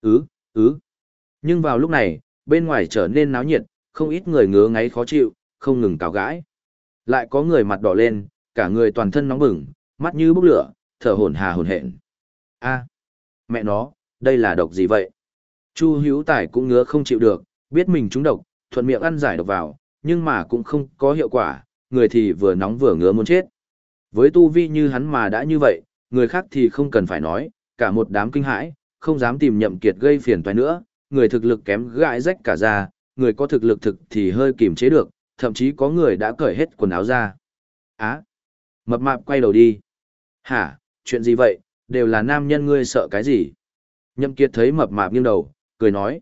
ứ, ứ. Nhưng vào lúc này, bên ngoài trở nên náo nhiệt, không ít người ngứa ngáy khó chịu, không ngừng cào gãi. Lại có người mặt đỏ lên, cả người toàn thân nóng bừng, mắt như bốc lửa, thở hổn hà hổn hển. A, mẹ nó, đây là độc gì vậy? Chu Hữu Tài cũng ngứa không chịu được, biết mình trúng độc, thuận miệng ăn giải độc vào, nhưng mà cũng không có hiệu quả, người thì vừa nóng vừa ngứa muốn chết. Với tu vi như hắn mà đã như vậy, người khác thì không cần phải nói, cả một đám kinh hãi, không dám tìm nhậm kiệt gây phiền toái nữa, người thực lực kém gãi rách cả ra, người có thực lực thực thì hơi kiềm chế được, thậm chí có người đã cởi hết quần áo ra. Á! mập mạp quay đầu đi. Hả, chuyện gì vậy, đều là nam nhân ngươi sợ cái gì? Nhậm kiệt thấy mập mạp nghiêng đầu, cười nói.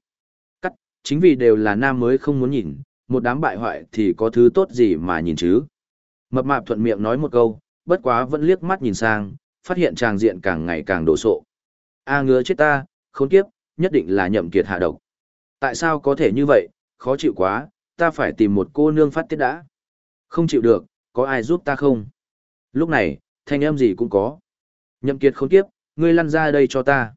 Cắt, chính vì đều là nam mới không muốn nhìn, một đám bại hoại thì có thứ tốt gì mà nhìn chứ? Mập mạp thuận miệng nói một câu, bất quá vẫn liếc mắt nhìn sang, phát hiện tràng diện càng ngày càng đổ sộ. A ngứa chết ta, khốn kiếp, nhất định là nhậm kiệt hạ độc. Tại sao có thể như vậy, khó chịu quá, ta phải tìm một cô nương phát tiết đã. Không chịu được, có ai giúp ta không? Lúc này, thanh âm gì cũng có. Nhậm kiệt khốn kiếp, ngươi lăn ra đây cho ta.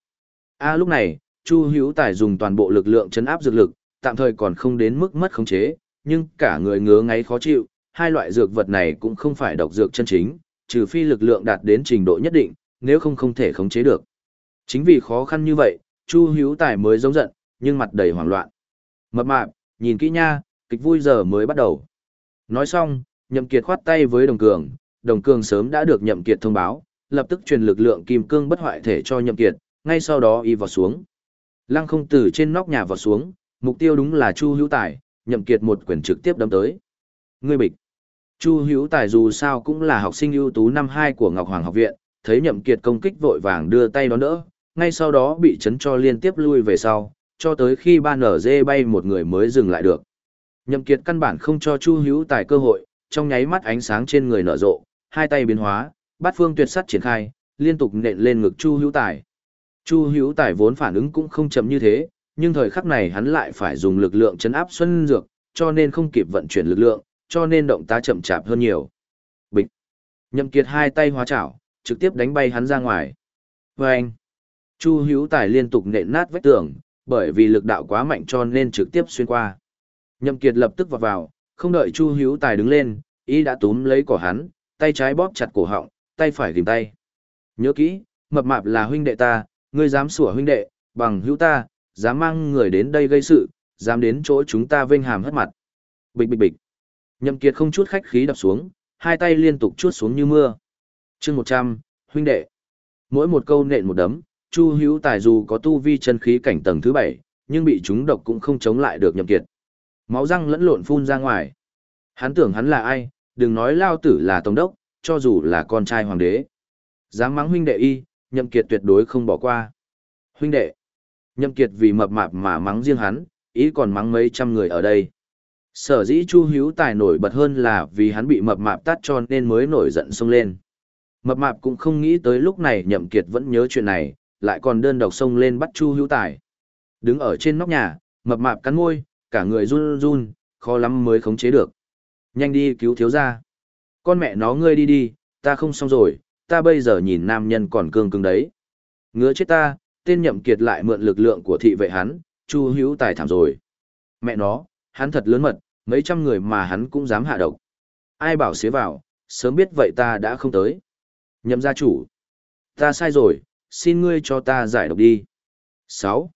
A lúc này, Chu Hữu Tài dùng toàn bộ lực lượng chấn áp dược lực, tạm thời còn không đến mức mất khống chế, nhưng cả người ngứa ngáy khó chịu, hai loại dược vật này cũng không phải độc dược chân chính, trừ phi lực lượng đạt đến trình độ nhất định, nếu không không thể khống chế được. Chính vì khó khăn như vậy, Chu Hữu Tài mới giống giận, nhưng mặt đầy hoảng loạn. Mập mạp, nhìn kỹ nha, kịch vui giờ mới bắt đầu. Nói xong, Nhậm Kiệt khoát tay với Đồng Cường, Đồng Cường sớm đã được Nhậm Kiệt thông báo, lập tức truyền lực lượng kim cương bất hoại thể cho Nhậm Kiệt, ngay sau đó y vào xuống. Lăng không từ trên nóc nhà vào xuống, mục tiêu đúng là Chu Hữu Tài, Nhậm Kiệt một quyền trực tiếp đâm tới. Ngươi bịch. Chu Hữu Tài dù sao cũng là học sinh ưu tú năm 2 của Ngọc Hoàng học viện, thấy Nhậm Kiệt công kích vội vàng đưa tay đón đỡ, ngay sau đó bị chấn cho liên tiếp lui về sau, cho tới khi ba nở dê bay một người mới dừng lại được. Nhậm Kiệt căn bản không cho Chu Hữu Tài cơ hội, trong nháy mắt ánh sáng trên người nở rộ, hai tay biến hóa, bát phương tuyệt sắt triển khai, liên tục nện lên ngực Chu Hữu Tài. Chu Hữu Tài vốn phản ứng cũng không chậm như thế, nhưng thời khắc này hắn lại phải dùng lực lượng chấn áp xuân dược, cho nên không kịp vận chuyển lực lượng, cho nên động tác chậm chạp hơn nhiều. Bịch. Nhậm Kiệt hai tay hóa chảo, trực tiếp đánh bay hắn ra ngoài. Vâng! Chu Hữu Tài liên tục nện nát vách tường, bởi vì lực đạo quá mạnh cho nên trực tiếp xuyên qua. Nhậm Kiệt lập tức vọt vào, không đợi Chu Hữu Tài đứng lên, y đã túm lấy cổ hắn, tay trái bóp chặt cổ họng, tay phải ghim tay. Nhớ kỹ, mập mạp là huynh đệ ta, ngươi dám sủa huynh đệ, bằng hữu ta, dám mang người đến đây gây sự, dám đến chỗ chúng ta vênh hàm hất mặt. Bịch bịch bịch. Nhậm Kiệt không chút khách khí đập xuống, hai tay liên tục chuốt xuống như mưa. Chương 100, huynh đệ. Mỗi một câu nện một đấm, Chu Hữu Tài dù có tu vi chân khí cảnh tầng thứ bảy, nhưng bị chúng độc cũng không chống lại được Nhậm Kiệt. Máu răng lẫn lộn phun ra ngoài. Hắn tưởng hắn là ai, đừng nói lao tử là tổng đốc, cho dù là con trai hoàng đế. Dám mắng huynh đệ y, Nhậm Kiệt tuyệt đối không bỏ qua. Huynh đệ. Nhậm Kiệt vì mập mạp mà mắng riêng hắn, ý còn mắng mấy trăm người ở đây. Sở dĩ Chu Hữu Tài nổi bật hơn là vì hắn bị mập mạp tát cho nên mới nổi giận xông lên. Mập mạp cũng không nghĩ tới lúc này Nhậm Kiệt vẫn nhớ chuyện này, lại còn đơn độc xông lên bắt Chu Hữu Tài. Đứng ở trên nóc nhà, mập mạp cắn môi, cả người run run, khó lắm mới khống chế được. Nhanh đi cứu thiếu gia. Con mẹ nó ngươi đi đi, ta không xong rồi, ta bây giờ nhìn nam nhân còn cương cứng đấy. Ngứa chết ta, tên nhậm kiệt lại mượn lực lượng của thị vệ hắn, Chu Hữu Tài thảm rồi. Mẹ nó, hắn thật lớn mật, mấy trăm người mà hắn cũng dám hạ độc. Ai bảo xế vào, sớm biết vậy ta đã không tới. Nhậm gia chủ. Ta sai rồi, xin ngươi cho ta giải độc đi. 6.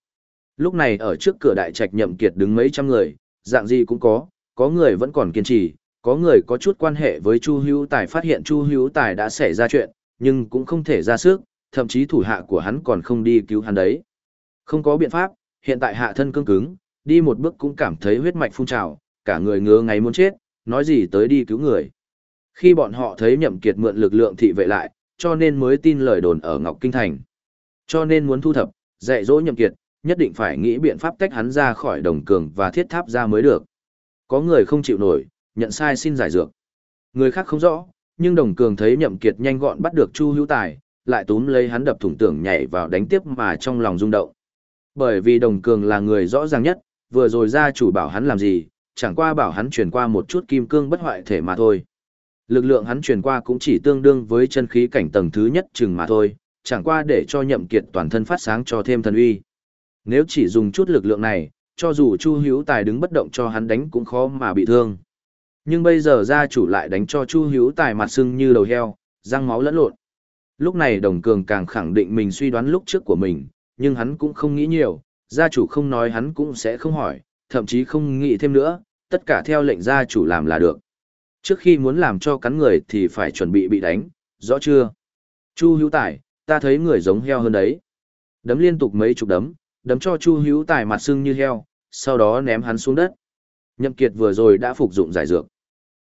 Lúc này ở trước cửa đại trạch nhậm kiệt đứng mấy trăm người, dạng gì cũng có, có người vẫn còn kiên trì, có người có chút quan hệ với Chu Hữu Tài phát hiện Chu Hữu Tài đã xảy ra chuyện, nhưng cũng không thể ra sức, thậm chí thủ hạ của hắn còn không đi cứu hắn đấy. Không có biện pháp, hiện tại hạ thân cương cứng, đi một bước cũng cảm thấy huyết mạch phun trào, cả người ngứa ngáy muốn chết, nói gì tới đi cứu người. Khi bọn họ thấy Nhậm Kiệt mượn lực lượng thị vệ lại, cho nên mới tin lời đồn ở Ngọc Kinh Thành. Cho nên muốn thu thập, dạy dỗ Nhậm Kiệt, nhất định phải nghĩ biện pháp tách hắn ra khỏi đồng cường và thiết tháp ra mới được. Có người không chịu nổi, nhận sai xin giải dược. Người khác không rõ, nhưng đồng cường thấy Nhậm Kiệt nhanh gọn bắt được Chu Hữu Tài, lại túm lấy hắn đập thủng tưởng nhảy vào đánh tiếp mà trong lòng rung động. Bởi vì đồng cường là người rõ ràng nhất, vừa rồi gia chủ bảo hắn làm gì, chẳng qua bảo hắn truyền qua một chút kim cương bất hoại thể mà thôi. Lực lượng hắn truyền qua cũng chỉ tương đương với chân khí cảnh tầng thứ nhất chừng mà thôi, chẳng qua để cho nhậm kiệt toàn thân phát sáng cho thêm thần uy. Nếu chỉ dùng chút lực lượng này, cho dù Chu Hữu Tài đứng bất động cho hắn đánh cũng khó mà bị thương. Nhưng bây giờ gia chủ lại đánh cho Chu Hữu Tài mặt sưng như đầu heo, răng máu lẫn lộn. Lúc này Đồng Cường càng khẳng định mình suy đoán lúc trước của mình, nhưng hắn cũng không nghĩ nhiều, gia chủ không nói hắn cũng sẽ không hỏi, thậm chí không nghĩ thêm nữa, tất cả theo lệnh gia chủ làm là được. Trước khi muốn làm cho cắn người thì phải chuẩn bị bị đánh, rõ chưa? Chu Hữu Tài, ta thấy người giống heo hơn đấy. Đấm liên tục mấy chục đấm, đấm cho Chu Hữu Tài mặt sưng như heo, sau đó ném hắn xuống đất. Nhậm Kiệt vừa rồi đã phục dụng giải dược.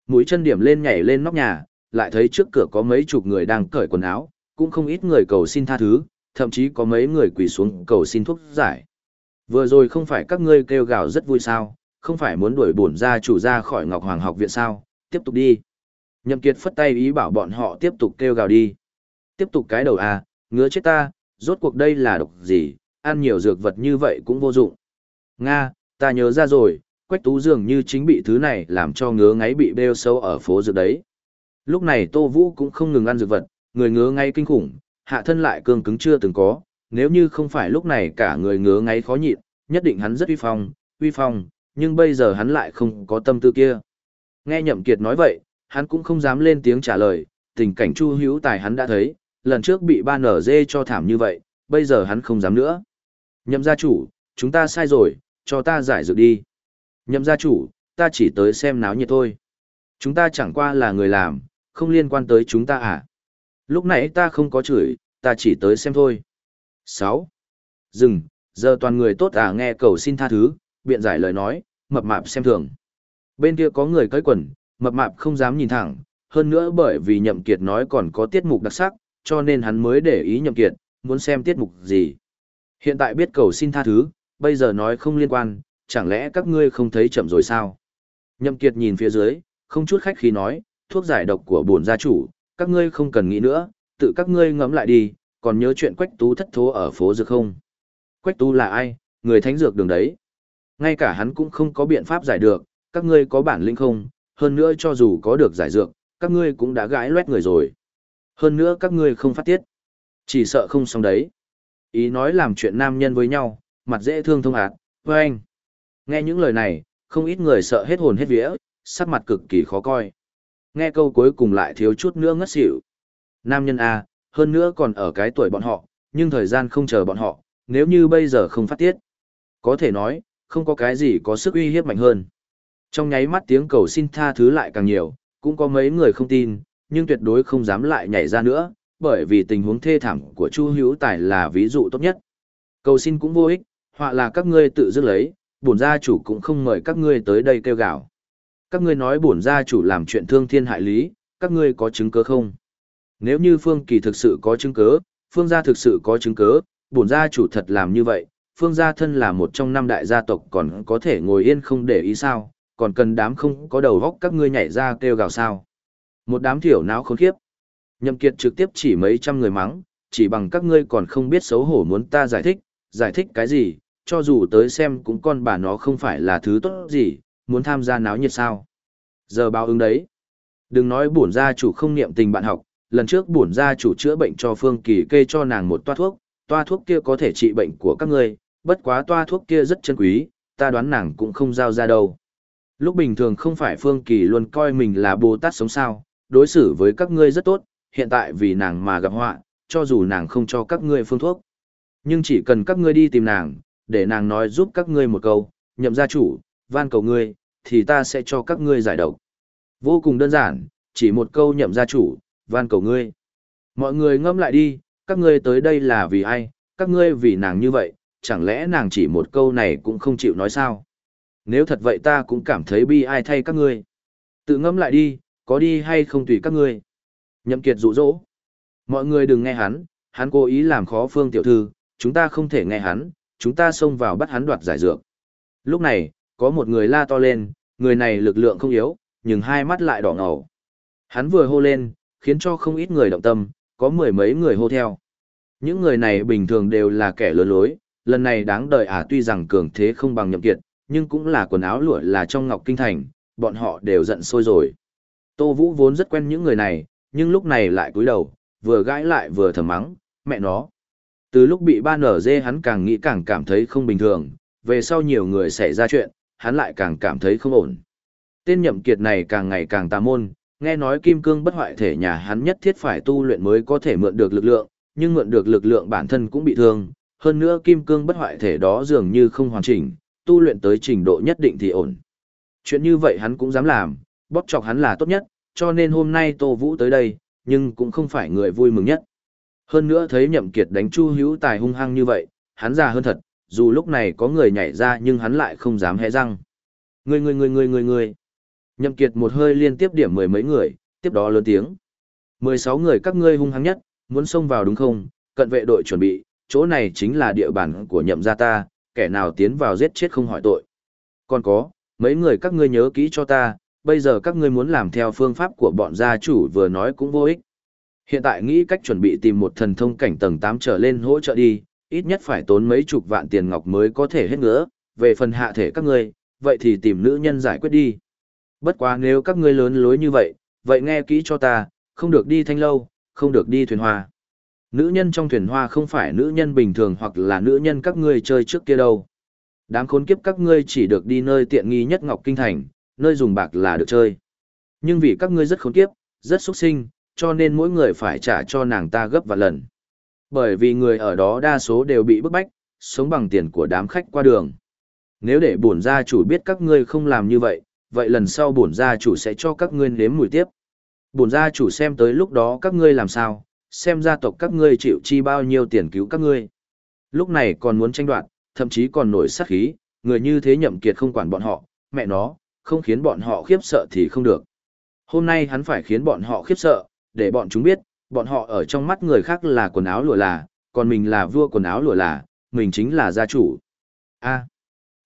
Mũi chân điểm lên nhảy lên nóc nhà, lại thấy trước cửa có mấy chục người đang cởi quần áo, cũng không ít người cầu xin tha thứ, thậm chí có mấy người quỳ xuống cầu xin thuốc giải. Vừa rồi không phải các ngươi kêu gào rất vui sao, không phải muốn đuổi bổn gia chủ ra khỏi Ngọc Hoàng học viện sao, tiếp tục đi. Nhậm Kiệt phất tay ý bảo bọn họ tiếp tục kêu gào đi. Tiếp tục cái đầu à, ngứa chết ta, rốt cuộc đây là độc gì, ăn nhiều dược vật như vậy cũng vô dụng. Nga, ta nhớ ra rồi, Quách Tú dường như chính bị thứ này làm cho ngứa ngáy bị bêu sâu ở phố dược đấy. Lúc này Tô Vũ cũng không ngừng ăn dược vật, người ngứa ngáy kinh khủng, hạ thân lại cương cứng chưa từng có, nếu như không phải lúc này cả người ngứa ngáy khó nhịn, nhất định hắn rất uy phong, uy phong, nhưng bây giờ hắn lại không có tâm tư kia. Nghe Nhậm Kiệt nói vậy, hắn cũng không dám lên tiếng trả lời, tình cảnh Chu Hữu Tài hắn đã thấy, lần trước bị ban nở dê cho thảm như vậy, bây giờ hắn không dám nữa. Nhậm gia chủ, chúng ta sai rồi, cho ta giải dược đi. Nhậm gia chủ, ta chỉ tới xem náo nhiệt thôi. Chúng ta chẳng qua là người làm, không liên quan tới chúng ta à. Lúc nãy ta không có chửi, ta chỉ tới xem thôi. 6. Dừng, giờ toàn người tốt à nghe cầu xin tha thứ, biện giải lời nói, mập mạp xem thường. Bên kia có người cởi quần, mập mạp không dám nhìn thẳng, hơn nữa bởi vì nhậm kiệt nói còn có tiết mục đặc sắc, cho nên hắn mới để ý nhậm kiệt, muốn xem tiết mục gì. Hiện tại biết cầu xin tha thứ, bây giờ nói không liên quan, chẳng lẽ các ngươi không thấy chậm rồi sao? Nhậm kiệt nhìn phía dưới, không chút khách khí nói, thuốc giải độc của bổn gia chủ, các ngươi không cần nghĩ nữa, tự các ngươi ngẫm lại đi, còn nhớ chuyện quách tú thất thố ở phố dược không? Quách tú là ai? Người thánh dược đường đấy. Ngay cả hắn cũng không có biện pháp giải được, các ngươi có bản lĩnh không? Hơn nữa cho dù có được giải dược, các ngươi cũng đã gãi loét người rồi. Hơn nữa các ngươi không phát tiết. Chỉ sợ không xong đấy. Ý nói làm chuyện nam nhân với nhau, mặt dễ thương thông hạt, với anh. Nghe những lời này, không ít người sợ hết hồn hết vía, sắc mặt cực kỳ khó coi. Nghe câu cuối cùng lại thiếu chút nữa ngất xỉu. Nam nhân A, hơn nữa còn ở cái tuổi bọn họ, nhưng thời gian không chờ bọn họ, nếu như bây giờ không phát tiết. Có thể nói, không có cái gì có sức uy hiếp mạnh hơn. Trong nháy mắt tiếng cầu xin tha thứ lại càng nhiều, cũng có mấy người không tin, nhưng tuyệt đối không dám lại nhảy ra nữa, bởi vì tình huống thê thảm của Chu Hữu Tài là ví dụ tốt nhất. Cầu xin cũng vô ích, họa là các ngươi tự dứt lấy, bổn gia chủ cũng không mời các ngươi tới đây kêu gào. Các ngươi nói bổn gia chủ làm chuyện thương thiên hại lý, các ngươi có chứng cứ không? Nếu như Phương Kỳ thực sự có chứng cứ, Phương gia thực sự có chứng cứ, bổn gia chủ thật làm như vậy, Phương gia thân là một trong năm đại gia tộc còn có thể ngồi yên không để ý sao, còn cần đám không có đầu góc các ngươi nhảy ra kêu gào sao. Một đám thiểu não khốn khiếp. Nhậm Kiệt trực tiếp chỉ mấy trăm người mắng, chỉ bằng các ngươi còn không biết xấu hổ muốn ta giải thích, giải thích cái gì, cho dù tới xem cũng con bà nó không phải là thứ tốt gì, muốn tham gia náo nhiệt sao. Giờ báo ứng đấy. Đừng nói bổn gia chủ không niệm tình bạn học, lần trước bổn gia chủ chữa bệnh cho Phương Kỳ kê cho nàng một toa thuốc, toa thuốc kia có thể trị bệnh của các ngươi, bất quá toa thuốc kia rất chân quý, ta đoán nàng cũng không giao ra đâu. Lúc bình thường không phải Phương Kỳ luôn coi mình là Bồ Tát sống sao, đối xử với các ngươi rất tốt, hiện tại vì nàng mà gặp họa, cho dù nàng không cho các ngươi phương thuốc. Nhưng chỉ cần các ngươi đi tìm nàng, để nàng nói giúp các ngươi một câu, nhậm gia chủ, van cầu ngươi, thì ta sẽ cho các ngươi giải độc. Vô cùng đơn giản, chỉ một câu nhậm gia chủ, van cầu ngươi. Mọi người ngâm lại đi, các ngươi tới đây là vì ai, các ngươi vì nàng như vậy, chẳng lẽ nàng chỉ một câu này cũng không chịu nói sao? Nếu thật vậy ta cũng cảm thấy bi ai thay các ngươi. Tự ngẫm lại đi, có đi hay không tùy các ngươi. Nhậm Kiệt dụ dỗ. Mọi người đừng nghe hắn, hắn cố ý làm khó Phương Tiểu Thư, chúng ta không thể nghe hắn, chúng ta xông vào bắt hắn đoạt giải dược. Lúc này, có một người la to lên, người này lực lượng không yếu, nhưng hai mắt lại đỏ ngầu. Hắn vừa hô lên, khiến cho không ít người động tâm, có mười mấy người hô theo. Những người này bình thường đều là kẻ lớn lối, lần này đáng đời à tuy rằng cường thế không bằng nhậm kiệt, nhưng cũng là quần áo lụa là trong ngọc kinh thành, bọn họ đều giận sôi rồi. Tô Vũ vốn rất quen những người này, nhưng lúc này lại cúi đầu, vừa gãi lại vừa thầm mắng, mẹ nó. Từ lúc bị ban ở dê hắn càng nghĩ càng cảm thấy không bình thường, về sau nhiều người xảy ra chuyện, hắn lại càng cảm thấy không ổn. Tên nhậm kiệt này càng ngày càng tà môn, nghe nói kim cương bất hoại thể nhà hắn nhất thiết phải tu luyện mới có thể mượn được lực lượng, nhưng mượn được lực lượng bản thân cũng bị thương, hơn nữa kim cương bất hoại thể đó dường như không hoàn chỉnh, tu luyện tới trình độ nhất định thì ổn. Chuyện như vậy hắn cũng dám làm, bóp chọc hắn là tốt nhất, cho nên hôm nay Tô Vũ tới đây, nhưng cũng không phải người vui mừng nhất. Hơn nữa thấy nhậm kiệt đánh Chu Hữu Tài hung hăng như vậy, hắn già hơn thật, dù lúc này có người nhảy ra nhưng hắn lại không dám hé răng. Người người người người người người. Nhậm kiệt một hơi liên tiếp điểm mười mấy người, tiếp đó lớn tiếng. 16 người các ngươi hung hăng nhất, muốn xông vào đúng không? Cận vệ đội chuẩn bị, chỗ này chính là địa bàn của nhậm gia ta, kẻ nào tiến vào giết chết không hỏi tội. Còn có, mấy người các ngươi nhớ kỹ cho ta, bây giờ các ngươi muốn làm theo phương pháp của bọn gia chủ vừa nói cũng vô ích. Hiện tại nghĩ cách chuẩn bị tìm một thần thông cảnh tầng 8 trở lên hỗ trợ đi, ít nhất phải tốn mấy chục vạn tiền ngọc mới có thể hết ngỡ. về phần hạ thể các ngươi, vậy thì tìm nữ nhân giải quyết đi. Bất quá nếu các ngươi lớn lối như vậy, vậy nghe kỹ cho ta, không được đi thanh lâu, không được đi thuyền hoa. Nữ nhân trong thuyền hoa không phải nữ nhân bình thường hoặc là nữ nhân các ngươi chơi trước kia đâu. Đám khốn kiếp các ngươi chỉ được đi nơi tiện nghi nhất Ngọc Kinh Thành, nơi dùng bạc là được chơi. Nhưng vì các ngươi rất khốn kiếp, rất xuất sinh, cho nên mỗi người phải trả cho nàng ta gấp và lần. Bởi vì người ở đó đa số đều bị bức bách, sống bằng tiền của đám khách qua đường. Nếu để bổn gia chủ biết các ngươi không làm như vậy, vậy lần sau bổn gia chủ sẽ cho các ngươi nếm mùi tiếp. Bổn gia chủ xem tới lúc đó các ngươi làm sao, xem gia tộc các ngươi chịu chi bao nhiêu tiền cứu các ngươi. Lúc này còn muốn tranh đoạt, thậm chí còn nổi sát khí, người như thế nhậm kiệt không quản bọn họ, mẹ nó, không khiến bọn họ khiếp sợ thì không được. Hôm nay hắn phải khiến bọn họ khiếp sợ, để bọn chúng biết, bọn họ ở trong mắt người khác là quần áo lụa là, còn mình là vua quần áo lụa là, mình chính là gia chủ. A. À,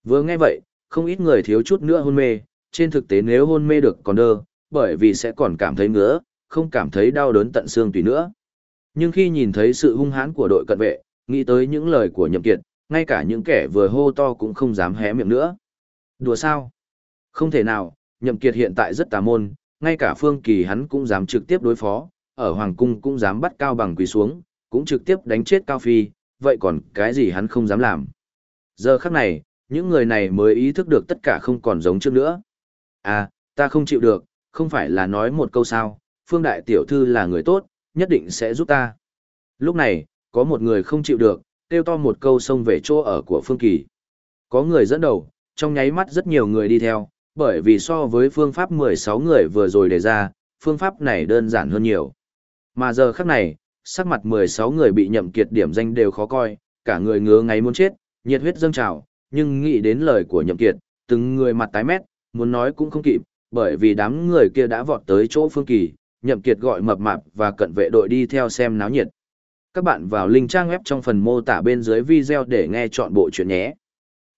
vừa nghe vậy, không ít người thiếu chút nữa hôn mê, trên thực tế nếu hôn mê được còn đơ, bởi vì sẽ còn cảm thấy ngứa, không cảm thấy đau đớn tận xương tùy nữa. Nhưng khi nhìn thấy sự hung hãn của đội cận vệ, nghĩ tới những lời của Nhậm Kiệt, ngay cả những kẻ vừa hô to cũng không dám hé miệng nữa. Đùa sao? Không thể nào, Nhậm Kiệt hiện tại rất tà môn, ngay cả Phương Kỳ hắn cũng dám trực tiếp đối phó, ở Hoàng Cung cũng dám bắt Cao Bằng quỳ xuống, cũng trực tiếp đánh chết Cao Phi, vậy còn cái gì hắn không dám làm. Giờ khắc này, những người này mới ý thức được tất cả không còn giống trước nữa. À, ta không chịu được, không phải là nói một câu sao, Phương Đại Tiểu Thư là người tốt, nhất định sẽ giúp ta. Lúc này, có một người không chịu được, kêu to một câu xông về chỗ ở của Phương Kỳ. Có người dẫn đầu, trong nháy mắt rất nhiều người đi theo, bởi vì so với phương pháp 16 người vừa rồi đề ra, phương pháp này đơn giản hơn nhiều. Mà giờ khắc này, sắc mặt 16 người bị nhậm kiệt điểm danh đều khó coi, cả người ngứa ngáy muốn chết, nhiệt huyết dâng trào, nhưng nghĩ đến lời của nhậm kiệt, từng người mặt tái mét, muốn nói cũng không kịp, bởi vì đám người kia đã vọt tới chỗ phương kỳ, nhậm kiệt gọi mập mạp và cận vệ đội đi theo xem náo nhiệt. Các bạn vào link trang web trong phần mô tả bên dưới video để nghe chọn bộ chuyện nhé.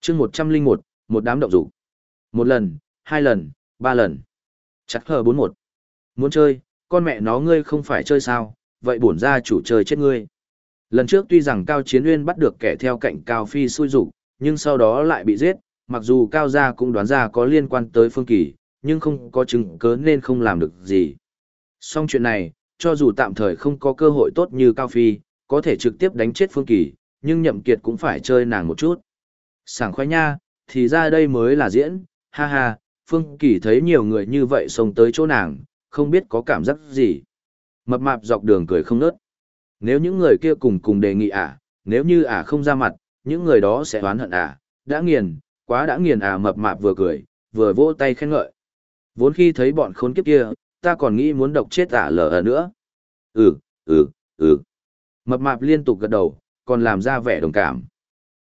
Chương 101, một đám động dục. Một lần, hai lần, ba lần. Chắc hờ bốn một. Muốn chơi, con mẹ nó ngươi không phải chơi sao, vậy bổn ra chủ chơi chết ngươi. Lần trước tuy rằng Cao Chiến Uyên bắt được kẻ theo cạnh Cao Phi xui rủ, nhưng sau đó lại bị giết, mặc dù Cao Gia cũng đoán ra có liên quan tới Phương Kỳ, nhưng không có chứng cứ nên không làm được gì. Song chuyện này, cho dù tạm thời không có cơ hội tốt như Cao Phi, có thể trực tiếp đánh chết Phương Kỳ, nhưng Nhậm Kiệt cũng phải chơi nàng một chút. Sảng khoái nha, thì ra đây mới là diễn, ha ha, Phương Kỳ thấy nhiều người như vậy xông tới chỗ nàng, không biết có cảm giác gì. Mập mạp dọc đường cười không nớt. Nếu những người kia cùng cùng đề nghị ả, à, nếu như ả à không ra mặt, những người đó sẽ oán hận ả, à, đã nghiền, quá đã nghiền ả mập mạp vừa cười, vừa vỗ tay khen ngợi. Vốn khi thấy bọn khốn kiếp kia, ta còn nghĩ muốn độc chết ả lờ ở nữa. Ừ, ừ, ừ. Mập mạp liên tục gật đầu, còn làm ra vẻ đồng cảm.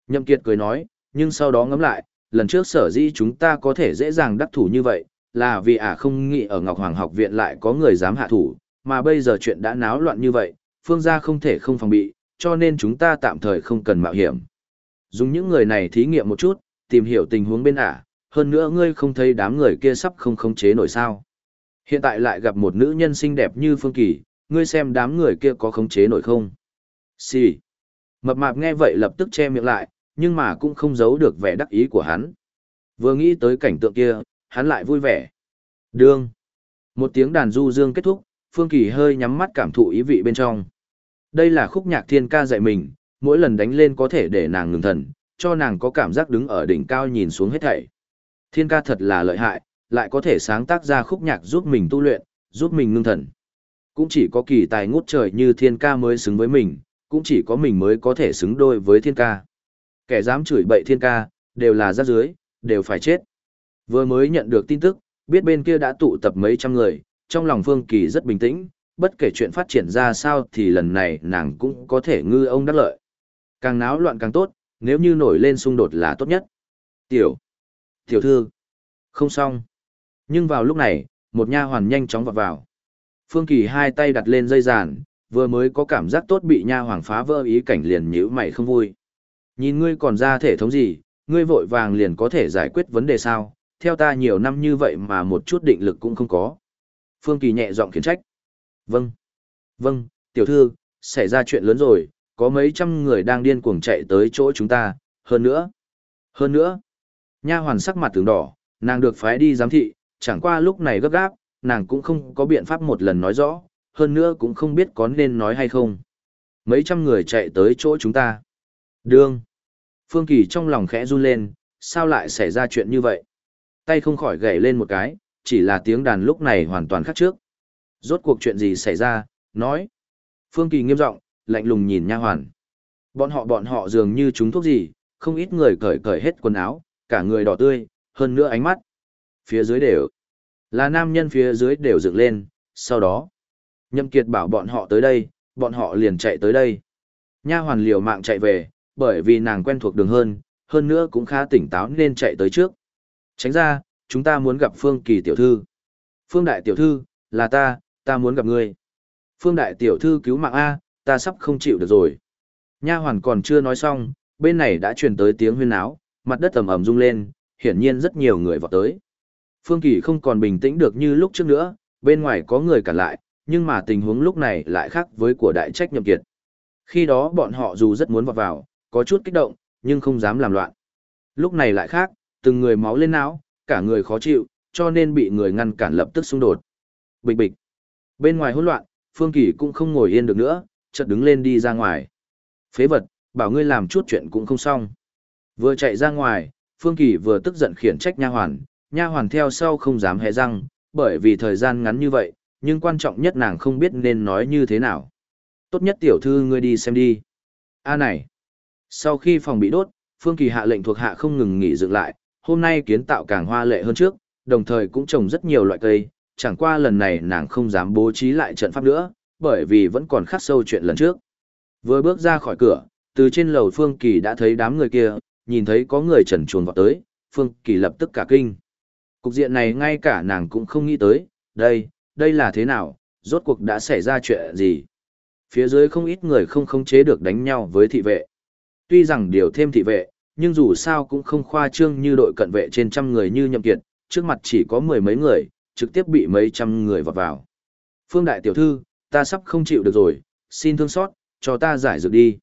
Nhậm Kiệt cười nói, nhưng sau đó ngẫm lại, lần trước sở dĩ chúng ta có thể dễ dàng đắc thủ như vậy, là vì ả không nghĩ ở Ngọc Hoàng học viện lại có người dám hạ thủ, mà bây giờ chuyện đã náo loạn như vậy, phương gia không thể không phòng bị, cho nên chúng ta tạm thời không cần mạo hiểm. Dùng những người này thí nghiệm một chút, tìm hiểu tình huống bên ả, hơn nữa ngươi không thấy đám người kia sắp không khống chế nổi sao. Hiện tại lại gặp một nữ nhân xinh đẹp như Phương Kỳ, ngươi xem đám người kia có khống chế nổi không? Xì. Si. Mập mạp nghe vậy lập tức che miệng lại, nhưng mà cũng không giấu được vẻ đắc ý của hắn. Vừa nghĩ tới cảnh tượng kia, hắn lại vui vẻ. Đương. Một tiếng đàn du dương kết thúc, Phương Kỳ hơi nhắm mắt cảm thụ ý vị bên trong. Đây là khúc nhạc thiên ca dạy mình, mỗi lần đánh lên có thể để nàng ngừng thần, cho nàng có cảm giác đứng ở đỉnh cao nhìn xuống hết thảy. Thiên ca thật là lợi hại, lại có thể sáng tác ra khúc nhạc giúp mình tu luyện, giúp mình ngưng thần. Cũng chỉ có kỳ tài ngút trời như thiên ca mới xứng với mình, cũng chỉ có mình mới có thể xứng đôi với thiên ca. Kẻ dám chửi bậy thiên ca, đều là rác dưới, đều phải chết. Vừa mới nhận được tin tức, biết bên kia đã tụ tập mấy trăm người, trong lòng Phương Kỳ rất bình tĩnh, bất kể chuyện phát triển ra sao thì lần này nàng cũng có thể ngư ông đắc lợi. Càng náo loạn càng tốt, nếu như nổi lên xung đột là tốt nhất. Tiểu, tiểu thư, không xong. Nhưng vào lúc này, một nha hoàn nhanh chóng vọt vào. Phương Kỳ hai tay đặt lên dây giàn, vừa mới có cảm giác tốt bị nha hoàng phá vỡ ý cảnh liền nhíu mày không vui. Nhìn ngươi còn ra thể thống gì, ngươi vội vàng liền có thể giải quyết vấn đề sao, theo ta nhiều năm như vậy mà một chút định lực cũng không có. Phương Kỳ nhẹ giọng khiển trách. Vâng. Vâng, tiểu thư, xảy ra chuyện lớn rồi, có mấy trăm người đang điên cuồng chạy tới chỗ chúng ta, hơn nữa. Hơn nữa. Nha hoàn sắc mặt tướng đỏ, nàng được phái đi giám thị, chẳng qua lúc này gấp gáp, nàng cũng không có biện pháp một lần nói rõ, hơn nữa cũng không biết có nên nói hay không. Mấy trăm người chạy tới chỗ chúng ta. Đương. Phương Kỳ trong lòng khẽ run lên, sao lại xảy ra chuyện như vậy? Tay không khỏi gảy lên một cái, chỉ là tiếng đàn lúc này hoàn toàn khác trước. Rốt cuộc chuyện gì xảy ra, nói. Phương Kỳ nghiêm giọng, lạnh lùng nhìn nha hoàn. Bọn họ bọn họ dường như chúng thuốc gì, không ít người cởi cởi hết quần áo, cả người đỏ tươi, hơn nữa ánh mắt. Phía dưới đều, là nam nhân phía dưới đều dựng lên, sau đó. Nhậm Kiệt bảo bọn họ tới đây, bọn họ liền chạy tới đây. Nha hoàn liều mạng chạy về, bởi vì nàng quen thuộc đường hơn, hơn nữa cũng khá tỉnh táo nên chạy tới trước. Tránh ra, chúng ta muốn gặp Phương Kỳ tiểu thư. Phương đại tiểu thư, là ta, ta muốn gặp ngươi. Phương đại tiểu thư cứu mạng A, ta sắp không chịu được rồi. Nha hoàn còn chưa nói xong, bên này đã truyền tới tiếng huyên náo, mặt đất ầm ầm rung lên, hiển nhiên rất nhiều người vọt tới. Phương Kỳ không còn bình tĩnh được như lúc trước nữa, bên ngoài có người cản lại, nhưng mà tình huống lúc này lại khác với của đại trách nhậm kiệt. Khi đó bọn họ dù rất muốn vọt vào, có chút kích động, nhưng không dám làm loạn. Lúc này lại khác, từng người máu lên não, cả người khó chịu, cho nên bị người ngăn cản lập tức xung đột. Bịch bịch. Bên ngoài hỗn loạn, Phương Kỳ cũng không ngồi yên được nữa, chợt đứng lên đi ra ngoài. Phế vật, bảo ngươi làm chút chuyện cũng không xong. Vừa chạy ra ngoài, Phương Kỳ vừa tức giận khiển trách nha hoàn, nha hoàn theo sau không dám hé răng, bởi vì thời gian ngắn như vậy, nhưng quan trọng nhất nàng không biết nên nói như thế nào. Tốt nhất tiểu thư ngươi đi xem đi. A này. Sau khi phòng bị đốt, Phương Kỳ hạ lệnh thuộc hạ không ngừng nghỉ dựng lại, hôm nay kiến tạo càng hoa lệ hơn trước, đồng thời cũng trồng rất nhiều loại cây, chẳng qua lần này nàng không dám bố trí lại trận pháp nữa, bởi vì vẫn còn khắc sâu chuyện lần trước. Vừa bước ra khỏi cửa, từ trên lầu Phương Kỳ đã thấy đám người kia, nhìn thấy có người trần chuồn vào tới, Phương Kỳ lập tức cả kinh. Cục diện này ngay cả nàng cũng không nghĩ tới, đây, đây là thế nào, rốt cuộc đã xảy ra chuyện gì. Phía dưới không ít người không khống chế được đánh nhau với thị vệ. Tuy rằng điều thêm thị vệ, nhưng dù sao cũng không khoa trương như đội cận vệ trên trăm người như nhậm kiệt, trước mặt chỉ có mười mấy người, trực tiếp bị mấy trăm người vọt vào. Phương đại tiểu thư, ta sắp không chịu được rồi, xin thương xót, cho ta giải dược đi.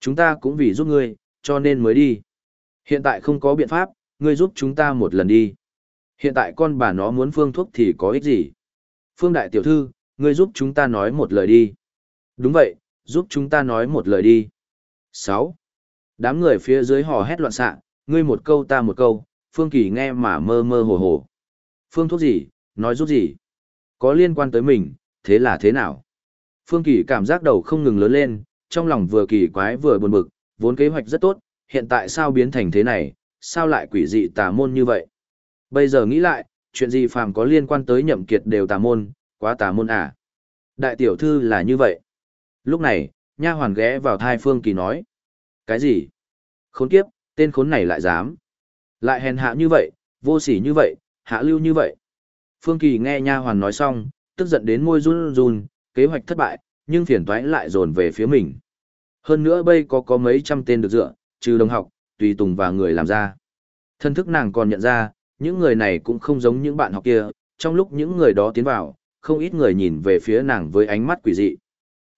Chúng ta cũng vì giúp ngươi, cho nên mới đi. Hiện tại không có biện pháp, ngươi giúp chúng ta một lần đi. Hiện tại con bà nó muốn phương thuốc thì có ích gì? Phương đại tiểu thư, ngươi giúp chúng ta nói một lời đi. Đúng vậy, giúp chúng ta nói một lời đi. 6. Đám người phía dưới hò hét loạn xạ, ngươi một câu ta một câu, Phương Kỳ nghe mà mơ mơ hồ hồ. Phương thuốc gì, nói giúp gì? Có liên quan tới mình, thế là thế nào? Phương Kỳ cảm giác đầu không ngừng lớn lên, trong lòng vừa kỳ quái vừa buồn bực, vốn kế hoạch rất tốt, hiện tại sao biến thành thế này, sao lại quỷ dị tà môn như vậy? Bây giờ nghĩ lại, chuyện gì phàm có liên quan tới nhậm kiệt đều tà môn, quá tà môn à? Đại tiểu thư là như vậy. Lúc này, nha hoàn ghé vào thai Phương Kỳ nói. Cái gì? Khốn kiếp, tên khốn này lại dám. Lại hèn hạ như vậy, vô sỉ như vậy, hạ lưu như vậy. Phương Kỳ nghe nha hoàn nói xong, tức giận đến môi run run, kế hoạch thất bại, nhưng phiền toái lại dồn về phía mình. Hơn nữa bây có có mấy trăm tên được dựa, trừ đồng học, tùy tùng và người làm ra. Thân thức nàng còn nhận ra, những người này cũng không giống những bạn học kia, trong lúc những người đó tiến vào, không ít người nhìn về phía nàng với ánh mắt quỷ dị.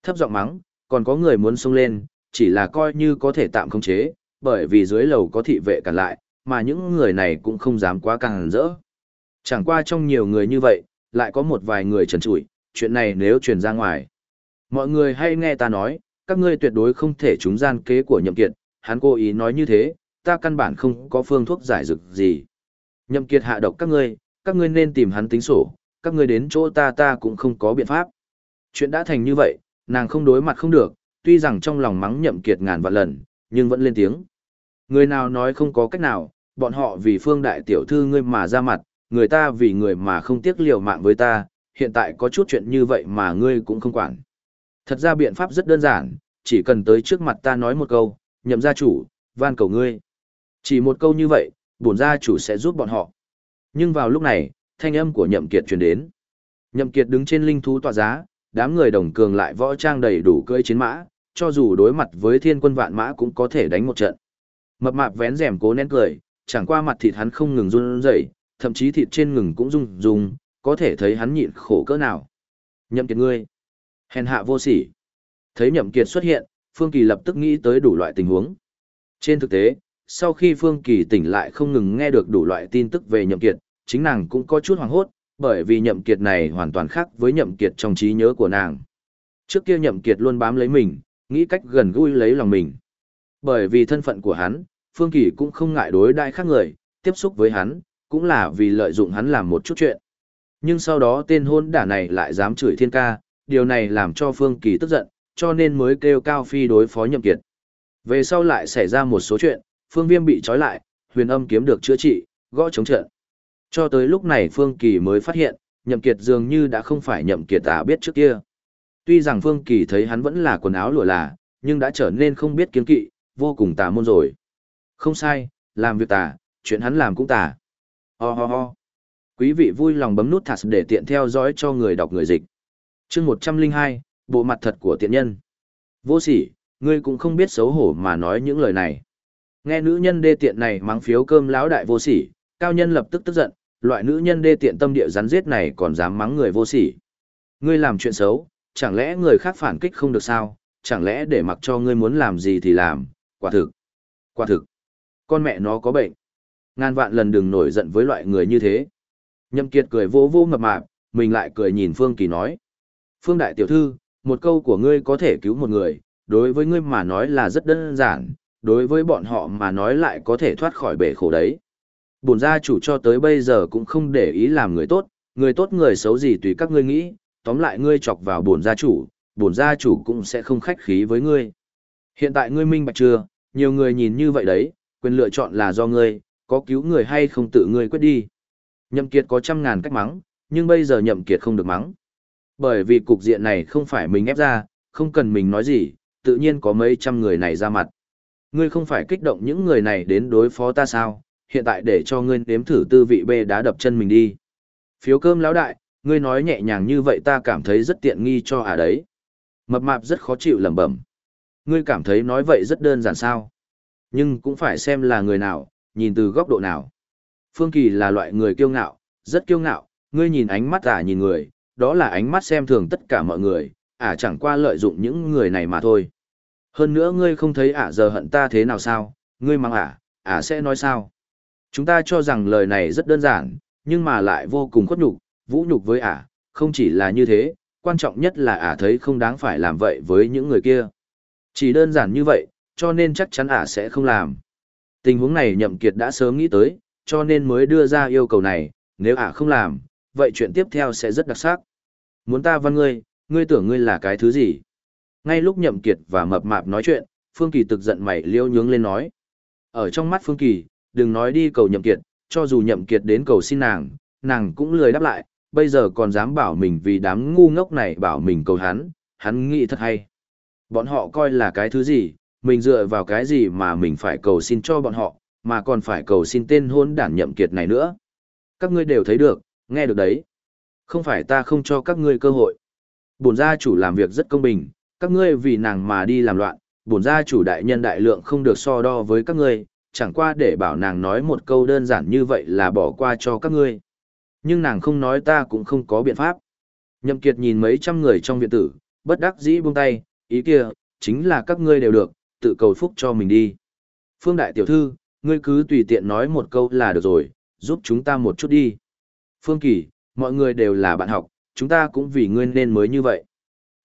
Thấp giọng mắng, còn có người muốn xông lên, chỉ là coi như có thể tạm khống chế, bởi vì dưới lầu có thị vệ cản lại, mà những người này cũng không dám quá càng rỡ. Chẳng qua trong nhiều người như vậy, lại có một vài người trần trụi, chuyện này nếu truyền ra ngoài. Mọi người hay nghe ta nói, các ngươi tuyệt đối không thể trúng gian kế của nhậm kiệt, hắn cố ý nói như thế, ta căn bản không có phương thuốc giải dược gì. Nhậm kiệt hạ độc các ngươi, các ngươi nên tìm hắn tính sổ, các ngươi đến chỗ ta ta cũng không có biện pháp. Chuyện đã thành như vậy, nàng không đối mặt không được, tuy rằng trong lòng mắng nhậm kiệt ngàn vạn lần, nhưng vẫn lên tiếng. Người nào nói không có cách nào, bọn họ vì phương đại tiểu thư ngươi mà ra mặt, người ta vì người mà không tiếc liều mạng với ta, hiện tại có chút chuyện như vậy mà ngươi cũng không quản. Thật ra biện pháp rất đơn giản, chỉ cần tới trước mặt ta nói một câu, nhậm gia chủ, van cầu ngươi. Chỉ một câu như vậy, bổn gia chủ sẽ giúp bọn họ. Nhưng vào lúc này, thanh âm của nhậm kiệt truyền đến. Nhậm kiệt đứng trên linh thú tọa giá, đám người đồng cường lại võ trang đầy đủ cưỡi chiến mã, cho dù đối mặt với thiên quân vạn mã cũng có thể đánh một trận. Mập mạp vén rèm cố nén cười, chẳng qua mặt thịt hắn không ngừng run rẩy, thậm chí thịt trên ngừng cũng rung rung, có thể thấy hắn nhịn khổ cỡ nào. Nhậm kiệt ngươi, hèn hạ vô sỉ. Thấy nhậm kiệt xuất hiện, Phương Kỳ lập tức nghĩ tới đủ loại tình huống. Trên thực tế, sau khi Phương Kỳ tỉnh lại không ngừng nghe được đủ loại tin tức về nhậm kiệt, chính nàng cũng có chút hoảng hốt, bởi vì nhậm kiệt này hoàn toàn khác với nhậm kiệt trong trí nhớ của nàng. Trước kia nhậm kiệt luôn bám lấy mình, nghĩ cách gần gũi lấy lòng mình. Bởi vì thân phận của hắn, Phương Kỳ cũng không ngại đối đại khác người, tiếp xúc với hắn, cũng là vì lợi dụng hắn làm một chút chuyện. Nhưng sau đó tên hôn đả này lại dám chửi thiên ca, điều này làm cho Phương Kỳ tức giận, cho nên mới kêu Cao Phi đối phó nhậm kiệt. Về sau lại xảy ra một số chuyện, Phương Viêm bị trói lại, huyền âm kiếm được chữa trị, gõ chống trận. Cho tới lúc này Phương Kỳ mới phát hiện, nhậm kiệt dường như đã không phải nhậm kiệt Tả biết trước kia. Tuy rằng Phương Kỳ thấy hắn vẫn là quần áo lụa là, nhưng đã trở nên không biết kiến kỵ, vô cùng tà môn rồi. Không sai, làm việc tà, chuyện hắn làm cũng tà. Ho ho ho. Quý vị vui lòng bấm nút thắt để tiện theo dõi cho người đọc người dịch. Chương 102, bộ mặt thật của tiện nhân. Vô sỉ, ngươi cũng không biết xấu hổ mà nói những lời này. Nghe nữ nhân đê tiện này mắng phiếu cơm lão đại vô sỉ, cao nhân lập tức tức giận, loại nữ nhân đê tiện tâm địa rắn giết này còn dám mắng người vô sỉ. Ngươi làm chuyện xấu, chẳng lẽ người khác phản kích không được sao, chẳng lẽ để mặc cho ngươi muốn làm gì thì làm, quả thực. Quả thực. Con mẹ nó có bệnh. Ngàn vạn lần đừng nổi giận với loại người như thế. Nhâm Kiệt cười vô vô mập mạp, mình lại cười nhìn Phương Kỳ nói. Phương Đại Tiểu Thư, một câu của ngươi có thể cứu một người, đối với ngươi mà nói là rất đơn giản, đối với bọn họ mà nói lại có thể thoát khỏi bể khổ đấy. Bổn gia chủ cho tới bây giờ cũng không để ý làm người tốt, người tốt người xấu gì tùy các ngươi nghĩ, tóm lại ngươi chọc vào bổn gia chủ, bổn gia chủ cũng sẽ không khách khí với ngươi. Hiện tại ngươi minh bạch chưa, nhiều người nhìn như vậy đấy, quyền lựa chọn là do ngươi, có cứu người hay không tự ngươi quyết đi. Nhậm Kiệt có trăm ngàn cách mắng, nhưng bây giờ Nhậm Kiệt không được mắng. Bởi vì cục diện này không phải mình ép ra, không cần mình nói gì, tự nhiên có mấy trăm người này ra mặt. Ngươi không phải kích động những người này đến đối phó ta sao, hiện tại để cho ngươi nếm thử tư vị bê đá đập chân mình đi. Phiếu cơm lão đại, ngươi nói nhẹ nhàng như vậy ta cảm thấy rất tiện nghi cho à đấy. Mập mạp rất khó chịu lẩm bẩm. Ngươi cảm thấy nói vậy rất đơn giản sao? Nhưng cũng phải xem là người nào, nhìn từ góc độ nào. Phương Kỳ là loại người kiêu ngạo, rất kiêu ngạo, ngươi nhìn ánh mắt ả nhìn người, đó là ánh mắt xem thường tất cả mọi người, ả chẳng qua lợi dụng những người này mà thôi. Hơn nữa ngươi không thấy ả giờ hận ta thế nào sao, ngươi mang ả, ả sẽ nói sao? Chúng ta cho rằng lời này rất đơn giản, nhưng mà lại vô cùng khuất nhục, vũ nhục với ả, không chỉ là như thế, quan trọng nhất là ả thấy không đáng phải làm vậy với những người kia. Chỉ đơn giản như vậy, cho nên chắc chắn ả sẽ không làm. Tình huống này nhậm kiệt đã sớm nghĩ tới, cho nên mới đưa ra yêu cầu này, nếu ả không làm, vậy chuyện tiếp theo sẽ rất đặc sắc. Muốn ta văn ngươi, ngươi tưởng ngươi là cái thứ gì? Ngay lúc nhậm kiệt và mập mạp nói chuyện, Phương Kỳ tức giận mày liêu nhướng lên nói. Ở trong mắt Phương Kỳ, đừng nói đi cầu nhậm kiệt, cho dù nhậm kiệt đến cầu xin nàng, nàng cũng lười đáp lại, bây giờ còn dám bảo mình vì đám ngu ngốc này bảo mình cầu hắn, hắn nghĩ thật hay. Bọn họ coi là cái thứ gì, mình dựa vào cái gì mà mình phải cầu xin cho bọn họ, mà còn phải cầu xin tên hôn đản nhậm kiệt này nữa. Các ngươi đều thấy được, nghe được đấy. Không phải ta không cho các ngươi cơ hội. Bổn gia chủ làm việc rất công bình, các ngươi vì nàng mà đi làm loạn, bổn gia chủ đại nhân đại lượng không được so đo với các ngươi, chẳng qua để bảo nàng nói một câu đơn giản như vậy là bỏ qua cho các ngươi. Nhưng nàng không nói ta cũng không có biện pháp. Nhậm Kiệt nhìn mấy trăm người trong viện tử, bất đắc dĩ buông tay, ý kia, chính là các ngươi đều được, tự cầu phúc cho mình đi. Phương Đại Tiểu Thư, ngươi cứ tùy tiện nói một câu là được rồi, giúp chúng ta một chút đi. Phương Kỳ, mọi người đều là bạn học, chúng ta cũng vì ngươi nên mới như vậy.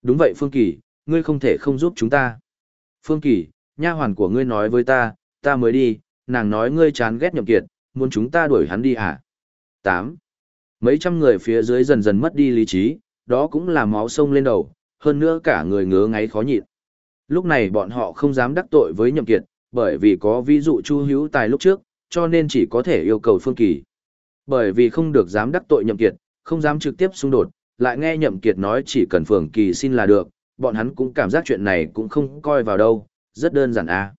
Đúng vậy Phương Kỳ, ngươi không thể không giúp chúng ta. Phương Kỳ, nha hoàn của ngươi nói với ta, ta mới đi, nàng nói ngươi chán ghét nhậm kiệt, muốn chúng ta đuổi hắn đi à? 8. Mấy trăm người phía dưới dần dần mất đi lý trí, đó cũng là máu sông lên đầu, hơn nữa cả người ngứa ngáy khó nhịn. Lúc này bọn họ không dám đắc tội với nhậm kiệt, bởi vì có ví dụ Chu Hữu Tài lúc trước, cho nên chỉ có thể yêu cầu Phương Kỳ. Bởi vì không được dám đắc tội nhậm kiệt, không dám trực tiếp xung đột, lại nghe nhậm kiệt nói chỉ cần Phương Kỳ xin là được, bọn hắn cũng cảm giác chuyện này cũng không coi vào đâu, rất đơn giản à.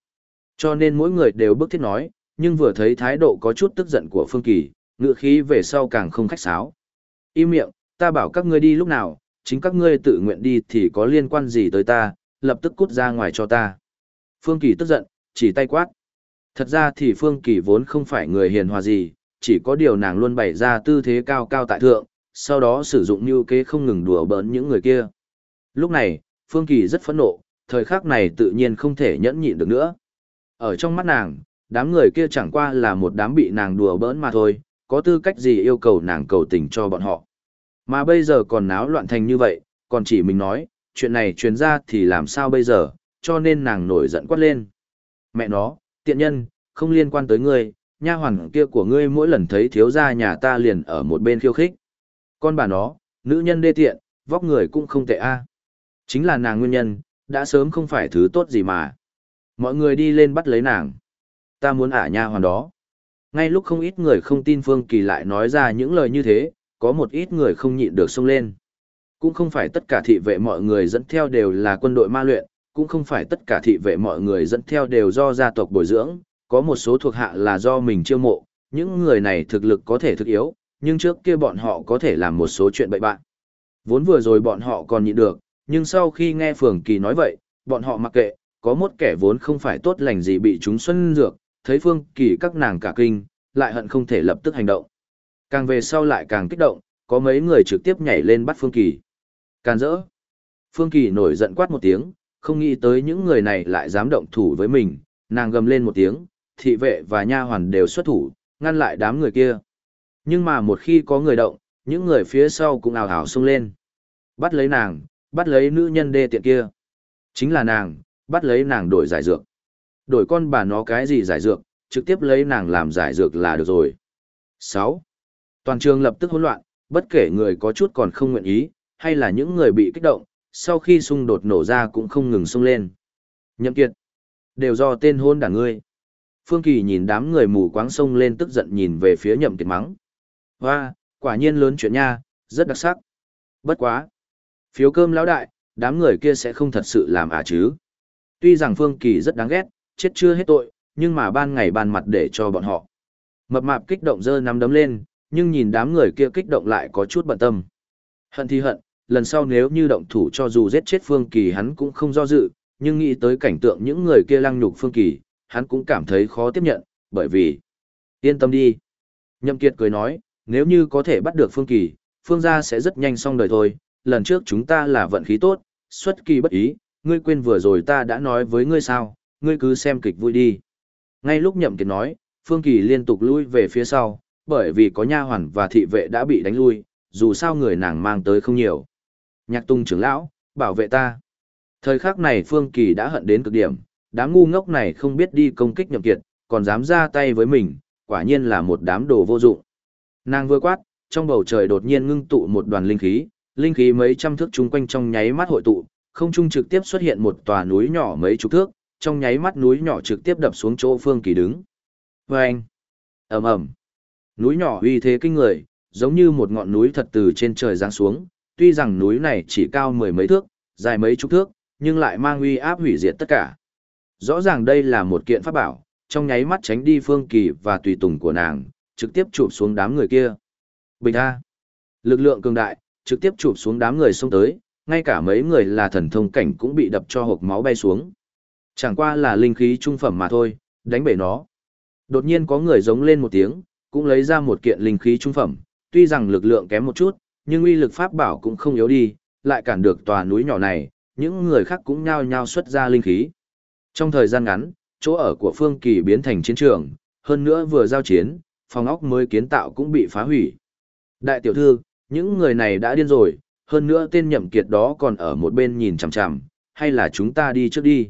Cho nên mỗi người đều bức thiết nói, nhưng vừa thấy thái độ có chút tức giận của Phương Kỳ, ngựa khí về sau càng không khách sáo. Im miệng, ta bảo các ngươi đi lúc nào, chính các ngươi tự nguyện đi thì có liên quan gì tới ta, lập tức cút ra ngoài cho ta. Phương Kỳ tức giận, chỉ tay quát. Thật ra thì Phương Kỳ vốn không phải người hiền hòa gì, chỉ có điều nàng luôn bày ra tư thế cao cao tại thượng, sau đó sử dụng như kế không ngừng đùa bỡn những người kia. Lúc này, Phương Kỳ rất phẫn nộ, thời khắc này tự nhiên không thể nhẫn nhịn được nữa. Ở trong mắt nàng, đám người kia chẳng qua là một đám bị nàng đùa bỡn mà thôi, có tư cách gì yêu cầu nàng cầu tình cho bọn họ. Mà bây giờ còn náo loạn thành như vậy, còn chỉ mình nói, chuyện này truyền ra thì làm sao bây giờ, cho nên nàng nổi giận quát lên. Mẹ nó, tiện nhân, không liên quan tới ngươi, nha hoàn kia của ngươi mỗi lần thấy thiếu gia nhà ta liền ở một bên khiêu khích. Con bà nó, nữ nhân đê tiện, vóc người cũng không tệ a. Chính là nàng nguyên nhân, đã sớm không phải thứ tốt gì mà. Mọi người đi lên bắt lấy nàng. Ta muốn ả nha hoàn đó. Ngay lúc không ít người không tin Phương Kỳ lại nói ra những lời như thế, có một ít người không nhịn được xông lên. Cũng không phải tất cả thị vệ mọi người dẫn theo đều là quân đội ma luyện, cũng không phải tất cả thị vệ mọi người dẫn theo đều do gia tộc bồi dưỡng, có một số thuộc hạ là do mình chiêu mộ, những người này thực lực có thể thực yếu, nhưng trước kia bọn họ có thể làm một số chuyện bậy bạn. Vốn vừa rồi bọn họ còn nhịn được, nhưng sau khi nghe Phường Kỳ nói vậy, bọn họ mặc kệ, có một kẻ vốn không phải tốt lành gì bị chúng xuân dược, thấy Phương Kỳ các nàng cả kinh, lại hận không thể lập tức hành động. Càng về sau lại càng kích động, có mấy người trực tiếp nhảy lên bắt Phương Kỳ. Can rỡ. Phương Kỳ nổi giận quát một tiếng, không nghĩ tới những người này lại dám động thủ với mình, nàng gầm lên một tiếng, thị vệ và nha hoàn đều xuất thủ, ngăn lại đám người kia. Nhưng mà một khi có người động, những người phía sau cũng ào ào xông lên. Bắt lấy nàng, bắt lấy nữ nhân đê tiện kia. Chính là nàng, bắt lấy nàng đổi giải dược. Đổi con bà nó cái gì giải dược, trực tiếp lấy nàng làm giải dược là được rồi. 6. Toàn trường lập tức hỗn loạn, bất kể người có chút còn không nguyện ý, hay là những người bị kích động, sau khi xung đột nổ ra cũng không ngừng xông lên. Nhậm kiệt, đều do tên hôn đảng ngươi. Phương Kỳ nhìn đám người mù quáng xông lên tức giận nhìn về phía nhậm kiệt mắng. Hoa, quả nhiên lớn chuyện nha, rất đặc sắc. Bất quá. Phiếu cơm lão đại, đám người kia sẽ không thật sự làm à chứ. Tuy rằng Phương Kỳ rất đáng ghét, chết chưa hết tội, nhưng mà ban ngày ban mặt để cho bọn họ. Mập mạp kích động dơ nắm đấm lên, nhưng nhìn đám người kia kích động lại có chút bận tâm. Hận thì hận, lần sau nếu như động thủ cho dù giết chết Phương Kỳ hắn cũng không do dự, nhưng nghĩ tới cảnh tượng những người kia lăng nhục Phương Kỳ, hắn cũng cảm thấy khó tiếp nhận, bởi vì... Yên tâm đi. Nhậm Kiệt cười nói, nếu như có thể bắt được Phương Kỳ, Phương gia sẽ rất nhanh xong đời thôi, lần trước chúng ta là vận khí tốt, xuất kỳ bất ý, ngươi quên vừa rồi ta đã nói với ngươi sao, ngươi cứ xem kịch vui đi. Ngay lúc Nhậm Kiệt nói, Phương Kỳ liên tục lui về phía sau, bởi vì có nha hoàn và thị vệ đã bị đánh lui, dù sao người nàng mang tới không nhiều. Nhạc tung trưởng lão, bảo vệ ta. Thời khắc này Phương Kỳ đã hận đến cực điểm, đám ngu ngốc này không biết đi công kích nhậm kiệt, còn dám ra tay với mình, quả nhiên là một đám đồ vô dụng. Nàng vừa quát, trong bầu trời đột nhiên ngưng tụ một đoàn linh khí, linh khí mấy trăm thước chung quanh trong nháy mắt hội tụ, không trung trực tiếp xuất hiện một tòa núi nhỏ mấy chục thước, trong nháy mắt núi nhỏ trực tiếp đập xuống chỗ Phương Kỳ đứng. Vâng! ầm ầm, Núi nhỏ uy thế kinh người, giống như một ngọn núi thật từ trên trời giáng xuống, tuy rằng núi này chỉ cao mười mấy thước, dài mấy chục thước, nhưng lại mang uy áp hủy diệt tất cả. Rõ ràng đây là một kiện pháp bảo, trong nháy mắt tránh đi phương kỳ và tùy tùng của nàng, trực tiếp chụp xuống đám người kia. Bình A. Lực lượng cường đại, trực tiếp chụp xuống đám người xông tới, ngay cả mấy người là thần thông cảnh cũng bị đập cho hộp máu bay xuống. Chẳng qua là linh khí trung phẩm mà thôi, đánh bể nó. Đột nhiên có người giống lên một tiếng, cũng lấy ra một kiện linh khí trung phẩm, tuy rằng lực lượng kém một chút, nhưng uy lực pháp bảo cũng không yếu đi, lại cản được tòa núi nhỏ này, những người khác cũng nhao nhao xuất ra linh khí. Trong thời gian ngắn, chỗ ở của Phương Kỳ biến thành chiến trường, hơn nữa vừa giao chiến, phòng ốc mới kiến tạo cũng bị phá hủy. Đại tiểu thư, những người này đã điên rồi, hơn nữa tên nhậm kiệt đó còn ở một bên nhìn chằm chằm, hay là chúng ta đi trước đi.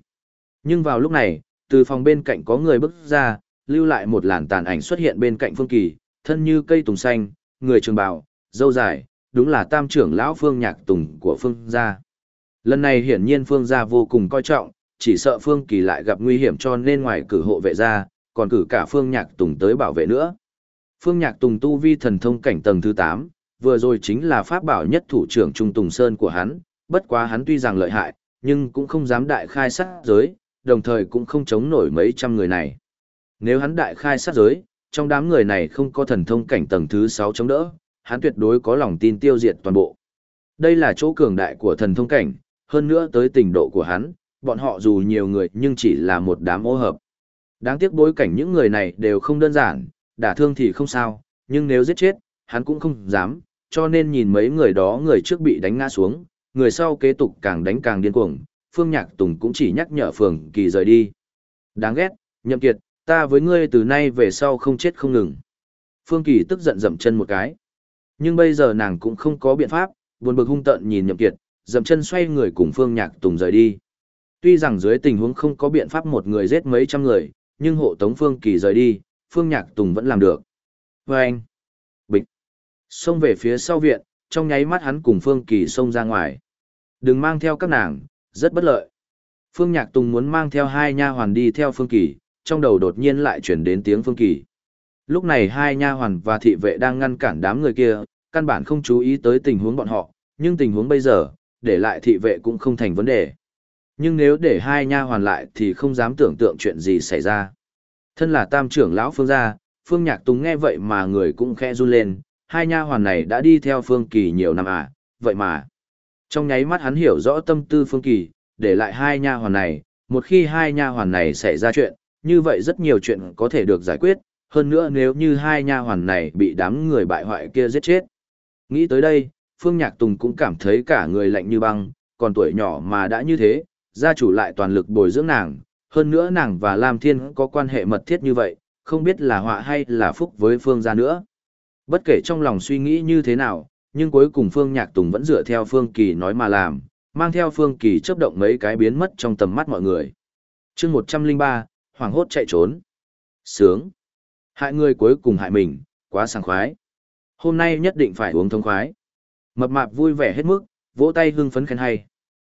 Nhưng vào lúc này, từ phòng bên cạnh có người bước ra, lưu lại một làn tàn ảnh xuất hiện bên cạnh Phương Kỳ, thân như cây tùng xanh, người trường bào, dâu dài, đúng là tam trưởng lão Phương Nhạc Tùng của Phương gia. Lần này hiển nhiên Phương gia vô cùng coi trọng, chỉ sợ Phương Kỳ lại gặp nguy hiểm cho nên ngoài cử hộ vệ ra, còn cử cả Phương Nhạc Tùng tới bảo vệ nữa. Phương Nhạc Tùng tu vi thần thông cảnh tầng thứ 8, vừa rồi chính là pháp bảo nhất thủ trưởng Trung Tùng Sơn của hắn, bất quá hắn tuy rằng lợi hại, nhưng cũng không dám đại khai sát giới, đồng thời cũng không chống nổi mấy trăm người này. Nếu hắn đại khai sát giới, trong đám người này không có thần thông cảnh tầng thứ 6 chống đỡ, hắn tuyệt đối có lòng tin tiêu diệt toàn bộ. Đây là chỗ cường đại của thần thông cảnh, hơn nữa tới tình độ của hắn, bọn họ dù nhiều người nhưng chỉ là một đám ô hợp. Đáng tiếc bối cảnh những người này đều không đơn giản, đả thương thì không sao, nhưng nếu giết chết, hắn cũng không dám, cho nên nhìn mấy người đó người trước bị đánh ngã xuống, người sau kế tục càng đánh càng điên cuồng, Phương Nhạc Tùng cũng chỉ nhắc nhở Phường Kỳ rời đi. Đáng ghét, Nhậm Kiệt, ta với ngươi từ nay về sau không chết không ngừng. Phương Kỳ tức giận dậm chân một cái. Nhưng bây giờ nàng cũng không có biện pháp, buồn bực hung tợn nhìn Nhậm Kiệt, dậm chân xoay người cùng Phương Nhạc Tùng rời đi. Tuy rằng dưới tình huống không có biện pháp một người giết mấy trăm người, nhưng hộ tống Phương Kỳ rời đi, Phương Nhạc Tùng vẫn làm được. Và anh, xông về phía sau viện, trong nháy mắt hắn cùng Phương Kỳ xông ra ngoài. Đừng mang theo các nàng, rất bất lợi. Phương Nhạc Tùng muốn mang theo hai nha hoàn đi theo Phương Kỳ, trong đầu đột nhiên lại chuyển đến tiếng Phương Kỳ. Lúc này hai nha hoàn và thị vệ đang ngăn cản đám người kia, căn bản không chú ý tới tình huống bọn họ, nhưng tình huống bây giờ, để lại thị vệ cũng không thành vấn đề. Nhưng nếu để hai nha hoàn lại thì không dám tưởng tượng chuyện gì xảy ra. Thân là tam trưởng lão Phương gia, Phương Nhạc Tùng nghe vậy mà người cũng khẽ run lên, hai nha hoàn này đã đi theo Phương Kỳ nhiều năm à, vậy mà. Trong nháy mắt hắn hiểu rõ tâm tư Phương Kỳ, để lại hai nha hoàn này, một khi hai nha hoàn này xảy ra chuyện, như vậy rất nhiều chuyện có thể được giải quyết, hơn nữa nếu như hai nha hoàn này bị đám người bại hoại kia giết chết. Nghĩ tới đây, Phương Nhạc Tùng cũng cảm thấy cả người lạnh như băng, còn tuổi nhỏ mà đã như thế, gia chủ lại toàn lực bồi dưỡng nàng, hơn nữa nàng và Lam Thiên có quan hệ mật thiết như vậy, không biết là họa hay là phúc với Phương gia nữa. Bất kể trong lòng suy nghĩ như thế nào, nhưng cuối cùng Phương Nhạc Tùng vẫn dựa theo Phương Kỳ nói mà làm, mang theo Phương Kỳ chấp động mấy cái biến mất trong tầm mắt mọi người. chương 103, Hoàng hốt chạy trốn. Sướng. Hại người cuối cùng hại mình, quá sảng khoái. Hôm nay nhất định phải uống thông khoái. Mập mạp vui vẻ hết mức, vỗ tay hưng phấn khen hay.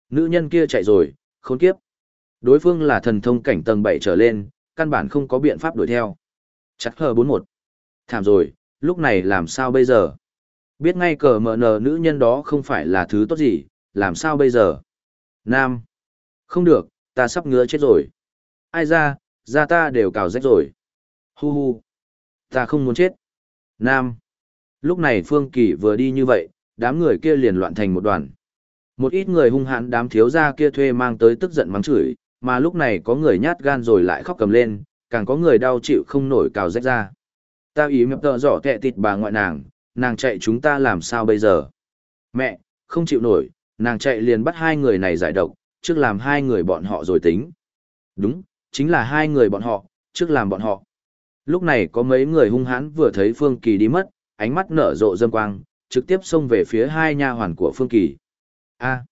Nữ nhân kia chạy rồi, khốn kiếp. Đối phương là thần thông cảnh tầng 7 trở lên, căn bản không có biện pháp đuổi theo. Chắc hờ 41. Thảm rồi, lúc này làm sao bây giờ? Biết ngay cờ mờ nờ nữ nhân đó không phải là thứ tốt gì, làm sao bây giờ? Nam. Không được, ta sắp ngứa chết rồi. Ai ra, ra ta đều cào rách rồi. Hu hu. Ta không muốn chết. Nam. Lúc này Phương Kỳ vừa đi như vậy, đám người kia liền loạn thành một đoàn. Một ít người hung hãn đám thiếu gia kia thuê mang tới tức giận mắng chửi, mà lúc này có người nhát gan rồi lại khóc cầm lên, càng có người đau chịu không nổi cào rách ra. Ta ý mập tờ giỏ kẹ tịt bà ngoại nàng, nàng chạy chúng ta làm sao bây giờ? Mẹ, không chịu nổi, nàng chạy liền bắt hai người này giải độc, trước làm hai người bọn họ rồi tính. Đúng, chính là hai người bọn họ, trước làm bọn họ. Lúc này có mấy người hung hãn vừa thấy Phương Kỳ đi mất, ánh mắt nở rộ dâm quang, trực tiếp xông về phía hai nha hoàn của Phương Kỳ. A.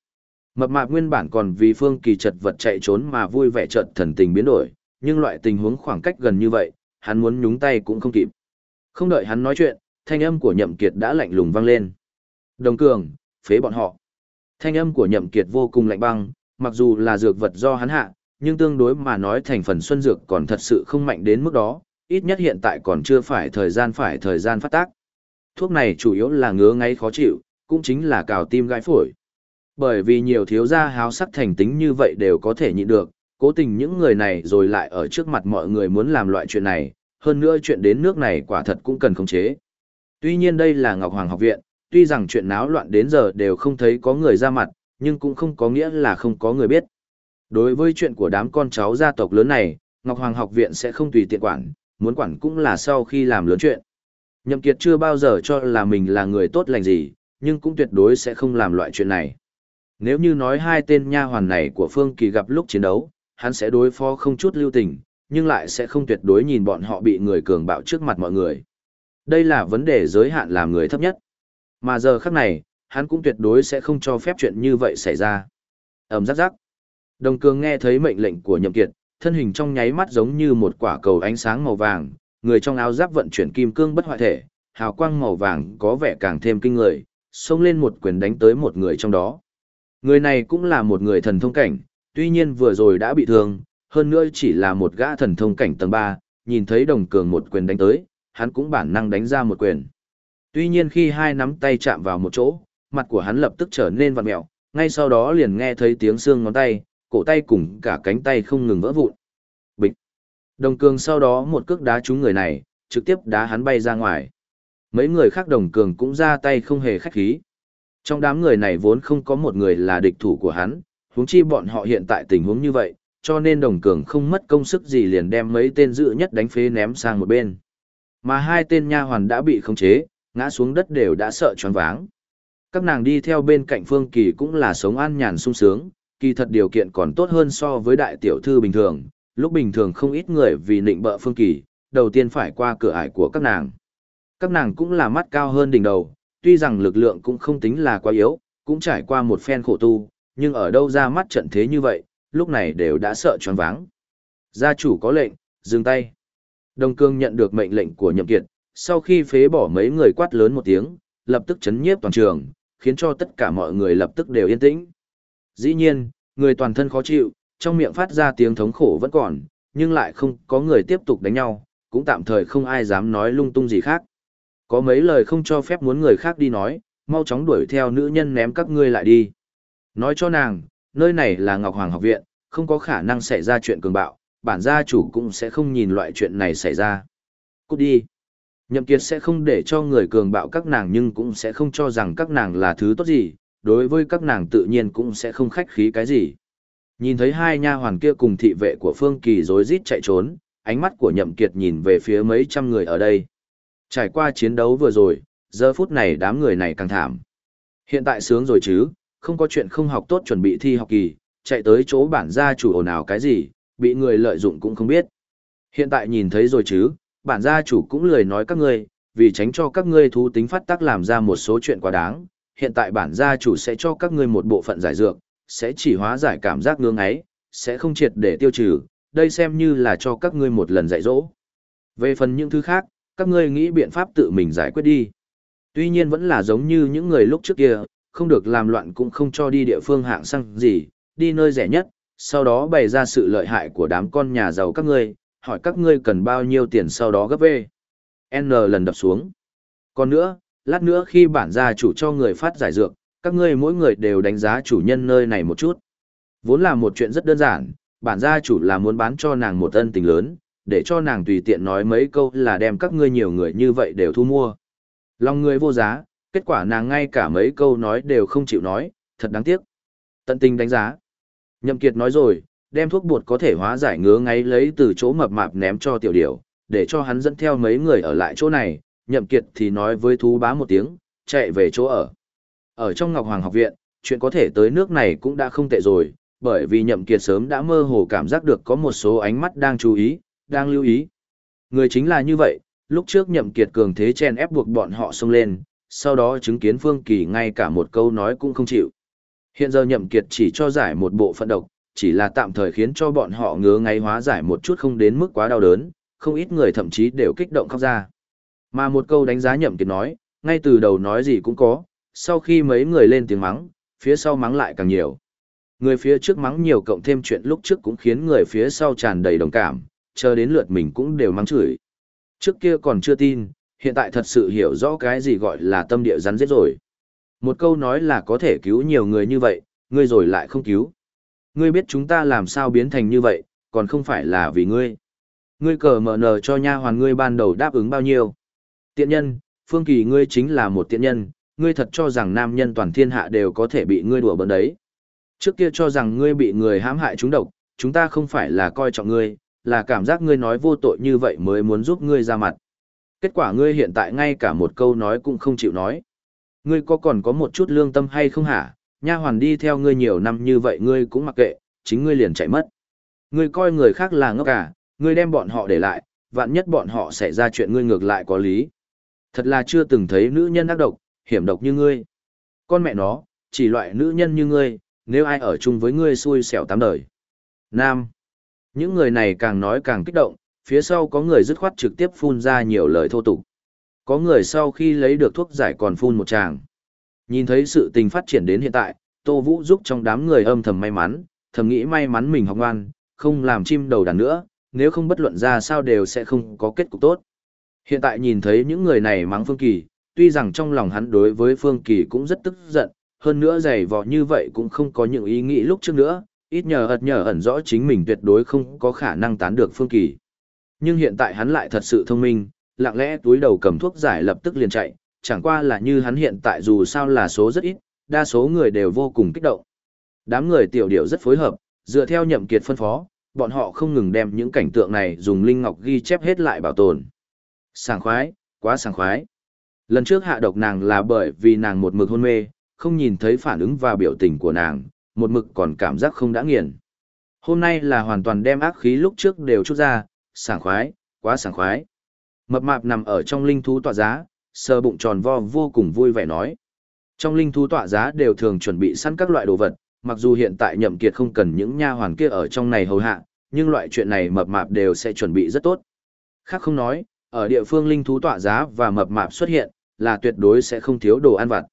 mập mạp nguyên bản còn vì Phương Kỳ chật vật chạy trốn mà vui vẻ chợt thần tình biến đổi, nhưng loại tình huống khoảng cách gần như vậy, hắn muốn nhúng tay cũng không kịp. Không đợi hắn nói chuyện, thanh âm của Nhậm Kiệt đã lạnh lùng vang lên. Đồng cường, phế bọn họ. Thanh âm của Nhậm Kiệt vô cùng lạnh băng, mặc dù là dược vật do hắn hạ, nhưng tương đối mà nói thành phần xuân dược còn thật sự không mạnh đến mức đó, ít nhất hiện tại còn chưa phải thời gian phải thời gian phát tác. Thuốc này chủ yếu là ngứa ngáy khó chịu, cũng chính là cào tim gãi phổi. Bởi vì nhiều thiếu gia háo sắc thành tính như vậy đều có thể nhịn được, cố tình những người này rồi lại ở trước mặt mọi người muốn làm loại chuyện này, hơn nữa chuyện đến nước này quả thật cũng cần khống chế. Tuy nhiên đây là Ngọc Hoàng học viện, tuy rằng chuyện náo loạn đến giờ đều không thấy có người ra mặt, nhưng cũng không có nghĩa là không có người biết. Đối với chuyện của đám con cháu gia tộc lớn này, Ngọc Hoàng học viện sẽ không tùy tiện quản, muốn quản cũng là sau khi làm lớn chuyện. Nhậm Kiệt chưa bao giờ cho là mình là người tốt lành gì, nhưng cũng tuyệt đối sẽ không làm loại chuyện này. Nếu như nói hai tên nha hoàn này của Phương Kỳ gặp lúc chiến đấu, hắn sẽ đối phó không chút lưu tình, nhưng lại sẽ không tuyệt đối nhìn bọn họ bị người cường bạo trước mặt mọi người. Đây là vấn đề giới hạn làm người thấp nhất. Mà giờ khắc này, hắn cũng tuyệt đối sẽ không cho phép chuyện như vậy xảy ra. Ẩm rắc rắc. Đồng cường nghe thấy mệnh lệnh của nhậm kiệt, thân hình trong nháy mắt giống như một quả cầu ánh sáng màu vàng, người trong áo giáp vận chuyển kim cương bất hoại thể, hào quang màu vàng có vẻ càng thêm kinh người, xông lên một quyền đánh tới một người trong đó. Người này cũng là một người thần thông cảnh, tuy nhiên vừa rồi đã bị thương, hơn nữa chỉ là một gã thần thông cảnh tầng 3, nhìn thấy đồng cường một quyền đánh tới, hắn cũng bản năng đánh ra một quyền. Tuy nhiên khi hai nắm tay chạm vào một chỗ, mặt của hắn lập tức trở nên vặn mẹo, ngay sau đó liền nghe thấy tiếng xương ngón tay, cổ tay cùng cả cánh tay không ngừng vỡ vụn. Bịch. Đồng cường sau đó một cước đá trúng người này, trực tiếp đá hắn bay ra ngoài. Mấy người khác đồng cường cũng ra tay không hề khách khí. Trong đám người này vốn không có một người là địch thủ của hắn, huống chi bọn họ hiện tại tình huống như vậy, cho nên đồng cường không mất công sức gì liền đem mấy tên dự nhất đánh phế ném sang một bên. Mà hai tên nha hoàn đã bị khống chế, ngã xuống đất đều đã sợ choáng váng. Các nàng đi theo bên cạnh Phương Kỳ cũng là sống an nhàn sung sướng, kỳ thật điều kiện còn tốt hơn so với đại tiểu thư bình thường, lúc bình thường không ít người vì nịnh bợ Phương Kỳ, đầu tiên phải qua cửa ải của các nàng. Các nàng cũng là mắt cao hơn đỉnh đầu, tuy rằng lực lượng cũng không tính là quá yếu, cũng trải qua một phen khổ tu, nhưng ở đâu ra mắt trận thế như vậy, lúc này đều đã sợ choáng váng. Gia chủ có lệnh, dừng tay. Đông Cương nhận được mệnh lệnh của Nhậm Kiệt, sau khi phế bỏ mấy người quát lớn một tiếng, lập tức chấn nhiếp toàn trường, khiến cho tất cả mọi người lập tức đều yên tĩnh. Dĩ nhiên, người toàn thân khó chịu, trong miệng phát ra tiếng thống khổ vẫn còn, nhưng lại không có người tiếp tục đánh nhau, cũng tạm thời không ai dám nói lung tung gì khác. Có mấy lời không cho phép muốn người khác đi nói, mau chóng đuổi theo nữ nhân ném các ngươi lại đi. Nói cho nàng, nơi này là Ngọc Hoàng học viện, không có khả năng xảy ra chuyện cường bạo, bản gia chủ cũng sẽ không nhìn loại chuyện này xảy ra. Cút đi. Nhậm Kiệt sẽ không để cho người cường bạo các nàng nhưng cũng sẽ không cho rằng các nàng là thứ tốt gì, đối với các nàng tự nhiên cũng sẽ không khách khí cái gì. Nhìn thấy hai nha hoàn kia cùng thị vệ của Phương Kỳ rối rít chạy trốn, ánh mắt của Nhậm Kiệt nhìn về phía mấy trăm người ở đây. Trải qua chiến đấu vừa rồi, giờ phút này đám người này càng thảm. Hiện tại sướng rồi chứ, không có chuyện không học tốt chuẩn bị thi học kỳ, chạy tới chỗ bản gia chủ ồn ào cái gì, bị người lợi dụng cũng không biết. Hiện tại nhìn thấy rồi chứ, bản gia chủ cũng lười nói các ngươi, vì tránh cho các ngươi thú tính phát tác làm ra một số chuyện quá đáng, hiện tại bản gia chủ sẽ cho các ngươi một bộ phận giải dược, sẽ chỉ hóa giải cảm giác ngưỡng ấy, sẽ không triệt để tiêu trừ, đây xem như là cho các ngươi một lần dạy dỗ. Về phần những thứ khác, các ngươi nghĩ biện pháp tự mình giải quyết đi. Tuy nhiên vẫn là giống như những người lúc trước kia, không được làm loạn cũng không cho đi địa phương hạng sang gì, đi nơi rẻ nhất, sau đó bày ra sự lợi hại của đám con nhà giàu các ngươi, hỏi các ngươi cần bao nhiêu tiền sau đó gấp về. N lần đập xuống. Còn nữa, lát nữa khi bản gia chủ cho người phát giải dược, các ngươi mỗi người đều đánh giá chủ nhân nơi này một chút. Vốn là một chuyện rất đơn giản, bản gia chủ là muốn bán cho nàng một ân tình lớn, để cho nàng tùy tiện nói mấy câu là đem các ngươi nhiều người như vậy đều thu mua. Lòng người vô giá, kết quả nàng ngay cả mấy câu nói đều không chịu nói, thật đáng tiếc. Tận tình đánh giá. Nhậm Kiệt nói rồi, đem thuốc bột có thể hóa giải ngứa ngáy lấy từ chỗ mập mạp ném cho tiểu điểu, để cho hắn dẫn theo mấy người ở lại chỗ này, Nhậm Kiệt thì nói với thú bá một tiếng, chạy về chỗ ở. Ở trong Ngọc Hoàng học viện, chuyện có thể tới nước này cũng đã không tệ rồi, bởi vì Nhậm Kiệt sớm đã mơ hồ cảm giác được có một số ánh mắt đang chú ý, đang lưu ý. Người chính là như vậy, lúc trước Nhậm Kiệt cường thế chen ép buộc bọn họ xông lên, sau đó chứng kiến Phương Kỳ ngay cả một câu nói cũng không chịu. Hiện giờ Nhậm Kiệt chỉ cho giải một bộ phận độc, chỉ là tạm thời khiến cho bọn họ ngứa ngáy hóa giải một chút không đến mức quá đau đớn, không ít người thậm chí đều kích động khóc ra. Mà một câu đánh giá Nhậm Kiệt nói, ngay từ đầu nói gì cũng có, sau khi mấy người lên tiếng mắng, phía sau mắng lại càng nhiều. Người phía trước mắng nhiều cộng thêm chuyện lúc trước cũng khiến người phía sau tràn đầy đồng cảm, chờ đến lượt mình cũng đều mắng chửi. Trước kia còn chưa tin, hiện tại thật sự hiểu rõ cái gì gọi là tâm địa rắn giết rồi. Một câu nói là có thể cứu nhiều người như vậy, ngươi rồi lại không cứu. Ngươi biết chúng ta làm sao biến thành như vậy, còn không phải là vì ngươi. Ngươi cờ mở nở cho nha hoàn ngươi ban đầu đáp ứng bao nhiêu. Tiện nhân, Phương Kỳ ngươi chính là một tiện nhân, ngươi thật cho rằng nam nhân toàn thiên hạ đều có thể bị ngươi đùa bỡn đấy. Trước kia cho rằng ngươi bị người hãm hại chúng độc, chúng ta không phải là coi trọng ngươi, là cảm giác ngươi nói vô tội như vậy mới muốn giúp ngươi ra mặt. Kết quả ngươi hiện tại ngay cả một câu nói cũng không chịu nói. Ngươi có còn có một chút lương tâm hay không hả? Nha hoàn đi theo ngươi nhiều năm như vậy ngươi cũng mặc kệ, chính ngươi liền chạy mất. Ngươi coi người khác là ngốc cả, ngươi đem bọn họ để lại, vạn nhất bọn họ xảy ra chuyện ngươi ngược lại có lý. Thật là chưa từng thấy nữ nhân ác độc, hiểm độc như ngươi. Con mẹ nó, chỉ loại nữ nhân như ngươi, nếu ai ở chung với ngươi xui xẻo tám đời. Nam. Những người này càng nói càng kích động, phía sau có người dứt khoát trực tiếp phun ra nhiều lời thô tục. Có người sau khi lấy được thuốc giải còn phun một tràng. Nhìn thấy sự tình phát triển đến hiện tại, Tô Vũ giúp trong đám người âm thầm may mắn, thầm nghĩ may mắn mình học ngoan, không làm chim đầu đàn nữa, nếu không bất luận ra sao đều sẽ không có kết cục tốt. Hiện tại nhìn thấy những người này mắng Phương Kỳ, tuy rằng trong lòng hắn đối với Phương Kỳ cũng rất tức giận, hơn nữa giày vò như vậy cũng không có những ý nghĩ lúc trước nữa, ít nhờ ật nhờ ẩn rõ chính mình tuyệt đối không có khả năng tán được Phương Kỳ. Nhưng hiện tại hắn lại thật sự thông minh, lặng lẽ túi đầu cầm thuốc giải lập tức liền chạy, chẳng qua là như hắn hiện tại dù sao là số rất ít, đa số người đều vô cùng kích động. Đám người tiểu điệu rất phối hợp, dựa theo nhậm kiệt phân phó, bọn họ không ngừng đem những cảnh tượng này dùng linh ngọc ghi chép hết lại bảo tồn. Sảng khoái, quá sảng khoái. Lần trước hạ độc nàng là bởi vì nàng một mực hôn mê, không nhìn thấy phản ứng và biểu tình của nàng, một mực còn cảm giác không đã nghiền. Hôm nay là hoàn toàn đem ác khí lúc trước đều chút ra, sảng khoái, quá sảng khoái. Mập mạp nằm ở trong linh thú tọa giá, sờ bụng tròn vo vô cùng vui vẻ nói. Trong linh thú tọa giá đều thường chuẩn bị sẵn các loại đồ vật, mặc dù hiện tại nhậm kiệt không cần những nha hoàn kia ở trong này hầu hạ, nhưng loại chuyện này mập mạp đều sẽ chuẩn bị rất tốt. Khác không nói, ở địa phương linh thú tọa giá và mập mạp xuất hiện, là tuyệt đối sẽ không thiếu đồ ăn vặt.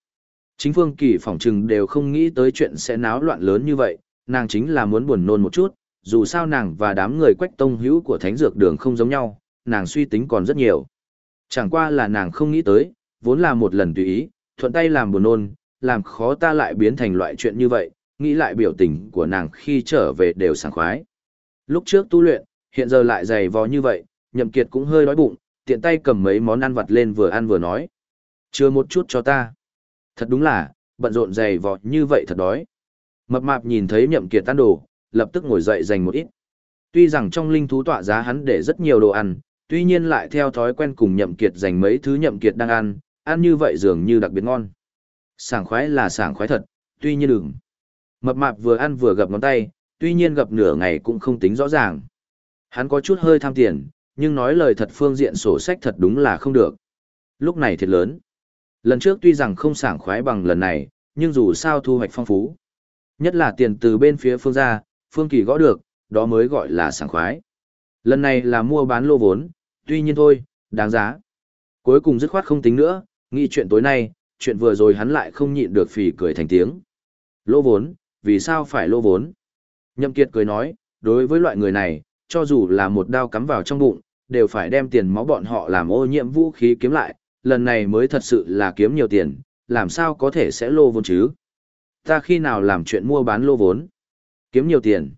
Chính phương kỳ phỏng trừng đều không nghĩ tới chuyện sẽ náo loạn lớn như vậy, nàng chính là muốn buồn nôn một chút, dù sao nàng và đám người quách tông hữu của thánh dược đường không giống nhau, nàng suy tính còn rất nhiều. Chẳng qua là nàng không nghĩ tới, vốn là một lần tùy ý, thuận tay làm buồn nôn, làm khó ta lại biến thành loại chuyện như vậy, nghĩ lại biểu tình của nàng khi trở về đều sảng khoái. Lúc trước tu luyện, hiện giờ lại dày vò như vậy, nhậm kiệt cũng hơi đói bụng, tiện tay cầm mấy món ăn vặt lên vừa ăn vừa nói. Chưa một chút cho ta. Thật đúng là, bận rộn dày vò như vậy thật đói. Mập mạp nhìn thấy nhậm kiệt tan đồ, lập tức ngồi dậy dành một ít. Tuy rằng trong linh thú tọa giá hắn để rất nhiều đồ ăn, tuy nhiên lại theo thói quen cùng nhậm kiệt dành mấy thứ nhậm kiệt đang ăn, ăn như vậy dường như đặc biệt ngon. Sảng khoái là sảng khoái thật, tuy nhiên đừng. Mập mạp vừa ăn vừa gập ngón tay, tuy nhiên gập nửa ngày cũng không tính rõ ràng. Hắn có chút hơi tham tiền, nhưng nói lời thật phương diện sổ sách thật đúng là không được. Lúc này thiệt lớn. Lần trước tuy rằng không sảng khoái bằng lần này, nhưng dù sao thu hoạch phong phú. Nhất là tiền từ bên phía phương gia phương kỳ gõ được, đó mới gọi là sảng khoái. Lần này là mua bán lô vốn, tuy nhiên thôi, đáng giá. Cuối cùng dứt khoát không tính nữa, nghĩ chuyện tối nay, chuyện vừa rồi hắn lại không nhịn được phì cười thành tiếng. Lô vốn, vì sao phải lô vốn? Nhậm Kiệt cười nói, đối với loại người này, cho dù là một đao cắm vào trong bụng, đều phải đem tiền máu bọn họ làm ô nhiễm vũ khí kiếm lại, lần này mới thật sự là kiếm nhiều tiền, làm sao có thể sẽ lô vốn chứ? Ta khi nào làm chuyện mua bán lô vốn? Kiếm nhiều tiền.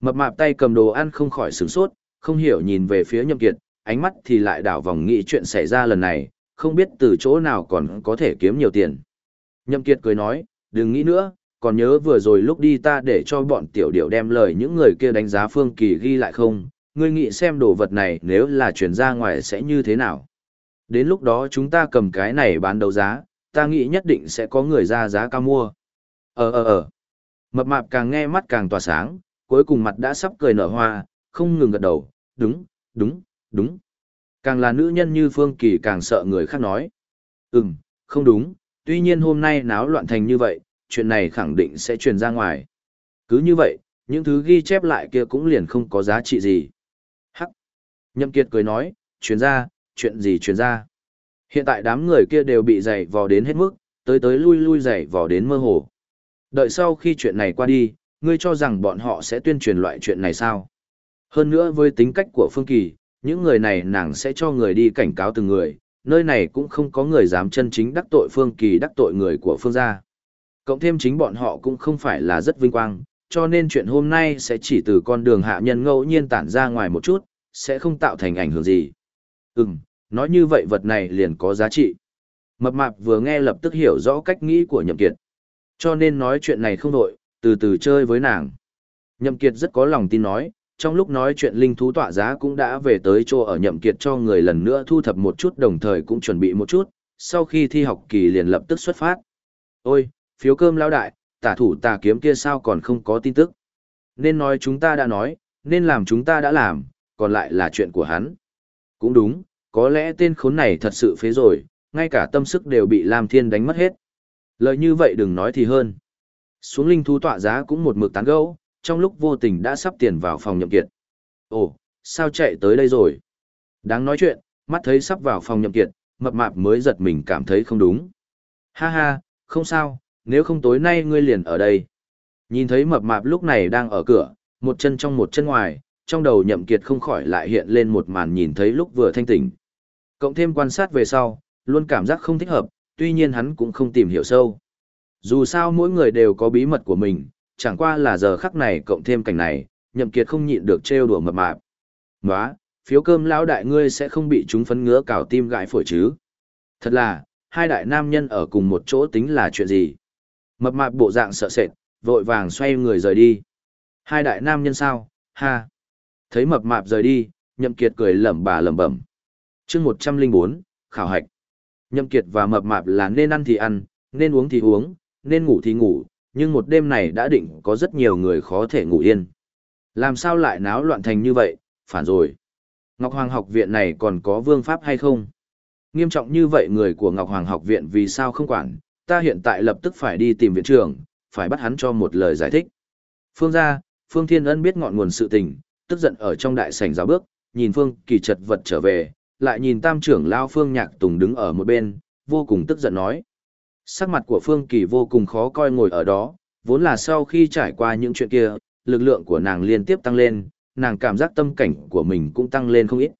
Mập mạp tay cầm đồ ăn không khỏi sửng sốt, không hiểu nhìn về phía Nhậm Kiệt, ánh mắt thì lại đảo vòng nghĩ chuyện xảy ra lần này, không biết từ chỗ nào còn có thể kiếm nhiều tiền. Nhậm Kiệt cười nói, đừng nghĩ nữa, còn nhớ vừa rồi lúc đi ta để cho bọn tiểu điểu đem lời những người kia đánh giá Phương Kỳ ghi lại không, ngươi nghĩ xem đồ vật này nếu là chuyển ra ngoài sẽ như thế nào. Đến lúc đó chúng ta cầm cái này bán đấu giá, ta nghĩ nhất định sẽ có người ra giá cao mua. Ờ ờ ờ. Mập mạp càng nghe mắt càng tỏa sáng, cuối cùng mặt đã sắp cười nở hoa, không ngừng gật đầu, đúng, đúng, đúng. Càng là nữ nhân như Phương Kỳ càng sợ người khác nói. Ừm, không đúng, tuy nhiên hôm nay náo loạn thành như vậy, chuyện này khẳng định sẽ truyền ra ngoài. Cứ như vậy, những thứ ghi chép lại kia cũng liền không có giá trị gì. Hắc. Nhậm Kiệt cười nói, truyền ra, chuyện gì truyền ra. Hiện tại đám người kia đều bị dày vò đến hết mức, tới tới lui lui dày vò đến mơ hồ. Đợi sau khi chuyện này qua đi, ngươi cho rằng bọn họ sẽ tuyên truyền loại chuyện này sao? Hơn nữa với tính cách của Phương Kỳ, những người này nàng sẽ cho người đi cảnh cáo từng người, nơi này cũng không có người dám chân chính đắc tội Phương Kỳ đắc tội người của Phương gia. Cộng thêm chính bọn họ cũng không phải là rất vinh quang, cho nên chuyện hôm nay sẽ chỉ từ con đường hạ nhân ngẫu nhiên tản ra ngoài một chút, sẽ không tạo thành ảnh hưởng gì. Ừm, nói như vậy vật này liền có giá trị. Mập mạp vừa nghe lập tức hiểu rõ cách nghĩ của Nhậm Kiệt. Cho nên nói chuyện này không đội, từ từ chơi với nàng. Nhậm Kiệt rất có lòng tin nói, trong lúc nói chuyện linh thú tọa giá cũng đã về tới chỗ ở Nhậm Kiệt cho người lần nữa thu thập một chút đồng thời cũng chuẩn bị một chút, sau khi thi học kỳ liền lập tức xuất phát. Ôi, phiếu cơm lão đại, tả thủ tà kiếm kia sao còn không có tin tức. Nên nói chúng ta đã nói, nên làm chúng ta đã làm, còn lại là chuyện của hắn. Cũng đúng, có lẽ tên khốn này thật sự phế rồi, ngay cả tâm sức đều bị Lam Thiên đánh mất hết. Lời như vậy đừng nói thì hơn. Xuống linh thú tọa giá cũng một mực tán gẫu, trong lúc vô tình đã sắp tiền vào phòng nhậm kiệt. Ồ, sao chạy tới đây rồi? Đáng nói chuyện, mắt thấy sắp vào phòng nhậm kiệt, mập mạp mới giật mình cảm thấy không đúng. Ha ha, không sao, nếu không tối nay ngươi liền ở đây. Nhìn thấy mập mạp lúc này đang ở cửa, một chân trong một chân ngoài, trong đầu nhậm kiệt không khỏi lại hiện lên một màn nhìn thấy lúc vừa thanh tỉnh. Cộng thêm quan sát về sau, luôn cảm giác không thích hợp, tuy nhiên hắn cũng không tìm hiểu sâu. Dù sao mỗi người đều có bí mật của mình, chẳng qua là giờ khắc này cộng thêm cảnh này, nhậm kiệt không nhịn được trêu đùa mập mạp. Nóa, phiếu cơm lão đại ngươi sẽ không bị chúng phấn ngứa cào tim gãi phổi chứ. Thật là, hai đại nam nhân ở cùng một chỗ tính là chuyện gì? Mập mạp bộ dạng sợ sệt, vội vàng xoay người rời đi. Hai đại nam nhân sao, ha. Thấy mập mạp rời đi, nhậm kiệt cười lẩm bà lẩm bẩm. Chương 104, khảo hạch. Nhậm kiệt và mập mạp là nên ăn thì ăn, nên uống thì uống, nên ngủ thì ngủ, nhưng một đêm này đã định có rất nhiều người khó thể ngủ yên. Làm sao lại náo loạn thành như vậy, phản rồi. Ngọc Hoàng học viện này còn có vương pháp hay không? Nghiêm trọng như vậy người của Ngọc Hoàng học viện vì sao không quản, ta hiện tại lập tức phải đi tìm viện trưởng, phải bắt hắn cho một lời giải thích. Phương gia, Phương Thiên Ân biết ngọn nguồn sự tình, tức giận ở trong đại sảnh giáo bước, nhìn Phương Kỳ chật vật trở về, lại nhìn tam trưởng lao Phương Nhạc Tùng đứng ở một bên, vô cùng tức giận nói. Sắc mặt của Phương Kỳ vô cùng khó coi ngồi ở đó, vốn là sau khi trải qua những chuyện kia, lực lượng của nàng liên tiếp tăng lên, nàng cảm giác tâm cảnh của mình cũng tăng lên không ít.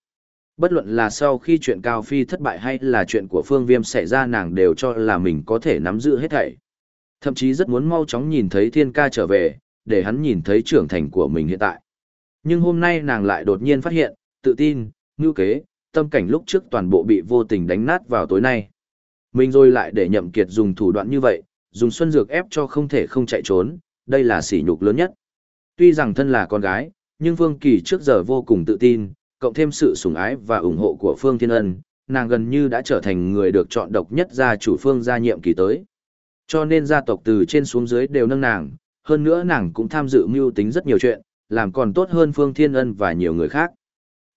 Bất luận là sau khi chuyện Cao Phi thất bại hay là chuyện của Phương Viêm xảy ra nàng đều cho là mình có thể nắm giữ hết thảy. Thậm chí rất muốn mau chóng nhìn thấy thiên ca trở về, để hắn nhìn thấy trưởng thành của mình hiện tại. Nhưng hôm nay nàng lại đột nhiên phát hiện, tự tin, ngưu kế, tâm cảnh lúc trước toàn bộ bị vô tình đánh nát vào tối nay. Mình rồi lại để nhậm kiệt dùng thủ đoạn như vậy, dùng xuân dược ép cho không thể không chạy trốn, đây là sỉ nhục lớn nhất. Tuy rằng thân là con gái, nhưng Vương Kỳ trước giờ vô cùng tự tin, cộng thêm sự sủng ái và ủng hộ của Phương Thiên Ân, nàng gần như đã trở thành người được chọn độc nhất gia chủ Phương gia nhiệm kỳ tới. Cho nên gia tộc từ trên xuống dưới đều nâng nàng, hơn nữa nàng cũng tham dự mưu tính rất nhiều chuyện, làm còn tốt hơn Phương Thiên Ân và nhiều người khác.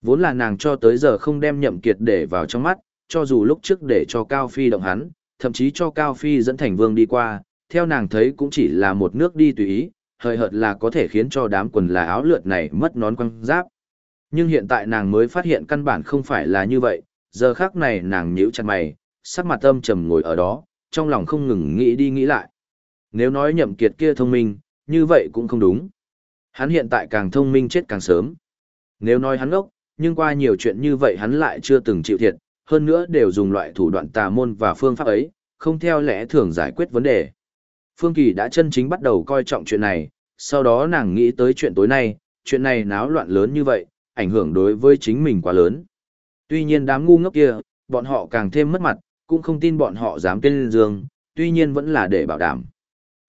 Vốn là nàng cho tới giờ không đem nhậm kiệt để vào trong mắt, cho dù lúc trước để cho Cao Phi động hắn, thậm chí cho Cao Phi dẫn thành vương đi qua, theo nàng thấy cũng chỉ là một nước đi tùy ý, hơi hợt là có thể khiến cho đám quần là áo lượt này mất nón quăng giáp. Nhưng hiện tại nàng mới phát hiện căn bản không phải là như vậy, giờ khắc này nàng nhíu chặt mày, sắc mặt âm trầm ngồi ở đó, trong lòng không ngừng nghĩ đi nghĩ lại. Nếu nói nhậm kiệt kia thông minh, như vậy cũng không đúng. Hắn hiện tại càng thông minh chết càng sớm. Nếu nói hắn ngốc, nhưng qua nhiều chuyện như vậy hắn lại chưa từng chịu thiệt, hơn nữa đều dùng loại thủ đoạn tà môn và phương pháp ấy, không theo lẽ thường giải quyết vấn đề. Phương Kỳ đã chân chính bắt đầu coi trọng chuyện này, sau đó nàng nghĩ tới chuyện tối nay, chuyện này náo loạn lớn như vậy, ảnh hưởng đối với chính mình quá lớn. Tuy nhiên đám ngu ngốc kia, bọn họ càng thêm mất mặt, cũng không tin bọn họ dám tên dương, tuy nhiên vẫn là để bảo đảm.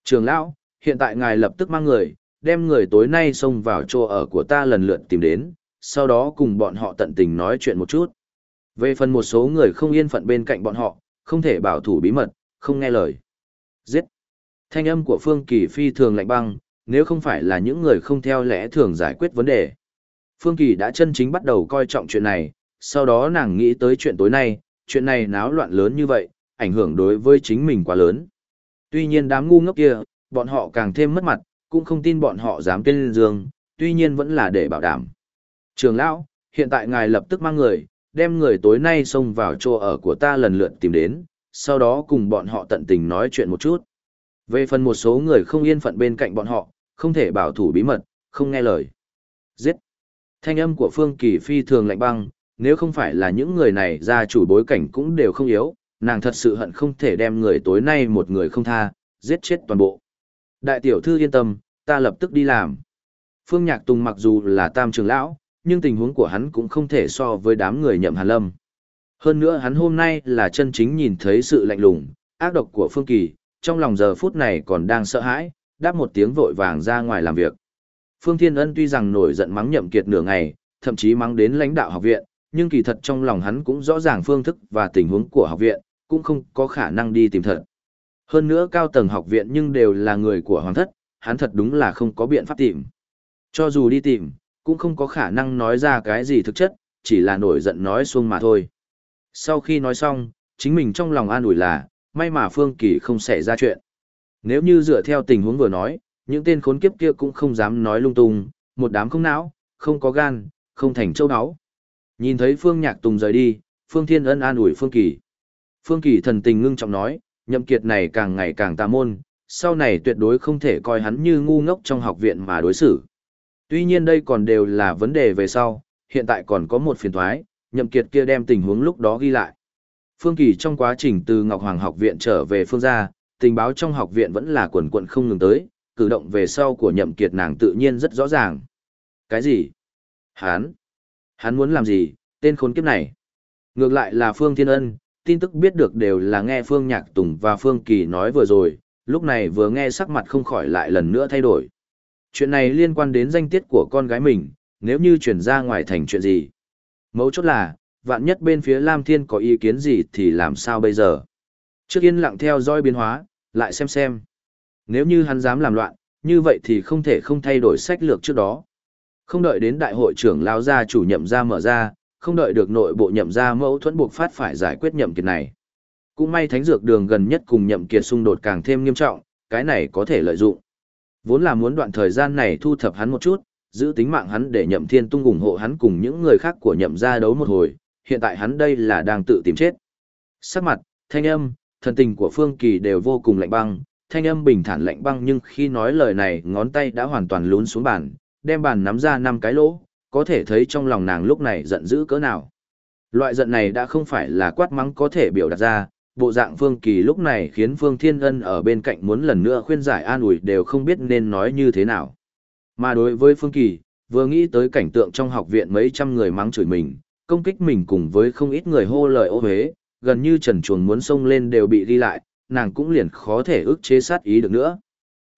Trường lão, hiện tại ngài lập tức mang người, đem người tối nay xông vào chỗ ở của ta lần lượt tìm đến, sau đó cùng bọn họ tận tình nói chuyện một chút. Về phần một số người không yên phận bên cạnh bọn họ, không thể bảo thủ bí mật, không nghe lời. Giết! Thanh âm của Phương Kỳ phi thường lạnh băng, nếu không phải là những người không theo lẽ thường giải quyết vấn đề. Phương Kỳ đã chân chính bắt đầu coi trọng chuyện này, sau đó nàng nghĩ tới chuyện tối nay, chuyện này náo loạn lớn như vậy, ảnh hưởng đối với chính mình quá lớn. Tuy nhiên đám ngu ngốc kia, bọn họ càng thêm mất mặt, cũng không tin bọn họ dám tên dương, tuy nhiên vẫn là để bảo đảm. Trường lão, hiện tại ngài lập tức mang người, đem người tối nay xông vào chỗ ở của ta lần lượt tìm đến, sau đó cùng bọn họ tận tình nói chuyện một chút. Về phần một số người không yên phận bên cạnh bọn họ, không thể bảo thủ bí mật, không nghe lời. Giết! Thanh âm của Phương Kỳ phi thường lạnh băng, nếu không phải là những người này ra chủ bối cảnh cũng đều không yếu, nàng thật sự hận không thể đem người tối nay một người không tha, giết chết toàn bộ. Đại tiểu thư yên tâm, ta lập tức đi làm. Phương Nhạc Tùng mặc dù là tam trường lão, nhưng tình huống của hắn cũng không thể so với đám người nhậm hàn lâm. Hơn nữa hắn hôm nay là chân chính nhìn thấy sự lạnh lùng, ác độc của Phương Kỳ, trong lòng giờ phút này còn đang sợ hãi, đáp một tiếng vội vàng ra ngoài làm việc. Phương Thiên Ân tuy rằng nổi giận mắng nhậm kiệt nửa ngày, thậm chí mắng đến lãnh đạo học viện, nhưng kỳ thật trong lòng hắn cũng rõ ràng phương thức và tình huống của học viện, cũng không có khả năng đi tìm thật. Hơn nữa cao tầng học viện nhưng đều là người của hoàng thất, hắn thật đúng là không có biện pháp tìm. Cho dù đi tìm, cũng không có khả năng nói ra cái gì thực chất, chỉ là nổi giận nói xuông mà thôi. Sau khi nói xong, chính mình trong lòng an ủi là, may mà Phương Kỳ không xảy ra chuyện. Nếu như dựa theo tình huống vừa nói, những tên khốn kiếp kia cũng không dám nói lung tung, một đám không não, không có gan, không thành châu áo. Nhìn thấy Phương Nhạc Tùng rời đi, Phương Thiên Ân an ủi Phương Kỳ. Phương Kỳ thần tình ngưng trọng nói, nhậm kiệt này càng ngày càng tà môn, sau này tuyệt đối không thể coi hắn như ngu ngốc trong học viện mà đối xử. Tuy nhiên đây còn đều là vấn đề về sau, hiện tại còn có một phiền thoái, nhậm kiệt kia đem tình huống lúc đó ghi lại. Phương Kỳ trong quá trình từ Ngọc Hoàng học viện trở về phương gia, tình báo trong học viện vẫn là quần quận không ngừng tới, cử động về sau của nhậm kiệt nàng tự nhiên rất rõ ràng. Cái gì? Hán? Hán muốn làm gì, tên khốn kiếp này? Ngược lại là Phương Thiên Ân, tin tức biết được đều là nghe Phương Nhạc Tùng và Phương Kỳ nói vừa rồi, lúc này vừa nghe sắc mặt không khỏi lại lần nữa thay đổi. Chuyện này liên quan đến danh tiết của con gái mình, nếu như chuyển ra ngoài thành chuyện gì. Mấu chốt là, vạn nhất bên phía Lam Thiên có ý kiến gì thì làm sao bây giờ? Trước yên lặng theo dõi biến hóa, lại xem xem. Nếu như hắn dám làm loạn, như vậy thì không thể không thay đổi sách lược trước đó. Không đợi đến đại hội trưởng lao ra chủ nhậm ra mở ra, không đợi được nội bộ nhậm ra mâu thuẫn buộc phát phải giải quyết nhậm kiệt này. Cũng may thánh dược đường gần nhất cùng nhậm kiệt xung đột càng thêm nghiêm trọng, cái này có thể lợi dụng. Vốn là muốn đoạn thời gian này thu thập hắn một chút, giữ tính mạng hắn để nhậm thiên tung ủng hộ hắn cùng những người khác của nhậm gia đấu một hồi, hiện tại hắn đây là đang tự tìm chết. Sắc mặt, thanh âm, thần tình của Phương Kỳ đều vô cùng lạnh băng, thanh âm bình thản lạnh băng nhưng khi nói lời này ngón tay đã hoàn toàn lún xuống bàn, đem bàn nắm ra năm cái lỗ, có thể thấy trong lòng nàng lúc này giận dữ cỡ nào. Loại giận này đã không phải là quát mắng có thể biểu đạt ra, bộ dạng Phương Kỳ lúc này khiến Phương Thiên Ân ở bên cạnh muốn lần nữa khuyên giải an ủi đều không biết nên nói như thế nào. Mà đối với Phương Kỳ, vừa nghĩ tới cảnh tượng trong học viện mấy trăm người mắng chửi mình, công kích mình cùng với không ít người hô lời ô huế, gần như trần chuồng muốn xông lên đều bị đi lại, nàng cũng liền khó thể ức chế sát ý được nữa.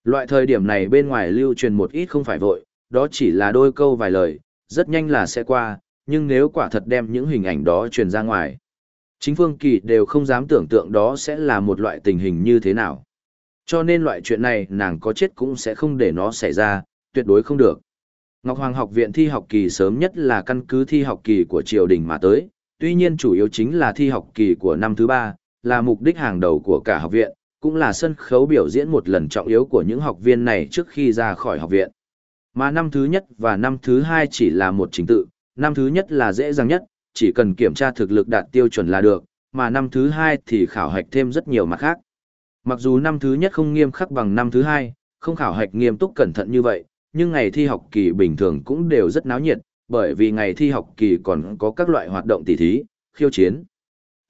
Loại thời điểm này bên ngoài lưu truyền một ít không phải vội, đó chỉ là đôi câu vài lời, rất nhanh là sẽ qua, nhưng nếu quả thật đem những hình ảnh đó truyền ra ngoài. Chính Phương Kỳ đều không dám tưởng tượng đó sẽ là một loại tình hình như thế nào. Cho nên loại chuyện này nàng có chết cũng sẽ không để nó xảy ra, tuyệt đối không được. Ngọc Hoàng học viện thi học kỳ sớm nhất là căn cứ thi học kỳ của triều đình mà tới, tuy nhiên chủ yếu chính là thi học kỳ của năm thứ ba, là mục đích hàng đầu của cả học viện, cũng là sân khấu biểu diễn một lần trọng yếu của những học viên này trước khi ra khỏi học viện. Mà năm thứ nhất và năm thứ hai chỉ là một trình tự, năm thứ nhất là dễ dàng nhất, chỉ cần kiểm tra thực lực đạt tiêu chuẩn là được, mà năm thứ hai thì khảo hạch thêm rất nhiều mặt khác. Mặc dù năm thứ nhất không nghiêm khắc bằng năm thứ hai, không khảo hạch nghiêm túc cẩn thận như vậy, nhưng ngày thi học kỳ bình thường cũng đều rất náo nhiệt, bởi vì ngày thi học kỳ còn có các loại hoạt động tỉ thí, khiêu chiến.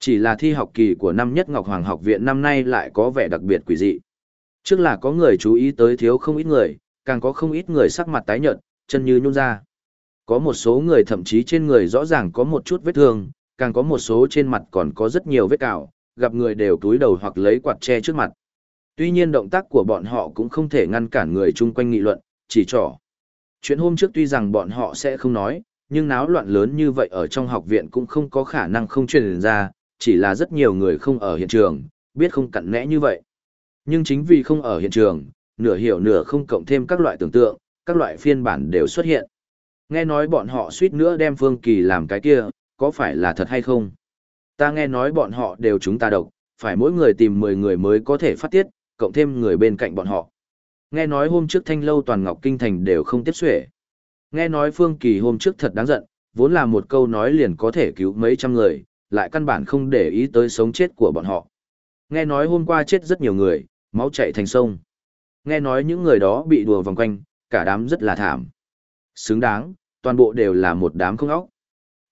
Chỉ là thi học kỳ của năm nhất Ngọc Hoàng học viện năm nay lại có vẻ đặc biệt quỷ dị. Trước là có người chú ý tới thiếu không ít người, càng có không ít người sắc mặt tái nhợt, chân như nhung ra. Có một số người thậm chí trên người rõ ràng có một chút vết thương, càng có một số trên mặt còn có rất nhiều vết cào, gặp người đều túi đầu hoặc lấy quạt che trước mặt. Tuy nhiên động tác của bọn họ cũng không thể ngăn cản người chung quanh nghị luận, chỉ trỏ. Chuyện hôm trước tuy rằng bọn họ sẽ không nói, nhưng náo loạn lớn như vậy ở trong học viện cũng không có khả năng không truyền ra, chỉ là rất nhiều người không ở hiện trường, biết không cặn nẽ như vậy. Nhưng chính vì không ở hiện trường, nửa hiểu nửa không cộng thêm các loại tưởng tượng, các loại phiên bản đều xuất hiện. Nghe nói bọn họ suýt nữa đem Phương Kỳ làm cái kia, có phải là thật hay không? Ta nghe nói bọn họ đều chúng ta độc, phải mỗi người tìm 10 người mới có thể phát tiết, cộng thêm người bên cạnh bọn họ. Nghe nói hôm trước thanh lâu toàn ngọc kinh thành đều không tiếp xuể. Nghe nói Phương Kỳ hôm trước thật đáng giận, vốn là một câu nói liền có thể cứu mấy trăm người, lại căn bản không để ý tới sống chết của bọn họ. Nghe nói hôm qua chết rất nhiều người, máu chảy thành sông. Nghe nói những người đó bị đùa vòng quanh, cả đám rất là thảm. Xứng đáng, toàn bộ đều là một đám không óc.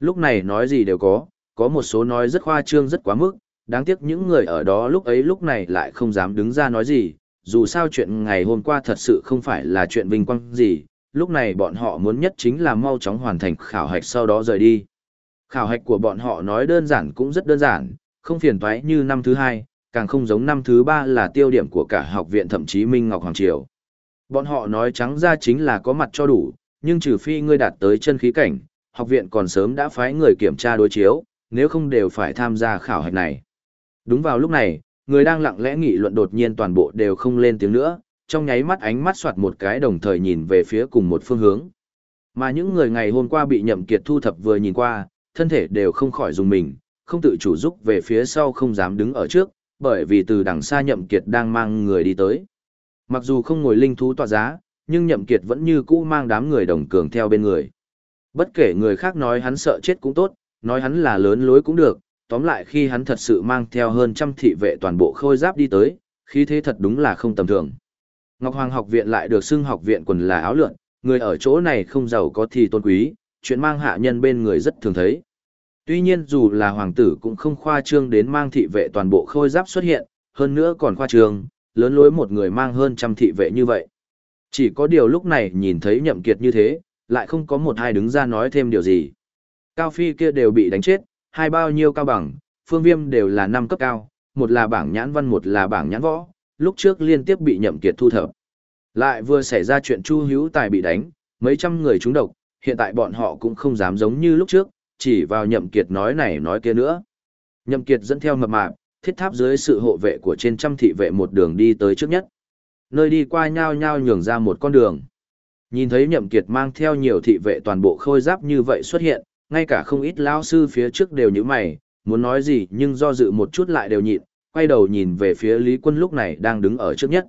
Lúc này nói gì đều có, có một số nói rất khoa trương rất quá mức, đáng tiếc những người ở đó lúc ấy lúc này lại không dám đứng ra nói gì, dù sao chuyện ngày hôm qua thật sự không phải là chuyện vinh quang gì, lúc này bọn họ muốn nhất chính là mau chóng hoàn thành khảo hạch sau đó rời đi. Khảo hạch của bọn họ nói đơn giản cũng rất đơn giản, không phiền toái như năm thứ hai, càng không giống năm thứ ba là tiêu điểm của cả học viện thậm chí Minh Ngọc Hoàng Triều. Bọn họ nói trắng ra chính là có mặt cho đủ, nhưng trừ phi ngươi đạt tới chân khí cảnh, học viện còn sớm đã phái người kiểm tra đối chiếu, nếu không đều phải tham gia khảo hạch này. Đúng vào lúc này, người đang lặng lẽ nghị luận đột nhiên toàn bộ đều không lên tiếng nữa, trong nháy mắt ánh mắt soạt một cái đồng thời nhìn về phía cùng một phương hướng. Mà những người ngày hôm qua bị nhậm kiệt thu thập vừa nhìn qua, thân thể đều không khỏi dùng mình, không tự chủ giúp về phía sau không dám đứng ở trước, bởi vì từ đằng xa nhậm kiệt đang mang người đi tới. Mặc dù không ngồi linh thú tọa giá, nhưng nhậm kiệt vẫn như cũ mang đám người đồng cường theo bên người. Bất kể người khác nói hắn sợ chết cũng tốt, nói hắn là lớn lối cũng được, tóm lại khi hắn thật sự mang theo hơn trăm thị vệ toàn bộ khôi giáp đi tới, khí thế thật đúng là không tầm thường. Ngọc Hoàng học viện lại được xưng học viện quần là áo lượn, người ở chỗ này không giàu có thì tôn quý, chuyện mang hạ nhân bên người rất thường thấy. Tuy nhiên dù là hoàng tử cũng không khoa trương đến mang thị vệ toàn bộ khôi giáp xuất hiện, hơn nữa còn khoa trương, lớn lối một người mang hơn trăm thị vệ như vậy. Chỉ có điều lúc này nhìn thấy nhậm kiệt như thế, lại không có một hai đứng ra nói thêm điều gì. Cao phi kia đều bị đánh chết, hai bao nhiêu cao bằng, phương viêm đều là năm cấp cao, một là bảng nhãn văn một là bảng nhãn võ, lúc trước liên tiếp bị nhậm kiệt thu thập. Lại vừa xảy ra chuyện Chu Hữu Tài bị đánh, mấy trăm người trúng độc, hiện tại bọn họ cũng không dám giống như lúc trước, chỉ vào nhậm kiệt nói này nói kia nữa. Nhậm kiệt dẫn theo mập mạp, thiết tháp dưới sự hộ vệ của trên trăm thị vệ một đường đi tới trước nhất. Nơi đi qua nhau nhau nhường ra một con đường. Nhìn thấy nhậm kiệt mang theo nhiều thị vệ toàn bộ khôi giáp như vậy xuất hiện, ngay cả không ít lão sư phía trước đều như mày, muốn nói gì nhưng do dự một chút lại đều nhịn, quay đầu nhìn về phía Lý Quân lúc này đang đứng ở trước nhất.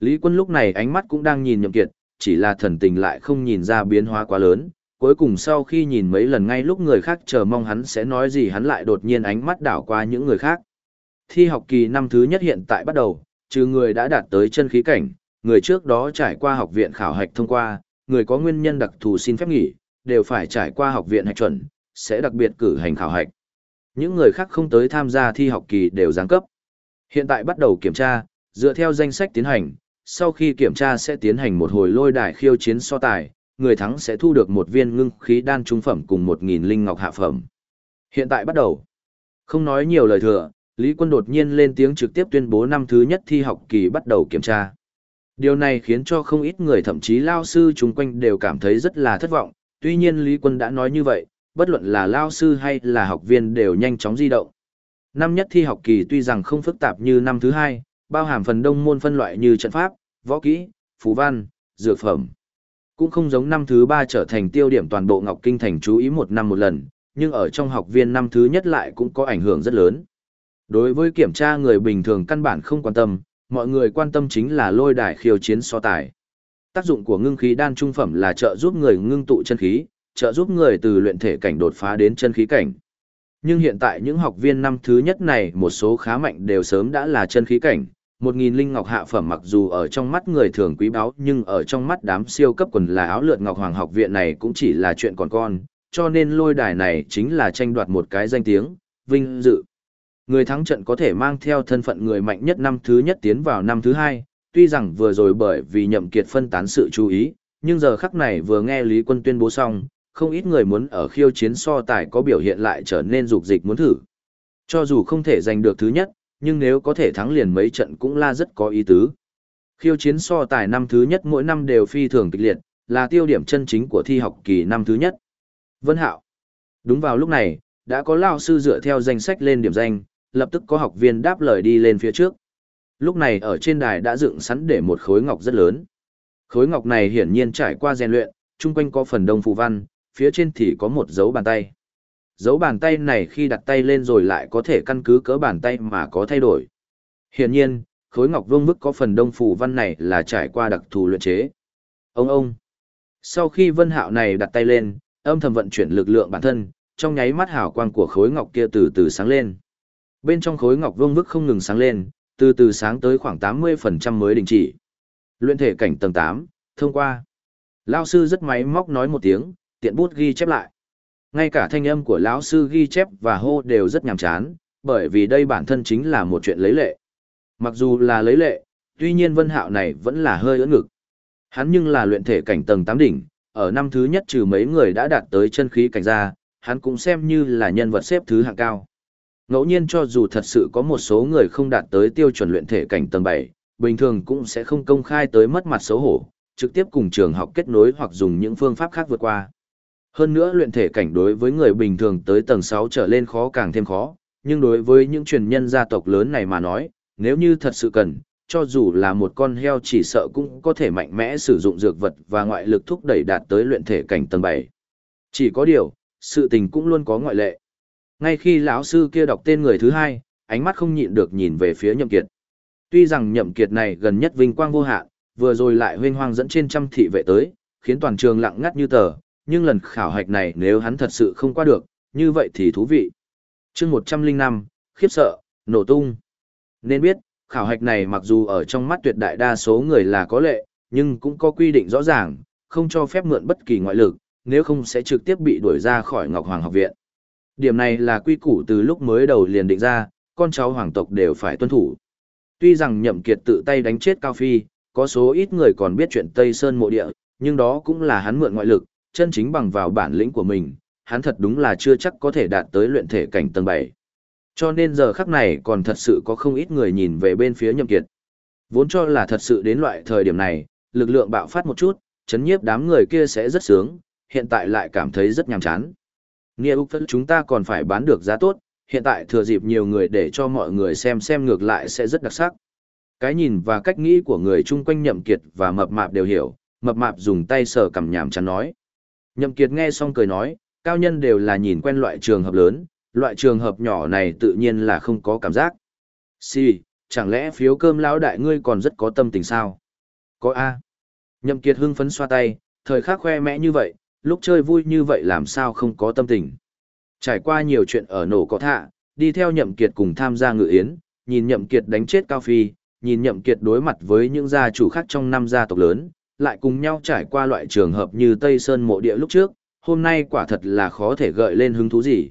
Lý Quân lúc này ánh mắt cũng đang nhìn nhậm kiệt, chỉ là thần tình lại không nhìn ra biến hóa quá lớn, cuối cùng sau khi nhìn mấy lần ngay lúc người khác chờ mong hắn sẽ nói gì hắn lại đột nhiên ánh mắt đảo qua những người khác. Thi học kỳ năm thứ nhất hiện tại bắt đầu, trừ người đã đạt tới chân khí cảnh, người trước đó trải qua học viện khảo hạch thông qua, người có nguyên nhân đặc thù xin phép nghỉ, đều phải trải qua học viện hạch chuẩn, sẽ đặc biệt cử hành khảo hạch. Những người khác không tới tham gia thi học kỳ đều giáng cấp. Hiện tại bắt đầu kiểm tra, dựa theo danh sách tiến hành, sau khi kiểm tra sẽ tiến hành một hồi lôi đài khiêu chiến so tài, người thắng sẽ thu được một viên ngưng khí đan trung phẩm cùng một nghìn linh ngọc hạ phẩm. Hiện tại bắt đầu. Không nói nhiều lời thừa, Lý Quân đột nhiên lên tiếng trực tiếp tuyên bố năm thứ nhất thi học kỳ bắt đầu kiểm tra. Điều này khiến cho không ít người thậm chí lao sư chung quanh đều cảm thấy rất là thất vọng, tuy nhiên Lý Quân đã nói như vậy, bất luận là lao sư hay là học viên đều nhanh chóng di động. Năm nhất thi học kỳ tuy rằng không phức tạp như năm thứ hai, bao hàm phần đông môn phân loại như trận pháp, võ kỹ, phú văn, dược phẩm. Cũng không giống năm thứ ba trở thành tiêu điểm toàn bộ Ngọc Kinh thành chú ý một năm một lần, nhưng ở trong học viên năm thứ nhất lại cũng có ảnh hưởng rất lớn. Đối với kiểm tra người bình thường căn bản không quan tâm, mọi người quan tâm chính là lôi đài khiêu chiến so tài. Tác dụng của ngưng khí đan trung phẩm là trợ giúp người ngưng tụ chân khí, trợ giúp người từ luyện thể cảnh đột phá đến chân khí cảnh. Nhưng hiện tại những học viên năm thứ nhất này một số khá mạnh đều sớm đã là chân khí cảnh, một nghìn linh ngọc hạ phẩm mặc dù ở trong mắt người thường quý báu nhưng ở trong mắt đám siêu cấp quần là áo lượt ngọc hoàng học viện này cũng chỉ là chuyện còn con, cho nên lôi đài này chính là tranh đoạt một cái danh tiếng, vinh dự. Người thắng trận có thể mang theo thân phận người mạnh nhất năm thứ nhất tiến vào năm thứ hai, tuy rằng vừa rồi bởi vì nhậm kiệt phân tán sự chú ý, nhưng giờ khắc này vừa nghe Lý Quân tuyên bố xong, không ít người muốn ở khiêu chiến so tài có biểu hiện lại trở nên dục dịch muốn thử. Cho dù không thể giành được thứ nhất, nhưng nếu có thể thắng liền mấy trận cũng là rất có ý tứ. Khiêu chiến so tài năm thứ nhất mỗi năm đều phi thường kịch liệt, là tiêu điểm chân chính của thi học kỳ năm thứ nhất. Vân Hạo. Đúng vào lúc này, đã có lao sư dựa theo danh sách lên điểm danh, lập tức có học viên đáp lời đi lên phía trước. Lúc này ở trên đài đã dựng sẵn để một khối ngọc rất lớn. Khối ngọc này hiển nhiên trải qua rèn luyện, chung quanh có phần đông phù văn, phía trên thì có một dấu bàn tay. Dấu bàn tay này khi đặt tay lên rồi lại có thể căn cứ cỡ bàn tay mà có thay đổi. Hiển nhiên, khối ngọc vương bức có phần đông phù văn này là trải qua đặc thù luyện chế. Ông ông. Sau khi vân hạo này đặt tay lên, âm thầm vận chuyển lực lượng bản thân, trong nháy mắt hào quang của khối ngọc kia từ từ sáng lên. Bên trong khối ngọc vương bức không ngừng sáng lên, từ từ sáng tới khoảng 80% mới đình chỉ. Luyện thể cảnh tầng 8, thông qua. Lao sư rất máy móc nói một tiếng, tiện bút ghi chép lại. Ngay cả thanh âm của lão sư ghi chép và hô đều rất nhàm chán, bởi vì đây bản thân chính là một chuyện lấy lệ. Mặc dù là lấy lệ, tuy nhiên Vân Hạo này vẫn là hơi ưỡn ngực. Hắn nhưng là luyện thể cảnh tầng 8 đỉnh, ở năm thứ nhất trừ mấy người đã đạt tới chân khí cảnh ra, hắn cũng xem như là nhân vật xếp thứ hạng cao. Ngẫu nhiên cho dù thật sự có một số người không đạt tới tiêu chuẩn luyện thể cảnh tầng 7, bình thường cũng sẽ không công khai tới mất mặt xấu hổ, trực tiếp cùng trường học kết nối hoặc dùng những phương pháp khác vượt qua. Hơn nữa luyện thể cảnh đối với người bình thường tới tầng 6 trở lên khó càng thêm khó, nhưng đối với những truyền nhân gia tộc lớn này mà nói, nếu như thật sự cần, cho dù là một con heo chỉ sợ cũng có thể mạnh mẽ sử dụng dược vật và ngoại lực thúc đẩy đạt tới luyện thể cảnh tầng 7. Chỉ có điều, sự tình cũng luôn có ngoại lệ. Ngay khi lão sư kia đọc tên người thứ hai, ánh mắt không nhịn được nhìn về phía Nhậm Kiệt. Tuy rằng nhậm kiệt này gần nhất vinh quang vô hạn, vừa rồi lại huyên hoang dẫn trên trăm thị vệ tới, khiến toàn trường lặng ngắt như tờ, nhưng lần khảo hạch này nếu hắn thật sự không qua được, như vậy thì thú vị. Chương 105, khiếp sợ, nổ tung. Nên biết, khảo hạch này mặc dù ở trong mắt tuyệt đại đa số người là có lệ, nhưng cũng có quy định rõ ràng, không cho phép mượn bất kỳ ngoại lực, nếu không sẽ trực tiếp bị đuổi ra khỏi Ngọc Hoàng học viện. Điểm này là quy củ từ lúc mới đầu liền định ra, con cháu hoàng tộc đều phải tuân thủ. Tuy rằng nhậm kiệt tự tay đánh chết Cao Phi, có số ít người còn biết chuyện Tây Sơn mộ địa, nhưng đó cũng là hắn mượn ngoại lực, chân chính bằng vào bản lĩnh của mình, hắn thật đúng là chưa chắc có thể đạt tới luyện thể cảnh tầng 7. Cho nên giờ khắc này còn thật sự có không ít người nhìn về bên phía nhậm kiệt. Vốn cho là thật sự đến loại thời điểm này, lực lượng bạo phát một chút, chấn nhiếp đám người kia sẽ rất sướng, hiện tại lại cảm thấy rất nhàm chán. Nghĩa Úc chúng ta còn phải bán được giá tốt, hiện tại thừa dịp nhiều người để cho mọi người xem xem ngược lại sẽ rất đặc sắc. Cái nhìn và cách nghĩ của người chung quanh nhậm kiệt và mập mạp đều hiểu, mập mạp dùng tay sờ cằm nhảm chán nói. Nhậm kiệt nghe xong cười nói, cao nhân đều là nhìn quen loại trường hợp lớn, loại trường hợp nhỏ này tự nhiên là không có cảm giác. Si, chẳng lẽ phiếu cơm lão đại ngươi còn rất có tâm tình sao? Có A. Nhậm kiệt hưng phấn xoa tay, thời khắc khoe mẽ như vậy, lúc chơi vui như vậy làm sao không có tâm tình. Trải qua nhiều chuyện ở nổ có thạ, đi theo nhậm kiệt cùng tham gia ngự yến, nhìn nhậm kiệt đánh chết Cao Phi, nhìn nhậm kiệt đối mặt với những gia chủ khác trong năm gia tộc lớn, lại cùng nhau trải qua loại trường hợp như Tây Sơn mộ địa lúc trước, hôm nay quả thật là khó thể gợi lên hứng thú gì.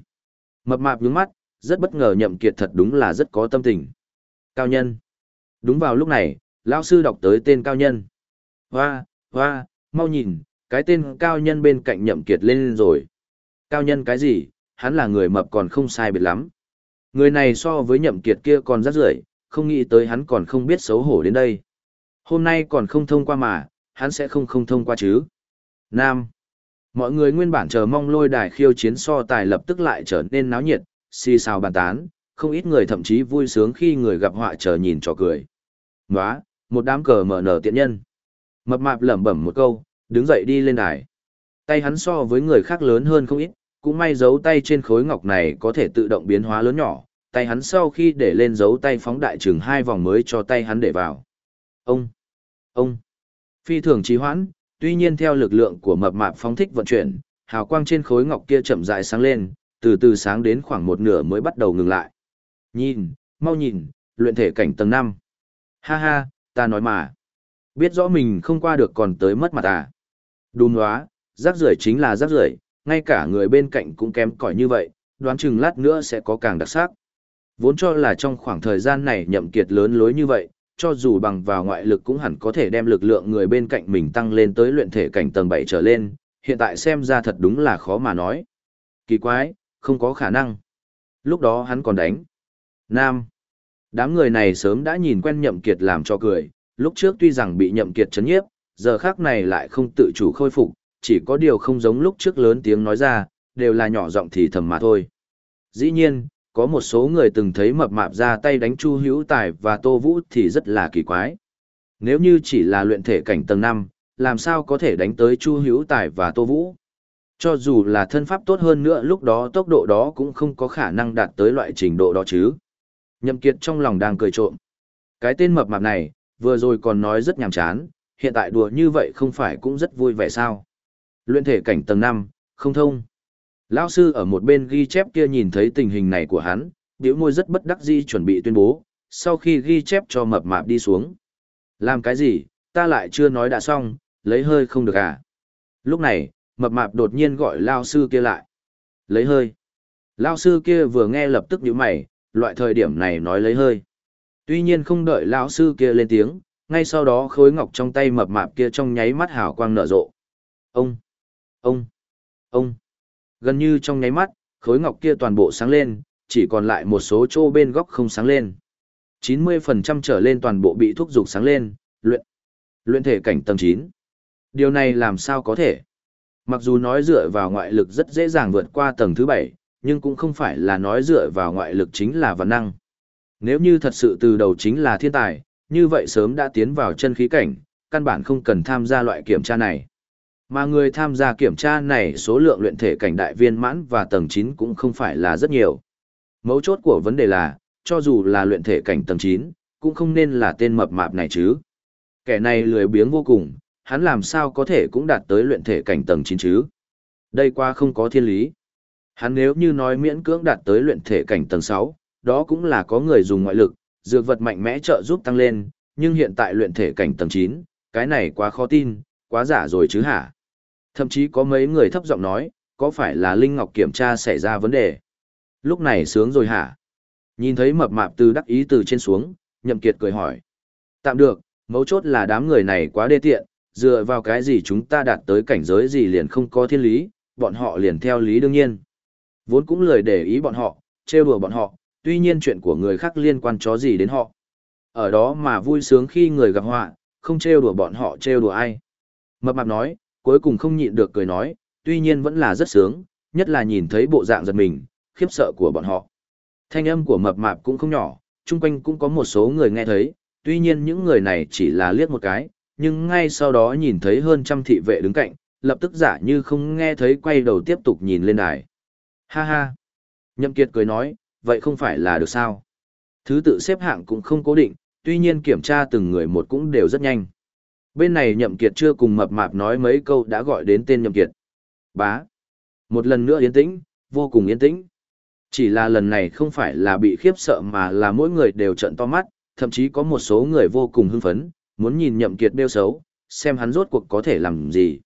Mập mạp nhướng mắt, rất bất ngờ nhậm kiệt thật đúng là rất có tâm tình. Cao nhân. Đúng vào lúc này, lão sư đọc tới tên cao nhân. Hoa, hoa, mau nhìn, cái tên cao nhân bên cạnh nhậm kiệt lên rồi. Cao nhân cái gì, hắn là người mập còn không sai biệt lắm. Người này so với nhậm kiệt kia còn rất rưởi, không nghĩ tới hắn còn không biết xấu hổ đến đây. Hôm nay còn không thông qua mà, hắn sẽ không không thông qua chứ. Nam. Mọi người nguyên bản chờ mong lôi đài khiêu chiến so tài lập tức lại trở nên náo nhiệt, xì xào bàn tán, không ít người thậm chí vui sướng khi người gặp họa chờ nhìn trò cười. Nóa, một đám cờ mở nở tiện nhân. Mập mạp lẩm bẩm một câu, đứng dậy đi lên đài. Tay hắn so với người khác lớn hơn không ít, cũng may dấu tay trên khối ngọc này có thể tự động biến hóa lớn nhỏ, tay hắn sau khi để lên dấu tay phóng đại chừng hai vòng mới cho tay hắn để vào. Ông! Ông! Phi thường trí hoãn, tuy nhiên theo lực lượng của mập mạp phóng thích vận chuyển, hào quang trên khối ngọc kia chậm rãi sáng lên, từ từ sáng đến khoảng một nửa mới bắt đầu ngừng lại. Nhìn, mau nhìn, luyện thể cảnh tầng 5. Ha ha, ta nói mà. Biết rõ mình không qua được còn tới mất mặt à. Đùm hóa, rác rưởi chính là rác rưởi, ngay cả người bên cạnh cũng kém cỏi như vậy, đoán chừng lát nữa sẽ có càng đặc sắc. Vốn cho là trong khoảng thời gian này nhậm kiệt lớn lối như vậy, cho dù bằng vào ngoại lực cũng hẳn có thể đem lực lượng người bên cạnh mình tăng lên tới luyện thể cảnh tầng 7 trở lên, hiện tại xem ra thật đúng là khó mà nói. Kỳ quái, không có khả năng. Lúc đó hắn còn đánh. Nam. Đám người này sớm đã nhìn quen nhậm kiệt làm cho cười, lúc trước tuy rằng bị nhậm kiệt chấn nhiếp, giờ khác này lại không tự chủ khôi phục, chỉ có điều không giống lúc trước lớn tiếng nói ra, đều là nhỏ giọng thì thầm mà thôi. Dĩ nhiên, có một số người từng thấy mập mạp ra tay đánh Chu Hữu Tài và Tô Vũ thì rất là kỳ quái. Nếu như chỉ là luyện thể cảnh tầng 5, làm sao có thể đánh tới Chu Hữu Tài và Tô Vũ? Cho dù là thân pháp tốt hơn nữa lúc đó tốc độ đó cũng không có khả năng đạt tới loại trình độ đó chứ. Nhậm Kiệt trong lòng đang cười trộm. Cái tên mập mạp này, vừa rồi còn nói rất nhàm chán, hiện tại đùa như vậy không phải cũng rất vui vẻ sao? Luyện thể cảnh tầng 5, không thông. Lão sư ở một bên ghi chép kia nhìn thấy tình hình này của hắn, biểu môi rất bất đắc dĩ chuẩn bị tuyên bố, sau khi ghi chép cho mập mạp đi xuống. Làm cái gì, ta lại chưa nói đã xong, lấy hơi không được à. Lúc này, mập mạp đột nhiên gọi lao sư kia lại. Lấy hơi. Lao sư kia vừa nghe lập tức nhíu mày, loại thời điểm này nói lấy hơi. Tuy nhiên không đợi lão sư kia lên tiếng, ngay sau đó khối ngọc trong tay mập mạp kia trong nháy mắt hào quang nở rộ. Ông, ông, ông. Gần như trong nháy mắt, khối ngọc kia toàn bộ sáng lên, chỉ còn lại một số chỗ bên góc không sáng lên. 90% trở lên toàn bộ bị thúc dục sáng lên, luyện. Luyện thể cảnh tầng 9. Điều này làm sao có thể? Mặc dù nói dựa vào ngoại lực rất dễ dàng vượt qua tầng thứ 7, nhưng cũng không phải là nói dựa vào ngoại lực chính là văn năng. Nếu như thật sự từ đầu chính là thiên tài, như vậy sớm đã tiến vào chân khí cảnh, căn bản không cần tham gia loại kiểm tra này. Mà người tham gia kiểm tra này số lượng luyện thể cảnh đại viên mãn và tầng 9 cũng không phải là rất nhiều. Mấu chốt của vấn đề là, cho dù là luyện thể cảnh tầng 9, cũng không nên là tên mập mạp này chứ. Kẻ này lười biếng vô cùng, hắn làm sao có thể cũng đạt tới luyện thể cảnh tầng 9 chứ. Đây qua không có thiên lý. Hắn nếu như nói miễn cưỡng đạt tới luyện thể cảnh tầng 6, đó cũng là có người dùng ngoại lực, dược vật mạnh mẽ trợ giúp tăng lên, nhưng hiện tại luyện thể cảnh tầng 9, cái này quá khó tin, quá giả rồi chứ hả? Thậm chí có mấy người thấp giọng nói, có phải là Linh Ngọc kiểm tra xảy ra vấn đề? Lúc này sướng rồi hả? Nhìn thấy mập mạp từ đắc ý từ trên xuống, Nhậm Kiệt cười hỏi. Tạm được, mấu chốt là đám người này quá đê tiện, dựa vào cái gì chúng ta đạt tới cảnh giới gì liền không có thiên lý, bọn họ liền theo lý đương nhiên. Vốn cũng lười để ý bọn họ, trêu đùa bọn họ, tuy nhiên chuyện của người khác liên quan chó gì đến họ. Ở đó mà vui sướng khi người gặp họa, không trêu đùa bọn họ trêu đùa ai. Mập mạp nói, cuối cùng không nhịn được cười nói, tuy nhiên vẫn là rất sướng, nhất là nhìn thấy bộ dạng giật mình, khiếp sợ của bọn họ. Thanh âm của mập mạp cũng không nhỏ, chung quanh cũng có một số người nghe thấy, tuy nhiên những người này chỉ là liếc một cái, nhưng ngay sau đó nhìn thấy hơn trăm thị vệ đứng cạnh, lập tức giả như không nghe thấy quay đầu tiếp tục nhìn lên đài. Ha ha! Nhậm Kiệt cười nói, vậy không phải là được sao? Thứ tự xếp hạng cũng không cố định, tuy nhiên kiểm tra từng người một cũng đều rất nhanh. Bên này Nhậm Kiệt chưa cùng mập mạp nói mấy câu đã gọi đến tên Nhậm Kiệt. Bá! Một lần nữa yên tĩnh, vô cùng yên tĩnh. Chỉ là lần này không phải là bị khiếp sợ mà là mỗi người đều trợn to mắt, thậm chí có một số người vô cùng hưng phấn, muốn nhìn nhậm kiệt đeo xấu, xem hắn rốt cuộc có thể làm gì.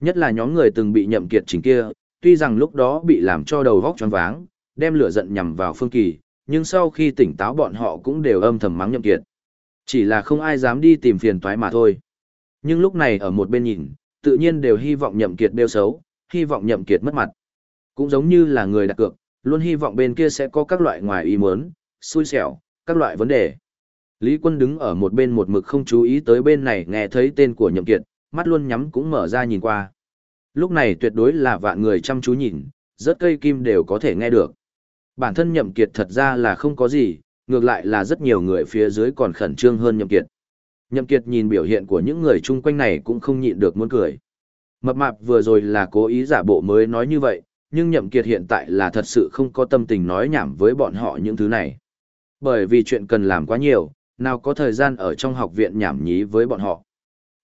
Nhất là nhóm người từng bị nhậm kiệt chỉnh kia, tuy rằng lúc đó bị làm cho đầu vóc choáng váng, đem lửa giận nhằm vào phương kỳ, nhưng sau khi tỉnh táo bọn họ cũng đều âm thầm mắng nhậm kiệt. Chỉ là không ai dám đi tìm phiền toái mà thôi. Nhưng lúc này ở một bên nhìn, tự nhiên đều hy vọng nhậm kiệt đeo xấu, hy vọng nhậm kiệt mất mặt. Cũng giống như là người đặt cược, luôn hy vọng bên kia sẽ có các loại ngoài ý muốn, xui xẻo, các loại vấn đề. Lý Quân đứng ở một bên một mực không chú ý tới bên này nghe thấy tên của Nhậm Kiệt, mắt luôn nhắm cũng mở ra nhìn qua. Lúc này tuyệt đối là vạn người chăm chú nhìn, rất cây kim đều có thể nghe được. Bản thân Nhậm Kiệt thật ra là không có gì, ngược lại là rất nhiều người phía dưới còn khẩn trương hơn Nhậm Kiệt. Nhậm Kiệt nhìn biểu hiện của những người chung quanh này cũng không nhịn được muốn cười. Mập mạp vừa rồi là cố ý giả bộ mới nói như vậy, nhưng Nhậm Kiệt hiện tại là thật sự không có tâm tình nói nhảm với bọn họ những thứ này. Bởi vì chuyện cần làm quá nhiều, nào có thời gian ở trong học viện nhảm nhí với bọn họ.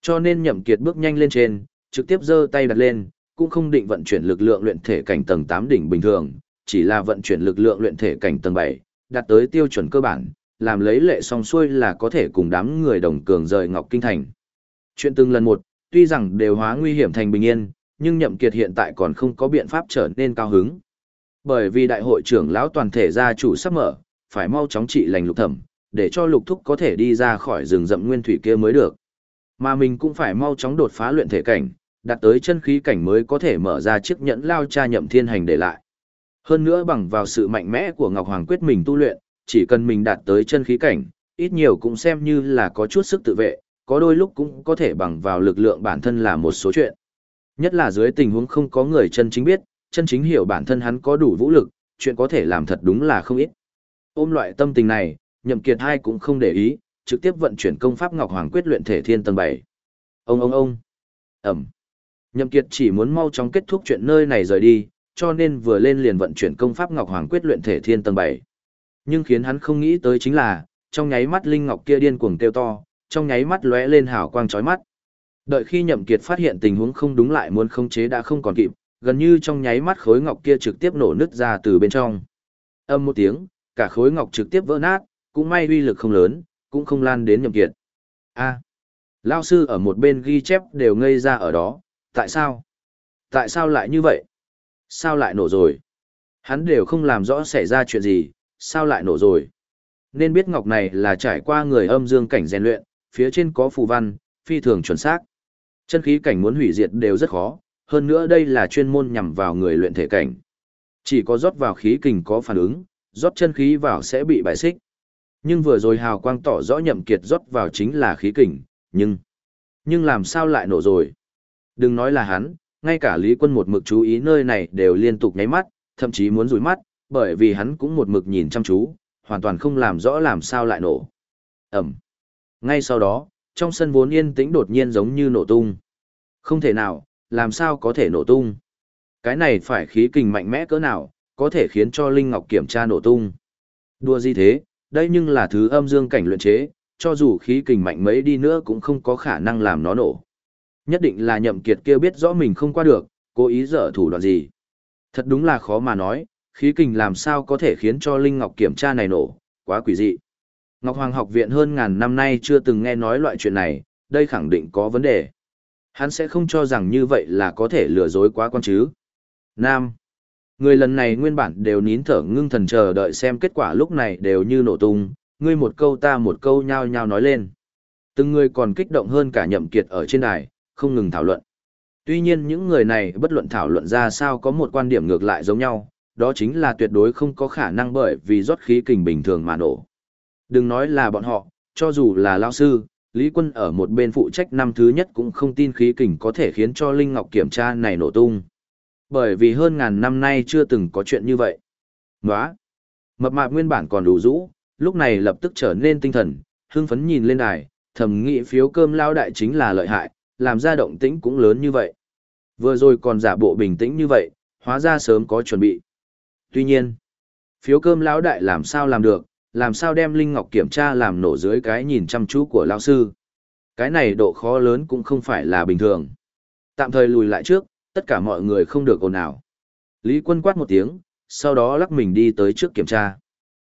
Cho nên Nhậm Kiệt bước nhanh lên trên, trực tiếp giơ tay đặt lên, cũng không định vận chuyển lực lượng luyện thể cảnh tầng 8 đỉnh bình thường, chỉ là vận chuyển lực lượng luyện thể cảnh tầng 7, đạt tới tiêu chuẩn cơ bản, làm lấy lệ song xuôi là có thể cùng đám người đồng cường rời Ngọc Kinh Thành. Chuyện từng lần một, tuy rằng đều hóa nguy hiểm thành bình yên, nhưng Nhậm Kiệt hiện tại còn không có biện pháp trở nên cao hứng. Bởi vì đại hội trưởng lão toàn thể gia chủ sắp mở, phải mau chóng trị lành lục thẩm, để cho lục thúc có thể đi ra khỏi rừng rậm nguyên thủy kia mới được. Mà mình cũng phải mau chóng đột phá luyện thể cảnh, đạt tới chân khí cảnh mới có thể mở ra chiếc nhẫn lao cha nhậm thiên hành để lại. Hơn nữa bằng vào sự mạnh mẽ của Ngọc Hoàng quyết mình tu luyện, chỉ cần mình đạt tới chân khí cảnh, ít nhiều cũng xem như là có chút sức tự vệ, có đôi lúc cũng có thể bằng vào lực lượng bản thân là một số chuyện. Nhất là dưới tình huống không có người chân chính biết, chân chính hiểu bản thân hắn có đủ vũ lực, chuyện có thể làm thật đúng là không ít. Ôm loại tâm tình này, nhậm kiệt hai cũng không để ý, trực tiếp vận chuyển công pháp Ngọc Hoàng quyết luyện thể thiên tầng 7. Ông ông ông. Ẩm. Nhậm kiệt chỉ muốn mau chóng kết thúc chuyện nơi này rời đi, cho nên vừa lên liền vận chuyển công pháp Ngọc Hoàng quyết luyện thể thiên tầng 7. Nhưng khiến hắn không nghĩ tới chính là, trong nháy mắt linh ngọc kia điên cuồng kêu to, trong nháy mắt lóe lên hào quang chói mắt. Đợi khi Nhậm Kiệt phát hiện tình huống không đúng lại muốn khống chế đã không còn kịp, gần như trong nháy mắt khối ngọc kia trực tiếp nổ nứt ra từ bên trong. Âm một tiếng, cả khối ngọc trực tiếp vỡ nát, cũng may uy lực không lớn, cũng không lan đến nhậm kiệt. A. Lão sư ở một bên ghi chép đều ngây ra ở đó, tại sao? Tại sao lại như vậy? Sao lại nổ rồi? Hắn đều không làm rõ xảy ra chuyện gì, sao lại nổ rồi? Nên biết ngọc này là trải qua người âm dương cảnh rèn luyện, phía trên có phù văn, phi thường chuẩn xác. Chân khí cảnh muốn hủy diệt đều rất khó, hơn nữa đây là chuyên môn nhằm vào người luyện thể cảnh. Chỉ có rót vào khí kình có phản ứng, rót chân khí vào sẽ bị bại xích. Nhưng vừa rồi hào quang tỏ rõ nhậm kiệt rót vào chính là khí kình, nhưng... Nhưng làm sao lại nổ rồi? Đừng nói là hắn, ngay cả Lý Quân một mực chú ý nơi này đều liên tục nháy mắt, thậm chí muốn rủi mắt, bởi vì hắn cũng một mực nhìn chăm chú, hoàn toàn không làm rõ làm sao lại nổ. Ẩm. Ngay sau đó, trong sân vốn yên tĩnh đột nhiên giống như nổ tung. Không thể nào, làm sao có thể nổ tung? Cái này phải khí kình mạnh mẽ cỡ nào, có thể khiến cho Linh Ngọc kiểm tra nổ tung. Đùa gì thế, đây nhưng là thứ âm dương cảnh luyện chế, cho dù khí kình mạnh mấy đi nữa cũng không có khả năng làm nó nổ. Nhất định là nhậm kiệt kia biết rõ mình không qua được, cố ý dở thủ đoạn gì. Thật đúng là khó mà nói, khí kình làm sao có thể khiến cho Linh Ngọc kiểm tra này nổ, quá quỷ dị. Ngọc Hoàng học viện hơn ngàn năm nay chưa từng nghe nói loại chuyện này, đây khẳng định có vấn đề. Hắn sẽ không cho rằng như vậy là có thể lừa dối quá con chứ. Nam. Người lần này nguyên bản đều nín thở ngưng thần chờ đợi xem kết quả lúc này đều như nổ tung, ngươi một câu ta một câu nhao nhao nói lên. Từng người còn kích động hơn cả nhậm kiệt ở trên đài, không ngừng thảo luận. Tuy nhiên những người này bất luận thảo luận ra sao có một quan điểm ngược lại giống nhau, đó chính là tuyệt đối không có khả năng bởi vì rót khí kình bình thường mà nổ. Đừng nói là bọn họ, cho dù là lao sư, Lý Quân ở một bên phụ trách năm thứ nhất cũng không tin khí kình có thể khiến cho Linh Ngọc kiểm tra này nổ tung. Bởi vì hơn ngàn năm nay chưa từng có chuyện như vậy. Nóa! Mập mạp nguyên bản còn đủ rũ, lúc này lập tức trở nên tinh thần, hưng phấn nhìn lên đài, thầm nghĩ phiếu cơm lao đại chính là lợi hại, làm ra động tĩnh cũng lớn như vậy. Vừa rồi còn giả bộ bình tĩnh như vậy, hóa ra sớm có chuẩn bị. Tuy nhiên, phiếu cơm lão đại làm sao làm được, làm sao đem Linh Ngọc kiểm tra làm nổ dưới cái nhìn chăm chú của lão sư. Cái này độ khó lớn cũng không phải là bình thường. Tạm thời lùi lại trước, tất cả mọi người không được ồn ào. Lý quân quát một tiếng, sau đó lắc mình đi tới trước kiểm tra.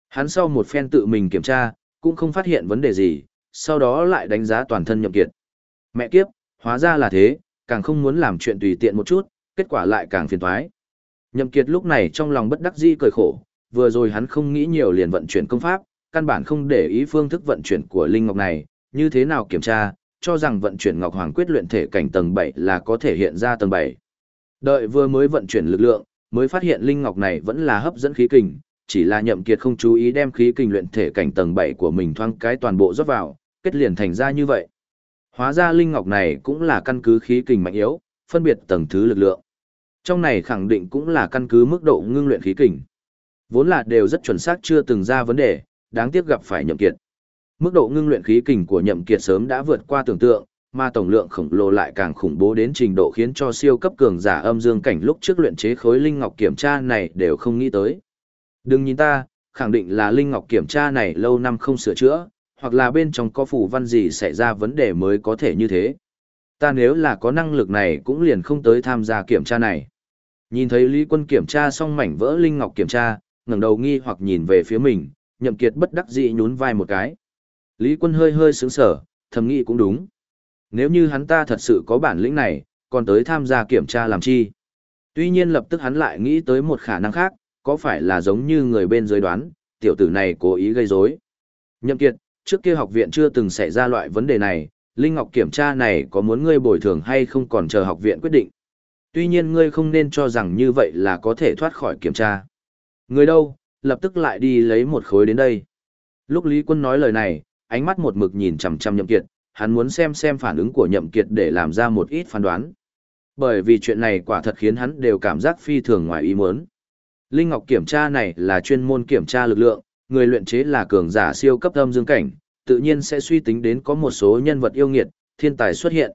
Hắn sau một phen tự mình kiểm tra, cũng không phát hiện vấn đề gì, sau đó lại đánh giá toàn thân nhậm kiệt. Mẹ kiếp, hóa ra là thế, càng không muốn làm chuyện tùy tiện một chút, kết quả lại càng phiền toái. Nhậm kiệt lúc này trong lòng bất đắc dĩ cười khổ, vừa rồi hắn không nghĩ nhiều liền vận chuyển công pháp, căn bản không để ý phương thức vận chuyển của linh ngọc này, như thế nào kiểm tra, cho rằng vận chuyển ngọc hoàng quyết luyện thể cảnh tầng 7 là có thể hiện ra tầng 7. Đợi vừa mới vận chuyển lực lượng, mới phát hiện linh ngọc này vẫn là hấp dẫn khí kình, chỉ là nhậm kiệt không chú ý đem khí kình luyện thể cảnh tầng 7 của mình thoang cái toàn bộ rót vào, kết liền thành ra như vậy. Hóa ra linh ngọc này cũng là căn cứ khí kình mạnh yếu, phân biệt tầng thứ lực lượng. Trong này khẳng định cũng là căn cứ mức độ ngưng luyện khí kình. Vốn là đều rất chuẩn xác chưa từng ra vấn đề, đáng tiếc gặp phải nhậm kiệt. Mức độ ngưng luyện khí kình của nhậm kiệt sớm đã vượt qua tưởng tượng, mà tổng lượng khổng lồ lại càng khủng bố đến trình độ khiến cho siêu cấp cường giả âm dương cảnh lúc trước luyện chế khối linh ngọc kiểm tra này đều không nghĩ tới. Đừng nhìn ta, khẳng định là linh ngọc kiểm tra này lâu năm không sửa chữa, hoặc là bên trong có phủ văn gì xảy ra vấn đề mới có thể như thế. Ta nếu là có năng lực này cũng liền không tới tham gia kiểm tra này. Nhìn thấy Lý Quân kiểm tra xong mảnh vỡ linh ngọc kiểm tra, ngẩng đầu nghi hoặc nhìn về phía mình, Nhậm Kiệt bất đắc dĩ nhún vai một cái. Lý Quân hơi hơi sướng sở thầm nghĩ cũng đúng. Nếu như hắn ta thật sự có bản lĩnh này, còn tới tham gia kiểm tra làm chi? Tuy nhiên lập tức hắn lại nghĩ tới một khả năng khác, có phải là giống như người bên dưới đoán, tiểu tử này cố ý gây rối. Nhậm Kiệt, trước kia học viện chưa từng xảy ra loại vấn đề này, Linh Ngọc kiểm tra này có muốn ngươi bồi thường hay không còn chờ học viện quyết định. Tuy nhiên ngươi không nên cho rằng như vậy là có thể thoát khỏi kiểm tra. Ngươi đâu, lập tức lại đi lấy một khối đến đây. Lúc Lý Quân nói lời này, ánh mắt một mực nhìn chằm chằm Nhậm Kiệt, hắn muốn xem xem phản ứng của Nhậm Kiệt để làm ra một ít phán đoán. Bởi vì chuyện này quả thật khiến hắn đều cảm giác phi thường ngoài ý muốn. Linh Ngọc kiểm tra này là chuyên môn kiểm tra lực lượng, người luyện chế là cường giả siêu cấp âm dương cảnh, tự nhiên sẽ suy tính đến có một số nhân vật yêu nghiệt, thiên tài xuất hiện.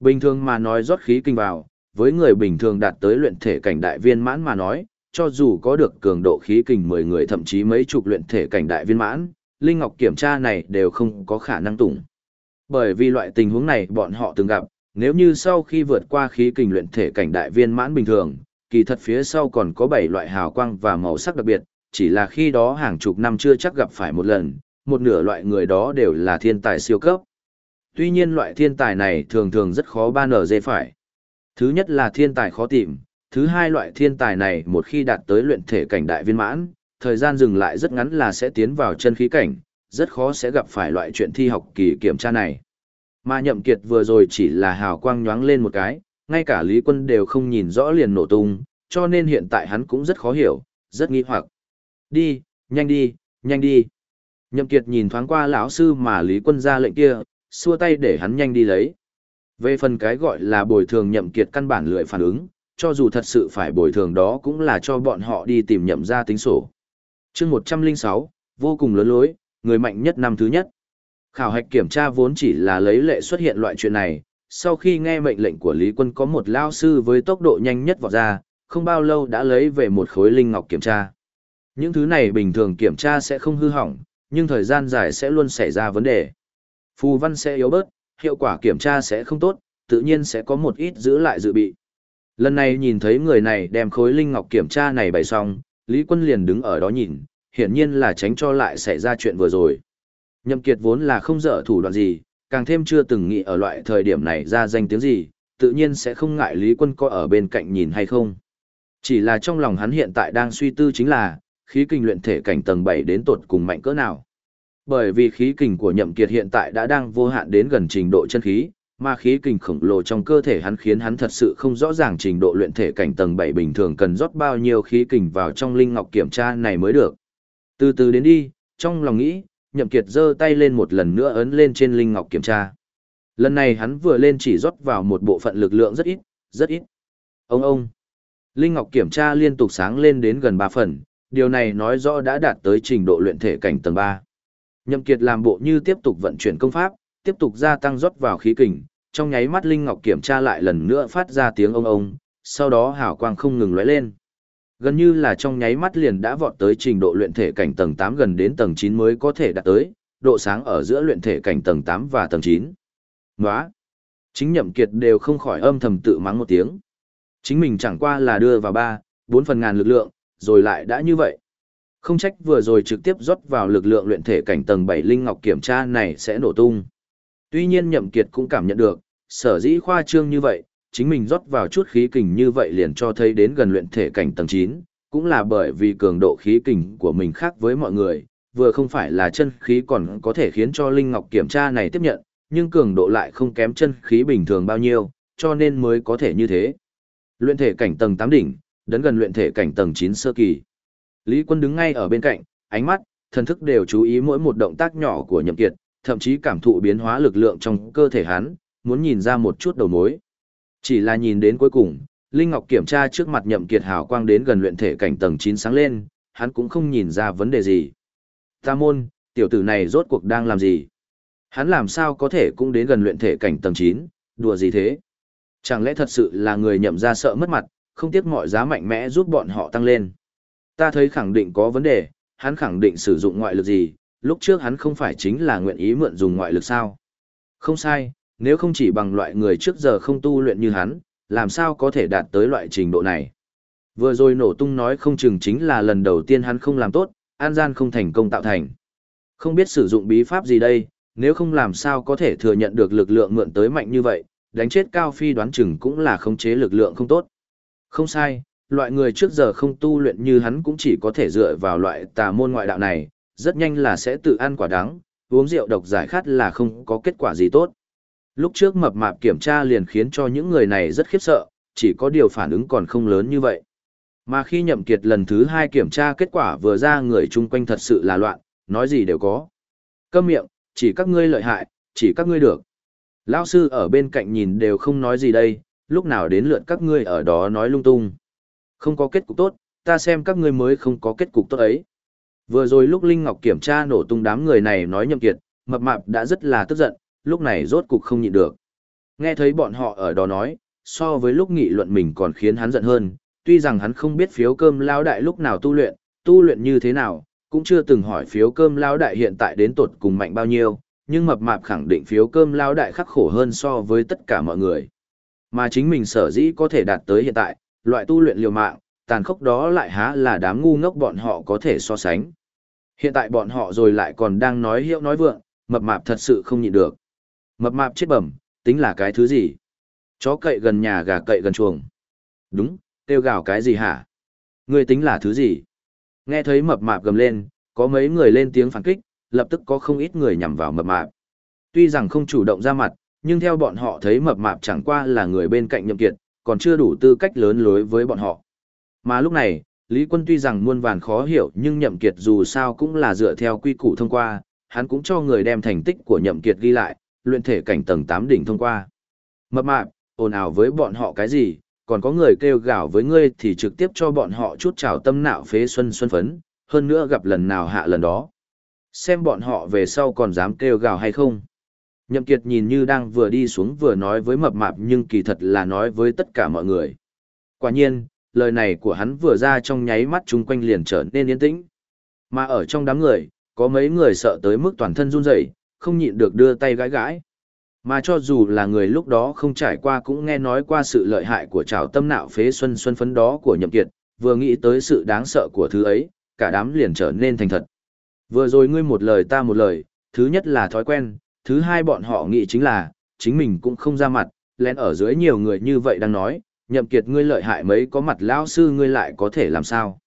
Bình thường mà nói rót khí kinh vào, với người bình thường đạt tới luyện thể cảnh đại viên mãn mà nói, cho dù có được cường độ khí kình 10 người thậm chí mấy chục luyện thể cảnh đại viên mãn, Linh Ngọc kiểm tra này đều không có khả năng tủng. Bởi vì loại tình huống này bọn họ từng gặp, nếu như sau khi vượt qua khí kình luyện thể cảnh đại viên mãn bình thường, kỳ thật phía sau còn có 7 loại hào quang và màu sắc đặc biệt, chỉ là khi đó hàng chục năm chưa chắc gặp phải một lần, một nửa loại người đó đều là thiên tài siêu cấp. Tuy nhiên loại thiên tài này thường thường rất khó ban ở dê phải. Thứ nhất là thiên tài khó tìm, thứ hai loại thiên tài này một khi đạt tới luyện thể cảnh đại viên mãn, thời gian dừng lại rất ngắn là sẽ tiến vào chân khí cảnh, rất khó sẽ gặp phải loại chuyện thi học kỳ kiểm tra này. Mà nhậm kiệt vừa rồi chỉ là hào quang nhoáng lên một cái, ngay cả Lý Quân đều không nhìn rõ liền nổ tung, cho nên hiện tại hắn cũng rất khó hiểu, rất nghi hoặc. Đi, nhanh đi, nhanh đi. Nhậm Kiệt nhìn thoáng qua lão sư mà Lý Quân ra lệnh kia, xua tay để hắn nhanh đi lấy. Về phần cái gọi là bồi thường Nhậm Kiệt căn bản lười phản ứng, cho dù thật sự phải bồi thường đó cũng là cho bọn họ đi tìm nhậm ra tính sổ. Chương 106, vô cùng lớn lối, người mạnh nhất năm thứ nhất. Khảo hạch kiểm tra vốn chỉ là lấy lệ xuất hiện loại chuyện này, sau khi nghe mệnh lệnh của Lý Quân có một lao sư với tốc độ nhanh nhất vọt ra, không bao lâu đã lấy về một khối linh ngọc kiểm tra. Những thứ này bình thường kiểm tra sẽ không hư hỏng, nhưng thời gian dài sẽ luôn xảy ra vấn đề. Phù văn sẽ yếu bớt, hiệu quả kiểm tra sẽ không tốt, tự nhiên sẽ có một ít giữ lại dự bị. Lần này nhìn thấy người này đem khối linh ngọc kiểm tra này bày xong, Lý Quân liền đứng ở đó nhìn, hiển nhiên là tránh cho lại xảy ra chuyện vừa rồi. Nhậm Kiệt vốn là không dở thủ đoạn gì, càng thêm chưa từng nghĩ ở loại thời điểm này ra danh tiếng gì, tự nhiên sẽ không ngại Lý Quân có ở bên cạnh nhìn hay không. Chỉ là trong lòng hắn hiện tại đang suy tư chính là, khí kinh luyện thể cảnh tầng 7 đến tột cùng mạnh cỡ nào. Bởi vì khí kình của Nhậm Kiệt hiện tại đã đang vô hạn đến gần trình độ chân khí, mà khí kình khổng lồ trong cơ thể hắn khiến hắn thật sự không rõ ràng trình độ luyện thể cảnh tầng 7 bình thường cần rót bao nhiêu khí kình vào trong linh ngọc kiểm tra này mới được. Từ từ đến đi, trong lòng nghĩ, Nhậm Kiệt giơ tay lên một lần nữa ấn lên trên linh ngọc kiểm tra. Lần này hắn vừa lên chỉ rót vào một bộ phận lực lượng rất ít, rất ít. Ông ông. Linh ngọc kiểm tra liên tục sáng lên đến gần 3 phần, điều này nói rõ đã đạt tới trình độ luyện thể cảnh tầng 3. Nhậm Kiệt làm bộ như tiếp tục vận chuyển công pháp, tiếp tục gia tăng rót vào khí kình, trong nháy mắt Linh Ngọc kiểm tra lại lần nữa phát ra tiếng ông ông, sau đó hào quang không ngừng lóe lên. Gần như là trong nháy mắt liền đã vọt tới trình độ luyện thể cảnh tầng 8 gần đến tầng 9 mới có thể đạt tới, độ sáng ở giữa luyện thể cảnh tầng 8 và tầng 9. Ngoá! Chính nhậm kiệt đều không khỏi âm thầm tự mắng một tiếng. Chính mình chẳng qua là đưa vào 3, 4 phần ngàn lực lượng, rồi lại đã như vậy. Không trách vừa rồi trực tiếp rót vào lực lượng luyện thể cảnh tầng 7 linh ngọc kiểm tra này sẽ nổ tung. Tuy nhiên Nhậm Kiệt cũng cảm nhận được, sở dĩ khoa trương như vậy, chính mình rót vào chút khí kình như vậy liền cho thấy đến gần luyện thể cảnh tầng 9, cũng là bởi vì cường độ khí kình của mình khác với mọi người, vừa không phải là chân khí còn có thể khiến cho linh ngọc kiểm tra này tiếp nhận, nhưng cường độ lại không kém chân khí bình thường bao nhiêu, cho nên mới có thể như thế. Luyện thể cảnh tầng 8 đỉnh, đến gần luyện thể cảnh tầng 9 sơ kỳ. Lý Quân đứng ngay ở bên cạnh, ánh mắt, thần thức đều chú ý mỗi một động tác nhỏ của Nhậm Kiệt, thậm chí cảm thụ biến hóa lực lượng trong cơ thể hắn, muốn nhìn ra một chút đầu mối. Chỉ là nhìn đến cuối cùng, Linh Ngọc kiểm tra trước mặt Nhậm Kiệt hào quang đến gần luyện thể cảnh tầng 9 sáng lên, hắn cũng không nhìn ra vấn đề gì. Ta môn, tiểu tử này rốt cuộc đang làm gì? Hắn làm sao có thể cũng đến gần luyện thể cảnh tầng 9, đùa gì thế? Chẳng lẽ thật sự là người nhậm ra sợ mất mặt, không tiếc mọi giá mạnh mẽ giúp bọn họ tăng lên? Ta thấy khẳng định có vấn đề, hắn khẳng định sử dụng ngoại lực gì, lúc trước hắn không phải chính là nguyện ý mượn dùng ngoại lực sao. Không sai, nếu không chỉ bằng loại người trước giờ không tu luyện như hắn, làm sao có thể đạt tới loại trình độ này. Vừa rồi nổ tung nói không chừng chính là lần đầu tiên hắn không làm tốt, an gian không thành công tạo thành. Không biết sử dụng bí pháp gì đây, nếu không làm sao có thể thừa nhận được lực lượng mượn tới mạnh như vậy, đánh chết Cao Phi đoán chừng cũng là khống chế lực lượng không tốt. Không sai, loại người trước giờ không tu luyện như hắn cũng chỉ có thể dựa vào loại tà môn ngoại đạo này, rất nhanh là sẽ tự ăn quả đắng, uống rượu độc giải khát là không có kết quả gì tốt. Lúc trước mập mạp kiểm tra liền khiến cho những người này rất khiếp sợ, chỉ có điều phản ứng còn không lớn như vậy. Mà khi nhậm kiệt lần thứ hai kiểm tra kết quả vừa ra người chung quanh thật sự là loạn, nói gì đều có. Câm miệng, chỉ các ngươi lợi hại, chỉ các ngươi được. Lão sư ở bên cạnh nhìn đều không nói gì đây, lúc nào đến lượt các ngươi ở đó nói lung tung. Không có kết cục tốt, ta xem các ngươi mới không có kết cục tốt ấy. Vừa rồi lúc Linh Ngọc kiểm tra nổ tung đám người này nói nhậm kiệt, mập mạp đã rất là tức giận, lúc này rốt cục không nhịn được. Nghe thấy bọn họ ở đó nói, so với lúc nghị luận mình còn khiến hắn giận hơn, tuy rằng hắn không biết phiếu cơm lao đại lúc nào tu luyện, tu luyện như thế nào, cũng chưa từng hỏi phiếu cơm lao đại hiện tại đến tột cùng mạnh bao nhiêu, nhưng mập mạp khẳng định phiếu cơm lao đại khắc khổ hơn so với tất cả mọi người. Mà chính mình sở dĩ có thể đạt tới hiện tại, loại tu luyện liều mạng, tàn khốc đó lại há là đám ngu ngốc bọn họ có thể so sánh. Hiện tại bọn họ rồi lại còn đang nói hiệu nói vượng, mập mạp thật sự không nhịn được. Mập mạp chết bẩm, tính là cái thứ gì? Chó cậy gần nhà gà cậy gần chuồng. Đúng, kêu gào cái gì hả? người tính là thứ gì? Nghe thấy mập mạp gầm lên, có mấy người lên tiếng phản kích, lập tức có không ít người nhằm vào mập mạp. Tuy rằng không chủ động ra mặt, nhưng theo bọn họ thấy mập mạp chẳng qua là người bên cạnh nhậm kiệt, còn chưa đủ tư cách lớn lối với bọn họ. Mà lúc này, Lý Quân tuy rằng muôn vàn khó hiểu nhưng nhậm kiệt dù sao cũng là dựa theo quy củ thông qua, hắn cũng cho người đem thành tích của nhậm kiệt ghi lại, luyện thể cảnh tầng 8 đỉnh thông qua. Mập mạp, ồn ào với bọn họ cái gì, còn có người kêu gào với ngươi thì trực tiếp cho bọn họ chút trào tâm nạo phế xuân xuân phấn, hơn nữa gặp lần nào hạ lần đó. Xem bọn họ về sau còn dám kêu gào hay không. Nhậm Kiệt nhìn như đang vừa đi xuống vừa nói với mập mạp nhưng kỳ thật là nói với tất cả mọi người. Quả nhiên, lời này của hắn vừa ra trong nháy mắt chung quanh liền trở nên yên tĩnh. Mà ở trong đám người, có mấy người sợ tới mức toàn thân run rẩy, không nhịn được đưa tay gãi gãi. Mà cho dù là người lúc đó không trải qua cũng nghe nói qua sự lợi hại của trào tâm nạo phế xuân xuân phấn đó của nhậm kiệt, vừa nghĩ tới sự đáng sợ của thứ ấy, cả đám liền trở nên thành thật. Vừa rồi ngươi một lời ta một lời, thứ nhất là thói quen, thứ hai bọn họ nghĩ chính là, chính mình cũng không ra mặt, lén ở dưới nhiều người như vậy đang nói, nhậm kiệt ngươi lợi hại mấy có mặt lão sư ngươi lại có thể làm sao.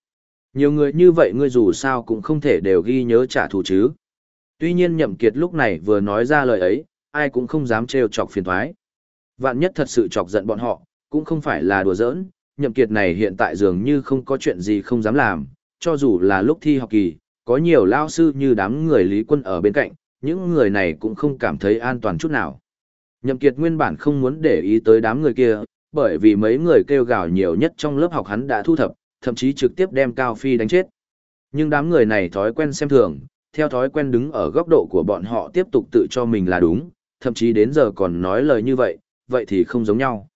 Nhiều người như vậy ngươi dù sao cũng không thể đều ghi nhớ trả thù chứ. Tuy nhiên nhậm kiệt lúc này vừa nói ra lời ấy, ai cũng không dám trêu chọc phiền toái. Vạn nhất thật sự chọc giận bọn họ, cũng không phải là đùa giỡn, nhậm kiệt này hiện tại dường như không có chuyện gì không dám làm, cho dù là lúc thi học kỳ, có nhiều lao sư như đám người lý quân ở bên cạnh, những người này cũng không cảm thấy an toàn chút nào. Nhậm kiệt nguyên bản không muốn để ý tới đám người kia, bởi vì mấy người kêu gào nhiều nhất trong lớp học hắn đã thu thập, thậm chí trực tiếp đem Cao Phi đánh chết. Nhưng đám người này thói quen xem thường, theo thói quen đứng ở góc độ của bọn họ tiếp tục tự cho mình là đúng, thậm chí đến giờ còn nói lời như vậy, vậy thì không giống nhau.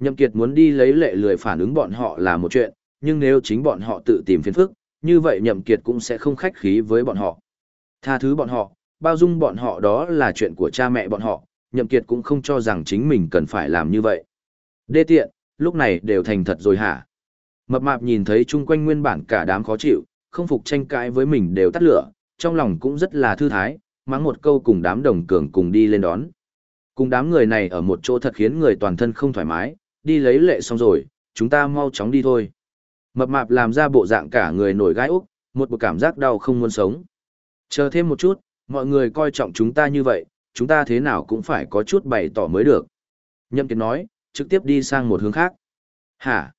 Nhậm Kiệt muốn đi lấy lệ lười phản ứng bọn họ là một chuyện, nhưng nếu chính bọn họ tự tìm phiền phức, như vậy Nhậm Kiệt cũng sẽ không khách khí với bọn họ. Tha thứ bọn họ, bao dung bọn họ đó là chuyện của cha mẹ bọn họ, Nhậm Kiệt cũng không cho rằng chính mình cần phải làm như vậy. Đê tiện, lúc này đều thành thật rồi hả? Mập mạp nhìn thấy chung quanh nguyên bản cả đám khó chịu, không phục tranh cãi với mình đều tắt lửa, trong lòng cũng rất là thư thái, mắng một câu cùng đám đồng cường cùng đi lên đón. Cùng đám người này ở một chỗ thật khiến người toàn thân không thoải mái, đi lấy lệ xong rồi, chúng ta mau chóng đi thôi. Mập mạp làm ra bộ dạng cả người nổi gai úc, một bộ cảm giác đau không muốn sống. Chờ thêm một chút, mọi người coi trọng chúng ta như vậy, chúng ta thế nào cũng phải có chút bày tỏ mới được. Nhậm Kiệt nói, trực tiếp đi sang một hướng khác. Hả?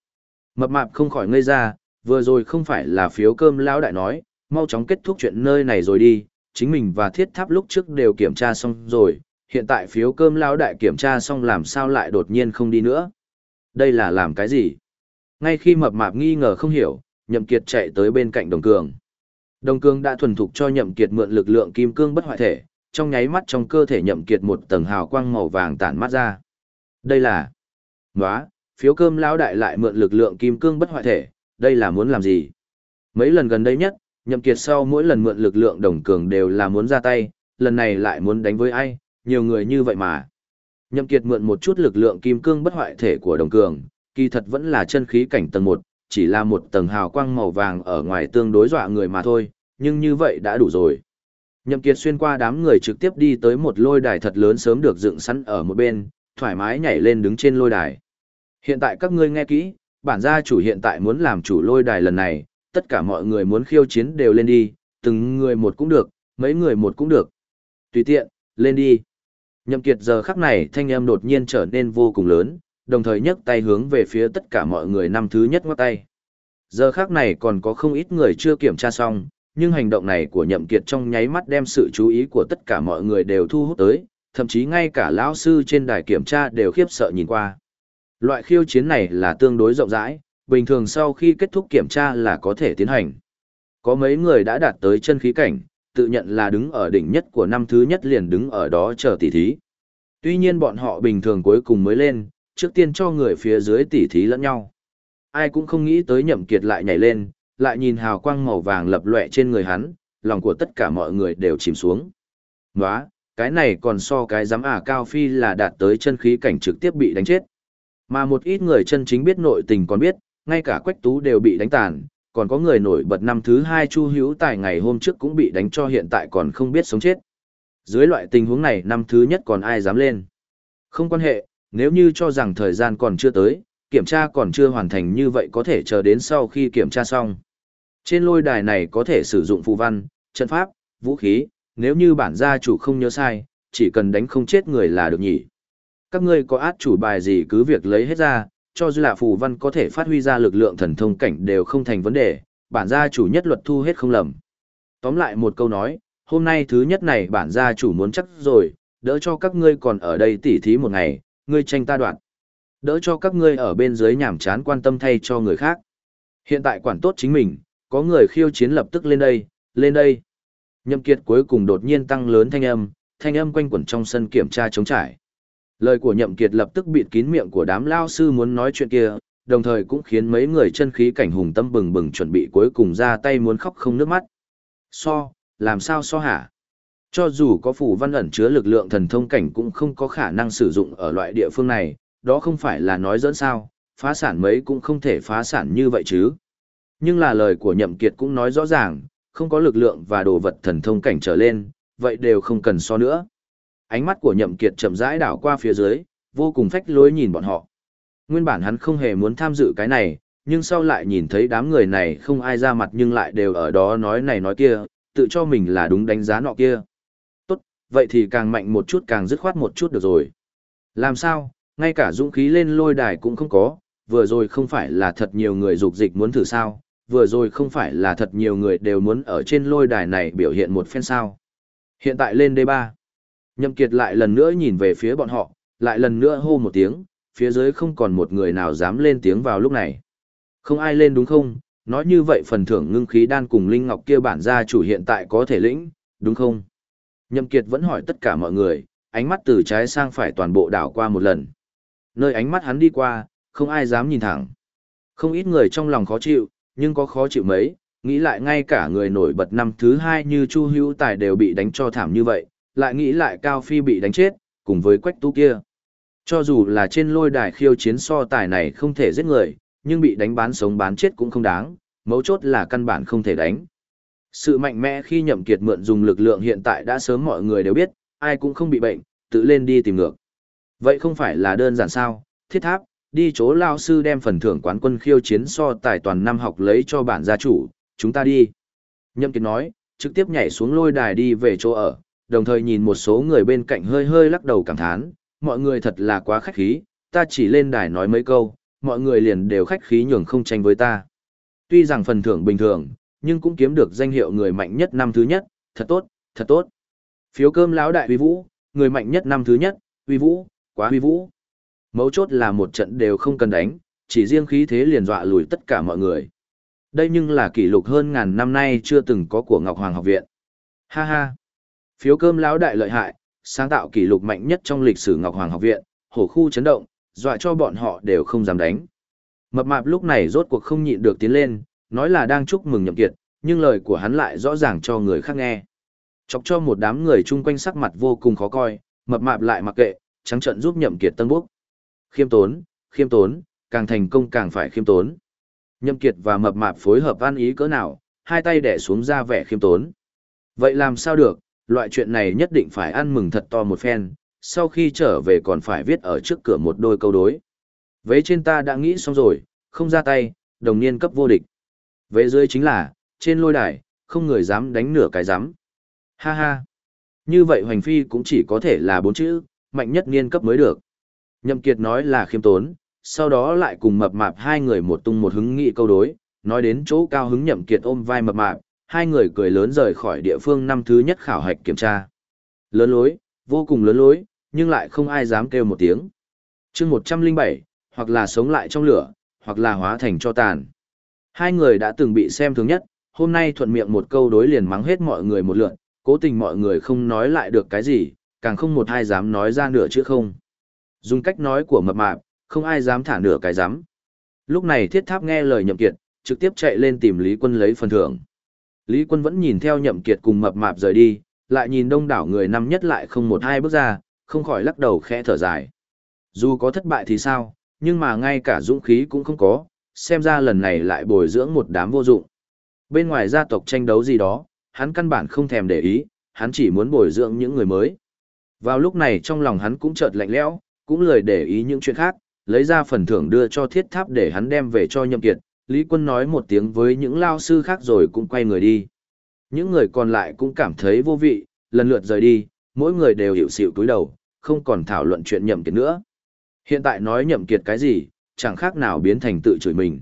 Mập mạp không khỏi ngây ra, vừa rồi không phải là phiếu cơm lão đại nói, mau chóng kết thúc chuyện nơi này rồi đi, chính mình và thiết tháp lúc trước đều kiểm tra xong rồi, hiện tại phiếu cơm lão đại kiểm tra xong làm sao lại đột nhiên không đi nữa. Đây là làm cái gì? Ngay khi mập mạp nghi ngờ không hiểu, nhậm kiệt chạy tới bên cạnh đồng cường. Đồng Cương đã thuần thục cho nhậm kiệt mượn lực lượng kim cương bất hoại thể, trong nháy mắt trong cơ thể nhậm kiệt một tầng hào quang màu vàng tản mát ra. Đây là... Nóa, phiếu cơm lão đại lại mượn lực lượng kim cương bất hoại thể, đây là muốn làm gì? Mấy lần gần đây nhất, nhậm kiệt sau mỗi lần mượn lực lượng đồng cường đều là muốn ra tay, lần này lại muốn đánh với ai, nhiều người như vậy mà. Nhậm kiệt mượn một chút lực lượng kim cương bất hoại thể của đồng cường, kỳ thật vẫn là chân khí cảnh tầng 1, chỉ là một tầng hào quang màu vàng ở ngoài tương đối dọa người mà thôi, nhưng như vậy đã đủ rồi. Nhậm Kiệt xuyên qua đám người trực tiếp đi tới một lôi đài thật lớn sớm được dựng sẵn ở một bên, thoải mái nhảy lên đứng trên lôi đài. Hiện tại các ngươi nghe kỹ, bản gia chủ hiện tại muốn làm chủ lôi đài lần này, tất cả mọi người muốn khiêu chiến đều lên đi, từng người một cũng được, mấy người một cũng được. Tùy tiện, lên đi. Nhậm Kiệt giờ khắc này thanh âm đột nhiên trở nên vô cùng lớn, đồng thời nhấc tay hướng về phía tất cả mọi người năm thứ nhất ngoắc tay. Giờ khác này còn có không ít người chưa kiểm tra xong, nhưng hành động này của Nhậm Kiệt trong nháy mắt đem sự chú ý của tất cả mọi người đều thu hút tới, thậm chí ngay cả lão sư trên đài kiểm tra đều khiếp sợ nhìn qua. Loại khiêu chiến này là tương đối rộng rãi, bình thường sau khi kết thúc kiểm tra là có thể tiến hành. Có mấy người đã đạt tới chân khí cảnh, tự nhận là đứng ở đỉnh nhất của năm thứ nhất liền đứng ở đó chờ tỷ thí. Tuy nhiên bọn họ bình thường cuối cùng mới lên, trước tiên cho người phía dưới tỉ thí lẫn nhau. Ai cũng không nghĩ tới nhậm kiệt lại nhảy lên, lại nhìn hào quang màu vàng lập lệ trên người hắn, lòng của tất cả mọi người đều chìm xuống. Nóa, cái này còn so cái giám ả cao phi là đạt tới chân khí cảnh trực tiếp bị đánh chết. Mà một ít người chân chính biết nội tình còn biết, ngay cả quách tú đều bị đánh tàn, còn có người nổi bật năm thứ hai chu hữu tài ngày hôm trước cũng bị đánh cho hiện tại còn không biết sống chết. Dưới loại tình huống này năm thứ nhất còn ai dám lên. Không quan hệ, nếu như cho rằng thời gian còn chưa tới, kiểm tra còn chưa hoàn thành như vậy có thể chờ đến sau khi kiểm tra xong. Trên lôi đài này có thể sử dụng phù văn, trận pháp, vũ khí, nếu như bản gia chủ không nhớ sai, chỉ cần đánh không chết người là được nhỉ. Các ngươi có át chủ bài gì cứ việc lấy hết ra, cho dù là phù văn có thể phát huy ra lực lượng thần thông cảnh đều không thành vấn đề, bản gia chủ nhất luật thu hết không lầm. Tóm lại một câu nói, hôm nay thứ nhất này bản gia chủ muốn chắc rồi, đỡ cho các ngươi còn ở đây tỉ thí một ngày, ngươi tranh ta đoạn. Đỡ cho các ngươi ở bên dưới nhảm chán quan tâm thay cho người khác. Hiện tại quản tốt chính mình, có người khiêu chiến lập tức lên đây, lên đây. Nhậm Kiệt cuối cùng đột nhiên tăng lớn thanh âm, thanh âm quanh quẩn trong sân kiểm tra chống trải. Lời của Nhậm Kiệt lập tức bịt kín miệng của đám lao sư muốn nói chuyện kia, đồng thời cũng khiến mấy người chân khí cảnh hùng tâm bừng bừng chuẩn bị cuối cùng ra tay muốn khóc không nước mắt. So, làm sao so hả? Cho dù có phủ văn ẩn chứa lực lượng thần thông cảnh cũng không có khả năng sử dụng ở loại địa phương này, đó không phải là nói dẫn sao, phá sản mấy cũng không thể phá sản như vậy chứ. Nhưng là lời của nhậm kiệt cũng nói rõ ràng, không có lực lượng và đồ vật thần thông cảnh trở lên, vậy đều không cần so nữa. Ánh mắt của nhậm kiệt chậm rãi đảo qua phía dưới, vô cùng phách lối nhìn bọn họ. Nguyên bản hắn không hề muốn tham dự cái này, nhưng sau lại nhìn thấy đám người này không ai ra mặt nhưng lại đều ở đó nói này nói kia, tự cho mình là đúng đánh giá nọ kia. Vậy thì càng mạnh một chút càng dứt khoát một chút được rồi. Làm sao, ngay cả dũng khí lên lôi đài cũng không có, vừa rồi không phải là thật nhiều người dục dịch muốn thử sao, vừa rồi không phải là thật nhiều người đều muốn ở trên lôi đài này biểu hiện một phen sao. Hiện tại lên D3. Nhậm Kiệt lại lần nữa nhìn về phía bọn họ, lại lần nữa hô một tiếng, phía dưới không còn một người nào dám lên tiếng vào lúc này. Không ai lên đúng không? Nói như vậy phần thưởng ngưng khí đan cùng Linh Ngọc kia bản gia chủ hiện tại có thể lĩnh, đúng không? Nhậm Kiệt vẫn hỏi tất cả mọi người, ánh mắt từ trái sang phải toàn bộ đảo qua một lần. Nơi ánh mắt hắn đi qua, không ai dám nhìn thẳng. Không ít người trong lòng khó chịu, nhưng có khó chịu mấy, nghĩ lại ngay cả người nổi bật năm thứ hai như Chu Hữu Tài đều bị đánh cho thảm như vậy, lại nghĩ lại Cao Phi bị đánh chết, cùng với Quách Tú kia. Cho dù là trên lôi đài khiêu chiến so tài này không thể giết người, nhưng bị đánh bán sống bán chết cũng không đáng, mấu chốt là căn bản không thể đánh. Sự mạnh mẽ khi nhậm kiệt mượn dùng lực lượng hiện tại đã sớm mọi người đều biết, ai cũng không bị bệnh, tự lên đi tìm ngược. Vậy không phải là đơn giản sao, thiết tháp, đi chỗ lao sư đem phần thưởng quán quân khiêu chiến so tài toàn năm học lấy cho bản gia chủ, chúng ta đi. Nhậm Kiệt nói, trực tiếp nhảy xuống lôi đài đi về chỗ ở, đồng thời nhìn một số người bên cạnh hơi hơi lắc đầu cảm thán, mọi người thật là quá khách khí, ta chỉ lên đài nói mấy câu, mọi người liền đều khách khí nhường không tranh với ta. Tuy rằng phần thưởng bình thường, nhưng cũng kiếm được danh hiệu người mạnh nhất năm thứ nhất, thật tốt, thật tốt. Phiếu cơm lão đại uy vũ, người mạnh nhất năm thứ nhất, uy vũ, quá uy vũ. Mấu chốt là một trận đều không cần đánh, chỉ riêng khí thế liền dọa lùi tất cả mọi người. Đây nhưng là kỷ lục hơn ngàn năm nay chưa từng có của Ngọc Hoàng học viện. Ha ha. Phiếu cơm lão đại lợi hại, sáng tạo kỷ lục mạnh nhất trong lịch sử Ngọc Hoàng học viện, hổ khu chấn động, dọa cho bọn họ đều không dám đánh. Mập mạp lúc này rốt cuộc không nhịn được tiến lên, nói là đang chúc mừng nhậm kiệt, nhưng lời của hắn lại rõ ràng cho người khác nghe. Chọc cho một đám người chung quanh sắc mặt vô cùng khó coi, mập mạp lại mặc kệ, trắng trận giúp nhậm kiệt tân bốc. Khiêm tốn, khiêm tốn, càng thành công càng phải khiêm tốn. Nhậm kiệt và mập mạp phối hợp ăn ý cỡ nào, hai tay đẻ xuống ra vẻ khiêm tốn. Vậy làm sao được, loại chuyện này nhất định phải ăn mừng thật to một phen, sau khi trở về còn phải viết ở trước cửa một đôi câu đối. Vế trên ta đã nghĩ xong rồi, không ra tay, đồng niên cấp vô địch về dưới chính là, trên lôi đài, không người dám đánh nửa cái dám. Ha ha. Như vậy hoành phi cũng chỉ có thể là bốn chữ, mạnh nhất niên cấp mới được. Nhậm Kiệt nói là khiêm tốn, sau đó lại cùng mập mạp hai người một tung một hứng nghị câu đối, nói đến chỗ cao hứng Nhậm Kiệt ôm vai mập mạp, hai người cười lớn rời khỏi địa phương năm thứ nhất khảo hạch kiểm tra. Lớn lối, vô cùng lớn lối, nhưng lại không ai dám kêu một tiếng. Chương 107, hoặc là sống lại trong lửa, hoặc là hóa thành cho tàn. Hai người đã từng bị xem thường nhất, hôm nay thuận miệng một câu đối liền mắng hết mọi người một lượt, cố tình mọi người không nói lại được cái gì, càng không một ai dám nói ra nửa chữ không. Dùng cách nói của mập mạp, không ai dám thả nửa cái dám. Lúc này thiết tháp nghe lời nhậm kiệt, trực tiếp chạy lên tìm Lý Quân lấy phần thưởng. Lý Quân vẫn nhìn theo nhậm kiệt cùng mập mạp rời đi, lại nhìn đông đảo người năm nhất lại không một hai bước ra, không khỏi lắc đầu khẽ thở dài. Dù có thất bại thì sao, nhưng mà ngay cả dũng khí cũng không có, xem ra lần này lại bồi dưỡng một đám vô dụng. Bên ngoài gia tộc tranh đấu gì đó, hắn căn bản không thèm để ý, hắn chỉ muốn bồi dưỡng những người mới. Vào lúc này trong lòng hắn cũng chợt lạnh lẽo, cũng lười để ý những chuyện khác, lấy ra phần thưởng đưa cho thiết tháp để hắn đem về cho nhậm kiệt. Lý quân nói một tiếng với những lao sư khác rồi cũng quay người đi. Những người còn lại cũng cảm thấy vô vị, lần lượt rời đi, mỗi người đều hiểu xịu túi đầu, không còn thảo luận chuyện nhậm kiệt nữa. Hiện tại nói nhậm kiệt cái gì, chẳng khác nào biến thành tự chửi mình.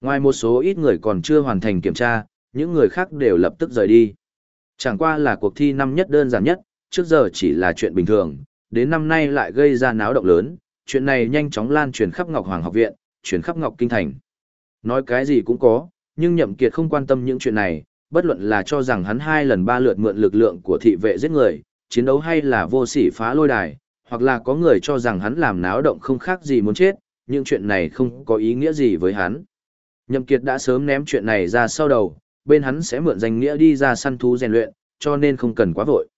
Ngoài một số ít người còn chưa hoàn thành kiểm tra, những người khác đều lập tức rời đi. Chẳng qua là cuộc thi năm nhất đơn giản nhất, trước giờ chỉ là chuyện bình thường, đến năm nay lại gây ra náo động lớn, chuyện này nhanh chóng lan truyền khắp Ngọc Hoàng học viện, truyền khắp Ngọc Kinh Thành. Nói cái gì cũng có, nhưng Nhậm Kiệt không quan tâm những chuyện này, bất luận là cho rằng hắn hai lần ba lượt mượn lực lượng của thị vệ giết người, chiến đấu hay là vô sỉ phá lôi đài, hoặc là có người cho rằng hắn làm náo động không khác gì muốn chết, những chuyện này không có ý nghĩa gì với hắn. Nhậm Kiệt đã sớm ném chuyện này ra sau đầu, bên hắn sẽ mượn danh nghĩa đi ra săn thú rèn luyện, cho nên không cần quá vội.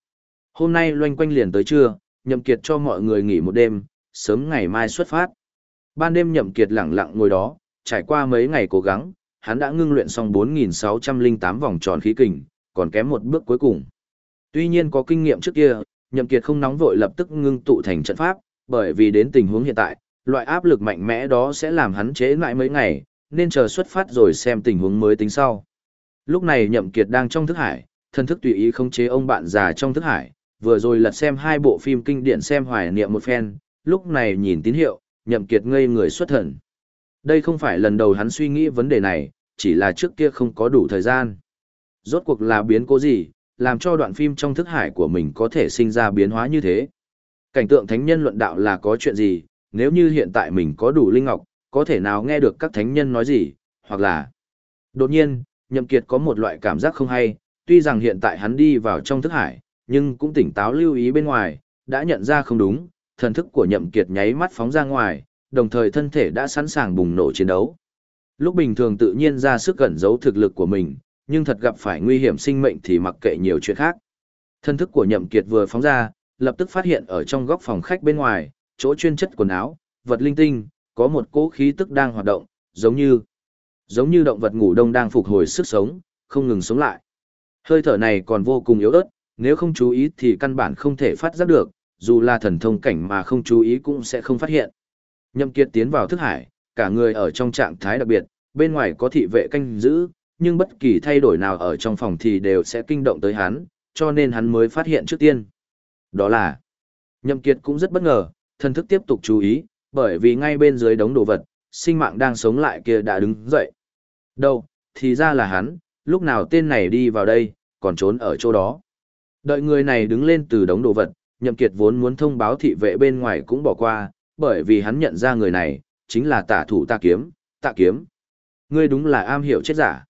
Hôm nay loanh quanh liền tới trưa, Nhậm Kiệt cho mọi người nghỉ một đêm, sớm ngày mai xuất phát. Ban đêm Nhậm Kiệt lặng lặng ngồi đó, trải qua mấy ngày cố gắng, hắn đã ngưng luyện xong 4.608 vòng tròn khí kình, còn kém một bước cuối cùng. Tuy nhiên có kinh nghiệm trước kia, Nhậm Kiệt không nóng vội lập tức ngưng tụ thành trận pháp, bởi vì đến tình huống hiện tại, loại áp lực mạnh mẽ đó sẽ làm hắn chế lại mấy ngày, nên chờ xuất phát rồi xem tình huống mới tính sau. Lúc này Nhậm Kiệt đang trong thức hải, thân thức tùy ý khống chế ông bạn già trong thức hải, vừa rồi lật xem hai bộ phim kinh điển xem hoài niệm một phen, lúc này nhìn tín hiệu, Nhậm Kiệt ngây người xuất thần. Đây không phải lần đầu hắn suy nghĩ vấn đề này, chỉ là trước kia không có đủ thời gian. Rốt cuộc là biến cố gì, làm cho đoạn phim trong thức hải của mình có thể sinh ra biến hóa như thế. Cảnh tượng thánh nhân luận đạo là có chuyện gì, nếu như hiện tại mình có đủ linh ngọc, có thể nào nghe được các thánh nhân nói gì, hoặc là... Đột nhiên, Nhậm Kiệt có một loại cảm giác không hay, tuy rằng hiện tại hắn đi vào trong thức hải, nhưng cũng tỉnh táo lưu ý bên ngoài, đã nhận ra không đúng, thần thức của Nhậm Kiệt nháy mắt phóng ra ngoài, đồng thời thân thể đã sẵn sàng bùng nổ chiến đấu. Lúc bình thường tự nhiên ra sức cẩn giấu thực lực của mình, nhưng thật gặp phải nguy hiểm sinh mệnh thì mặc kệ nhiều chuyện khác. Thân thức của Nhậm Kiệt vừa phóng ra, lập tức phát hiện ở trong góc phòng khách bên ngoài, chỗ chuyên chất quần áo, vật linh tinh, có một cỗ khí tức đang hoạt động, giống như giống như động vật ngủ đông đang phục hồi sức sống, không ngừng sống lại. Hơi thở này còn vô cùng yếu ớt, nếu không chú ý thì căn bản không thể phát giác được, dù là thần thông cảnh mà không chú ý cũng sẽ không phát hiện. Nhậm Kiệt tiến vào thức hải, cả người ở trong trạng thái đặc biệt, bên ngoài có thị vệ canh giữ, nhưng bất kỳ thay đổi nào ở trong phòng thì đều sẽ kinh động tới hắn, cho nên hắn mới phát hiện trước tiên. Đó là, Nhậm Kiệt cũng rất bất ngờ, thần thức tiếp tục chú ý, bởi vì ngay bên dưới đống đồ vật, sinh mạng đang sống lại kia đã đứng dậy. Đâu, thì ra là hắn, lúc nào tên này đi vào đây, còn trốn ở chỗ đó. Đợi người này đứng lên từ đống đồ vật, Nhậm Kiệt vốn muốn thông báo thị vệ bên ngoài cũng bỏ qua, bởi vì hắn nhận ra người này, chính là tả thủ tạ kiếm, tạ kiếm. Ngươi đúng là am hiểu chết giả.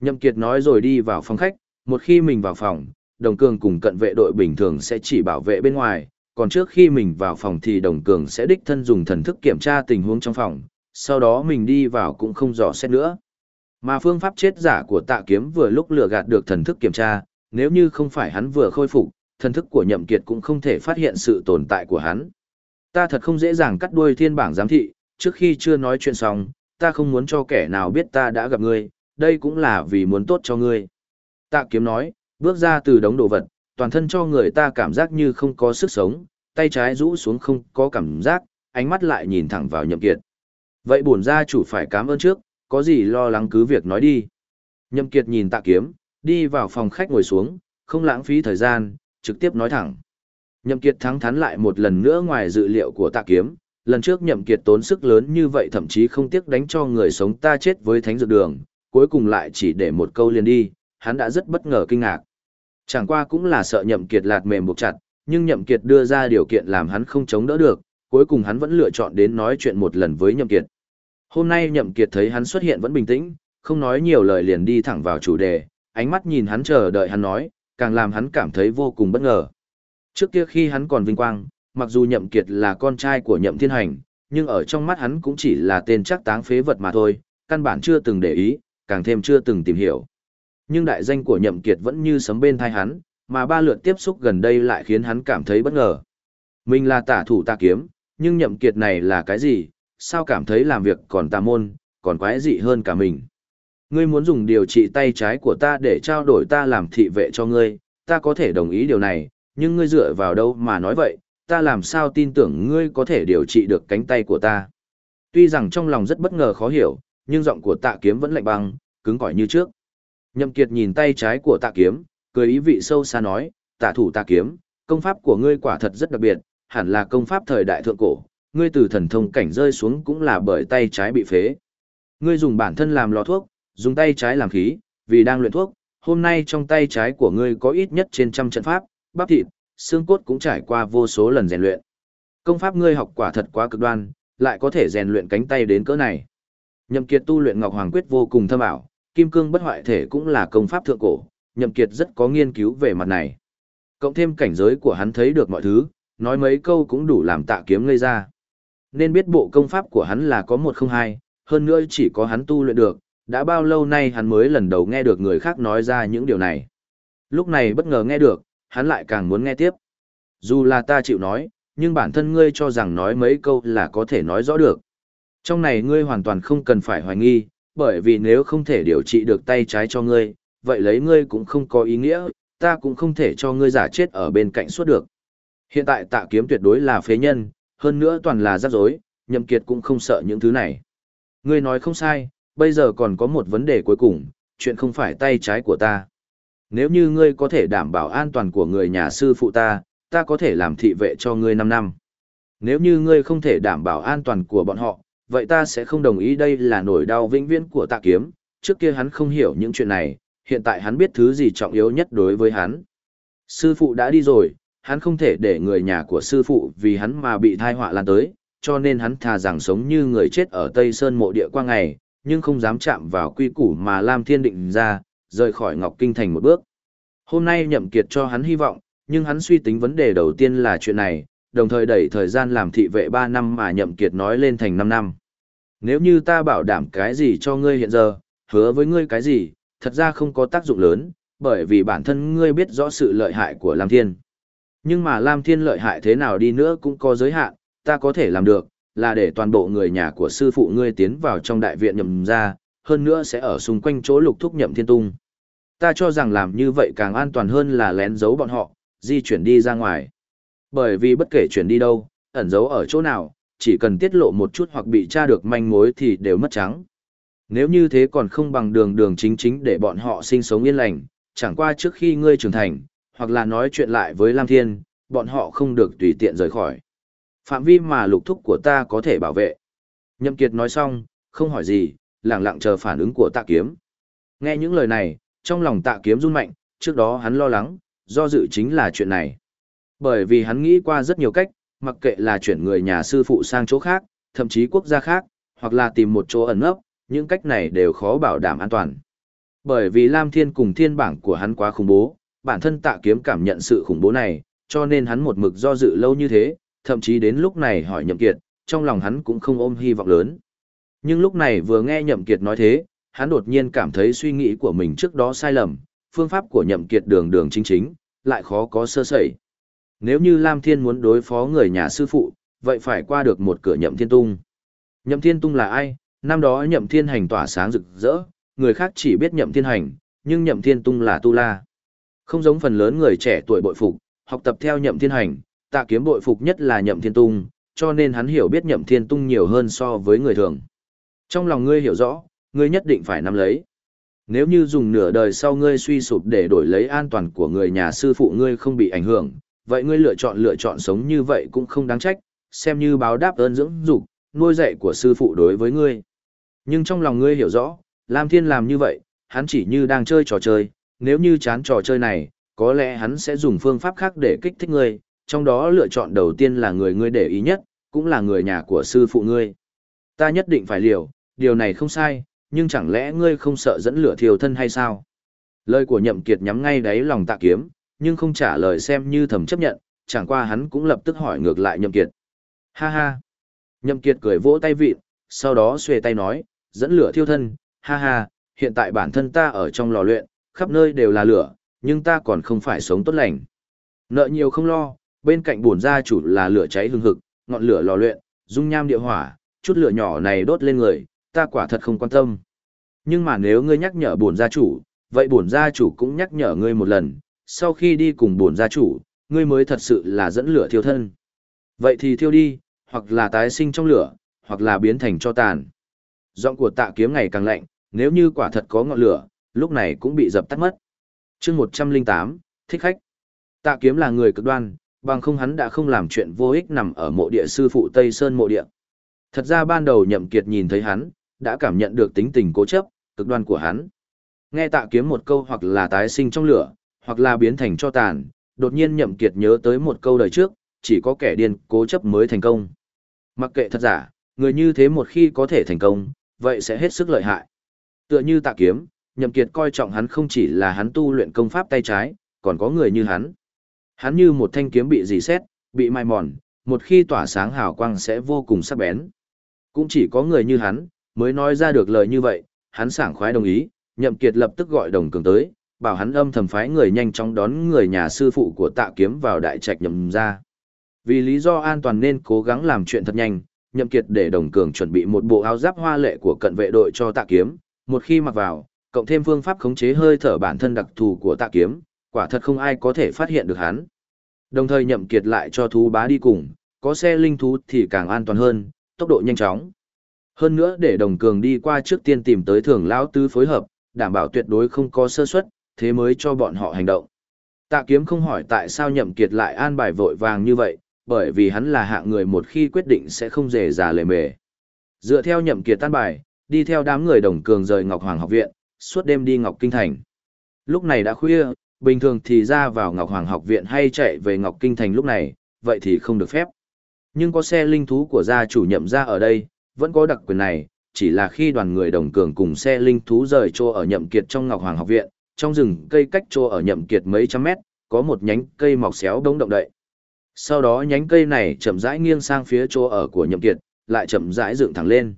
Nhậm Kiệt nói rồi đi vào phòng khách, một khi mình vào phòng, đồng cường cùng cận vệ đội bình thường sẽ chỉ bảo vệ bên ngoài, còn trước khi mình vào phòng thì đồng cường sẽ đích thân dùng thần thức kiểm tra tình huống trong phòng, sau đó mình đi vào cũng không dò xét nữa. Mà phương pháp chết giả của tạ kiếm vừa lúc lừa gạt được thần thức kiểm tra, nếu như không phải hắn vừa khôi phục, thần thức của nhậm kiệt cũng không thể phát hiện sự tồn tại của hắn. Ta thật không dễ dàng cắt đuôi thiên bảng giám thị, trước khi chưa nói chuyện xong, ta không muốn cho kẻ nào biết ta đã gặp ngươi, đây cũng là vì muốn tốt cho ngươi. Tạ kiếm nói, bước ra từ đống đồ vật, toàn thân cho người ta cảm giác như không có sức sống, tay trái rũ xuống không có cảm giác, ánh mắt lại nhìn thẳng vào nhậm kiệt. Vậy bổn gia chủ phải cảm ơn trước, có gì lo lắng cứ việc nói đi. Nhậm kiệt nhìn tạ kiếm, đi vào phòng khách ngồi xuống, không lãng phí thời gian, trực tiếp nói thẳng. Nhậm kiệt thắng thắn lại một lần nữa ngoài dự liệu của tạ kiếm, lần trước nhậm kiệt tốn sức lớn như vậy thậm chí không tiếc đánh cho người sống ta chết với thánh dược đường, cuối cùng lại chỉ để một câu liền đi, hắn đã rất bất ngờ kinh ngạc. Chẳng qua cũng là sợ nhậm kiệt lạt mềm buộc chặt, nhưng nhậm kiệt đưa ra điều kiện làm hắn không chống đỡ được, cuối cùng hắn vẫn lựa chọn đến nói chuyện một lần với nhậm kiệt. Hôm nay nhậm kiệt thấy hắn xuất hiện vẫn bình tĩnh, không nói nhiều lời liền đi thẳng vào chủ đề, ánh mắt nhìn hắn chờ đợi hắn nói, càng làm hắn cảm thấy vô cùng bất ngờ. Trước kia khi hắn còn vinh quang, mặc dù nhậm kiệt là con trai của nhậm thiên hành, nhưng ở trong mắt hắn cũng chỉ là tên chắc táng phế vật mà thôi, căn bản chưa từng để ý, càng thêm chưa từng tìm hiểu. Nhưng đại danh của nhậm kiệt vẫn như sấm bên thai hắn, mà ba lượt tiếp xúc gần đây lại khiến hắn cảm thấy bất ngờ. Mình là tả thủ tà kiếm, nhưng nhậm kiệt này là cái gì, sao cảm thấy làm việc còn tà môn, còn quái dị hơn cả mình. Ngươi muốn dùng điều trị tay trái của ta để trao đổi ta làm thị vệ cho ngươi, ta có thể đồng ý điều này, nhưng ngươi dựa vào đâu mà nói vậy, ta làm sao tin tưởng ngươi có thể điều trị được cánh tay của ta. Tuy rằng trong lòng rất bất ngờ khó hiểu, nhưng giọng của tạ kiếm vẫn lạnh băng, cứng cỏi như trước. Nhậm Kiệt nhìn tay trái của tạ kiếm, cười ý vị sâu xa nói, tạ thủ tạ kiếm, công pháp của ngươi quả thật rất đặc biệt, hẳn là công pháp thời đại thượng cổ, ngươi từ thần thông cảnh rơi xuống cũng là bởi tay trái bị phế. Ngươi dùng bản thân làm lò thuốc, dùng tay trái làm khí, vì đang luyện thuốc, hôm nay trong tay trái của ngươi có ít nhất trên trăm trận pháp, bắp thịt, xương cốt cũng trải qua vô số lần rèn luyện. Công pháp ngươi học quả thật quá cực đoan, lại có thể rèn luyện cánh tay đến cỡ này. Nhậm Kiệt tu luyện Ngọc Hoàng Quyết vô cùng thâm ảo, kim cương bất hoại thể cũng là công pháp thượng cổ, Nhậm Kiệt rất có nghiên cứu về mặt này. Cộng thêm cảnh giới của hắn thấy được mọi thứ, nói mấy câu cũng đủ làm tạ kiếm ngây ra. Nên biết bộ công pháp của hắn là có một không hai, hơn nữa chỉ có hắn tu luyện được, đã bao lâu nay hắn mới lần đầu nghe được người khác nói ra những điều này. Lúc này bất ngờ nghe được, hắn lại càng muốn nghe tiếp. Dù là ta chịu nói, nhưng bản thân ngươi cho rằng nói mấy câu là có thể nói rõ được. Trong này ngươi hoàn toàn không cần phải hoài nghi, bởi vì nếu không thể điều trị được tay trái cho ngươi, vậy lấy ngươi cũng không có ý nghĩa, ta cũng không thể cho ngươi giả chết ở bên cạnh suốt được. Hiện tại tạ kiếm tuyệt đối là phế nhân, hơn nữa toàn là rắc rối, nhậm kiệt cũng không sợ những thứ này. Ngươi nói không sai, bây giờ còn có một vấn đề cuối cùng, chuyện không phải tay trái của ta. Nếu như ngươi có thể đảm bảo an toàn của người nhà sư phụ ta, ta có thể làm thị vệ cho ngươi 5 năm. Nếu như ngươi không thể đảm bảo an toàn của bọn họ, vậy ta sẽ không đồng ý đây là nỗi đau vĩnh viễn của tạ kiếm. Trước kia hắn không hiểu những chuyện này, hiện tại hắn biết thứ gì trọng yếu nhất đối với hắn. Sư phụ đã đi rồi, hắn không thể để người nhà của sư phụ vì hắn mà bị thai họa lan tới, cho nên hắn thà rằng sống như người chết ở Tây Sơn mộ địa qua ngày, nhưng không dám chạm vào quy củ mà Lam Thiên định ra, rời khỏi Ngọc Kinh thành một bước. Hôm nay nhậm kiệt cho hắn hy vọng, nhưng hắn suy tính vấn đề đầu tiên là chuyện này, đồng thời đẩy thời gian làm thị vệ 3 năm mà nhậm kiệt nói lên thành 5 năm. Nếu như ta bảo đảm cái gì cho ngươi hiện giờ, hứa với ngươi cái gì, thật ra không có tác dụng lớn, bởi vì bản thân ngươi biết rõ sự lợi hại của Lam Thiên. Nhưng mà Lam Thiên lợi hại thế nào đi nữa cũng có giới hạn, ta có thể làm được, là để toàn bộ người nhà của sư phụ ngươi tiến vào trong đại viện nhậm ra, hơn nữa sẽ ở xung quanh chỗ lục thúc nhậm thiên tung. Ta cho rằng làm như vậy càng an toàn hơn là lén giấu bọn họ, di chuyển đi ra ngoài. Bởi vì bất kể chuyển đi đâu, ẩn giấu ở chỗ nào, chỉ cần tiết lộ một chút hoặc bị tra được manh mối thì đều mất trắng. Nếu như thế còn không bằng đường đường chính chính để bọn họ sinh sống yên lành, chẳng qua trước khi ngươi trưởng thành, hoặc là nói chuyện lại với Lam Thiên, bọn họ không được tùy tiện rời khỏi. Phạm vi mà lục thúc của ta có thể bảo vệ. Nhậm Kiệt nói xong, không hỏi gì, lặng lặng chờ phản ứng của tạ kiếm. Nghe những lời này, trong lòng tạ kiếm run mạnh, trước đó hắn lo lắng, do dự chính là chuyện này. Bởi vì hắn nghĩ qua rất nhiều cách, mặc kệ là chuyển người nhà sư phụ sang chỗ khác, thậm chí quốc gia khác, hoặc là tìm một chỗ ẩn nấp, những cách này đều khó bảo đảm an toàn. Bởi vì Lam Thiên cùng thiên bảng của hắn quá khủng bố, bản thân tạ kiếm cảm nhận sự khủng bố này, cho nên hắn một mực do dự lâu như thế, thậm chí đến lúc này hỏi Nhậm Kiệt, trong lòng hắn cũng không ôm hy vọng lớn. Nhưng lúc này vừa nghe Nhậm Kiệt nói thế, hắn đột nhiên cảm thấy suy nghĩ của mình trước đó sai lầm, phương pháp của Nhậm Kiệt đường đường chính chính, lại khó có sơ sẩy. Nếu như Lam Thiên muốn đối phó người nhà sư phụ, vậy phải qua được một cửa Nhậm Thiên Tung. Nhậm Thiên Tung là ai? Năm đó Nhậm Thiên Hành tỏa sáng rực rỡ, người khác chỉ biết Nhậm Thiên Hành, nhưng Nhậm Thiên Tung là Tu La. Không giống phần lớn người trẻ tuổi bội phục, học tập theo Nhậm Thiên Hành, tạ kiếm bội phục nhất là nhậm thiên tung, cho nên hắn hiểu biết nhậm thiên tung nhiều hơn so với người thường. Trong lòng ngươi hiểu rõ, ngươi nhất định phải nắm lấy. Nếu như dùng nửa đời sau ngươi suy sụp để đổi lấy an toàn của người nhà sư phụ ngươi không bị ảnh hưởng, vậy ngươi lựa chọn lựa chọn sống như vậy cũng không đáng trách, xem như báo đáp ơn dưỡng dục, nuôi dạy của sư phụ đối với ngươi. Nhưng trong lòng ngươi hiểu rõ, Lam Thiên làm như vậy, hắn chỉ như đang chơi trò chơi, nếu như chán trò chơi này, có lẽ hắn sẽ dùng phương pháp khác để kích thích ngươi, trong đó lựa chọn đầu tiên là người ngươi để ý nhất, cũng là người nhà của sư phụ ngươi. Ta nhất định phải liều, điều này không sai, nhưng chẳng lẽ ngươi không sợ dẫn lửa thiêu thân hay sao? Lời của nhậm kiệt nhắm ngay đáy lòng tạ kiếm, nhưng không trả lời xem như thầm chấp nhận, chẳng qua hắn cũng lập tức hỏi ngược lại nhậm kiệt. Ha ha! Nhậm kiệt cười vỗ tay vịt, sau đó xuề tay nói, dẫn lửa thiêu thân, ha ha, hiện tại bản thân ta ở trong lò luyện, khắp nơi đều là lửa, nhưng ta còn không phải sống tốt lành. Nợ nhiều không lo, bên cạnh bổn gia chủ là lửa cháy hừng hực, ngọn lửa lò luyện, dung nham địa hỏa, chút lửa nhỏ này đốt lên người, ta quả thật không quan tâm. Nhưng mà nếu ngươi nhắc nhở bổn gia chủ, vậy bổn gia chủ cũng nhắc nhở ngươi một lần, sau khi đi cùng bổn gia chủ, ngươi mới thật sự là dẫn lửa thiêu thân. Vậy thì thiêu đi, hoặc là tái sinh trong lửa, hoặc là biến thành cho tàn. Giọng của tạ kiếm ngày càng lạnh, nếu như quả thật có ngọn lửa, lúc này cũng bị dập tắt mất. chương 108, thích khách. Tạ kiếm là người cực đoan, bằng không hắn đã không làm chuyện vô ích nằm ở mộ địa sư phụ Tây Sơn mộ địa. Thật ra ban đầu nhậm kiệt nhìn thấy hắn, đã cảm nhận được tính tình cố chấp, cực đoan của hắn. Nghe tạ kiếm một câu hoặc là tái sinh trong lửa, hoặc là biến thành cho tàn, đột nhiên nhậm kiệt nhớ tới một câu đời trước, chỉ có kẻ điên cố chấp mới thành công. Mặc kệ thật giả, người như thế một khi có thể thành công, vậy sẽ hết sức lợi hại. Tựa như tạ kiếm, nhậm kiệt coi trọng hắn không chỉ là hắn tu luyện công pháp tay trái, còn có người như hắn. Hắn như một thanh kiếm bị dì xét, bị mai mòn, một khi tỏa sáng hào quang sẽ vô cùng sắc bén. Cũng chỉ có người như hắn, mới nói ra được lời như vậy, hắn sảng khoái đồng ý, nhậm kiệt lập tức gọi đồng cường tới, bảo hắn âm thầm phái người nhanh chóng đón người nhà sư phụ của tạ kiếm vào đại trạch nhậm ra. Vì lý do an toàn nên cố gắng làm chuyện thật nhanh, nhậm kiệt để đồng cường chuẩn bị một bộ áo giáp hoa lệ của cận vệ đội cho tạ kiếm, một khi mặc vào, cộng thêm phương pháp khống chế hơi thở bản thân đặc thù của tạ kiếm, quả thật không ai có thể phát hiện được hắn. Đồng thời nhậm kiệt lại cho thú bá đi cùng, có xe linh thú thì càng an toàn hơn, tốc độ nhanh chóng. Hơn nữa để đồng cường đi qua trước tiên tìm tới thường lão tứ phối hợp, đảm bảo tuyệt đối không có sơ suất, thế mới cho bọn họ hành động. Tạ kiếm không hỏi tại sao nhậm kiệt lại an bài vội vàng như vậy, bởi vì hắn là hạng người một khi quyết định sẽ không dễ dà lề mề. Dựa theo nhậm kiệt tan bài, đi theo đám người đồng cường rời Ngọc Hoàng học viện, suốt đêm đi Ngọc Kinh Thành. Lúc này đã khuya, bình thường thì ra vào Ngọc Hoàng học viện hay chạy về Ngọc Kinh Thành lúc này, vậy thì không được phép. Nhưng có xe linh thú của gia chủ nhậm ra ở đây, vẫn có đặc quyền này, chỉ là khi đoàn người đồng cường cùng xe linh thú rời chỗ ở nhậm kiệt trong Ngọc Hoàng học viện, trong rừng cây cách chỗ ở nhậm kiệt mấy trăm mét, có một nhánh cây mọc xéo đống động đậy. Sau đó nhánh cây này chậm rãi nghiêng sang phía chỗ ở của nhậm kiệt, lại chậm rãi dựng thẳng lên.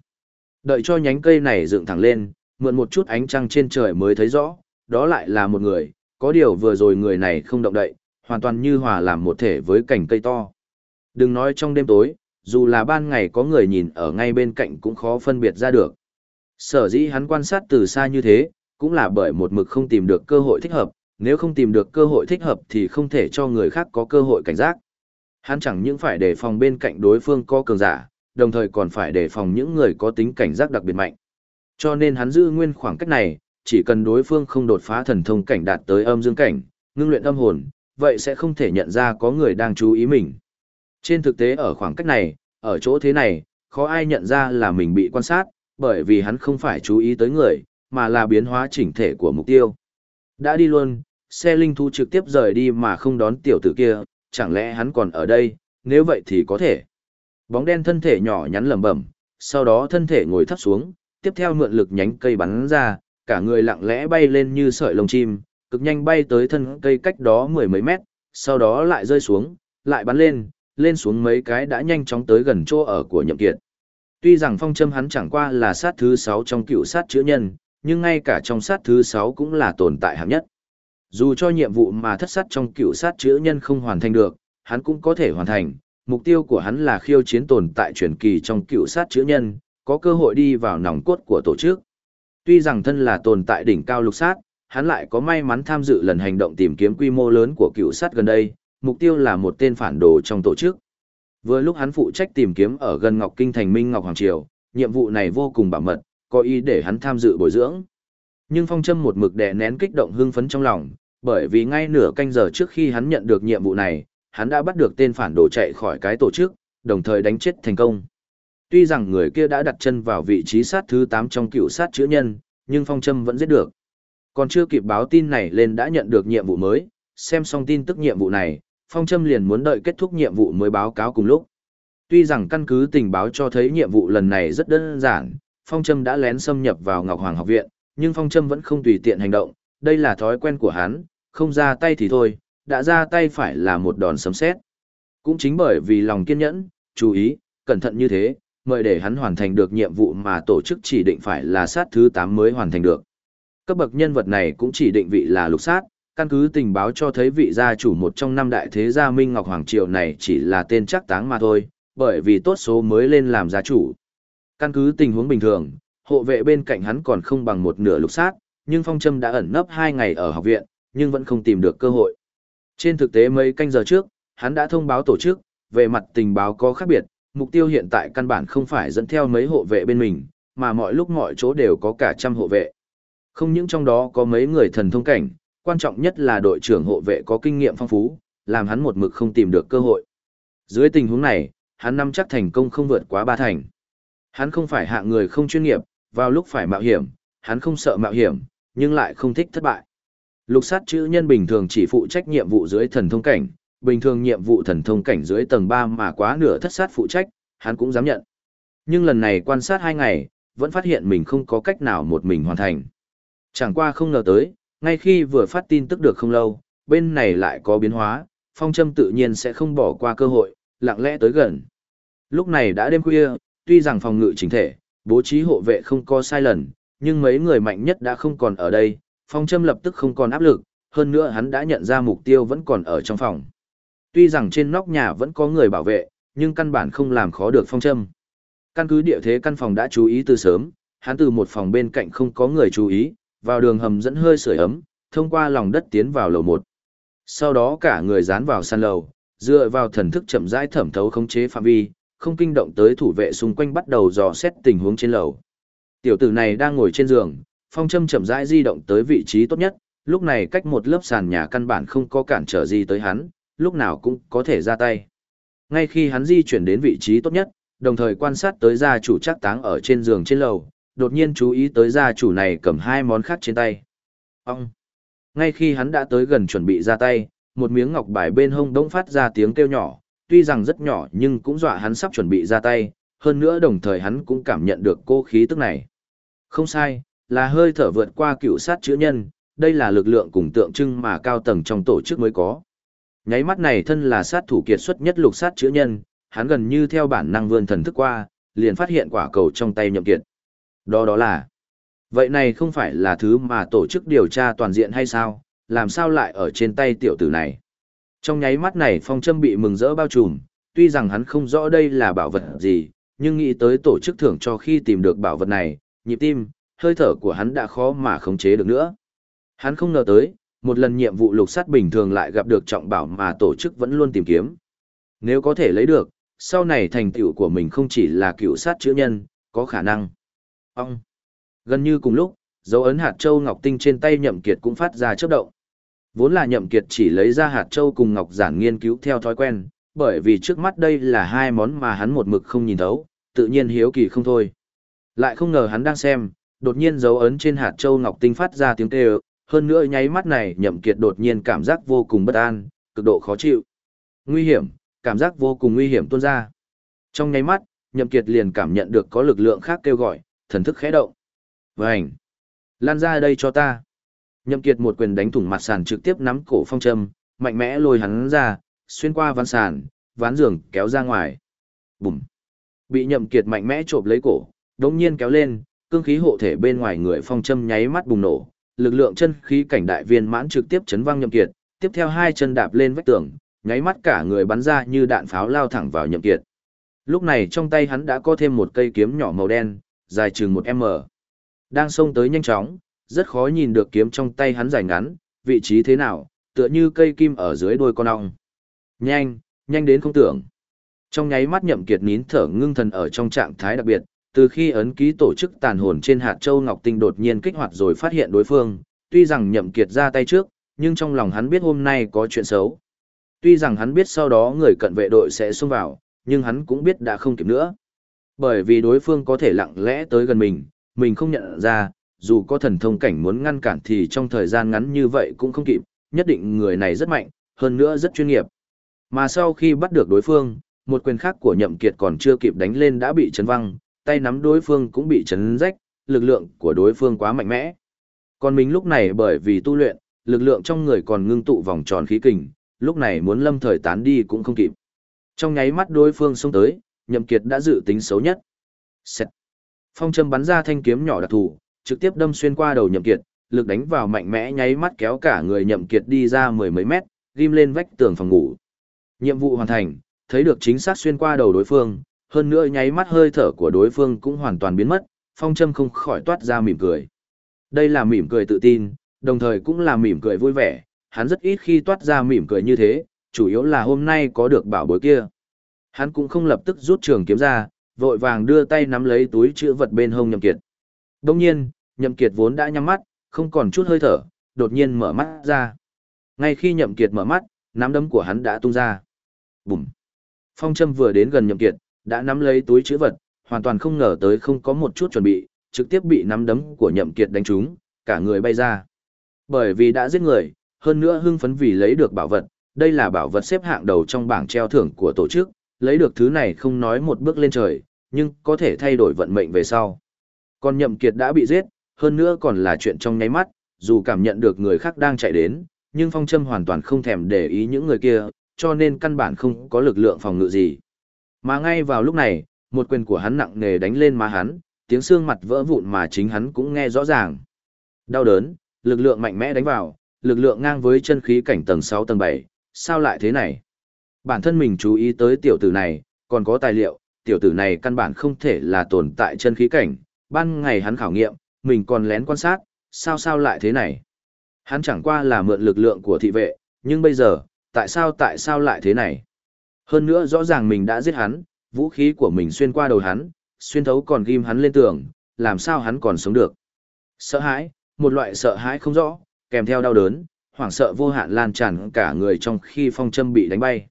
Đợi cho nhánh cây này dựng thẳng lên, mượn một chút ánh trăng trên trời mới thấy rõ, đó lại là một người, có điều vừa rồi người này không động đậy, hoàn toàn như hòa làm một thể với cành cây to. Đừng nói trong đêm tối, dù là ban ngày có người nhìn ở ngay bên cạnh cũng khó phân biệt ra được. Sở dĩ hắn quan sát từ xa như thế, cũng là bởi một mực không tìm được cơ hội thích hợp, nếu không tìm được cơ hội thích hợp thì không thể cho người khác có cơ hội cảnh giác. Hắn chẳng những phải đề phòng bên cạnh đối phương có cường giả, đồng thời còn phải đề phòng những người có tính cảnh giác đặc biệt mạnh. Cho nên hắn giữ nguyên khoảng cách này, chỉ cần đối phương không đột phá thần thông cảnh đạt tới âm dương cảnh, ngưng luyện âm hồn, vậy sẽ không thể nhận ra có người đang chú ý mình. Trên thực tế ở khoảng cách này, ở chỗ thế này, khó ai nhận ra là mình bị quan sát, bởi vì hắn không phải chú ý tới người, mà là biến hóa chỉnh thể của mục tiêu. Đã đi luôn, xe linh thú trực tiếp rời đi mà không đón tiểu tử kia, chẳng lẽ hắn còn ở đây, nếu vậy thì có thể. Bóng đen thân thể nhỏ nhắn lẩm bẩm, sau đó thân thể ngồi thấp xuống, tiếp theo mượn lực nhánh cây bắn ra, cả người lặng lẽ bay lên như sợi lông chim, cực nhanh bay tới thân cây cách đó mười mấy mét, sau đó lại rơi xuống, lại bắn lên, lên xuống mấy cái đã nhanh chóng tới gần chỗ ở của nhậm kiệt. Tuy rằng phong châm hắn chẳng qua là sát thứ 6 trong cựu sát chữa nhân, nhưng ngay cả trong sát thứ 6 cũng là tồn tại hạng nhất. Dù cho nhiệm vụ mà thất sát trong cựu sát chữa nhân không hoàn thành được, hắn cũng có thể hoàn thành. Mục tiêu của hắn là khiêu chiến tồn tại truyền kỳ trong cựu sát chữa nhân, có cơ hội đi vào nòng cốt của tổ chức. Tuy rằng thân là tồn tại đỉnh cao lục sát, hắn lại có may mắn tham dự lần hành động tìm kiếm quy mô lớn của cựu sát gần đây, mục tiêu là một tên phản đồ trong tổ chức. Vừa lúc hắn phụ trách tìm kiếm ở gần Ngọc Kinh thành Minh Ngọc Hoàng Triều, nhiệm vụ này vô cùng bảo mật, có ý để hắn tham dự bồi dưỡng. Nhưng Phong Trâm một mực đè nén kích động hưng phấn trong lòng, bởi vì ngay nửa canh giờ trước khi hắn nhận được nhiệm vụ này, hắn đã bắt được tên phản đồ chạy khỏi cái tổ chức, đồng thời đánh chết thành công. Tuy rằng người kia đã đặt chân vào vị trí sát thứ 8 trong cựu sát chữ nhân, nhưng Phong Trâm vẫn giết được. Còn chưa kịp báo tin này lên đã nhận được nhiệm vụ mới, xem xong tin tức nhiệm vụ này, Phong Trâm liền muốn đợi kết thúc nhiệm vụ mới báo cáo cùng lúc. Tuy rằng căn cứ tình báo cho thấy nhiệm vụ lần này rất đơn giản, Phong Trâm đã lén xâm nhập vào Ngọc Hoàng học viện, nhưng Phong Trâm vẫn không tùy tiện hành động, đây là thói quen của hắn, không ra tay thì thôi, đã ra tay phải là một đòn sấm sét. Cũng chính bởi vì lòng kiên nhẫn, chú ý, cẩn thận như thế, mời để hắn hoàn thành được nhiệm vụ mà tổ chức chỉ định phải là sát thứ 8 mới hoàn thành được. Cấp bậc nhân vật này cũng chỉ định vị là lục sát, căn cứ tình báo cho thấy vị gia chủ một trong năm đại thế gia Minh Ngọc Hoàng Triều này chỉ là tên chắc táng mà thôi, bởi vì tốt số mới lên làm gia chủ. Căn cứ tình huống bình thường, hộ vệ bên cạnh hắn còn không bằng một nửa lục sát, nhưng Phong Trâm đã ẩn nấp hai ngày ở học viện, nhưng vẫn không tìm được cơ hội. Trên thực tế mấy canh giờ trước, hắn đã thông báo tổ chức, về mặt tình báo có khác biệt, mục tiêu hiện tại căn bản không phải dẫn theo mấy hộ vệ bên mình, mà mọi lúc mọi chỗ đều có cả trăm hộ vệ. Không những trong đó có mấy người thần thông cảnh, quan trọng nhất là đội trưởng hộ vệ có kinh nghiệm phong phú, làm hắn một mực không tìm được cơ hội. Dưới tình huống này, hắn nắm chắc thành công không vượt quá ba thành. Hắn không phải hạng người không chuyên nghiệp, vào lúc phải mạo hiểm, hắn không sợ mạo hiểm, nhưng lại không thích thất bại. Lục sát chữ nhân bình thường chỉ phụ trách nhiệm vụ dưới thần thông cảnh, bình thường nhiệm vụ thần thông cảnh dưới tầng 3 mà quá nửa thất sát phụ trách, hắn cũng dám nhận. Nhưng lần này quan sát hai ngày, vẫn phát hiện mình không có cách nào một mình hoàn thành. Chẳng qua không ngờ tới, ngay khi vừa phát tin tức được không lâu, bên này lại có biến hóa, phong châm tự nhiên sẽ không bỏ qua cơ hội, lặng lẽ tới gần. Lúc này đã đêm khuya, tuy rằng phòng ngự chính thể, bố trí hộ vệ không có sai lầm, Nhưng mấy người mạnh nhất đã không còn ở đây, phong châm lập tức không còn áp lực, hơn nữa hắn đã nhận ra mục tiêu vẫn còn ở trong phòng. Tuy rằng trên nóc nhà vẫn có người bảo vệ, nhưng căn bản không làm khó được phong châm. Căn cứ địa thế căn phòng đã chú ý từ sớm, hắn từ một phòng bên cạnh không có người chú ý, vào đường hầm dẫn hơi sưởi ấm, thông qua lòng đất tiến vào lầu một. Sau đó cả người dán vào sàn lầu, dựa vào thần thức chậm rãi thẩm thấu khống chế phạm vi, không kinh động tới thủ vệ xung quanh bắt đầu dò xét tình huống trên lầu. Tiểu tử này đang ngồi trên giường, phong châm chậm rãi di động tới vị trí tốt nhất, lúc này cách một lớp sàn nhà căn bản không có cản trở gì tới hắn, lúc nào cũng có thể ra tay. Ngay khi hắn di chuyển đến vị trí tốt nhất, đồng thời quan sát tới gia chủ chắc táng ở trên giường trên lầu, đột nhiên chú ý tới gia chủ này cầm hai món khác trên tay. Ông! Ngay khi hắn đã tới gần chuẩn bị ra tay, một miếng ngọc bài bên hông đống phát ra tiếng kêu nhỏ, tuy rằng rất nhỏ nhưng cũng dọa hắn sắp chuẩn bị ra tay, hơn nữa đồng thời hắn cũng cảm nhận được cô khí tức này. Không sai, là hơi thở vượt qua cựu sát chữ nhân, đây là lực lượng cùng tượng trưng mà cao tầng trong tổ chức mới có. Nháy mắt này thân là sát thủ kiệt xuất nhất lục sát chữ nhân, hắn gần như theo bản năng vươn thần thức qua, liền phát hiện quả cầu trong tay nhậm kiệt. Đó đó là, vậy này không phải là thứ mà tổ chức điều tra toàn diện hay sao, làm sao lại ở trên tay tiểu tử này. Trong nháy mắt này phong châm bị mừng rỡ bao trùm, tuy rằng hắn không rõ đây là bảo vật gì, nhưng nghĩ tới tổ chức thưởng cho khi tìm được bảo vật này, nhịp tim, hơi thở của hắn đã khó mà khống chế được nữa. Hắn không ngờ tới, một lần nhiệm vụ lục sát bình thường lại gặp được trọng bảo mà tổ chức vẫn luôn tìm kiếm. Nếu có thể lấy được, sau này thành tựu của mình không chỉ là cựu sát chữ nhân, có khả năng. Ông! Gần như cùng lúc, dấu ấn hạt châu ngọc tinh trên tay nhậm kiệt cũng phát ra chớp động. Vốn là nhậm kiệt chỉ lấy ra hạt châu cùng ngọc giản nghiên cứu theo thói quen, bởi vì trước mắt đây là hai món mà hắn một mực không nhìn thấu, tự nhiên hiếu kỳ không thôi. Lại không ngờ hắn đang xem, đột nhiên dấu ấn trên hạt châu ngọc tinh phát ra tiếng kêu, hơn nữa nháy mắt này nhậm kiệt đột nhiên cảm giác vô cùng bất an, cực độ khó chịu. Nguy hiểm, cảm giác vô cùng nguy hiểm tuôn ra. Trong nháy mắt, nhậm kiệt liền cảm nhận được có lực lượng khác kêu gọi, thần thức khẽ động. Vành! Lan ra đây cho ta! Nhậm kiệt một quyền đánh thủng mặt sàn trực tiếp nắm cổ phong Trâm, mạnh mẽ lôi hắn ra, xuyên qua ván sàn, ván giường kéo ra ngoài. Bùm! Bị nhậm kiệt mạnh mẽ trộm lấy cổ, đống nhiên kéo lên, cương khí hộ thể bên ngoài người phong Trâm nháy mắt bùng nổ, lực lượng chân khí cảnh đại viên mãn trực tiếp chấn văng nhậm kiệt, tiếp theo hai chân đạp lên vách tường, nháy mắt cả người bắn ra như đạn pháo lao thẳng vào nhậm kiệt. Lúc này trong tay hắn đã có thêm một cây kiếm nhỏ màu đen, dài chừng một m Đang xông tới nhanh chóng, rất khó nhìn được kiếm trong tay hắn dài ngắn, vị trí thế nào, tựa như cây kim ở dưới đuôi con ong. Nhanh, nhanh đến không tưởng. Trong nháy mắt nhậm kiệt nín thở ngưng thần ở trong trạng thái đặc biệt, từ khi ấn ký tổ chức tàn hồn trên hạt châu ngọc tinh đột nhiên kích hoạt rồi phát hiện đối phương, tuy rằng nhậm kiệt ra tay trước, nhưng trong lòng hắn biết hôm nay có chuyện xấu. Tuy rằng hắn biết sau đó người cận vệ đội sẽ xông vào, nhưng hắn cũng biết đã không kịp nữa. Bởi vì đối phương có thể lặng lẽ tới gần mình, mình không nhận ra, dù có thần thông cảnh muốn ngăn cản thì trong thời gian ngắn như vậy cũng không kịp, nhất định người này rất mạnh, hơn nữa rất chuyên nghiệp. Mà sau khi bắt được đối phương, một quyền khác của nhậm kiệt còn chưa kịp đánh lên đã bị chấn văng, tay nắm đối phương cũng bị chấn rách, lực lượng của đối phương quá mạnh mẽ. Còn mình lúc này bởi vì tu luyện, lực lượng trong người còn ngưng tụ vòng tròn khí kình, lúc này muốn lâm thời tán đi cũng không kịp. Trong nháy mắt đối phương xông tới, Nhậm Kiệt đã dự tính xấu nhất. Xẹt. Phong châm bắn ra thanh kiếm nhỏ đặc thù, trực tiếp đâm xuyên qua đầu Nhậm Kiệt, lực đánh vào mạnh mẽ nháy mắt kéo cả người Nhậm Kiệt đi ra mười mấy mét, ghim lên vách tường phòng ngủ. Nhiệm vụ hoàn thành, thấy được chính xác xuyên qua đầu đối phương, hơn nữa nháy mắt hơi thở của đối phương cũng hoàn toàn biến mất, phong châm không khỏi toát ra mỉm cười. Đây là mỉm cười tự tin, đồng thời cũng là mỉm cười vui vẻ, hắn rất ít khi toát ra mỉm cười như thế, chủ yếu là hôm nay có được bảo bối kia. Hắn cũng không lập tức rút trường kiếm ra, vội vàng đưa tay nắm lấy túi chữ vật bên hông Nhậm Kiệt. Đông nhiên, Nhậm Kiệt vốn đã nhắm mắt, không còn chút hơi thở, đột nhiên mở mắt ra. Ngay khi Nhậm Kiệt mở mắt, nắm đấm của hắn đã tung ra. Bùm! Phong châm vừa đến gần Nhậm Kiệt, đã nắm lấy túi chữ vật, hoàn toàn không ngờ tới không có một chút chuẩn bị, trực tiếp bị nắm đấm của Nhậm Kiệt đánh trúng, cả người bay ra. Bởi vì đã giết người, hơn nữa hưng phấn vì lấy được bảo vật, đây là bảo vật xếp hạng đầu trong bảng treo thưởng của tổ chức, lấy được thứ này không nói một bước lên trời, nhưng có thể thay đổi vận mệnh về sau. Còn Nhậm Kiệt đã bị giết, hơn nữa còn là chuyện trong nháy mắt, dù cảm nhận được người khác đang chạy đến, nhưng Phong Trâm hoàn toàn không thèm để ý những người kia, cho nên căn bản không có lực lượng phòng ngự gì. Mà ngay vào lúc này, một quyền của hắn nặng nề đánh lên má hắn, tiếng xương mặt vỡ vụn mà chính hắn cũng nghe rõ ràng. Đau đớn, lực lượng mạnh mẽ đánh vào, lực lượng ngang với chân khí cảnh tầng 6 tầng 7, sao lại thế này? Bản thân mình chú ý tới tiểu tử này, còn có tài liệu, tiểu tử này căn bản không thể là tồn tại chân khí cảnh, ban ngày hắn khảo nghiệm, mình còn lén quan sát, sao sao lại thế này? Hắn chẳng qua là mượn lực lượng của thị vệ, nhưng bây giờ, tại sao tại sao lại thế này? Hơn nữa rõ ràng mình đã giết hắn, vũ khí của mình xuyên qua đầu hắn, xuyên thấu còn ghim hắn lên tường, làm sao hắn còn sống được? Sợ hãi, một loại sợ hãi không rõ, kèm theo đau đớn, hoảng sợ vô hạn lan tràn cả người trong khi phong châm bị đánh bay.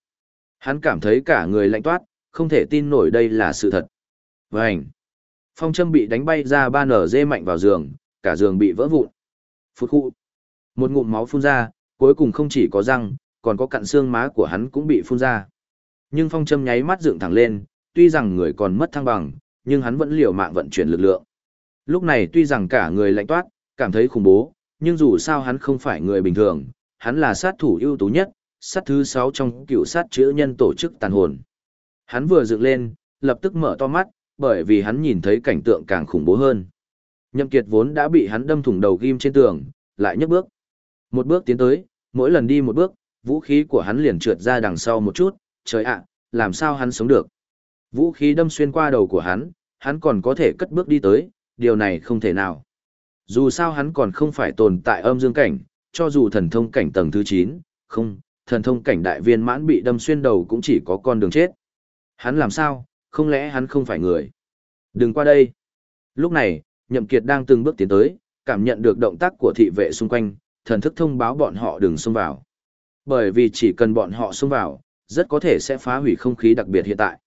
Hắn cảm thấy cả người lạnh toát, không thể tin nổi đây là sự thật. Vành! Phong châm bị đánh bay ra ba nở dê mạnh vào giường, cả giường bị vỡ vụn. Phút khu! Một ngụm máu phun ra, cuối cùng không chỉ có răng, còn có cặn xương má của hắn cũng bị phun ra. Nhưng phong châm nháy mắt dựng thẳng lên, tuy rằng người còn mất thăng bằng, nhưng hắn vẫn liều mạng vận chuyển lực lượng. Lúc này tuy rằng cả người lạnh toát, cảm thấy khủng bố, nhưng dù sao hắn không phải người bình thường, hắn là sát thủ ưu tú nhất, sát thứ 6 trong cựu sát chữa nhân tổ chức tàn hồn. Hắn vừa dựng lên, lập tức mở to mắt, bởi vì hắn nhìn thấy cảnh tượng càng khủng bố hơn. Nhậm Kiệt vốn đã bị hắn đâm thủng đầu ghim trên tường, lại nhấc bước. Một bước tiến tới, mỗi lần đi một bước, vũ khí của hắn liền trượt ra đằng sau một chút, trời ạ, làm sao hắn sống được. Vũ khí đâm xuyên qua đầu của hắn, hắn còn có thể cất bước đi tới, điều này không thể nào. Dù sao hắn còn không phải tồn tại âm dương cảnh, cho dù thần thông cảnh tầng thứ 9, không, thần thông cảnh đại viên mãn bị đâm xuyên đầu cũng chỉ có con đường chết. Hắn làm sao, không lẽ hắn không phải người? Đừng qua đây. Lúc này, Nhậm Kiệt đang từng bước tiến tới, cảm nhận được động tác của thị vệ xung quanh, thần thức thông báo bọn họ đừng xông vào. Bởi vì chỉ cần bọn họ xông vào, rất có thể sẽ phá hủy không khí đặc biệt hiện tại.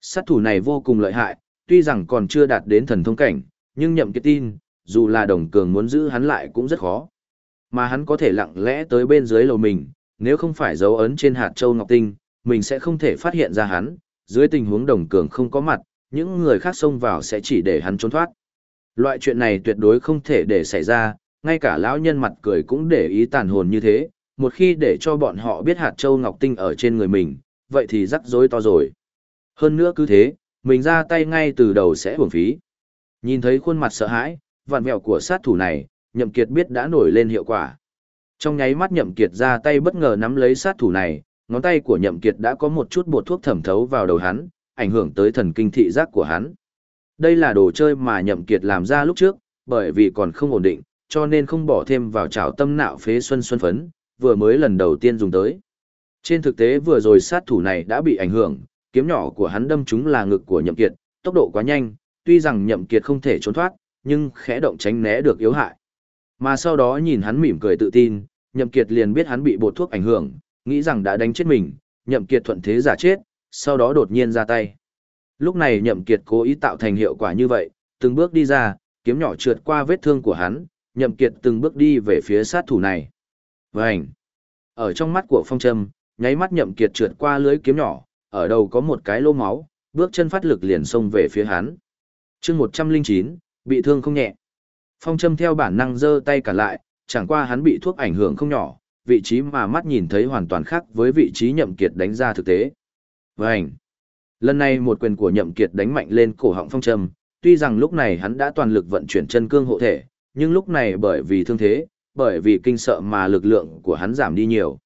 Sát thủ này vô cùng lợi hại, tuy rằng còn chưa đạt đến thần thông cảnh, nhưng Nhậm Kiệt tin, dù là đồng cường muốn giữ hắn lại cũng rất khó. Mà hắn có thể lặng lẽ tới bên dưới lầu mình, nếu không phải dấu ấn trên hạt châu ngọc tinh, mình sẽ không thể phát hiện ra hắn, dưới tình huống đồng cường không có mặt, những người khác xông vào sẽ chỉ để hắn trốn thoát. Loại chuyện này tuyệt đối không thể để xảy ra, ngay cả lão nhân mặt cười cũng để ý tàn hồn như thế, một khi để cho bọn họ biết hạt châu ngọc tinh ở trên người mình, vậy thì rắc rối to rồi. Hơn nữa cứ thế, mình ra tay ngay từ đầu sẽ hưởng phí. Nhìn thấy khuôn mặt sợ hãi, vạn mẹo của sát thủ này, nhậm kiệt biết đã nổi lên hiệu quả. Trong nháy mắt nhậm kiệt ra tay bất ngờ nắm lấy sát thủ này, ngón tay của nhậm kiệt đã có một chút bột thuốc thẩm thấu vào đầu hắn, ảnh hưởng tới thần kinh thị giác của hắn. Đây là đồ chơi mà nhậm kiệt làm ra lúc trước, bởi vì còn không ổn định, cho nên không bỏ thêm vào chảo tâm nạo phế xuân xuân phấn, vừa mới lần đầu tiên dùng tới. Trên thực tế vừa rồi sát thủ này đã bị ảnh hưởng, kiếm nhỏ của hắn đâm trúng là ngực của nhậm kiệt, tốc độ quá nhanh, tuy rằng nhậm kiệt không thể trốn thoát, nhưng khẽ động tránh né được yếu hại. Mà sau đó nhìn hắn mỉm cười tự tin, nhậm kiệt liền biết hắn bị bột thuốc ảnh hưởng, nghĩ rằng đã đánh chết mình, nhậm kiệt thuận thế giả chết, sau đó đột nhiên ra tay. Lúc này nhậm kiệt cố ý tạo thành hiệu quả như vậy, từng bước đi ra, kiếm nhỏ trượt qua vết thương của hắn, nhậm kiệt từng bước đi về phía sát thủ này. Vành! Ở trong mắt của phong trâm, nháy mắt nhậm kiệt trượt qua lưới kiếm nhỏ, ở đầu có một cái lô máu, bước chân phát lực liền xông về phía hắn. Chương 109, bị thương không nhẹ. Phong trâm theo bản năng giơ tay cả lại, chẳng qua hắn bị thuốc ảnh hưởng không nhỏ, vị trí mà mắt nhìn thấy hoàn toàn khác với vị trí nhậm kiệt đánh ra thực tế. Vành! Lần này một quyền của nhậm kiệt đánh mạnh lên cổ họng phong trâm, tuy rằng lúc này hắn đã toàn lực vận chuyển chân cương hộ thể, nhưng lúc này bởi vì thương thế, bởi vì kinh sợ mà lực lượng của hắn giảm đi nhiều.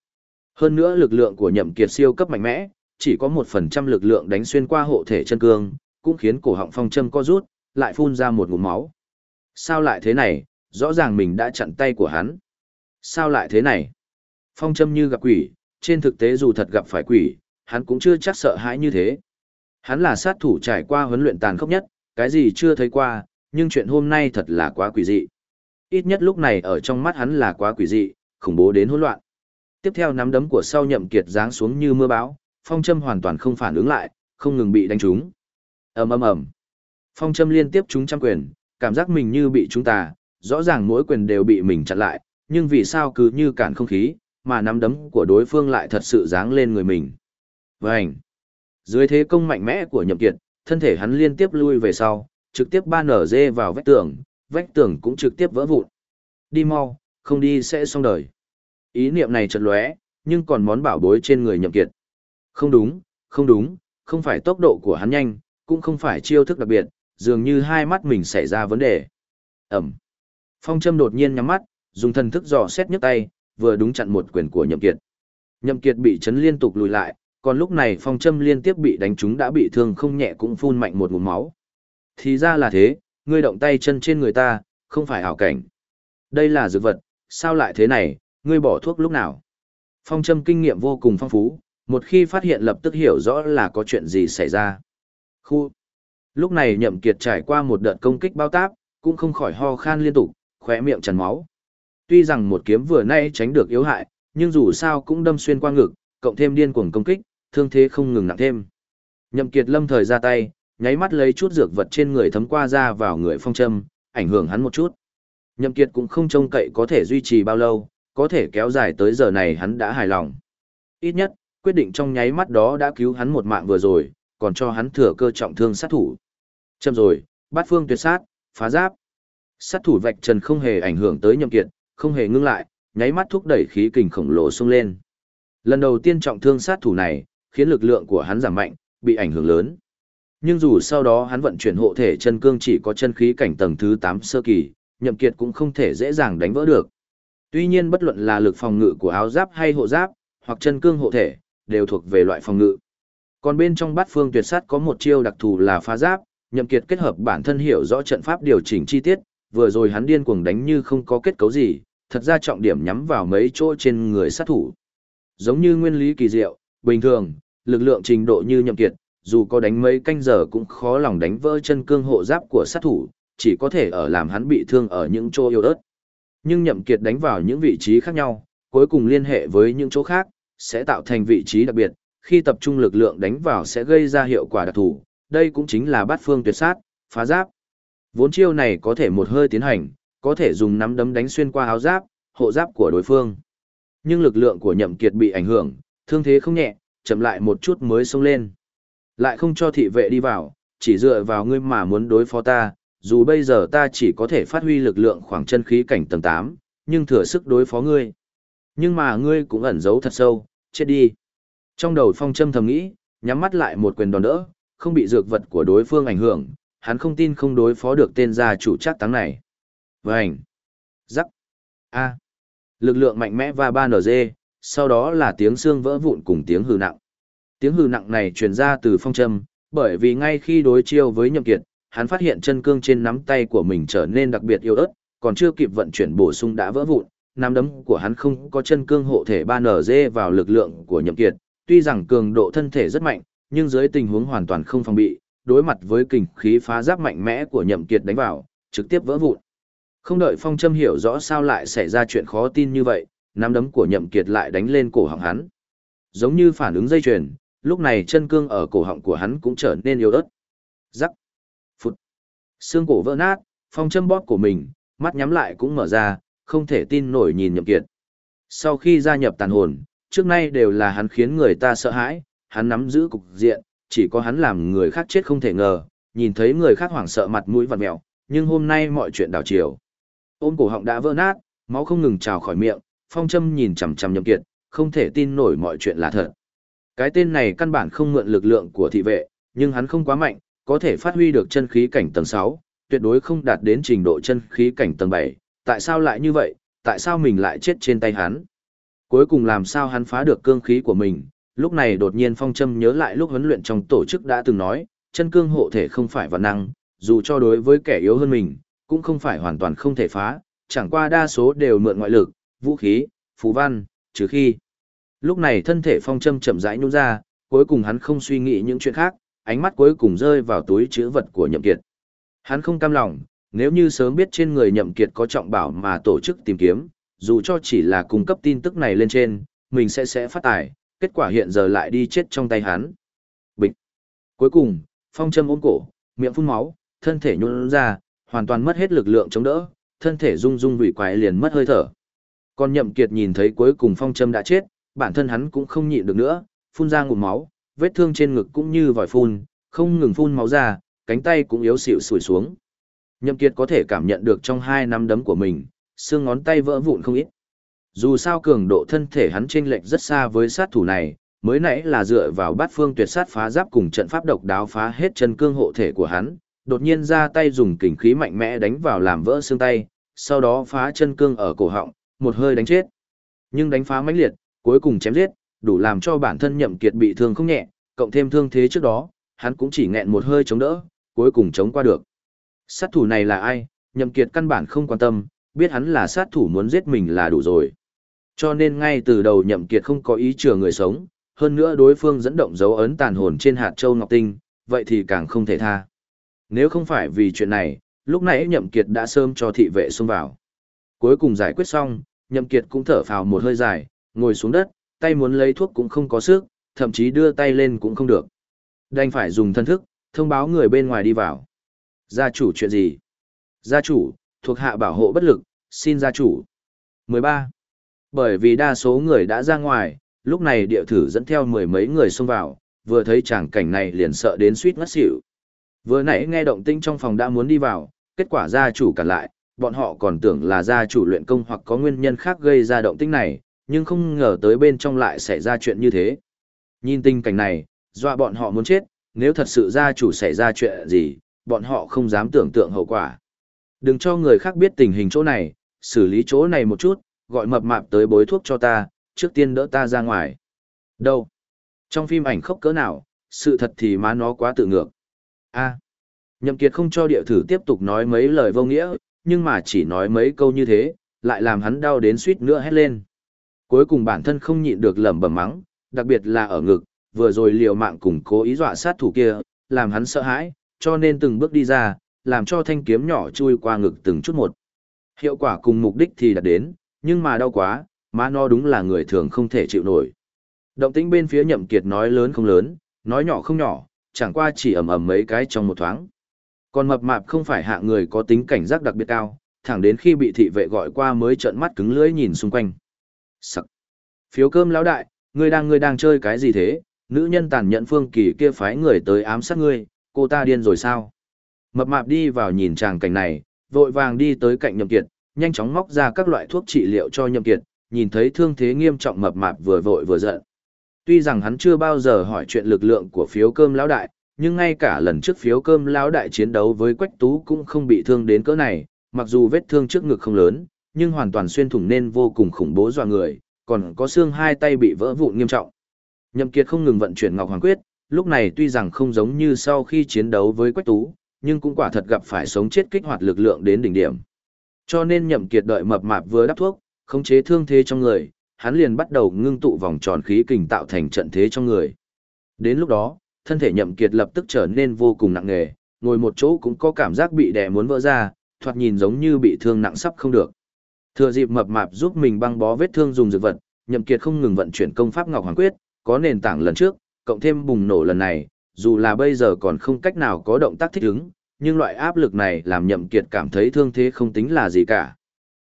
Hơn nữa lực lượng của nhậm kiệt siêu cấp mạnh mẽ, chỉ có một phần trăm lực lượng đánh xuyên qua hộ thể chân cương, cũng khiến cổ họng phong châm co rút, lại phun ra một ngụm máu. Sao lại thế này, rõ ràng mình đã chặn tay của hắn. Sao lại thế này? Phong châm như gặp quỷ, trên thực tế dù thật gặp phải quỷ, hắn cũng chưa chắc sợ hãi như thế. Hắn là sát thủ trải qua huấn luyện tàn khốc nhất, cái gì chưa thấy qua, nhưng chuyện hôm nay thật là quá quỷ dị. Ít nhất lúc này ở trong mắt hắn là quá quỷ dị, khủng bố đến hỗn loạn. Tiếp theo nắm đấm của sau nhậm kiệt giáng xuống như mưa bão, phong châm hoàn toàn không phản ứng lại, không ngừng bị đánh trúng. ầm ầm ầm, phong châm liên tiếp trúng trăm quyền, cảm giác mình như bị trúng tà, rõ ràng mỗi quyền đều bị mình chặn lại, nhưng vì sao cứ như cản không khí, mà nắm đấm của đối phương lại thật sự giáng lên người mình. Vành! Dưới thế công mạnh mẽ của nhậm kiệt, thân thể hắn liên tiếp lui về sau, trực tiếp ba nở dê vào vách tường, vách tường cũng trực tiếp vỡ vụn. Đi mau, không đi sẽ xong đời. Ý niệm này chợt lóe, nhưng còn món bảo bối trên người nhậm kiệt. Không đúng, không đúng, không phải tốc độ của hắn nhanh, cũng không phải chiêu thức đặc biệt, dường như hai mắt mình xảy ra vấn đề. Ẩm. Phong châm đột nhiên nhắm mắt, dùng thần thức dò xét nhấc tay, vừa đúng chặn một quyền của nhậm kiệt. Nhậm kiệt bị chấn liên tục lùi lại, còn lúc này phong châm liên tiếp bị đánh trúng đã bị thương không nhẹ cũng phun mạnh một ngụm máu. Thì ra là thế, ngươi động tay chân trên người ta, không phải ảo cảnh. Đây là dược vật, sao lại thế này, ngươi bỏ thuốc lúc nào? Phong châm kinh nghiệm vô cùng phong phú, một khi phát hiện lập tức hiểu rõ là có chuyện gì xảy ra. Khu. Lúc này nhậm kiệt trải qua một đợt công kích bao táp, cũng không khỏi ho khan liên tục, khóe miệng tràn máu. Tuy rằng một kiếm vừa nay tránh được yếu hại, nhưng dù sao cũng đâm xuyên qua ngực, cộng thêm điên cuồng công kích, thương thế không ngừng nặng thêm. Nhậm Kiệt lâm thời ra tay, nháy mắt lấy chút dược vật trên người thấm qua ra vào người phong châm, ảnh hưởng hắn một chút. Nhậm Kiệt cũng không trông cậy có thể duy trì bao lâu, có thể kéo dài tới giờ này hắn đã hài lòng. Ít nhất, quyết định trong nháy mắt đó đã cứu hắn một mạng vừa rồi, còn cho hắn thừa cơ trọng thương sát thủ. Châm rồi, bát phương tuyệt sát, phá giáp. Sát thủ vạch trần không hề ảnh hưởng tới Nhậm Kiệt, không hề ngưng lại, nháy mắt thúc đẩy khí kình khổng lồ xông lên. Lần đầu tiên trọng thương sát thủ này, khiến lực lượng của hắn giảm mạnh, bị ảnh hưởng lớn. Nhưng dù sau đó hắn vận chuyển hộ thể chân cương chỉ có chân khí cảnh tầng thứ 8 sơ kỳ, nhậm kiệt cũng không thể dễ dàng đánh vỡ được. Tuy nhiên bất luận là lực phòng ngự của áo giáp hay hộ giáp, hoặc chân cương hộ thể, đều thuộc về loại phòng ngự. Còn bên trong bát phương tuyệt sát có một chiêu đặc thù là phá giáp, nhậm kiệt kết hợp bản thân hiểu rõ trận pháp điều chỉnh chi tiết, vừa rồi hắn điên cuồng đánh như không có kết cấu gì, thật ra trọng điểm nhắm vào mấy chỗ trên người sát thủ. Giống như nguyên lý kỳ diệu, bình thường, lực lượng trình độ như nhậm kiệt, dù có đánh mấy canh giờ cũng khó lòng đánh vỡ chân cương hộ giáp của sát thủ, chỉ có thể ở làm hắn bị thương ở những chỗ yếu ớt. Nhưng nhậm kiệt đánh vào những vị trí khác nhau, cuối cùng liên hệ với những chỗ khác, sẽ tạo thành vị trí đặc biệt, khi tập trung lực lượng đánh vào sẽ gây ra hiệu quả đặc thù, đây cũng chính là bát phương tuyệt sát, phá giáp. Vốn chiêu này có thể một hơi tiến hành, có thể dùng nắm đấm đánh xuyên qua áo giáp, hộ giáp của đối phương. Nhưng lực lượng của nhậm kiệt bị ảnh hưởng, thương thế không nhẹ, chậm lại một chút mới xông lên. Lại không cho thị vệ đi vào, chỉ dựa vào ngươi mà muốn đối phó ta, dù bây giờ ta chỉ có thể phát huy lực lượng khoảng chân khí cảnh tầng 8, nhưng thừa sức đối phó ngươi. Nhưng mà ngươi cũng ẩn giấu thật sâu, chết đi. Trong đầu phong châm thầm nghĩ, nhắm mắt lại một quyền đòn đỡ, không bị dược vật của đối phương ảnh hưởng, hắn không tin không đối phó được tên gia chủ chắc táng này. Vành. Rắc. A. Lực lượng mạnh mẽ và ba NG, sau đó là tiếng xương vỡ vụn cùng tiếng hư nặng. Tiếng hư nặng này truyền ra từ phong châm, bởi vì ngay khi đối chiêu với nhậm kiệt, hắn phát hiện chân cương trên nắm tay của mình trở nên đặc biệt yếu ớt, còn chưa kịp vận chuyển bổ sung đã vỡ vụn, nắm đấm của hắn không có chân cương hộ thể 3NG vào lực lượng của nhậm kiệt, tuy rằng cường độ thân thể rất mạnh, nhưng dưới tình huống hoàn toàn không phòng bị, đối mặt với kình khí phá giáp mạnh mẽ của nhậm kiệt đánh vào, trực tiếp vỡ vụn. Không đợi phong châm hiểu rõ sao lại xảy ra chuyện khó tin như vậy, nắm đấm của nhậm kiệt lại đánh lên cổ họng hắn. Giống như phản ứng dây chuyền, lúc này chân cương ở cổ họng của hắn cũng trở nên yếu ớt. Rắc. Phụt. Xương cổ vỡ nát, phong châm bóp của mình, mắt nhắm lại cũng mở ra, không thể tin nổi nhìn nhậm kiệt. Sau khi gia nhập tàn hồn, trước nay đều là hắn khiến người ta sợ hãi, hắn nắm giữ cục diện, chỉ có hắn làm người khác chết không thể ngờ, nhìn thấy người khác hoảng sợ mặt mũi vặn mèo, nhưng hôm nay mọi chuyện đảo chiều. Ôm cổ họng đã vỡ nát, máu không ngừng trào khỏi miệng, phong châm nhìn chằm chằm nhậm kiệt, không thể tin nổi mọi chuyện là thật. Cái tên này căn bản không mượn lực lượng của thị vệ, nhưng hắn không quá mạnh, có thể phát huy được chân khí cảnh tầng 6, tuyệt đối không đạt đến trình độ chân khí cảnh tầng 7. Tại sao lại như vậy? Tại sao mình lại chết trên tay hắn? Cuối cùng làm sao hắn phá được cương khí của mình? Lúc này đột nhiên phong châm nhớ lại lúc huấn luyện trong tổ chức đã từng nói, chân cương hộ thể không phải vật năng, dù cho đối với kẻ yếu hơn mình, cũng không phải hoàn toàn không thể phá, chẳng qua đa số đều mượn ngoại lực, vũ khí, phù văn, trừ khi. Lúc này thân thể phong châm chậm rãi nhún ra, cuối cùng hắn không suy nghĩ những chuyện khác, ánh mắt cuối cùng rơi vào túi chữ vật của nhậm kiệt. Hắn không cam lòng, nếu như sớm biết trên người nhậm kiệt có trọng bảo mà tổ chức tìm kiếm, dù cho chỉ là cung cấp tin tức này lên trên, mình sẽ sẽ phát tài, kết quả hiện giờ lại đi chết trong tay hắn. Bịch. Cuối cùng, phong châm ôm cổ, miệng phun máu, thân thể nhún ra, hoàn toàn mất hết lực lượng chống đỡ, thân thể rung rung vì quái liền mất hơi thở. Còn nhậm kiệt nhìn thấy cuối cùng phong châm đã chết, bản thân hắn cũng không nhịn được nữa, phun ra ngụm máu, vết thương trên ngực cũng như vòi phun, không ngừng phun máu ra, cánh tay cũng yếu xịu sủi xuống. Nhậm kiệt có thể cảm nhận được trong hai nắm đấm của mình, xương ngón tay vỡ vụn không ít. Dù sao cường độ thân thể hắn chênh lệch rất xa với sát thủ này, mới nãy là dựa vào bát phương tuyệt sát phá giáp cùng trận pháp độc đáo phá hết chân cương hộ thể của hắn, đột nhiên ra tay dùng kình khí mạnh mẽ đánh vào làm vỡ xương tay, sau đó phá chân cương ở cổ họng, một hơi đánh chết. Nhưng đánh phá mãnh liệt, cuối cùng chém giết, đủ làm cho bản thân nhậm kiệt bị thương không nhẹ, cộng thêm thương thế trước đó, hắn cũng chỉ nghẹn một hơi chống đỡ, cuối cùng chống qua được. Sát thủ này là ai, nhậm kiệt căn bản không quan tâm, biết hắn là sát thủ muốn giết mình là đủ rồi. Cho nên ngay từ đầu nhậm kiệt không có ý chừa người sống, hơn nữa đối phương dẫn động dấu ấn tàn hồn trên hạt châu ngọc tinh, vậy thì càng không thể tha. Nếu không phải vì chuyện này, lúc nãy nhậm kiệt đã sớm cho thị vệ xông vào. Cuối cùng giải quyết xong, nhậm kiệt cũng thở phào một hơi dài, ngồi xuống đất, tay muốn lấy thuốc cũng không có sức, thậm chí đưa tay lên cũng không được. Đành phải dùng thân thức, thông báo người bên ngoài đi vào. Gia chủ chuyện gì? Gia chủ, thuộc hạ bảo hộ bất lực, xin gia chủ. 13. Bởi vì đa số người đã ra ngoài, lúc này địa thử dẫn theo mười mấy người xông vào, vừa thấy tràng cảnh này liền sợ đến suýt ngất xỉu. Vừa nãy nghe động tĩnh trong phòng đã muốn đi vào, kết quả gia chủ cản lại, bọn họ còn tưởng là gia chủ luyện công hoặc có nguyên nhân khác gây ra động tĩnh này, nhưng không ngờ tới bên trong lại xảy ra chuyện như thế. Nhìn tình cảnh này, dọa bọn họ muốn chết, nếu thật sự gia chủ xảy ra chuyện gì, bọn họ không dám tưởng tượng hậu quả. Đừng cho người khác biết tình hình chỗ này, xử lý chỗ này một chút, gọi mập mạp tới bối thuốc cho ta, trước tiên đỡ ta ra ngoài. Đâu? Trong phim ảnh khốc cỡ nào, sự thật thì má nó quá tự ngược a Nhậm Kiệt không cho địa thử tiếp tục nói mấy lời vô nghĩa, nhưng mà chỉ nói mấy câu như thế, lại làm hắn đau đến suýt nữa hét lên. Cuối cùng bản thân không nhịn được lẩm bẩm mắng, đặc biệt là ở ngực, vừa rồi liều mạng cùng cố ý dọa sát thủ kia, làm hắn sợ hãi, cho nên từng bước đi ra, làm cho thanh kiếm nhỏ chui qua ngực từng chút một. Hiệu quả cùng mục đích thì đạt đến, nhưng mà đau quá, má nó đúng là người thường không thể chịu nổi. Động tĩnh bên phía nhậm kiệt nói lớn không lớn, nói nhỏ không nhỏ, chẳng qua chỉ ầm ầm mấy cái trong một thoáng. Còn mập mạp không phải hạ người có tính cảnh giác đặc biệt cao, thẳng đến khi bị thị vệ gọi qua mới trợn mắt cứng lưỡi nhìn xung quanh. Sặc. Phiếu cơm lão đại, ngươi đang ngươi đang chơi cái gì thế? Nữ nhân tàn nhẫn phương kỳ kia phái người tới ám sát ngươi, cô ta điên rồi sao? Mập mạp đi vào nhìn chàng cảnh này, vội vàng đi tới cạnh nhậm kiệt, nhanh chóng móc ra các loại thuốc trị liệu cho nhậm kiệt, nhìn thấy thương thế nghiêm trọng mập mạp vừa vội vừa giận. Tuy rằng hắn chưa bao giờ hỏi chuyện lực lượng của phiếu cơm lão đại, nhưng ngay cả lần trước phiếu cơm lão đại chiến đấu với Quách Tú cũng không bị thương đến cỡ này, mặc dù vết thương trước ngực không lớn, nhưng hoàn toàn xuyên thủng nên vô cùng khủng bố dọa người, còn có xương hai tay bị vỡ vụn nghiêm trọng. Nhậm Kiệt không ngừng vận chuyển Ngọc Hoàng Quyết, lúc này tuy rằng không giống như sau khi chiến đấu với Quách Tú, nhưng cũng quả thật gặp phải sống chết kích hoạt lực lượng đến đỉnh điểm. Cho nên Nhậm Kiệt đợi mập mạp vừa đắp thuốc, khống chế thương thế trong người, hắn liền bắt đầu ngưng tụ vòng tròn khí kình tạo thành trận thế trong người. Đến lúc đó, thân thể Nhậm Kiệt lập tức trở nên vô cùng nặng nề, ngồi một chỗ cũng có cảm giác bị đè muốn vỡ ra, thoạt nhìn giống như bị thương nặng sắp không được. Thừa dịp mập mạp giúp mình băng bó vết thương dùng dược vật, Nhậm Kiệt không ngừng vận chuyển công pháp Ngọc Hoàng Quyết, có nền tảng lần trước, cộng thêm bùng nổ lần này, dù là bây giờ còn không cách nào có động tác thích ứng, nhưng loại áp lực này làm Nhậm Kiệt cảm thấy thương thế không tính là gì cả.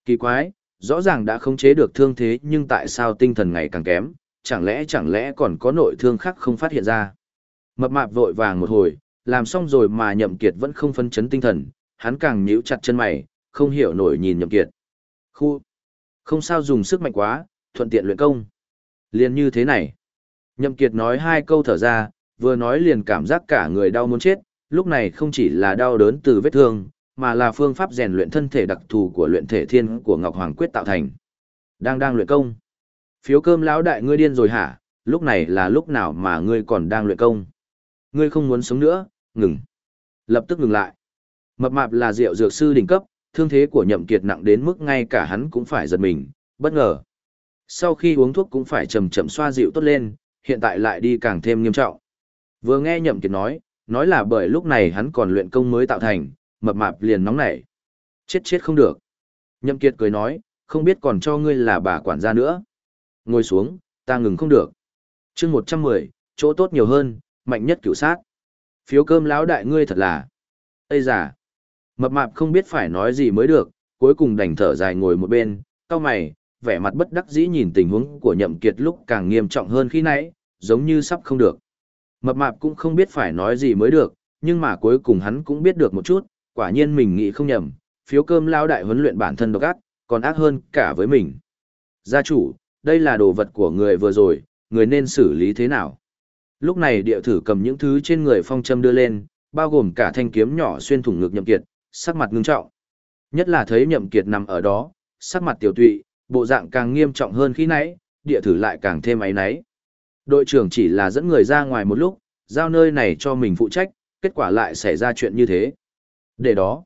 Kỳ quái, rõ ràng đã khống chế được thương thế nhưng tại sao tinh thần ngày càng kém, chẳng lẽ chẳng lẽ còn có nội thương khác không phát hiện ra. Mập mạp vội vàng một hồi, làm xong rồi mà Nhậm Kiệt vẫn không phân chấn tinh thần, hắn càng nhíu chặt chân mày, không hiểu nổi nhìn Nhậm Kiệt. Khu, không sao dùng sức mạnh quá, thuận tiện luyện công. Liên như thế này. Nhậm Kiệt nói hai câu thở ra, vừa nói liền cảm giác cả người đau muốn chết, lúc này không chỉ là đau đớn từ vết thương, mà là phương pháp rèn luyện thân thể đặc thù của luyện thể thiên của Ngọc Hoàng Quyết tạo thành. Đang đang luyện công. Phiếu cơm lão đại ngươi điên rồi hả, lúc này là lúc nào mà ngươi còn đang luyện công. Ngươi không muốn sống nữa, ngừng. Lập tức ngừng lại. Mập mạp là rượu dược sư đỉnh cấp, thương thế của nhậm kiệt nặng đến mức ngay cả hắn cũng phải giật mình, bất ngờ. Sau khi uống thuốc cũng phải chậm chậm xoa dịu tốt lên, hiện tại lại đi càng thêm nghiêm trọng. Vừa nghe nhậm kiệt nói, nói là bởi lúc này hắn còn luyện công mới tạo thành, mập mạp liền nóng nảy. Chết chết không được. Nhậm kiệt cười nói, không biết còn cho ngươi là bà quản gia nữa. Ngồi xuống, ta ngừng không được. Chương 110, chỗ tốt nhiều hơn, mạnh nhất cửu sát. Phiếu cơm lão đại ngươi thật là. Ây giả. Mập mạp không biết phải nói gì mới được, cuối cùng đành thở dài ngồi một bên, cao mày, vẻ mặt bất đắc dĩ nhìn tình huống của nhậm kiệt lúc càng nghiêm trọng hơn khi nãy, giống như sắp không được. Mập mạp cũng không biết phải nói gì mới được, nhưng mà cuối cùng hắn cũng biết được một chút, quả nhiên mình nghĩ không nhầm, phiếu cơm lao đại huấn luyện bản thân độc ác, còn ác hơn cả với mình. Gia chủ, đây là đồ vật của người vừa rồi, người nên xử lý thế nào? Lúc này địa thử cầm những thứ trên người phong châm đưa lên, bao gồm cả thanh kiếm nhỏ xuyên thủng ngực nhậm kiệt, sắc mặt ngưng trọng. Nhất là thấy nhậm kiệt nằm ở đó, sắc mặt tiểu tụy, bộ dạng càng nghiêm trọng hơn khi nãy, địa thử lại càng thêm ấy náy. Đội trưởng chỉ là dẫn người ra ngoài một lúc, giao nơi này cho mình phụ trách, kết quả lại xảy ra chuyện như thế. Để đó,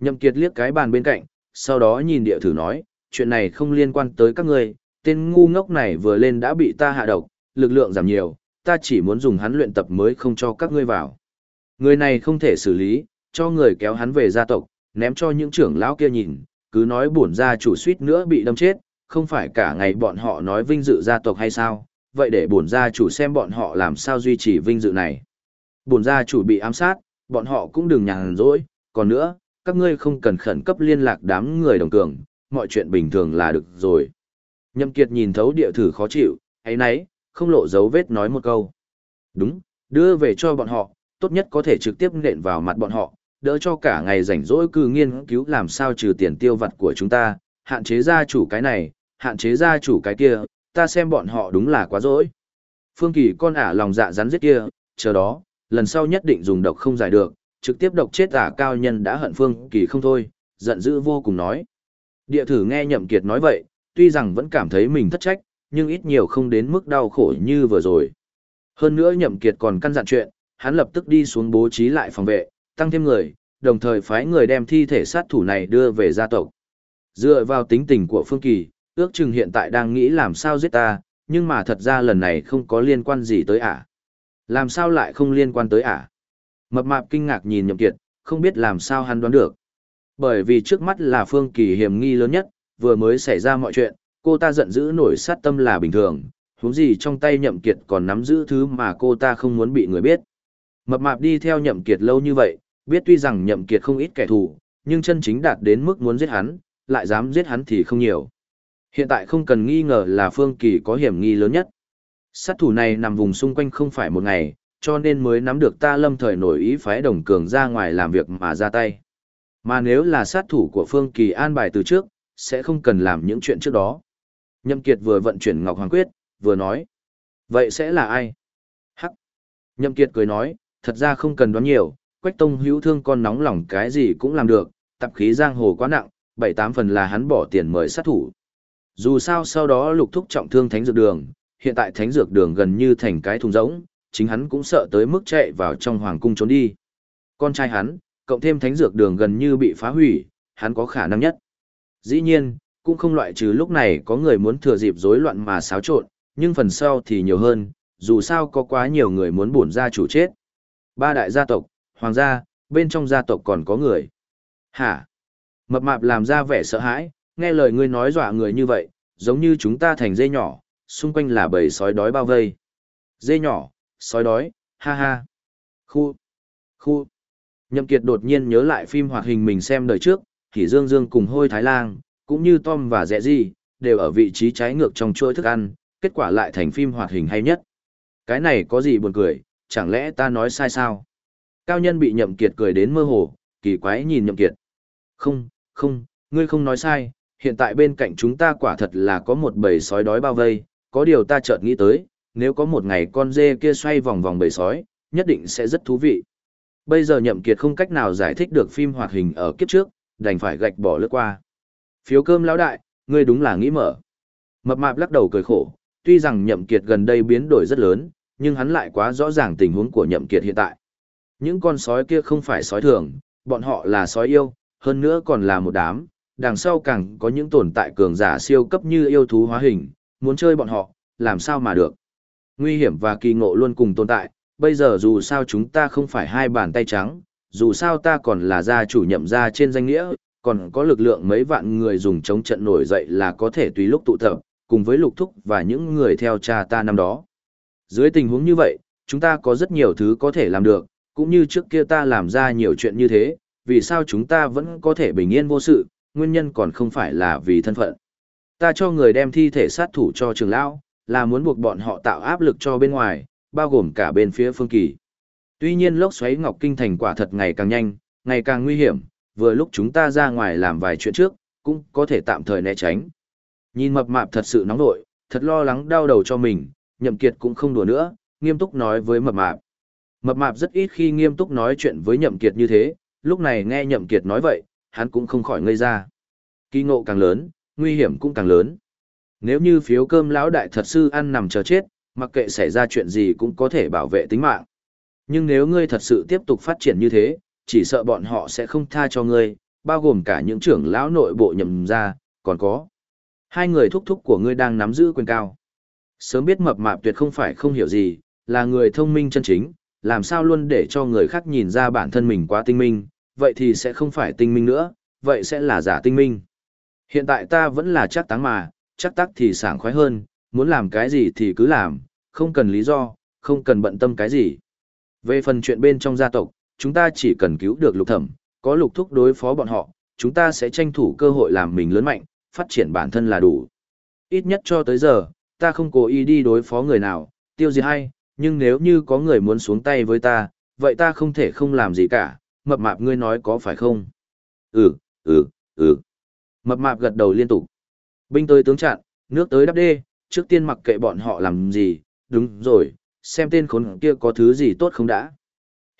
nhậm kiệt liếc cái bàn bên cạnh, sau đó nhìn địa thử nói, chuyện này không liên quan tới các ngươi, tên ngu ngốc này vừa lên đã bị ta hạ độc, lực lượng giảm nhiều, ta chỉ muốn dùng hắn luyện tập mới không cho các ngươi vào. Người này không thể xử lý, cho người kéo hắn về gia tộc, ném cho những trưởng lão kia nhìn, cứ nói bổn gia chủ suýt nữa bị đâm chết, không phải cả ngày bọn họ nói vinh dự gia tộc hay sao, vậy để bổn gia chủ xem bọn họ làm sao duy trì vinh dự này. Bổn gia chủ bị ám sát, bọn họ cũng đừng nhàn rỗi, còn nữa, các ngươi không cần khẩn cấp liên lạc đám người đồng cường, mọi chuyện bình thường là được rồi. Nhậm Kiệt nhìn thấu địa thử khó chịu, ấy nấy, không lộ dấu vết nói một câu. Đúng, đưa về cho bọn họ, tốt nhất có thể trực tiếp nện vào mặt bọn họ, đỡ cho cả ngày rảnh rỗi cứ nghiên cứu làm sao trừ tiền tiêu vặt của chúng ta, hạn chế gia chủ cái này, hạn chế gia chủ cái kia, ta xem bọn họ đúng là quá dỗi. Phương Kỳ con ả lòng dạ rắn giết kia, chờ đó, lần sau nhất định dùng độc không giải được, trực tiếp độc chết ả cao nhân đã hận Phương Kỳ không thôi, giận dữ vô cùng nói. Địa thử nghe Nhậm Kiệt nói vậy, tuy rằng vẫn cảm thấy mình thất trách, nhưng ít nhiều không đến mức đau khổ như vừa rồi. Hơn nữa Nhậm Kiệt còn căn dặn chuyện, hắn lập tức đi xuống bố trí lại phòng vệ, tăng thêm người, đồng thời phái người đem thi thể sát thủ này đưa về gia tộc. Dựa vào tính tình của Phương Kỳ, ước chừng hiện tại đang nghĩ làm sao giết ta, nhưng mà thật ra lần này không có liên quan gì tới ả. Làm sao lại không liên quan tới ả? Mập mạp kinh ngạc nhìn Nhậm Kiệt, không biết làm sao hắn đoán được. Bởi vì trước mắt là Phương Kỳ hiểm nghi lớn nhất, vừa mới xảy ra mọi chuyện, cô ta giận dữ nổi sát tâm là bình thường, huống gì trong tay Nhậm Kiệt còn nắm giữ thứ mà cô ta không muốn bị người biết. Mập mạp đi theo Nhậm Kiệt lâu như vậy, biết tuy rằng Nhậm Kiệt không ít kẻ thù, nhưng chân chính đạt đến mức muốn giết hắn, lại dám giết hắn thì không nhiều. Hiện tại không cần nghi ngờ là Phương Kỳ có hiểm nghi lớn nhất. Sát thủ này nằm vùng xung quanh không phải một ngày, cho nên mới nắm được ta lâm thời nổi ý phái đồng cường ra ngoài làm việc mà ra tay. Mà nếu là sát thủ của Phương Kỳ an bài từ trước, sẽ không cần làm những chuyện trước đó. Nhậm Kiệt vừa vận chuyển Ngọc Hoàng Quyết, vừa nói. Vậy sẽ là ai? Hắc. Nhậm Kiệt cười nói, thật ra không cần đoán nhiều, Quách Tông hữu thương con nóng lòng cái gì cũng làm được, tập khí giang hồ quá nặng, bảy tám phần là hắn bỏ tiền mời sát thủ. Dù sao sau đó lục thúc trọng thương thánh dược đường, hiện tại thánh dược đường gần như thành cái thùng rỗng, chính hắn cũng sợ tới mức chạy vào trong hoàng cung trốn đi. Con trai hắn, cộng thêm thánh dược đường gần như bị phá hủy, hắn có khả năng nhất. Dĩ nhiên, cũng không loại trừ lúc này có người muốn thừa dịp rối loạn mà xáo trộn, nhưng phần sau thì nhiều hơn, dù sao có quá nhiều người muốn bổn gia chủ chết. Ba đại gia tộc, hoàng gia, bên trong gia tộc còn có người. Hả? Mập mạp làm ra vẻ sợ hãi, nghe lời ngươi nói dọa người như vậy, giống như chúng ta thành dê nhỏ, xung quanh là bầy sói đói bao vây. Dê nhỏ, sói đói, ha ha. Khu, khu. Nhậm Kiệt đột nhiên nhớ lại phim hoạt hình mình xem đời trước, thì Dương Dương cùng Hôi Thái Lang, cũng như Tom và Dẹ Di, đều ở vị trí trái ngược trong chuỗi thức ăn, kết quả lại thành phim hoạt hình hay nhất. Cái này có gì buồn cười, chẳng lẽ ta nói sai sao? Cao nhân bị Nhậm Kiệt cười đến mơ hồ, kỳ quái nhìn Nhậm Kiệt. Không, không, ngươi không nói sai, hiện tại bên cạnh chúng ta quả thật là có một bầy sói đói bao vây, có điều ta chợt nghĩ tới, nếu có một ngày con dê kia xoay vòng vòng bầy sói, nhất định sẽ rất thú vị. Bây giờ Nhậm Kiệt không cách nào giải thích được phim hoạt hình ở kiếp trước, đành phải gạch bỏ lướt qua. Phiếu cơm lão đại, ngươi đúng là nghĩ mở. Mập mạp lắc đầu cười khổ, tuy rằng Nhậm Kiệt gần đây biến đổi rất lớn, nhưng hắn lại quá rõ ràng tình huống của Nhậm Kiệt hiện tại. Những con sói kia không phải sói thường, bọn họ là sói yêu, hơn nữa còn là một đám, đằng sau càng có những tồn tại cường giả siêu cấp như yêu thú hóa hình, muốn chơi bọn họ, làm sao mà được. Nguy hiểm và kỳ ngộ luôn cùng tồn tại, bây giờ dù sao chúng ta không phải hai bàn tay trắng, dù sao ta còn là gia chủ nhậm gia trên danh nghĩa, còn có lực lượng mấy vạn người dùng chống trận nổi dậy là có thể tùy lúc tụ tập, cùng với lục thúc và những người theo cha ta năm đó. Dưới tình huống như vậy, chúng ta có rất nhiều thứ có thể làm được, cũng như trước kia ta làm ra nhiều chuyện như thế, vì sao chúng ta vẫn có thể bình yên vô sự, nguyên nhân còn không phải là vì thân phận. Ta cho người đem thi thể sát thủ cho trường lão, là muốn buộc bọn họ tạo áp lực cho bên ngoài, bao gồm cả bên phía phương kỳ. Tuy nhiên lốc xoáy Ngọc Kinh thành quả thật ngày càng nhanh, ngày càng nguy hiểm, vừa lúc chúng ta ra ngoài làm vài chuyện trước, cũng có thể tạm thời né tránh. Nhìn mập mạp thật sự nóng nội, thật lo lắng đau đầu cho mình, nhậm kiệt cũng không đùa nữa, nghiêm túc nói với mập mạp. Mập mạp rất ít khi nghiêm túc nói chuyện với nhậm kiệt như thế, lúc này nghe nhậm kiệt nói vậy, hắn cũng không khỏi ngây ra. Kỳ ngộ càng lớn, nguy hiểm cũng càng lớn. Nếu như phiếu cơm lão đại thật sư ăn nằm chờ chết, mặc kệ xảy ra chuyện gì cũng có thể bảo vệ tính mạng. Nhưng nếu ngươi thật sự tiếp tục phát triển như thế, chỉ sợ bọn họ sẽ không tha cho ngươi, bao gồm cả những trưởng lão nội bộ nhậm ra, còn có. Hai người thúc thúc của ngươi đang nắm giữ quyền cao. Sớm biết mập mạp tuyệt không phải không hiểu gì, là người thông minh chân chính, làm sao luôn để cho người khác nhìn ra bản thân mình quá tinh minh, vậy thì sẽ không phải tinh minh nữa, vậy sẽ là giả tinh minh. Hiện tại ta vẫn là chắc táng mà, chắc tắc thì sảng khoái hơn, muốn làm cái gì thì cứ làm, không cần lý do, không cần bận tâm cái gì. Về phần chuyện bên trong gia tộc, chúng ta chỉ cần cứu được lục thẩm, có lục thúc đối phó bọn họ, chúng ta sẽ tranh thủ cơ hội làm mình lớn mạnh, phát triển bản thân là đủ. Ít nhất cho tới giờ, ta không cố ý đi đối phó người nào, tiêu gì hay, nhưng nếu như có người muốn xuống tay với ta, vậy ta không thể không làm gì cả, mập mạp ngươi nói có phải không? Ừ, ừ, ừ. Mập mạp gật đầu liên tục. Binh tới tướng chặn, nước tới đắp đê, trước tiên mặc kệ bọn họ làm gì, đúng rồi, xem tên khốn kia có thứ gì tốt không đã.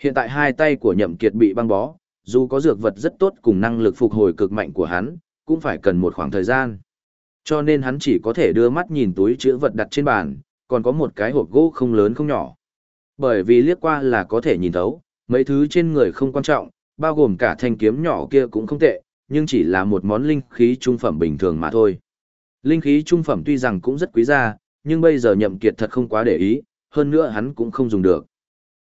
Hiện tại hai tay của nhậm kiệt bị băng bó, dù có dược vật rất tốt cùng năng lực phục hồi cực mạnh của hắn, cũng phải cần một khoảng thời gian. Cho nên hắn chỉ có thể đưa mắt nhìn túi chứa vật đặt trên bàn, còn có một cái hộp gỗ không lớn không nhỏ. Bởi vì liếc qua là có thể nhìn thấu, mấy thứ trên người không quan trọng, bao gồm cả thanh kiếm nhỏ kia cũng không tệ, nhưng chỉ là một món linh khí trung phẩm bình thường mà thôi. Linh khí trung phẩm tuy rằng cũng rất quý giá, nhưng bây giờ nhậm kiệt thật không quá để ý, hơn nữa hắn cũng không dùng được.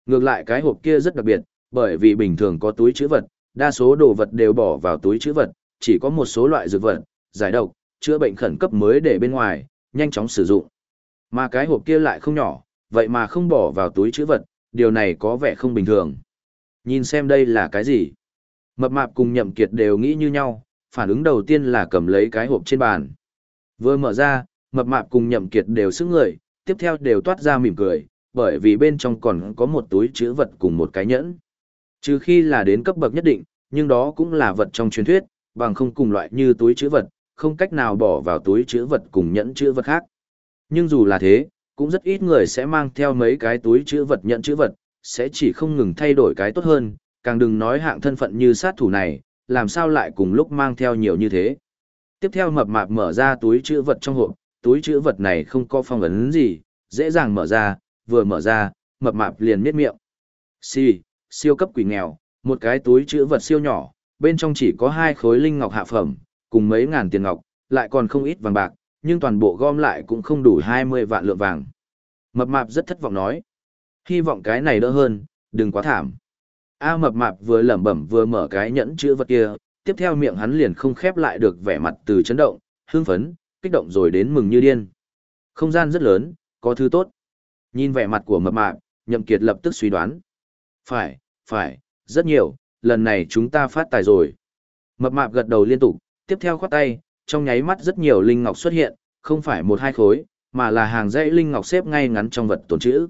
Ngược lại cái hộp kia rất đặc biệt, bởi vì bình thường có túi chứa vật, đa số đồ vật đều bỏ vào túi chứa vật, chỉ có một số loại dược vật, giải độc, chữa bệnh khẩn cấp mới để bên ngoài, nhanh chóng sử dụng. Mà cái hộp kia lại không nhỏ, vậy mà không bỏ vào túi chữ vật, điều này có vẻ không bình thường. Nhìn xem đây là cái gì? Mập mạp cùng nhậm kiệt đều nghĩ như nhau, phản ứng đầu tiên là cầm lấy cái hộp trên bàn. Vừa mở ra, mập mạp cùng nhậm kiệt đều sững người, tiếp theo đều toát ra mỉm cười, bởi vì bên trong còn có một túi chữ vật cùng một cái nhẫn. Trừ khi là đến cấp bậc nhất định, nhưng đó cũng là vật trong truyền thuyết, bằng không cùng loại như túi chữ vật, không cách nào bỏ vào túi chữ vật cùng nhẫn chữ vật khác. Nhưng dù là thế, cũng rất ít người sẽ mang theo mấy cái túi chữ vật nhận chữ vật, sẽ chỉ không ngừng thay đổi cái tốt hơn, càng đừng nói hạng thân phận như sát thủ này, làm sao lại cùng lúc mang theo nhiều như thế. Tiếp theo mập mạp mở ra túi chữ vật trong hộp, túi chữ vật này không có phong ấn gì, dễ dàng mở ra, vừa mở ra, mập mạp liền miết miệng. Xì, siêu cấp quỷ nghèo, một cái túi chữ vật siêu nhỏ, bên trong chỉ có hai khối linh ngọc hạ phẩm, cùng mấy ngàn tiền ngọc, lại còn không ít vàng bạc, nhưng toàn bộ gom lại cũng không đủ 20 vạn lượng vàng. Mập mạp rất thất vọng nói. Hy vọng cái này đỡ hơn, đừng quá thảm. A mập mạp vừa lẩm bẩm vừa mở cái nhẫn chữ vật kia, tiếp theo miệng hắn liền không khép lại được vẻ mặt từ chấn động, hưng phấn, kích động rồi đến mừng như điên. Không gian rất lớn, có thứ tốt. Nhìn vẻ mặt của mập mạp, nhậm kiệt lập tức suy đoán. Phải, phải, rất nhiều, lần này chúng ta phát tài rồi. Mập mạp gật đầu liên tục, tiếp theo khoát tay, trong nháy mắt rất nhiều linh ngọc xuất hiện, không phải một hai khối, mà là hàng dãy linh ngọc xếp ngay ngắn trong vật tồn trữ.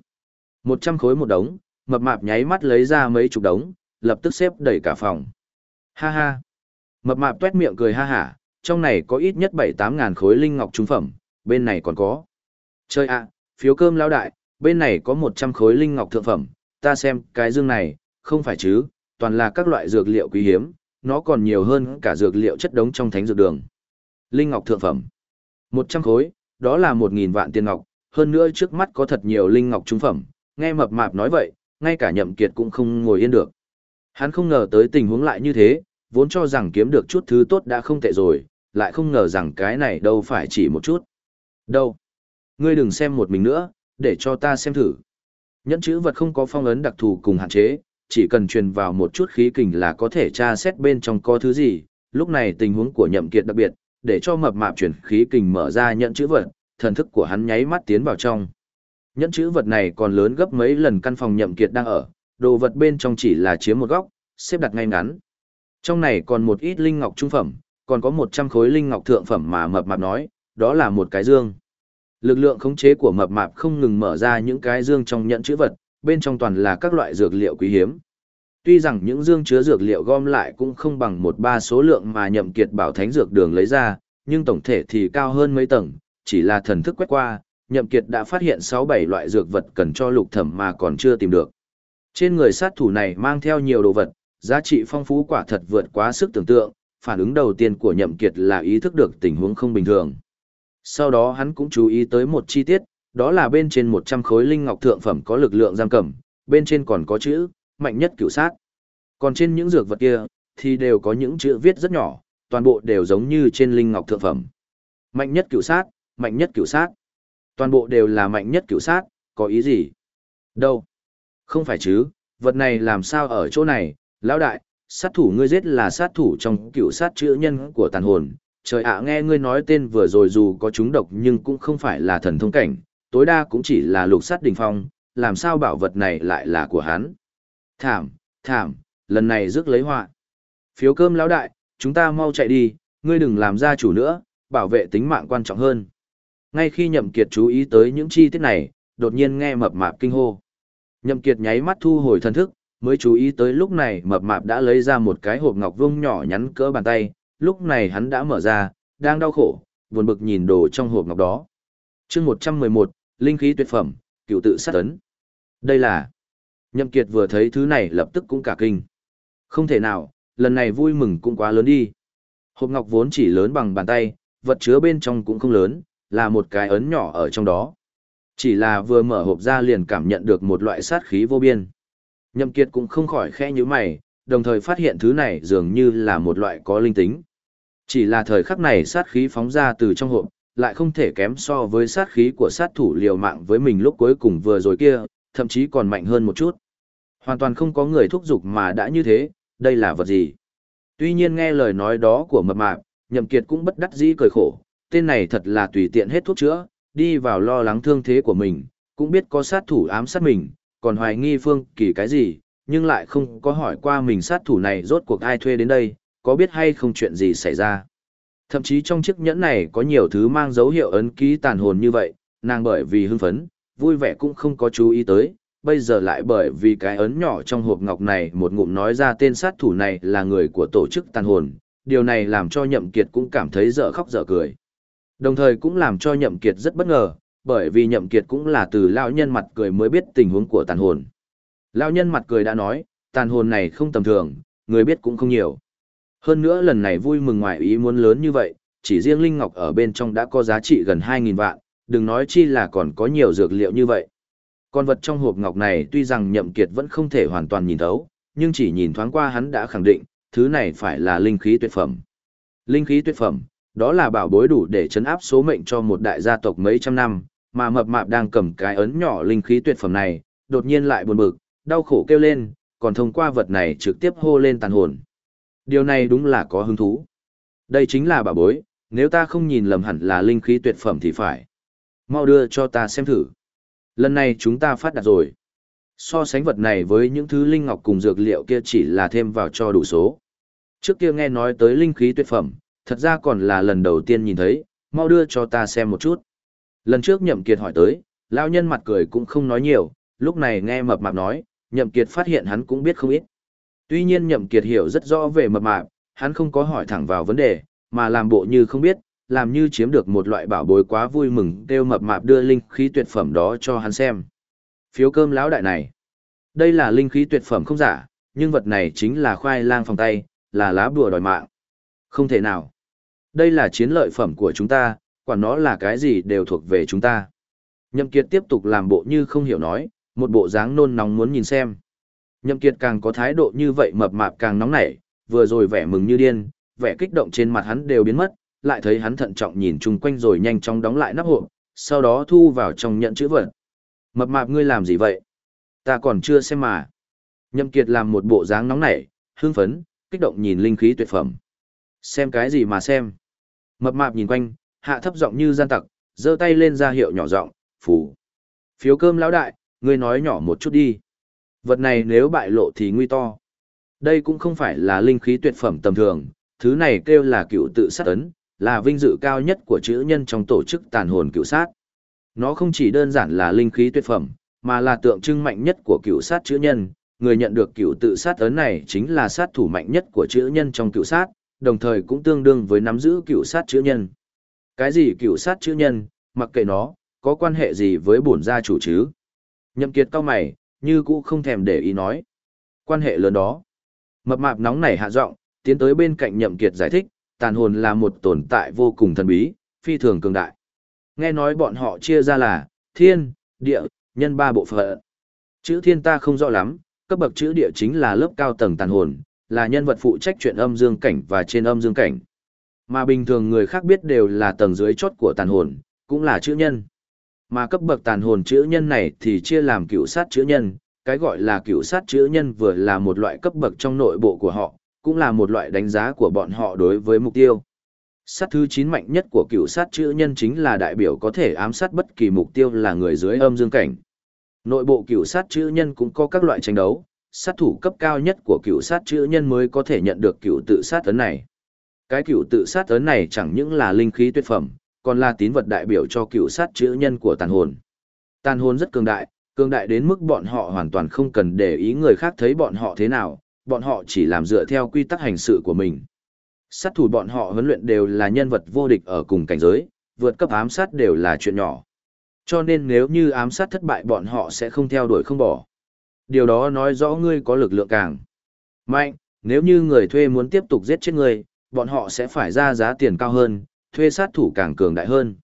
Một trăm khối một đống, mập mạp nháy mắt lấy ra mấy chục đống, lập tức xếp đầy cả phòng. Ha ha. Mập mạp tuét miệng cười ha hả, trong này có ít nhất bảy tám ngàn khối linh ngọc trung phẩm, bên này còn có. Chơi ạ, phiếu cơm lao đại, bên này có một trăm khối linh ngọc thượng phẩm, ta xem cái dương này, không phải chứ, toàn là các loại dược liệu quý hiếm, nó còn nhiều hơn cả dược liệu chất đống trong thánh dược đường. Linh ngọc thượng phẩm. một trăm khối, đó là một nghìn vạn tiền ngọc, hơn nữa trước mắt có thật nhiều linh ngọc trung phẩm, nghe mập mạp nói vậy, ngay cả nhậm kiệt cũng không ngồi yên được. Hắn không ngờ tới tình huống lại như thế, vốn cho rằng kiếm được chút thứ tốt đã không tệ rồi, lại không ngờ rằng cái này đâu phải chỉ một chút. Đâu? Ngươi đừng xem một mình nữa, để cho ta xem thử. Nhẫn chữ vật không có phong ấn đặc thù cùng hạn chế, chỉ cần truyền vào một chút khí kình là có thể tra xét bên trong có thứ gì. Lúc này tình huống của nhậm kiệt đặc biệt, để cho mập mạp truyền khí kình mở ra nhẫn chữ vật, thần thức của hắn nháy mắt tiến vào trong. Nhẫn chữ vật này còn lớn gấp mấy lần căn phòng nhậm kiệt đang ở, đồ vật bên trong chỉ là chiếm một góc, xếp đặt ngay ngắn. Trong này còn một ít linh ngọc trung phẩm, còn có 100 khối linh ngọc thượng phẩm mà mập mạp nói, đó là một cái dương. Lực lượng khống chế của mập mạp không ngừng mở ra những cái dương trong nhận chữ vật, bên trong toàn là các loại dược liệu quý hiếm. Tuy rằng những dương chứa dược liệu gom lại cũng không bằng một ba số lượng mà nhậm kiệt bảo thánh dược đường lấy ra, nhưng tổng thể thì cao hơn mấy tầng, chỉ là thần thức quét qua, nhậm kiệt đã phát hiện 6-7 loại dược vật cần cho lục thẩm mà còn chưa tìm được. Trên người sát thủ này mang theo nhiều đồ vật, giá trị phong phú quả thật vượt quá sức tưởng tượng, phản ứng đầu tiên của nhậm kiệt là ý thức được tình huống không bình thường. Sau đó hắn cũng chú ý tới một chi tiết, đó là bên trên 100 khối linh ngọc thượng phẩm có lực lượng giam cầm, bên trên còn có chữ, mạnh nhất cửu sát. Còn trên những dược vật kia, thì đều có những chữ viết rất nhỏ, toàn bộ đều giống như trên linh ngọc thượng phẩm. Mạnh nhất cửu sát, mạnh nhất cửu sát. Toàn bộ đều là mạnh nhất cửu sát, có ý gì? Đâu? Không phải chứ, vật này làm sao ở chỗ này, lão đại, sát thủ ngươi giết là sát thủ trong cựu sát chữ nhân của tàn hồn. Trời ạ nghe ngươi nói tên vừa rồi dù có chúng độc nhưng cũng không phải là thần thông cảnh, tối đa cũng chỉ là lục sát đỉnh phong, làm sao bảo vật này lại là của hắn. Thảm, thảm, lần này rước lấy họa. Phiếu cơm lão đại, chúng ta mau chạy đi, ngươi đừng làm gia chủ nữa, bảo vệ tính mạng quan trọng hơn. Ngay khi Nhậm Kiệt chú ý tới những chi tiết này, đột nhiên nghe mập mạp kinh hô. Nhậm Kiệt nháy mắt thu hồi thần thức, mới chú ý tới lúc này mập mạp đã lấy ra một cái hộp ngọc vuông nhỏ nhắn cỡ bàn tay, lúc này hắn đã mở ra, đang đau khổ, buồn bực nhìn đồ trong hộp ngọc đó. Chương 111, linh khí tuyệt phẩm, cựu tự sát ấn. Đây là Nhậm Kiệt vừa thấy thứ này lập tức cũng cả kinh. Không thể nào, lần này vui mừng cũng quá lớn đi. Hộp ngọc vốn chỉ lớn bằng bàn tay, vật chứa bên trong cũng không lớn, là một cái ấn nhỏ ở trong đó. Chỉ là vừa mở hộp ra liền cảm nhận được một loại sát khí vô biên. Nhậm Kiệt cũng không khỏi khẽ nhíu mày, đồng thời phát hiện thứ này dường như là một loại có linh tính. Chỉ là thời khắc này sát khí phóng ra từ trong hộp, lại không thể kém so với sát khí của sát thủ liều mạng với mình lúc cuối cùng vừa rồi kia, thậm chí còn mạnh hơn một chút. Hoàn toàn không có người thúc giục mà đã như thế, đây là vật gì? Tuy nhiên nghe lời nói đó của mập mạp, Nhậm Kiệt cũng bất đắc dĩ cười khổ, tên này thật là tùy tiện hết thuốc chữa, đi vào lo lắng thương thế của mình, cũng biết có sát thủ ám sát mình, còn hoài nghi Phương Kỳ cái gì, nhưng lại không có hỏi qua mình sát thủ này rốt cuộc ai thuê đến đây, có biết hay không chuyện gì xảy ra. Thậm chí trong chiếc nhẫn này có nhiều thứ mang dấu hiệu ấn ký tàn hồn như vậy, nàng bởi vì hưng phấn, vui vẻ cũng không có chú ý tới, bây giờ lại bởi vì cái ấn nhỏ trong hộp ngọc này một ngụm nói ra tên sát thủ này là người của tổ chức tàn hồn, điều này làm cho nhậm kiệt cũng cảm thấy dở khóc dở cười. Đồng thời cũng làm cho nhậm kiệt rất bất ngờ, bởi vì nhậm kiệt cũng là từ lão nhân mặt cười mới biết tình huống của tàn hồn. Lão nhân mặt cười đã nói, tàn hồn này không tầm thường, người biết cũng không nhiều. Hơn nữa lần này vui mừng ngoài ý muốn lớn như vậy, chỉ riêng Linh Ngọc ở bên trong đã có giá trị gần 2.000 vạn, đừng nói chi là còn có nhiều dược liệu như vậy. Con vật trong hộp ngọc này tuy rằng nhậm kiệt vẫn không thể hoàn toàn nhìn thấu, nhưng chỉ nhìn thoáng qua hắn đã khẳng định, thứ này phải là linh khí tuyệt phẩm. Linh khí tuyệt phẩm, đó là bảo bối đủ để chấn áp số mệnh cho một đại gia tộc mấy trăm năm, mà mập mạp đang cầm cái ấn nhỏ linh khí tuyệt phẩm này, đột nhiên lại buồn bực, đau khổ kêu lên, còn thông qua vật này trực tiếp hô lên tàn hồn. Điều này đúng là có hứng thú. Đây chính là bảo bối, nếu ta không nhìn lầm hẳn là linh khí tuyệt phẩm thì phải. Mau đưa cho ta xem thử. Lần này chúng ta phát đạt rồi. So sánh vật này với những thứ linh ngọc cùng dược liệu kia chỉ là thêm vào cho đủ số. Trước kia nghe nói tới linh khí tuyệt phẩm, thật ra còn là lần đầu tiên nhìn thấy, mau đưa cho ta xem một chút. Lần trước Nhậm Kiệt hỏi tới, lão nhân mặt cười cũng không nói nhiều, lúc này nghe mập mạp nói, Nhậm Kiệt phát hiện hắn cũng biết không ít. Tuy nhiên Nhậm Kiệt hiểu rất rõ về mập mạp, hắn không có hỏi thẳng vào vấn đề, mà làm bộ như không biết, làm như chiếm được một loại bảo bối quá vui mừng, kêu mập mạp đưa linh khí tuyệt phẩm đó cho hắn xem. Phiếu cơm lão đại này. Đây là linh khí tuyệt phẩm không giả, nhưng vật này chính là khoai lang phòng tay, là lá bùa đòi mạng. Không thể nào. Đây là chiến lợi phẩm của chúng ta, Quả nó là cái gì đều thuộc về chúng ta. Nhậm Kiệt tiếp tục làm bộ như không hiểu nói, một bộ dáng nôn nóng muốn nhìn xem. Nhậm Kiệt càng có thái độ như vậy mập mạp càng nóng nảy, vừa rồi vẻ mừng như điên, vẻ kích động trên mặt hắn đều biến mất, lại thấy hắn thận trọng nhìn chung quanh rồi nhanh chóng đóng lại nắp hộp, sau đó thu vào trong nhận chữ vật. Mập mạp ngươi làm gì vậy? Ta còn chưa xem mà. Nhậm Kiệt làm một bộ dáng nóng nảy, hưng phấn, kích động nhìn linh khí tuyệt phẩm. Xem cái gì mà xem? Mập mạp nhìn quanh, hạ thấp giọng như gian tặc, giơ tay lên ra hiệu nhỏ giọng, phủ. Phiếu cơm lão đại, ngươi nói nhỏ một chút đi. Vật này nếu bại lộ thì nguy to. Đây cũng không phải là linh khí tuyệt phẩm tầm thường, thứ này kêu là cựu tự sát ấn, là vinh dự cao nhất của chữ nhân trong tổ chức tàn hồn cựu sát. Nó không chỉ đơn giản là linh khí tuyệt phẩm, mà là tượng trưng mạnh nhất của cựu sát chữ nhân. Người nhận được cựu tự sát ấn này chính là sát thủ mạnh nhất của chữ nhân trong cựu sát, đồng thời cũng tương đương với nắm giữ cựu sát chữ nhân. Cái gì cựu sát chữ nhân, mặc kệ nó, có quan hệ gì với bổn gia chủ chứ? Nhậm kiệt cao mày, như cũ không thèm để ý nói. Quan hệ lớn đó. Mập mạp nóng nảy hạ giọng, tiến tới bên cạnh nhậm kiệt giải thích, tàn hồn là một tồn tại vô cùng thần bí, phi thường cường đại. Nghe nói bọn họ chia ra là, thiên, địa, nhân ba bộ phận. Chữ thiên ta không rõ lắm, cấp bậc chữ địa chính là lớp cao tầng tàn hồn, là nhân vật phụ trách chuyện âm dương cảnh và trên âm dương cảnh. Mà bình thường người khác biết đều là tầng dưới chốt của tàn hồn, cũng là chữ nhân. Mà cấp bậc tàn hồn chữ nhân này thì chia làm cựu sát chữ nhân, cái gọi là cựu sát chữ nhân vừa là một loại cấp bậc trong nội bộ của họ, cũng là một loại đánh giá của bọn họ đối với mục tiêu. Sát thứ 9 mạnh nhất của cựu sát chữ nhân chính là đại biểu có thể ám sát bất kỳ mục tiêu là người dưới âm dương cảnh. Nội bộ cựu sát chữ nhân cũng có các loại tranh đấu, sát thủ cấp cao nhất của cựu sát chữ nhân mới có thể nhận được cựu tự sát tấn này. Cái cựu tự sát ấn này chẳng những là linh khí tuyệt phẩm, còn là tín vật đại biểu cho cựu sát chữ nhân của tàn hồn. Tàn hồn rất cường đại, cường đại đến mức bọn họ hoàn toàn không cần để ý người khác thấy bọn họ thế nào, bọn họ chỉ làm dựa theo quy tắc hành sự của mình. Sát thủ bọn họ huấn luyện đều là nhân vật vô địch ở cùng cảnh giới, vượt cấp ám sát đều là chuyện nhỏ. Cho nên nếu như ám sát thất bại bọn họ sẽ không theo đuổi không bỏ. Điều đó nói rõ ngươi có lực lượng càng mạnh, nếu như người thuê muốn tiếp tục giết chết ngươi, bọn họ sẽ phải ra giá tiền cao hơn, thuê sát thủ càng cường đại hơn.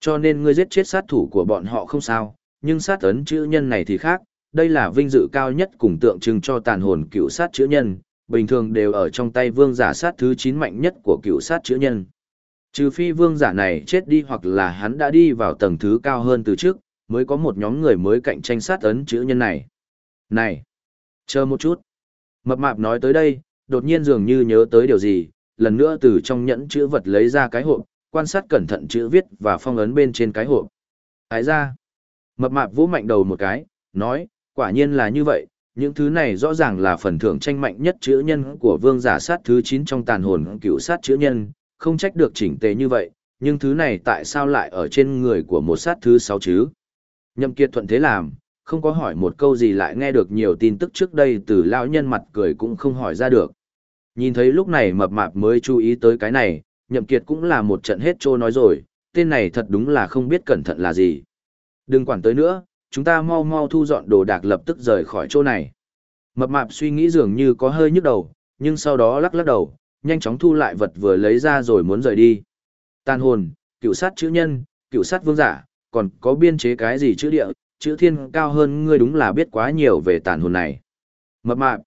Cho nên ngươi giết chết sát thủ của bọn họ không sao, nhưng sát ấn chữ nhân này thì khác, đây là vinh dự cao nhất cùng tượng trưng cho tàn hồn cựu sát chữ nhân, bình thường đều ở trong tay vương giả sát thứ 9 mạnh nhất của cựu sát chữ nhân. Trừ phi vương giả này chết đi hoặc là hắn đã đi vào tầng thứ cao hơn từ trước, mới có một nhóm người mới cạnh tranh sát ấn chữ nhân này. Này! Chờ một chút. Mập mạp nói tới đây, đột nhiên dường như nhớ tới điều gì, lần nữa từ trong nhẫn chữ vật lấy ra cái hộp, quan sát cẩn thận chữ viết và phong ấn bên trên cái hộp. Thái ra! Mập mạp vỗ mạnh đầu một cái, nói, quả nhiên là như vậy, những thứ này rõ ràng là phần thưởng tranh mạnh nhất chữ nhân của vương giả sát thứ 9 trong tàn hồn cựu sát chữ nhân, không trách được chỉnh tề như vậy, nhưng thứ này tại sao lại ở trên người của một sát thứ 6 chứ? Nhậm Kiệt thuận thế làm, không có hỏi một câu gì lại nghe được nhiều tin tức trước đây từ lão nhân mặt cười cũng không hỏi ra được. Nhìn thấy lúc này mập mạp mới chú ý tới cái này, Nhậm Kiệt cũng là một trận hết trô nói rồi, tên này thật đúng là không biết cẩn thận là gì. Đừng quản tới nữa, chúng ta mau mau thu dọn đồ đạc lập tức rời khỏi chỗ này. Mập mạp suy nghĩ dường như có hơi nhức đầu, nhưng sau đó lắc lắc đầu, nhanh chóng thu lại vật vừa lấy ra rồi muốn rời đi. Tàn hồn, cựu sát chữ nhân, cựu sát vương giả, còn có biên chế cái gì chữ địa, chữ thiên cao hơn ngươi đúng là biết quá nhiều về tàn hồn này. Mập mạp,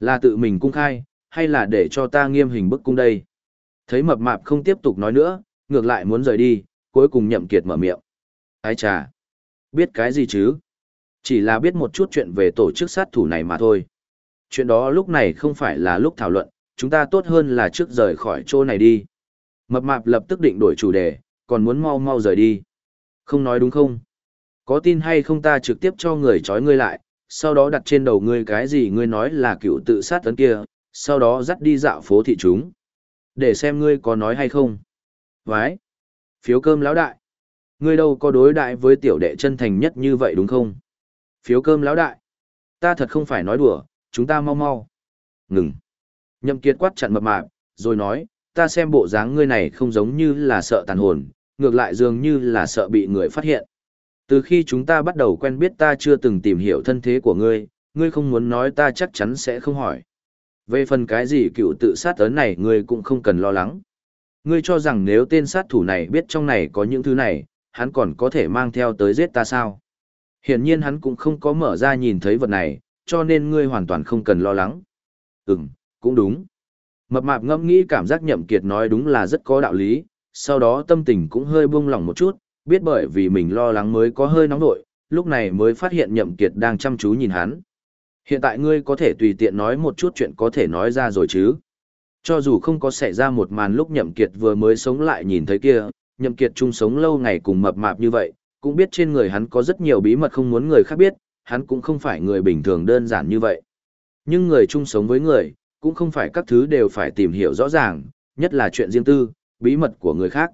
là tự mình cung khai, hay là để cho ta nghiêm hình bức cung đây? Thấy mập mạp không tiếp tục nói nữa, ngược lại muốn rời đi, cuối cùng nhậm kiệt mở miệng. Ái trà, biết cái gì chứ? Chỉ là biết một chút chuyện về tổ chức sát thủ này mà thôi. Chuyện đó lúc này không phải là lúc thảo luận, chúng ta tốt hơn là trước rời khỏi chỗ này đi. Mập mạp lập tức định đổi chủ đề, còn muốn mau mau rời đi. Không nói đúng không? Có tin hay không ta trực tiếp cho người trói ngươi lại, sau đó đặt trên đầu ngươi cái gì ngươi nói là cựu tự sát tấn kia, sau đó dắt đi dạo phố thị chúng. Để xem ngươi có nói hay không. Vái. Phiếu cơm lão đại. Ngươi đâu có đối đại với tiểu đệ chân thành nhất như vậy đúng không? Phiếu cơm lão đại. Ta thật không phải nói đùa, chúng ta mau mau. Ngừng. Nhậm kiệt quát chặn mập mạp, rồi nói, ta xem bộ dáng ngươi này không giống như là sợ tàn hồn, ngược lại dường như là sợ bị người phát hiện. Từ khi chúng ta bắt đầu quen biết ta chưa từng tìm hiểu thân thế của ngươi, ngươi không muốn nói ta chắc chắn sẽ không hỏi. Về phần cái gì cựu tự sát ấn này ngươi cũng không cần lo lắng. Ngươi cho rằng nếu tên sát thủ này biết trong này có những thứ này, hắn còn có thể mang theo tới giết ta sao? Hiển nhiên hắn cũng không có mở ra nhìn thấy vật này, cho nên ngươi hoàn toàn không cần lo lắng. Ừm, cũng đúng. Mập mạp ngẫm nghĩ cảm giác nhậm kiệt nói đúng là rất có đạo lý, sau đó tâm tình cũng hơi buông lỏng một chút, biết bởi vì mình lo lắng mới có hơi nóng nội, lúc này mới phát hiện nhậm kiệt đang chăm chú nhìn hắn. Hiện tại ngươi có thể tùy tiện nói một chút chuyện có thể nói ra rồi chứ. Cho dù không có xảy ra một màn lúc nhậm kiệt vừa mới sống lại nhìn thấy kia, nhậm kiệt chung sống lâu ngày cùng mập mạp như vậy, cũng biết trên người hắn có rất nhiều bí mật không muốn người khác biết, hắn cũng không phải người bình thường đơn giản như vậy. Nhưng người chung sống với người, cũng không phải các thứ đều phải tìm hiểu rõ ràng, nhất là chuyện riêng tư, bí mật của người khác.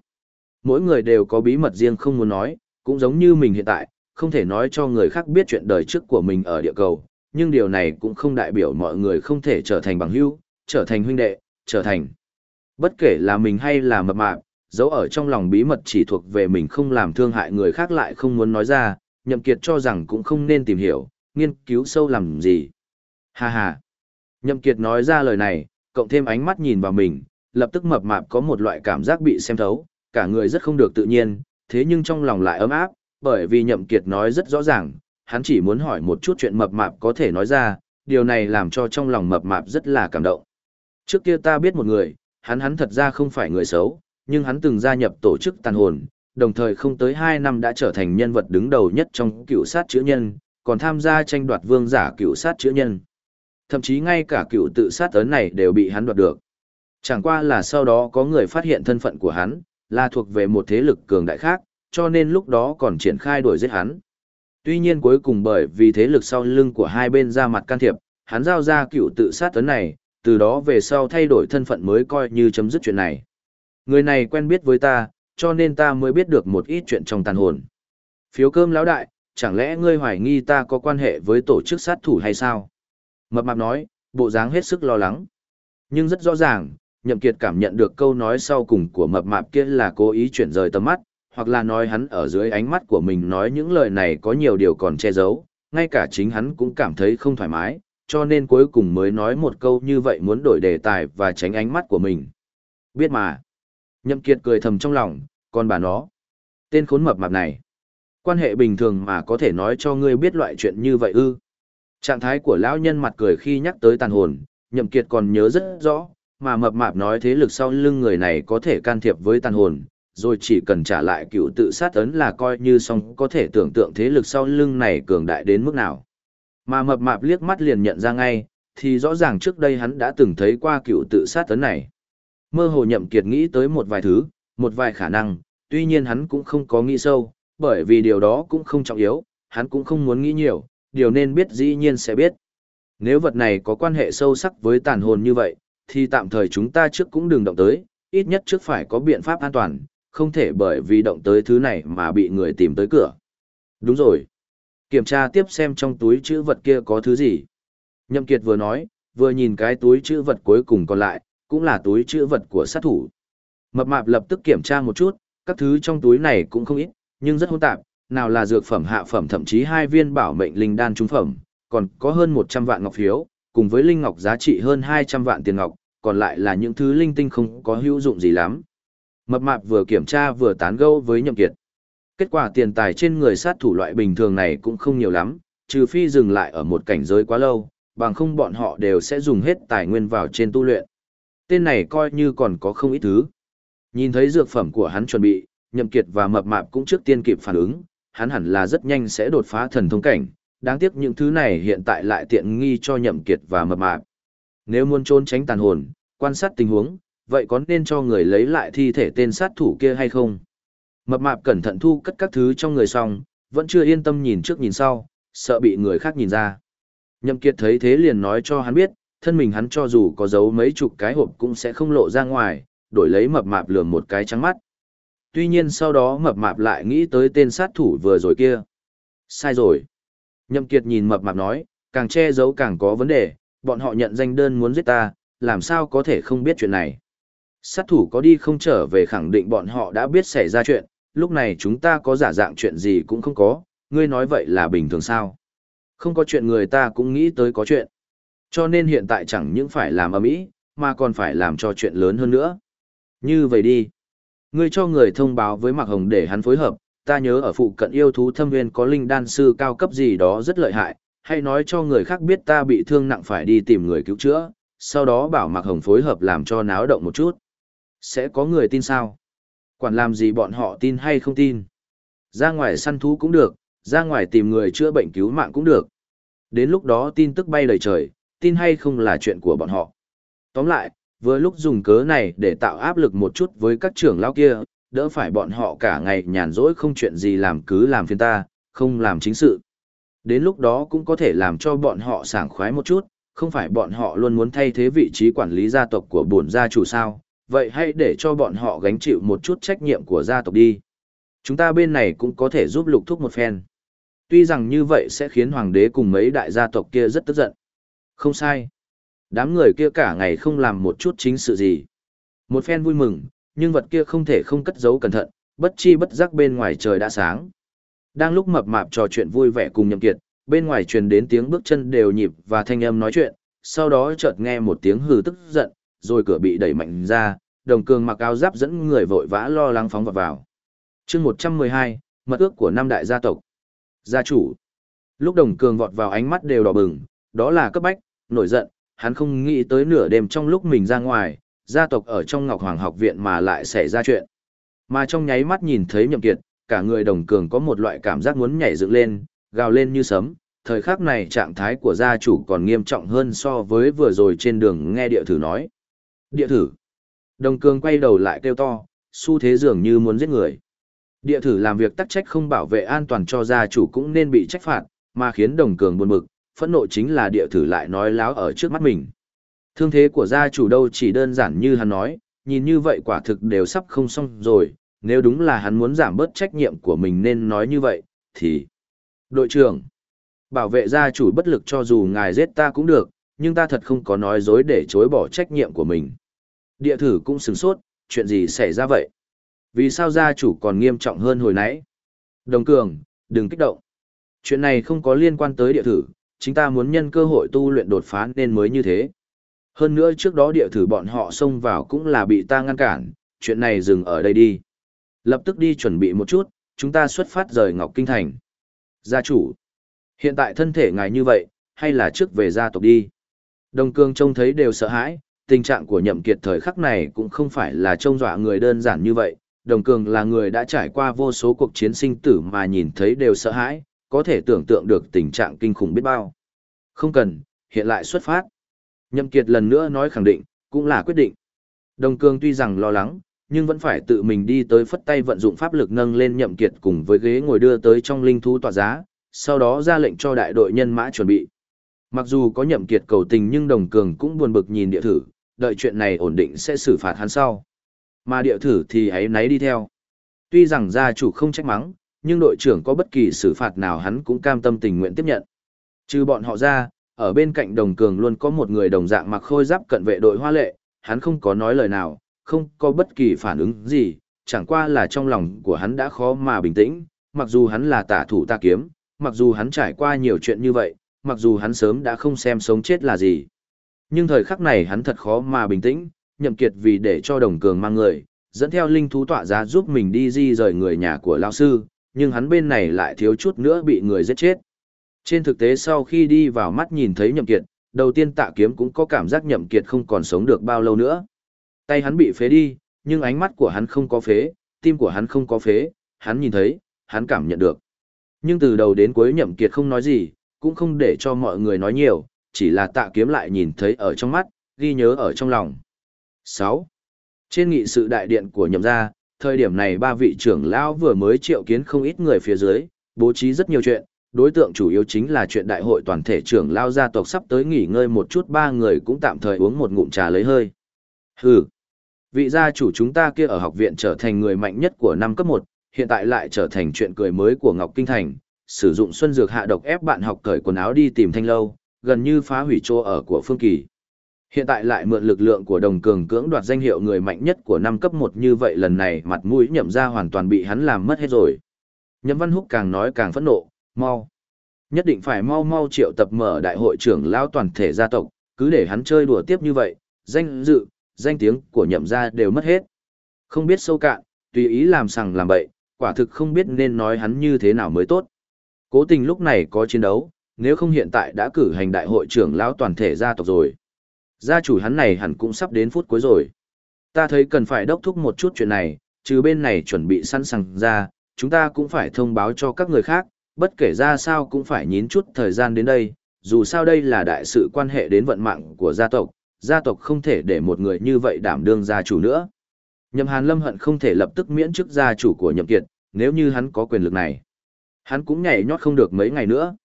Mỗi người đều có bí mật riêng không muốn nói, cũng giống như mình hiện tại, không thể nói cho người khác biết chuyện đời trước của mình ở địa cầu, nhưng điều này cũng không đại biểu mọi người không thể trở thành bằng hữu, trở thành huynh đệ, trở thành. Bất kể là mình hay là mập mạp, giấu ở trong lòng bí mật chỉ thuộc về mình không làm thương hại người khác lại không muốn nói ra, nhậm kiệt cho rằng cũng không nên tìm hiểu, nghiên cứu sâu làm gì. Ha ha. Nhậm Kiệt nói ra lời này, cộng thêm ánh mắt nhìn vào mình, lập tức mập mạp có một loại cảm giác bị xem thấu, cả người rất không được tự nhiên, thế nhưng trong lòng lại ấm áp, bởi vì Nhậm Kiệt nói rất rõ ràng, hắn chỉ muốn hỏi một chút chuyện mập mạp có thể nói ra, điều này làm cho trong lòng mập mạp rất là cảm động. Trước kia ta biết một người, hắn hắn thật ra không phải người xấu, nhưng hắn từng gia nhập tổ chức tàn hồn, đồng thời không tới 2 năm đã trở thành nhân vật đứng đầu nhất trong cựu sát chữa nhân, còn tham gia tranh đoạt vương giả cựu sát chữa nhân. Thậm chí ngay cả cựu tự sát ấn này đều bị hắn đoạt được. Chẳng qua là sau đó có người phát hiện thân phận của hắn, là thuộc về một thế lực cường đại khác, cho nên lúc đó còn triển khai đuổi giết hắn. Tuy nhiên cuối cùng bởi vì thế lực sau lưng của hai bên ra mặt can thiệp, hắn giao ra cựu tự sát tấn này, từ đó về sau thay đổi thân phận mới coi như chấm dứt chuyện này. Người này quen biết với ta, cho nên ta mới biết được một ít chuyện trong tàn hồn. Phiếu cơm lão đại, chẳng lẽ ngươi hoài nghi ta có quan hệ với tổ chức sát thủ hay sao? Mập mạp nói, bộ dáng hết sức lo lắng. Nhưng rất rõ ràng, nhậm kiệt cảm nhận được câu nói sau cùng của mập mạp kia là cố ý chuyển rời tầm mắt, hoặc là nói hắn ở dưới ánh mắt của mình nói những lời này có nhiều điều còn che giấu, ngay cả chính hắn cũng cảm thấy không thoải mái, cho nên cuối cùng mới nói một câu như vậy muốn đổi đề tài và tránh ánh mắt của mình. Biết mà. Nhậm Kiệt cười thầm trong lòng, còn bà nó. Tên khốn mập mạp này. Quan hệ bình thường mà có thể nói cho ngươi biết loại chuyện như vậy ư. Trạng thái của lão nhân mặt cười khi nhắc tới tàn hồn, Nhậm Kiệt còn nhớ rất rõ, mà mập mạp nói thế lực sau lưng người này có thể can thiệp với tàn hồn, rồi chỉ cần trả lại cựu tự sát ấn là coi như xong có thể tưởng tượng thế lực sau lưng này cường đại đến mức nào. Mà mập mạp liếc mắt liền nhận ra ngay, thì rõ ràng trước đây hắn đã từng thấy qua cựu tự sát ấn này. Mơ hồ nhậm kiệt nghĩ tới một vài thứ, một vài khả năng, tuy nhiên hắn cũng không có nghĩ sâu, bởi vì điều đó cũng không trọng yếu, hắn cũng không muốn nghĩ nhiều, điều nên biết dĩ nhiên sẽ biết. Nếu vật này có quan hệ sâu sắc với tàn hồn như vậy, thì tạm thời chúng ta trước cũng đừng động tới, ít nhất trước phải có biện pháp an toàn, không thể bởi vì động tới thứ này mà bị người tìm tới cửa. Đúng rồi. Kiểm tra tiếp xem trong túi chữ vật kia có thứ gì. Nhậm Kiệt vừa nói, vừa nhìn cái túi chữ vật cuối cùng còn lại, cũng là túi chữ vật của sát thủ. Mập mạp lập tức kiểm tra một chút, các thứ trong túi này cũng không ít, nhưng rất hỗn tạp, nào là dược phẩm hạ phẩm thậm chí hai viên bảo mệnh linh đan trung phẩm, còn có hơn 100 vạn ngọc phiếu, cùng với linh ngọc giá trị hơn 200 vạn tiền ngọc, còn lại là những thứ linh tinh không có hữu dụng gì lắm. Mập mạp vừa kiểm tra vừa tán gẫu với Nhậm Kiệt. Kết quả tiền tài trên người sát thủ loại bình thường này cũng không nhiều lắm, trừ phi dừng lại ở một cảnh giới quá lâu, bằng không bọn họ đều sẽ dùng hết tài nguyên vào trên tu luyện. Tên này coi như còn có không ít thứ. Nhìn thấy dược phẩm của hắn chuẩn bị, Nhậm Kiệt và Mập Mạp cũng trước tiên kịp phản ứng, hắn hẳn là rất nhanh sẽ đột phá thần thông cảnh, đáng tiếc những thứ này hiện tại lại tiện nghi cho Nhậm Kiệt và Mập Mạp. Nếu muốn trốn tránh tàn hồn, quan sát tình huống, vậy có nên cho người lấy lại thi thể tên sát thủ kia hay không? Mập mạp cẩn thận thu cất các thứ trong người xong, vẫn chưa yên tâm nhìn trước nhìn sau, sợ bị người khác nhìn ra. Nhậm Kiệt thấy thế liền nói cho hắn biết, thân mình hắn cho dù có giấu mấy chục cái hộp cũng sẽ không lộ ra ngoài, đổi lấy mập mạp lườm một cái trắng mắt. Tuy nhiên sau đó mập mạp lại nghĩ tới tên sát thủ vừa rồi kia. Sai rồi. Nhậm Kiệt nhìn mập mạp nói, càng che giấu càng có vấn đề, bọn họ nhận danh đơn muốn giết ta, làm sao có thể không biết chuyện này. Sát thủ có đi không trở về khẳng định bọn họ đã biết xảy ra chuyện, lúc này chúng ta có giả dạng chuyện gì cũng không có, ngươi nói vậy là bình thường sao. Không có chuyện người ta cũng nghĩ tới có chuyện. Cho nên hiện tại chẳng những phải làm ầm ĩ, mà còn phải làm cho chuyện lớn hơn nữa. Như vậy đi. Ngươi cho người thông báo với Mạc Hồng để hắn phối hợp, ta nhớ ở phụ cận yêu thú thâm nguyên có linh đan sư cao cấp gì đó rất lợi hại, hay nói cho người khác biết ta bị thương nặng phải đi tìm người cứu chữa, sau đó bảo Mạc Hồng phối hợp làm cho náo động một chút. Sẽ có người tin sao? Quản làm gì bọn họ tin hay không tin? Ra ngoài săn thú cũng được, ra ngoài tìm người chữa bệnh cứu mạng cũng được. Đến lúc đó tin tức bay lời trời, tin hay không là chuyện của bọn họ. Tóm lại, vừa lúc dùng cớ này để tạo áp lực một chút với các trưởng lao kia, đỡ phải bọn họ cả ngày nhàn rỗi không chuyện gì làm cứ làm phiền ta, không làm chính sự. Đến lúc đó cũng có thể làm cho bọn họ sảng khoái một chút, không phải bọn họ luôn muốn thay thế vị trí quản lý gia tộc của bổn gia chủ sao, vậy hãy để cho bọn họ gánh chịu một chút trách nhiệm của gia tộc đi. Chúng ta bên này cũng có thể giúp lục thúc một phen. Tuy rằng như vậy sẽ khiến hoàng đế cùng mấy đại gia tộc kia rất tức giận. Không sai. Đám người kia cả ngày không làm một chút chính sự gì. Một phen vui mừng, nhưng vật kia không thể không cất giấu cẩn thận, bất chi bất giác bên ngoài trời đã sáng. Đang lúc mập mạp trò chuyện vui vẻ cùng nhậm kiệt, bên ngoài truyền đến tiếng bước chân đều nhịp và thanh âm nói chuyện, sau đó chợt nghe một tiếng hừ tức giận, rồi cửa bị đẩy mạnh ra, đồng cường mặc áo giáp dẫn người vội vã lo lắng phóng vào vào. chương 112, mật ước của năm đại gia tộc. Gia chủ. Lúc đồng cường vọt vào ánh mắt đều đỏ bừng, đó là cấp bách, nổi giận, hắn không nghĩ tới nửa đêm trong lúc mình ra ngoài, gia tộc ở trong Ngọc Hoàng học viện mà lại xảy ra chuyện. Mà trong nháy mắt nhìn thấy nhậm kiệt, cả người đồng cường có một loại cảm giác muốn nhảy dựng lên, gào lên như sấm. Thời khắc này trạng thái của gia chủ còn nghiêm trọng hơn so với vừa rồi trên đường nghe địa thử nói. Địa thử. Đồng cường quay đầu lại kêu to, xu thế dường như muốn giết người. Địa thử làm việc tắc trách không bảo vệ an toàn cho gia chủ cũng nên bị trách phạt, mà khiến đồng cường buồn bực, phẫn nộ chính là địa thử lại nói láo ở trước mắt mình. Thương thế của gia chủ đâu chỉ đơn giản như hắn nói, nhìn như vậy quả thực đều sắp không xong rồi, nếu đúng là hắn muốn giảm bớt trách nhiệm của mình nên nói như vậy, thì... Đội trưởng, bảo vệ gia chủ bất lực cho dù ngài giết ta cũng được, nhưng ta thật không có nói dối để chối bỏ trách nhiệm của mình. Địa thử cũng sửng sốt, chuyện gì xảy ra vậy? Vì sao gia chủ còn nghiêm trọng hơn hồi nãy? Đồng cường, đừng kích động. Chuyện này không có liên quan tới địa thử, chính ta muốn nhân cơ hội tu luyện đột phá nên mới như thế. Hơn nữa trước đó địa thử bọn họ xông vào cũng là bị ta ngăn cản, chuyện này dừng ở đây đi. Lập tức đi chuẩn bị một chút, chúng ta xuất phát rời Ngọc Kinh Thành. Gia chủ, hiện tại thân thể ngài như vậy, hay là trước về gia tộc đi. Đồng cương trông thấy đều sợ hãi, tình trạng của nhậm kiệt thời khắc này cũng không phải là trông dọa người đơn giản như vậy. Đồng cường là người đã trải qua vô số cuộc chiến sinh tử mà nhìn thấy đều sợ hãi, có thể tưởng tượng được tình trạng kinh khủng biết bao. Không cần, hiện lại xuất phát. Nhậm Kiệt lần nữa nói khẳng định, cũng là quyết định. Đồng Cường tuy rằng lo lắng, nhưng vẫn phải tự mình đi tới phất tay vận dụng pháp lực nâng lên Nhậm Kiệt cùng với ghế ngồi đưa tới trong linh thú tọa giá, sau đó ra lệnh cho đại đội nhân mã chuẩn bị. Mặc dù có Nhậm Kiệt cầu tình nhưng Đồng Cường cũng buồn bực nhìn địa thử, đợi chuyện này ổn định sẽ xử phạt hắn sau. Mà địa thử thì ấy nấy đi theo. Tuy rằng gia chủ không trách mắng, nhưng đội trưởng có bất kỳ xử phạt nào hắn cũng cam tâm tình nguyện tiếp nhận. Trừ bọn họ ra, ở bên cạnh đồng cường luôn có một người đồng dạng mặc khôi giáp cận vệ đội hoa lệ, hắn không có nói lời nào, không có bất kỳ phản ứng gì, chẳng qua là trong lòng của hắn đã khó mà bình tĩnh, mặc dù hắn là tả thủ ta kiếm, mặc dù hắn trải qua nhiều chuyện như vậy, mặc dù hắn sớm đã không xem sống chết là gì. Nhưng thời khắc này hắn thật khó mà bình tĩnh, nhậm kiệt vì để cho đồng cường mang người, dẫn theo linh thú tọa giá giúp mình đi di rời người nhà của lão sư, nhưng hắn bên này lại thiếu chút nữa bị người giết chết. Trên thực tế sau khi đi vào mắt nhìn thấy nhậm kiệt, đầu tiên tạ kiếm cũng có cảm giác nhậm kiệt không còn sống được bao lâu nữa. Tay hắn bị phế đi, nhưng ánh mắt của hắn không có phế, tim của hắn không có phế, hắn nhìn thấy, hắn cảm nhận được. Nhưng từ đầu đến cuối nhậm kiệt không nói gì, cũng không để cho mọi người nói nhiều, chỉ là tạ kiếm lại nhìn thấy ở trong mắt, ghi nhớ ở trong lòng. 6. Trên nghị sự đại điện của nhậm gia, thời điểm này ba vị trưởng lão vừa mới triệu kiến không ít người phía dưới, bố trí rất nhiều chuyện, đối tượng chủ yếu chính là chuyện đại hội toàn thể trưởng lao gia tộc sắp tới nghỉ ngơi một chút ba người cũng tạm thời uống một ngụm trà lấy hơi. Hừ, vị gia chủ chúng ta kia ở học viện trở thành người mạnh nhất của năm cấp 1, hiện tại lại trở thành chuyện cười mới của Ngọc Kinh Thành, sử dụng xuân dược hạ độc ép bạn học cởi quần áo đi tìm thanh lâu, gần như phá hủy chỗ ở của Phương Kỳ. Hiện tại lại mượn lực lượng của đồng cường cưỡng đoạt danh hiệu người mạnh nhất của năm cấp 1 như vậy lần này mặt mũi nhậm ra hoàn toàn bị hắn làm mất hết rồi. Nhậm Văn Húc càng nói càng phẫn nộ, mau. Nhất định phải mau mau triệu tập mở đại hội trưởng lao toàn thể gia tộc, cứ để hắn chơi đùa tiếp như vậy, danh dự, danh tiếng của nhậm gia đều mất hết. Không biết sâu cạn, tùy ý làm sằng làm bậy, quả thực không biết nên nói hắn như thế nào mới tốt. Cố tình lúc này có chiến đấu, nếu không hiện tại đã cử hành đại hội trưởng lão toàn thể gia tộc rồi. Gia chủ hắn này hẳn cũng sắp đến phút cuối rồi. Ta thấy cần phải đốc thúc một chút chuyện này, trừ bên này chuẩn bị sẵn sàng ra, chúng ta cũng phải thông báo cho các người khác, bất kể ra sao cũng phải nhín chút thời gian đến đây, dù sao đây là đại sự quan hệ đến vận mạng của gia tộc, gia tộc không thể để một người như vậy đảm đương gia chủ nữa. Nhậm Hàn Lâm hận không thể lập tức miễn chức gia chủ của Nhậm Kiệt, nếu như hắn có quyền lực này. Hắn cũng nhảy nhót không được mấy ngày nữa.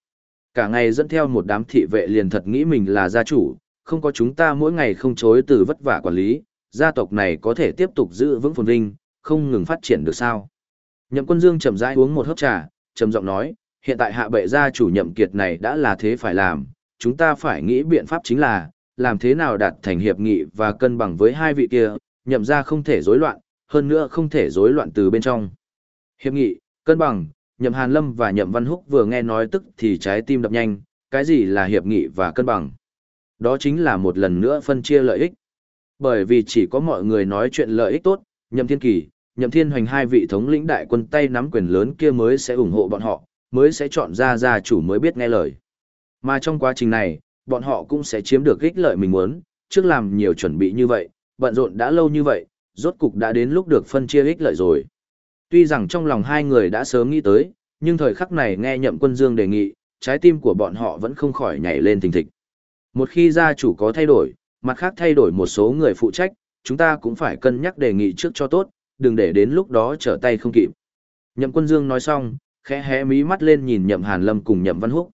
Cả ngày dẫn theo một đám thị vệ liền thật nghĩ mình là gia chủ, không có chúng ta mỗi ngày không chối từ vất vả quản lý, gia tộc này có thể tiếp tục giữ vững phồn vinh, không ngừng phát triển được sao. Nhậm quân dương chậm rãi uống một hớp trà, trầm giọng nói, hiện tại hạ bệ gia chủ nhậm kiệt này đã là thế phải làm, chúng ta phải nghĩ biện pháp chính là, làm thế nào đạt thành hiệp nghị và cân bằng với hai vị kia, nhậm gia không thể rối loạn, hơn nữa không thể rối loạn từ bên trong. Hiệp nghị, cân bằng, Nhậm Hàn Lâm và Nhậm Văn Húc vừa nghe nói tức thì trái tim đập nhanh, cái gì là hiệp nghị và cân bằng? Đó chính là một lần nữa phân chia lợi ích. Bởi vì chỉ có mọi người nói chuyện lợi ích tốt, Nhậm Thiên Kỳ, Nhậm Thiên Hoành hai vị thống lĩnh đại quân tay nắm quyền lớn kia mới sẽ ủng hộ bọn họ, mới sẽ chọn ra gia chủ mới biết nghe lời. Mà trong quá trình này, bọn họ cũng sẽ chiếm được ích lợi mình muốn, trước làm nhiều chuẩn bị như vậy, bận rộn đã lâu như vậy, rốt cục đã đến lúc được phân chia ích lợi rồi. Tuy rằng trong lòng hai người đã sớm nghĩ tới, nhưng thời khắc này nghe nhậm quân dương đề nghị, trái tim của bọn họ vẫn không khỏi nhảy lên thình thịch. Một khi gia chủ có thay đổi, mặt khác thay đổi một số người phụ trách, chúng ta cũng phải cân nhắc đề nghị trước cho tốt, đừng để đến lúc đó trở tay không kịp. Nhậm quân dương nói xong, khẽ hé mí mắt lên nhìn nhậm hàn lâm cùng nhậm văn húc.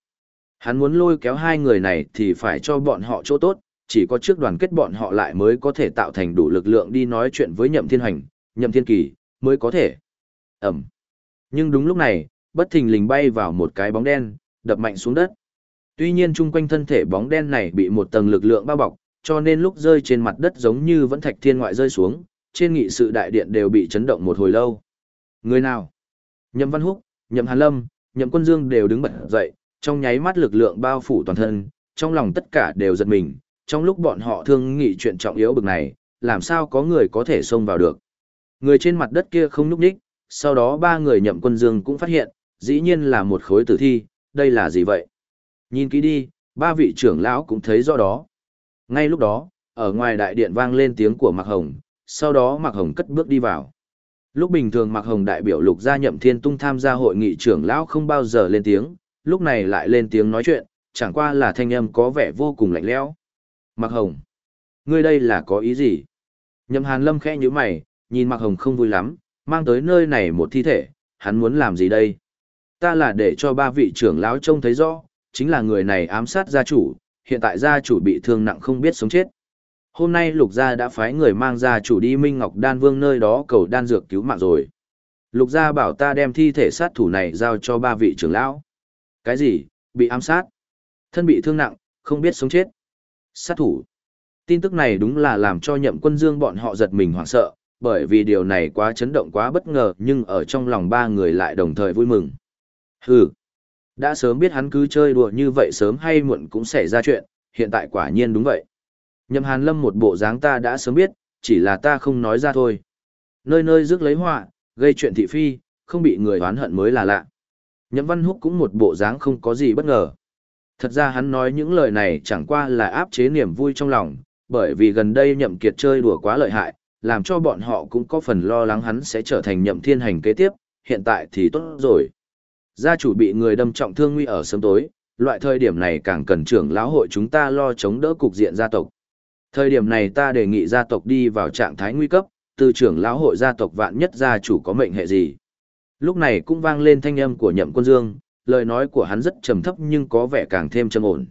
Hắn muốn lôi kéo hai người này thì phải cho bọn họ chỗ tốt, chỉ có trước đoàn kết bọn họ lại mới có thể tạo thành đủ lực lượng đi nói chuyện với nhậm thiên hành, nhậm thiên kỳ, mới có thể. Ẩm. Nhưng đúng lúc này, bất thình lình bay vào một cái bóng đen, đập mạnh xuống đất. Tuy nhiên chung quanh thân thể bóng đen này bị một tầng lực lượng bao bọc, cho nên lúc rơi trên mặt đất giống như vẫn thạch thiên ngoại rơi xuống, trên nghị sự đại điện đều bị chấn động một hồi lâu. Người nào? Nhậm Văn Húc, Nhậm Hàn Lâm, Nhậm Quân Dương đều đứng bật dậy, trong nháy mắt lực lượng bao phủ toàn thân, trong lòng tất cả đều giật mình, trong lúc bọn họ thương nghị chuyện trọng yếu bực này, làm sao có người có thể xông vào được. Người trên mặt đất kia không nhúc nhích, sau đó ba người nhậm quân dương cũng phát hiện, dĩ nhiên là một khối tử thi, đây là gì vậy? Nhìn kỹ đi, ba vị trưởng lão cũng thấy rõ đó. Ngay lúc đó, ở ngoài đại điện vang lên tiếng của Mạc Hồng, sau đó Mạc Hồng cất bước đi vào. Lúc bình thường Mạc Hồng đại biểu lục gia nhậm thiên tung tham gia hội nghị trưởng lão không bao giờ lên tiếng, lúc này lại lên tiếng nói chuyện, chẳng qua là thanh âm có vẻ vô cùng lạnh lẽo. Mạc Hồng, ngươi đây là có ý gì? Nhậm Hàn Lâm khẽ nhíu mày, nhìn Mạc Hồng không vui lắm, mang tới nơi này một thi thể, hắn muốn làm gì đây? Ta là để cho ba vị trưởng lão trông thấy rõ, chính là người này ám sát gia chủ, hiện tại gia chủ bị thương nặng không biết sống chết. Hôm nay lục gia đã phái người mang gia chủ đi Minh Ngọc Đan Vương nơi đó cầu đan dược cứu mạng rồi. Lục gia bảo ta đem thi thể sát thủ này giao cho ba vị trưởng lão. Cái gì? Bị ám sát? Thân bị thương nặng, không biết sống chết. Sát thủ. Tin tức này đúng là làm cho nhậm quân dương bọn họ giật mình hoảng sợ, bởi vì điều này quá chấn động quá bất ngờ nhưng ở trong lòng ba người lại đồng thời vui mừng. Hừ, đã sớm biết hắn cứ chơi đùa như vậy sớm hay muộn cũng xảy ra chuyện, hiện tại quả nhiên đúng vậy. Nhậm Hàn Lâm một bộ dáng ta đã sớm biết, chỉ là ta không nói ra thôi. Nơi nơi rước lấy họa, gây chuyện thị phi, không bị người oán hận mới là lạ. Nhậm Văn Húc cũng một bộ dáng không có gì bất ngờ. Thật ra hắn nói những lời này chẳng qua là áp chế niềm vui trong lòng, bởi vì gần đây Nhậm Kiệt chơi đùa quá lợi hại, làm cho bọn họ cũng có phần lo lắng hắn sẽ trở thành nhậm thiên hành kế tiếp, hiện tại thì tốt rồi. Gia chủ bị người đâm trọng thương nguy ở sớm tối, loại thời điểm này càng cần trưởng lão hội chúng ta lo chống đỡ cục diện gia tộc. Thời điểm này ta đề nghị gia tộc đi vào trạng thái nguy cấp, từ trưởng lão hội gia tộc vạn nhất gia chủ có mệnh hệ gì. Lúc này cũng vang lên thanh âm của nhậm quân dương, lời nói của hắn rất trầm thấp nhưng có vẻ càng thêm trầm ổn.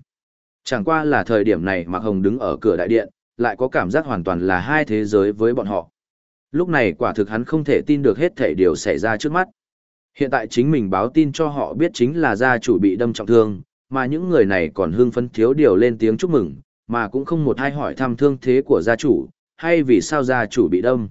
Chẳng qua là thời điểm này Mạc Hồng đứng ở cửa đại điện, lại có cảm giác hoàn toàn là hai thế giới với bọn họ. Lúc này quả thực hắn không thể tin được hết thể điều xảy ra trước mắt. Hiện tại chính mình báo tin cho họ biết chính là gia chủ bị đâm trọng thương, mà những người này còn hưng phấn thiếu điều lên tiếng chúc mừng, mà cũng không một ai hỏi thăm thương thế của gia chủ, hay vì sao gia chủ bị đâm.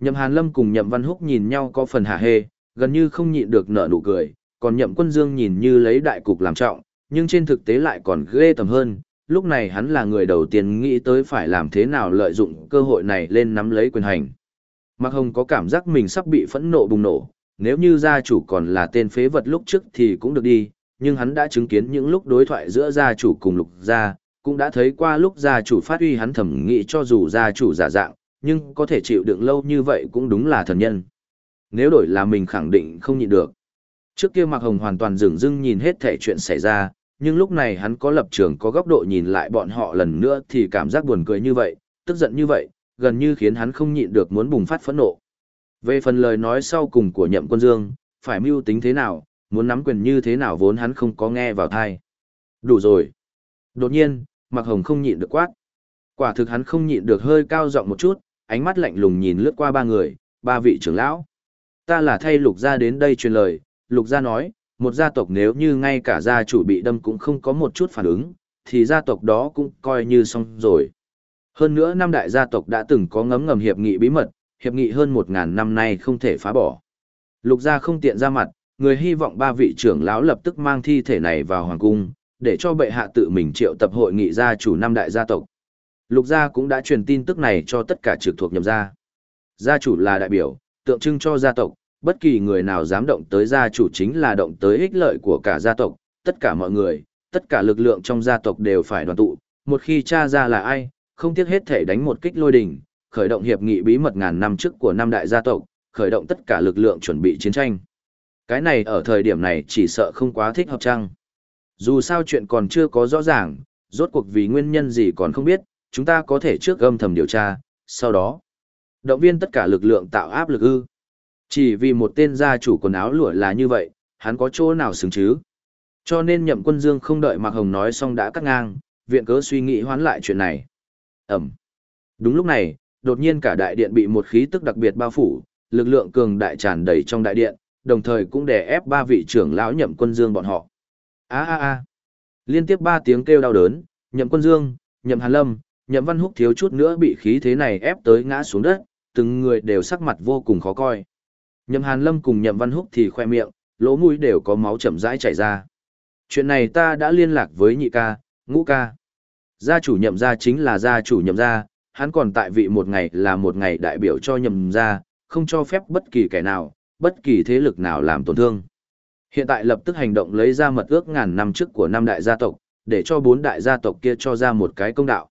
Nhậm Hàn Lâm cùng Nhậm Văn Húc nhìn nhau có phần hả hê, gần như không nhịn được nở nụ cười, còn Nhậm Quân Dương nhìn như lấy đại cục làm trọng, nhưng trên thực tế lại còn ghê tầm hơn, lúc này hắn là người đầu tiên nghĩ tới phải làm thế nào lợi dụng cơ hội này lên nắm lấy quyền hành. Mạc Hồng có cảm giác mình sắp bị phẫn nộ bùng nổ, nếu như gia chủ còn là tên phế vật lúc trước thì cũng được đi, nhưng hắn đã chứng kiến những lúc đối thoại giữa gia chủ cùng lục gia, cũng đã thấy qua lúc gia chủ phát huy hắn thẩm nghĩ cho dù gia chủ giả dạng, nhưng có thể chịu đựng lâu như vậy cũng đúng là thần nhân. Nếu đổi là mình khẳng định không nhịn được. Trước kia Mạc Hồng hoàn toàn dừng dưng nhìn hết thể chuyện xảy ra, nhưng lúc này hắn có lập trường có góc độ nhìn lại bọn họ lần nữa thì cảm giác buồn cười như vậy, tức giận như vậy, gần như khiến hắn không nhịn được muốn bùng phát phẫn nộ. Về phần lời nói sau cùng của nhậm quân dương, phải mưu tính thế nào, muốn nắm quyền như thế nào vốn hắn không có nghe vào thai. Đủ rồi. Đột nhiên, Mạc Hồng không nhịn được quát. Quả thực hắn không nhịn được hơi cao giọng một chút, ánh mắt lạnh lùng nhìn lướt qua ba người, ba vị trưởng lão. Ta là thay lục gia đến đây truyền lời, lục gia nói, một gia tộc nếu như ngay cả gia chủ bị đâm cũng không có một chút phản ứng, thì gia tộc đó cũng coi như xong rồi. Hơn nữa năm đại gia tộc đã từng có ngấm ngầm hiệp nghị bí mật, hiệp nghị hơn một ngàn năm nay không thể phá bỏ. Lục gia không tiện ra mặt, người hy vọng ba vị trưởng lão lập tức mang thi thể này vào hoàng cung, để cho bệ hạ tự mình triệu tập hội nghị gia chủ năm đại gia tộc. Lục gia cũng đã truyền tin tức này cho tất cả trực thuộc nhậm gia. Gia chủ là đại biểu, tượng trưng cho gia tộc, bất kỳ người nào dám động tới gia chủ chính là động tới ích lợi của cả gia tộc, tất cả mọi người, tất cả lực lượng trong gia tộc đều phải đoàn tụ, một khi cha ra là ai, không tiếc hết thể đánh một kích lôi đình, khởi động hiệp nghị bí mật ngàn năm trước của năm đại gia tộc, khởi động tất cả lực lượng chuẩn bị chiến tranh. Cái này ở thời điểm này chỉ sợ không quá thích hợp chăng. Dù sao chuyện còn chưa có rõ ràng, rốt cuộc vì nguyên nhân gì còn không biết, chúng ta có thể trước âm thầm điều tra, sau đó động viên tất cả lực lượng tạo áp lực ư. Chỉ vì một tên gia chủ quần áo lụa là như vậy, hắn có chỗ nào xứng chứ? Cho nên nhậm quân dương không đợi Mạc Hồng nói xong đã cắt ngang, viện cớ suy nghĩ hoán lại chuyện này. Ẩm. Đúng lúc này, đột nhiên cả đại điện bị một khí tức đặc biệt bao phủ, lực lượng cường đại tràn đầy trong đại điện, đồng thời cũng đè ép ba vị trưởng lão nhậm quân dương bọn họ. A a a. Liên tiếp ba tiếng kêu đau đớn, nhậm quân dương, nhậm hàn lâm, nhậm văn húc thiếu chút nữa bị khí thế này ép tới ngã xuống đất, từng người đều sắc mặt vô cùng khó coi. Nhậm hàn lâm cùng nhậm văn húc thì khoe miệng, lỗ mũi đều có máu chậm rãi chảy ra. Chuyện này ta đã liên lạc với nhị ca, ngũ ca. Gia chủ nhậm gia chính là gia chủ nhậm gia, hắn còn tại vị một ngày là một ngày đại biểu cho nhậm gia, không cho phép bất kỳ kẻ nào, bất kỳ thế lực nào làm tổn thương. Hiện tại lập tức hành động lấy ra mật ước ngàn năm trước của năm đại gia tộc, để cho bốn đại gia tộc kia cho ra một cái công đạo.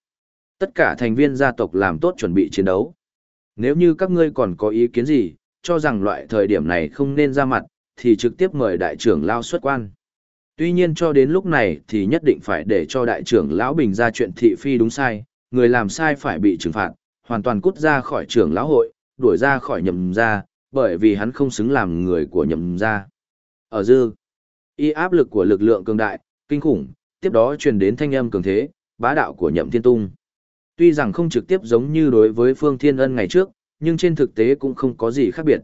Tất cả thành viên gia tộc làm tốt chuẩn bị chiến đấu. Nếu như các ngươi còn có ý kiến gì, cho rằng loại thời điểm này không nên ra mặt, thì trực tiếp mời đại trưởng lao xuất quan. Tuy nhiên cho đến lúc này thì nhất định phải để cho đại trưởng lão bình ra chuyện thị phi đúng sai, người làm sai phải bị trừng phạt, hoàn toàn cút ra khỏi trưởng lão hội, đuổi ra khỏi nhậm gia, bởi vì hắn không xứng làm người của nhậm gia. Ở dư, y áp lực của lực lượng cường đại, kinh khủng, tiếp đó truyền đến thanh âm cường thế, bá đạo của nhậm thiên tung. Tuy rằng không trực tiếp giống như đối với Phương Thiên Ân ngày trước, nhưng trên thực tế cũng không có gì khác biệt.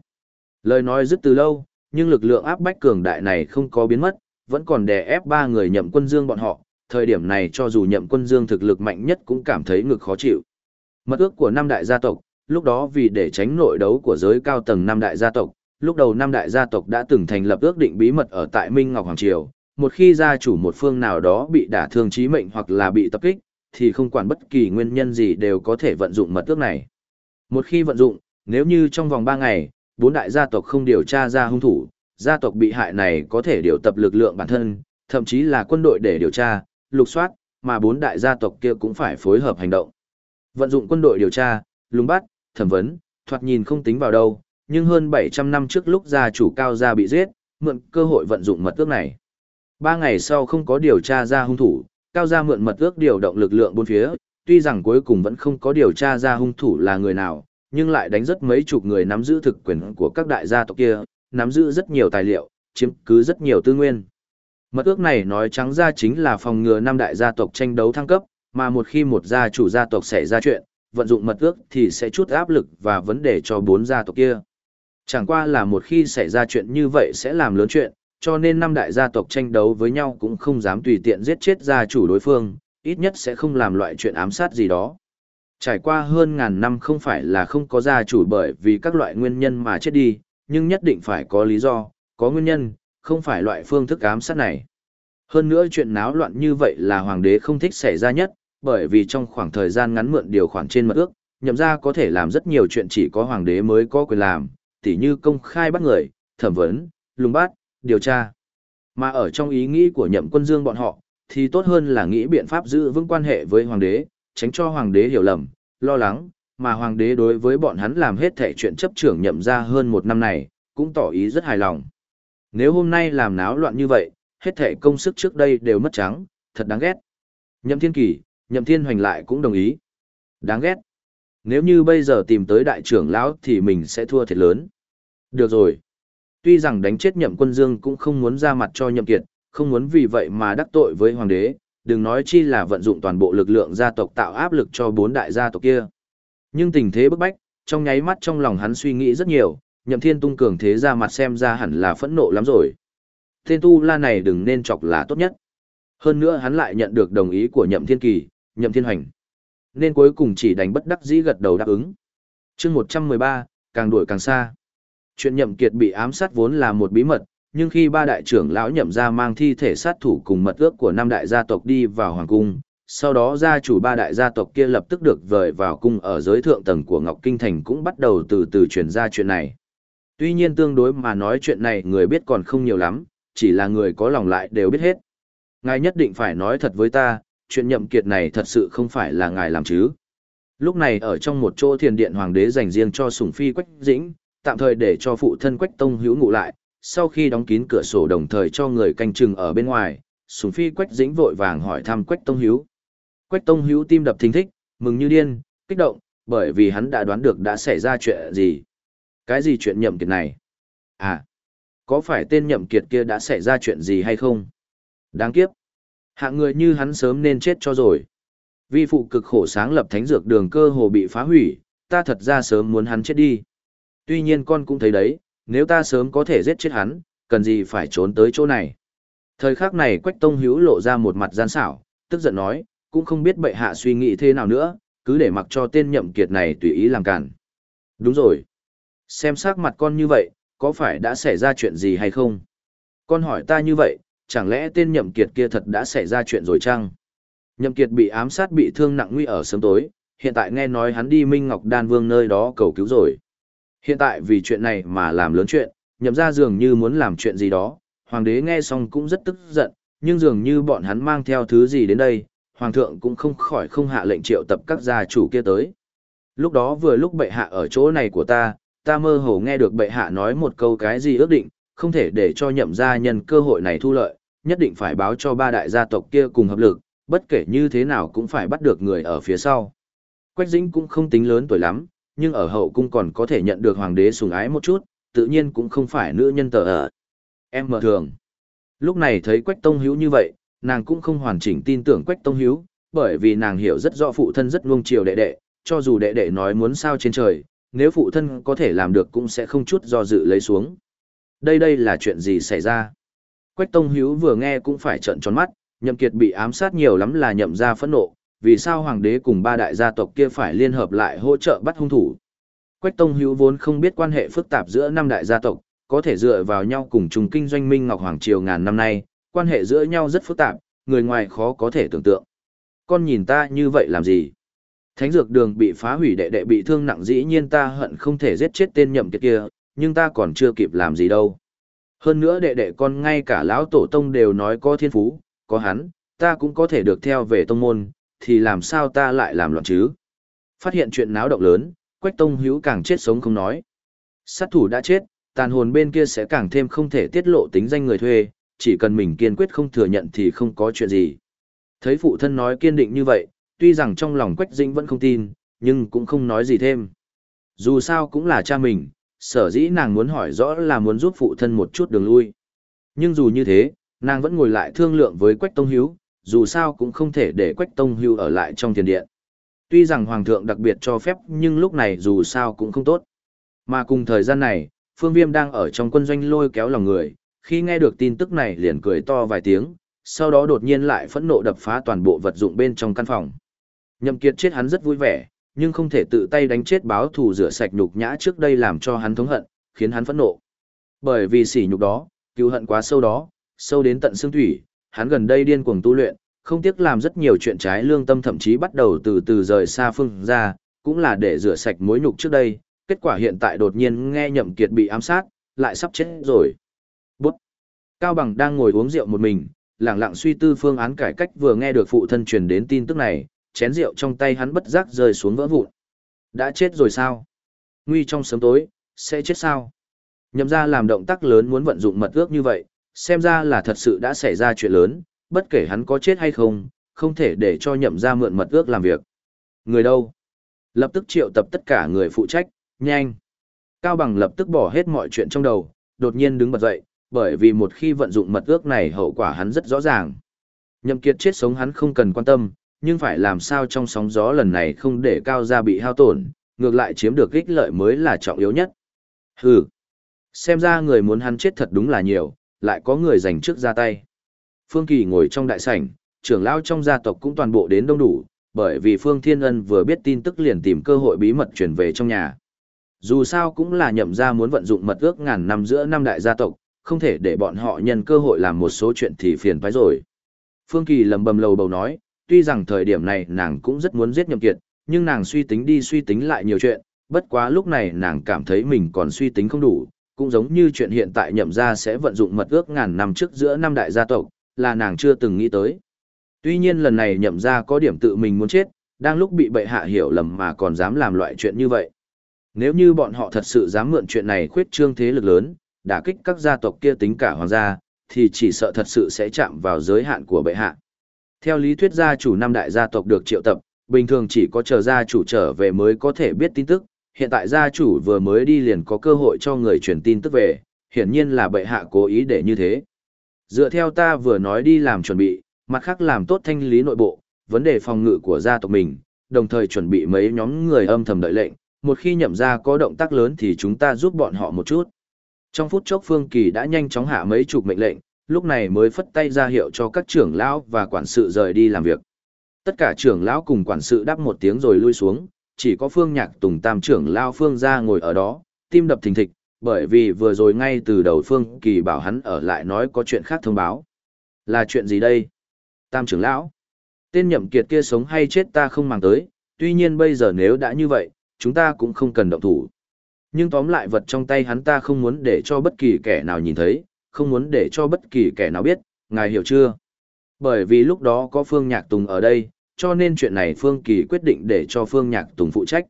Lời nói dứt từ lâu, nhưng lực lượng áp bách cường đại này không có biến mất, vẫn còn đè ép ba người nhậm quân dương bọn họ, thời điểm này cho dù nhậm quân dương thực lực mạnh nhất cũng cảm thấy ngực khó chịu. Mật ước của năm đại gia tộc, lúc đó vì để tránh nội đấu của giới cao tầng năm đại gia tộc, lúc đầu năm đại gia tộc đã từng thành lập ước định bí mật ở tại Minh Ngọc Hoàng Triều, một khi gia chủ một phương nào đó bị đả thương chí mệnh hoặc là bị tập kích, thì không quản bất kỳ nguyên nhân gì đều có thể vận dụng mật ước này. Một khi vận dụng, nếu như trong vòng 3 ngày, bốn đại gia tộc không điều tra ra hung thủ, gia tộc bị hại này có thể điều tập lực lượng bản thân, thậm chí là quân đội để điều tra, lục soát, mà bốn đại gia tộc kia cũng phải phối hợp hành động. Vận dụng quân đội điều tra, lùng bắt, thẩm vấn, thoạt nhìn không tính vào đâu, nhưng hơn 700 năm trước lúc gia chủ cao gia bị giết, mượn cơ hội vận dụng mật ước này. Ba ngày sau không có điều tra ra hung thủ, cao gia mượn mật ước điều động lực lượng bốn phía, tuy rằng cuối cùng vẫn không có điều tra ra hung thủ là người nào, nhưng lại đánh rất mấy chục người nắm giữ thực quyền của các đại gia tộc kia, nắm giữ rất nhiều tài liệu, chiếm cứ rất nhiều tư nguyên. Mật ước này nói trắng ra chính là phòng ngừa năm đại gia tộc tranh đấu thăng cấp, mà một khi một gia chủ gia tộc xảy ra chuyện, vận dụng mật ước thì sẽ chút áp lực và vấn đề cho bốn gia tộc kia. Chẳng qua là một khi xảy ra chuyện như vậy sẽ làm lớn chuyện, cho nên năm đại gia tộc tranh đấu với nhau cũng không dám tùy tiện giết chết gia chủ đối phương, ít nhất sẽ không làm loại chuyện ám sát gì đó. Trải qua hơn ngàn năm không phải là không có gia chủ bởi vì các loại nguyên nhân mà chết đi, nhưng nhất định phải có lý do, có nguyên nhân, không phải loại phương thức ám sát này. Hơn nữa chuyện náo loạn như vậy là hoàng đế không thích xảy ra nhất, bởi vì trong khoảng thời gian ngắn mượn điều khoản trên mật ước, nhậm ra có thể làm rất nhiều chuyện chỉ có hoàng đế mới có quyền làm, tỉ như công khai bắt người, thẩm vấn, lùng bắt, điều tra. Mà ở trong ý nghĩ của nhậm quân dương bọn họ, thì tốt hơn là nghĩ biện pháp giữ vững quan hệ với hoàng đế, tránh cho hoàng đế hiểu lầm, lo lắng, mà hoàng đế đối với bọn hắn làm hết thảy chuyện chấp trưởng nhậm ra hơn một năm này, cũng tỏ ý rất hài lòng. Nếu hôm nay làm náo loạn như vậy, hết thảy công sức trước đây đều mất trắng, thật đáng ghét. Nhậm Thiên Kỳ, Nhậm Thiên Hoành lại cũng đồng ý. Đáng ghét. Nếu như bây giờ tìm tới đại trưởng lão thì mình sẽ thua thiệt lớn. Được rồi. Tuy rằng đánh chết Nhậm Quân Dương cũng không muốn ra mặt cho Nhậm Kiệt, không muốn vì vậy mà đắc tội với hoàng đế, đừng nói chi là vận dụng toàn bộ lực lượng gia tộc tạo áp lực cho bốn đại gia tộc kia. Nhưng tình thế bức bách, trong nháy mắt trong lòng hắn suy nghĩ rất nhiều, nhậm thiên tung cường thế ra mặt xem ra hẳn là phẫn nộ lắm rồi. Tên tu la này đừng nên chọc là tốt nhất. Hơn nữa hắn lại nhận được đồng ý của nhậm thiên kỳ, nhậm thiên hoành. Nên cuối cùng chỉ đánh bất đắc dĩ gật đầu đáp ứng. chương 113, càng đuổi càng xa. Chuyện nhậm kiệt bị ám sát vốn là một bí mật, nhưng khi ba đại trưởng lão nhậm ra mang thi thể sát thủ cùng mật ước của năm đại gia tộc đi vào hoàng cung, sau đó gia chủ ba đại gia tộc kia lập tức được vời vào cung ở giới thượng tầng của Ngọc Kinh Thành cũng bắt đầu từ từ truyền ra chuyện này. Tuy nhiên tương đối mà nói chuyện này người biết còn không nhiều lắm, chỉ là người có lòng lại đều biết hết. Ngài nhất định phải nói thật với ta, chuyện nhậm kiệt này thật sự không phải là ngài làm chứ. Lúc này ở trong một chỗ thiền điện hoàng đế dành riêng cho sủng phi quách dĩnh, tạm thời để cho phụ thân quách tông hữu ngụ lại, sau khi đóng kín cửa sổ đồng thời cho người canh chừng ở bên ngoài, Sùng phi quách dĩnh vội vàng hỏi thăm quách tông Hiếu. Quách tông Hiếu tim đập thình thích, mừng như điên, kích động, bởi vì hắn đã đoán được đã xảy ra chuyện gì. Cái gì chuyện nhậm kiệt này? À, có phải tên nhậm kiệt kia đã xảy ra chuyện gì hay không? Đáng kiếp. Hạng người như hắn sớm nên chết cho rồi. Vi phụ cực khổ sáng lập thánh dược đường cơ hồ bị phá hủy, ta thật ra sớm muốn hắn chết đi. Tuy nhiên con cũng thấy đấy, nếu ta sớm có thể giết chết hắn, cần gì phải trốn tới chỗ này. Thời khắc này Quách Tông Hữu lộ ra một mặt gian xảo, tức giận nói, cũng không biết bệ hạ suy nghĩ thế nào nữa, cứ để mặc cho tên nhậm kiệt này tùy ý làm cản. Đúng rồi. Xem sắc mặt con như vậy, có phải đã xảy ra chuyện gì hay không? Con hỏi ta như vậy, chẳng lẽ tên nhậm kiệt kia thật đã xảy ra chuyện rồi chăng? Nhậm kiệt bị ám sát bị thương nặng nguy ở sớm tối, hiện tại nghe nói hắn đi Minh Ngọc Đan Vương nơi đó cầu cứu rồi. Hiện tại vì chuyện này mà làm lớn chuyện, nhậm ra dường như muốn làm chuyện gì đó, hoàng đế nghe xong cũng rất tức giận, nhưng dường như bọn hắn mang theo thứ gì đến đây, hoàng thượng cũng không khỏi không hạ lệnh triệu tập các gia chủ kia tới. Lúc đó vừa lúc bệ hạ ở chỗ này của ta, ta mơ hồ nghe được bệ hạ nói một câu cái gì ước định, không thể để cho nhậm gia nhân cơ hội này thu lợi, nhất định phải báo cho ba đại gia tộc kia cùng hợp lực, bất kể như thế nào cũng phải bắt được người ở phía sau. Quách Dĩnh cũng không tính lớn tuổi lắm, nhưng ở hậu cung còn có thể nhận được hoàng đế sủng ái một chút, tự nhiên cũng không phải nữ nhân tờ ở. Em mở thường. Lúc này thấy Quách Tông Hiếu như vậy, nàng cũng không hoàn chỉnh tin tưởng Quách Tông Hiếu, bởi vì nàng hiểu rất rõ phụ thân rất nuông chiều đệ đệ, cho dù đệ đệ nói muốn sao trên trời, nếu phụ thân có thể làm được cũng sẽ không chút do dự lấy xuống. Đây đây là chuyện gì xảy ra? Quách Tông Hiếu vừa nghe cũng phải trợn tròn mắt, nhậm kiệt bị ám sát nhiều lắm là nhậm ra phẫn nộ, vì sao hoàng đế cùng ba đại gia tộc kia phải liên hợp lại hỗ trợ bắt hung thủ. Quách Tông Hữu vốn không biết quan hệ phức tạp giữa năm đại gia tộc, có thể dựa vào nhau cùng chung kinh doanh Minh Ngọc Hoàng Triều ngàn năm nay, quan hệ giữa nhau rất phức tạp, người ngoài khó có thể tưởng tượng. Con nhìn ta như vậy làm gì? Thánh dược đường bị phá hủy đệ đệ bị thương nặng dĩ nhiên ta hận không thể giết chết tên nhậm kiệt kia, nhưng ta còn chưa kịp làm gì đâu. Hơn nữa đệ đệ con ngay cả lão tổ tông đều nói có thiên phú, có hắn, ta cũng có thể được theo về tông môn, thì làm sao ta lại làm loạn chứ? Phát hiện chuyện náo động lớn, Quách Tông Hữu càng chết sống không nói. Sát thủ đã chết, tàn hồn bên kia sẽ càng thêm không thể tiết lộ tính danh người thuê, chỉ cần mình kiên quyết không thừa nhận thì không có chuyện gì. Thấy phụ thân nói kiên định như vậy, tuy rằng trong lòng Quách Dĩnh vẫn không tin, nhưng cũng không nói gì thêm. Dù sao cũng là cha mình, sở dĩ nàng muốn hỏi rõ là muốn giúp phụ thân một chút đường lui. Nhưng dù như thế, nàng vẫn ngồi lại thương lượng với Quách Tông Hiếu, dù sao cũng không thể để Quách Tông Hưu ở lại trong thiền điện. Tuy rằng Hoàng thượng đặc biệt cho phép nhưng lúc này dù sao cũng không tốt. Mà cùng thời gian này, Phương Viêm đang ở trong quân doanh lôi kéo lòng người, khi nghe được tin tức này liền cười to vài tiếng, sau đó đột nhiên lại phẫn nộ đập phá toàn bộ vật dụng bên trong căn phòng. Nhậm Kiệt chết hắn rất vui vẻ, nhưng không thể tự tay đánh chết báo thù rửa sạch nhục nhã trước đây làm cho hắn thống hận, khiến hắn phẫn nộ. Bởi vì sỉ nhục đó, cứu hận quá sâu đó, sâu đến tận xương thủy, hắn gần đây điên cuồng tu luyện, không tiếc làm rất nhiều chuyện trái lương tâm thậm chí bắt đầu từ từ rời xa phương ra, cũng là để rửa sạch mối nhục trước đây, kết quả hiện tại đột nhiên nghe Nhậm Kiệt bị ám sát, lại sắp chết rồi. Bút. Cao Bằng đang ngồi uống rượu một mình, lặng lặng suy tư phương án cải cách vừa nghe được phụ thân truyền đến tin tức này, chén rượu trong tay hắn bất giác rơi xuống vỡ vụn. Đã chết rồi sao? Nguy trong sớm tối, sẽ chết sao? Nhậm ra làm động tác lớn muốn vận dụng mật ước như vậy, xem ra là thật sự đã xảy ra chuyện lớn, bất kể hắn có chết hay không, không thể để cho nhậm ra mượn mật ước làm việc. Người đâu? Lập tức triệu tập tất cả người phụ trách, nhanh. Cao Bằng lập tức bỏ hết mọi chuyện trong đầu, đột nhiên đứng bật dậy, bởi vì một khi vận dụng mật ước này hậu quả hắn rất rõ ràng. Nhậm Kiệt chết sống hắn không cần quan tâm, nhưng phải làm sao trong sóng gió lần này không để cao gia bị hao tổn, ngược lại chiếm được ích lợi mới là trọng yếu nhất. Hừ, xem ra người muốn hắn chết thật đúng là nhiều, lại có người giành trước ra tay. Phương Kỳ ngồi trong đại sảnh, trưởng lão trong gia tộc cũng toàn bộ đến đông đủ, bởi vì Phương Thiên Ân vừa biết tin tức liền tìm cơ hội bí mật chuyển về trong nhà. Dù sao cũng là nhậm gia muốn vận dụng mật ước ngàn năm giữa năm đại gia tộc, không thể để bọn họ nhân cơ hội làm một số chuyện thì phiền phải rồi. Phương Kỳ lầm bầm lầu bầu nói, tuy rằng thời điểm này nàng cũng rất muốn giết nhậm kiệt, nhưng nàng suy tính đi suy tính lại nhiều chuyện, bất quá lúc này nàng cảm thấy mình còn suy tính không đủ, cũng giống như chuyện hiện tại nhậm gia sẽ vận dụng mật ước ngàn năm trước giữa năm đại gia tộc, là nàng chưa từng nghĩ tới. Tuy nhiên lần này nhậm gia có điểm tự mình muốn chết, đang lúc bị bệ hạ hiểu lầm mà còn dám làm loại chuyện như vậy. Nếu như bọn họ thật sự dám mượn chuyện này khuyết trương thế lực lớn, đả kích các gia tộc kia tính cả hoàng gia, thì chỉ sợ thật sự sẽ chạm vào giới hạn của bệ hạ. Theo lý thuyết gia chủ năm đại gia tộc được triệu tập, bình thường chỉ có chờ gia chủ trở về mới có thể biết tin tức, hiện tại gia chủ vừa mới đi liền có cơ hội cho người truyền tin tức về, hiển nhiên là bệ hạ cố ý để như thế. Dựa theo ta vừa nói đi làm chuẩn bị, mặt khác làm tốt thanh lý nội bộ, vấn đề phòng ngự của gia tộc mình, đồng thời chuẩn bị mấy nhóm người âm thầm đợi lệnh, một khi nhậm ra có động tác lớn thì chúng ta giúp bọn họ một chút. Trong phút chốc Phương Kỳ đã nhanh chóng hạ mấy chục mệnh lệnh, lúc này mới phất tay ra hiệu cho các trưởng lão và quản sự rời đi làm việc. Tất cả trưởng lão cùng quản sự đáp một tiếng rồi lui xuống, chỉ có Phương Nhạc Tùng tam trưởng lão Phương ra ngồi ở đó, tim đập thình thịch, bởi vì vừa rồi ngay từ đầu Phương Kỳ bảo hắn ở lại nói có chuyện khác thông báo. Là chuyện gì đây? Tam trưởng lão. Tên nhậm kiệt kia sống hay chết ta không mang tới, tuy nhiên bây giờ nếu đã như vậy, chúng ta cũng không cần động thủ. Nhưng tóm lại vật trong tay hắn ta không muốn để cho bất kỳ kẻ nào nhìn thấy, không muốn để cho bất kỳ kẻ nào biết, ngài hiểu chưa? Bởi vì lúc đó có Phương Nhạc Tùng ở đây, cho nên chuyện này Phương Kỳ quyết định để cho Phương Nhạc Tùng phụ trách.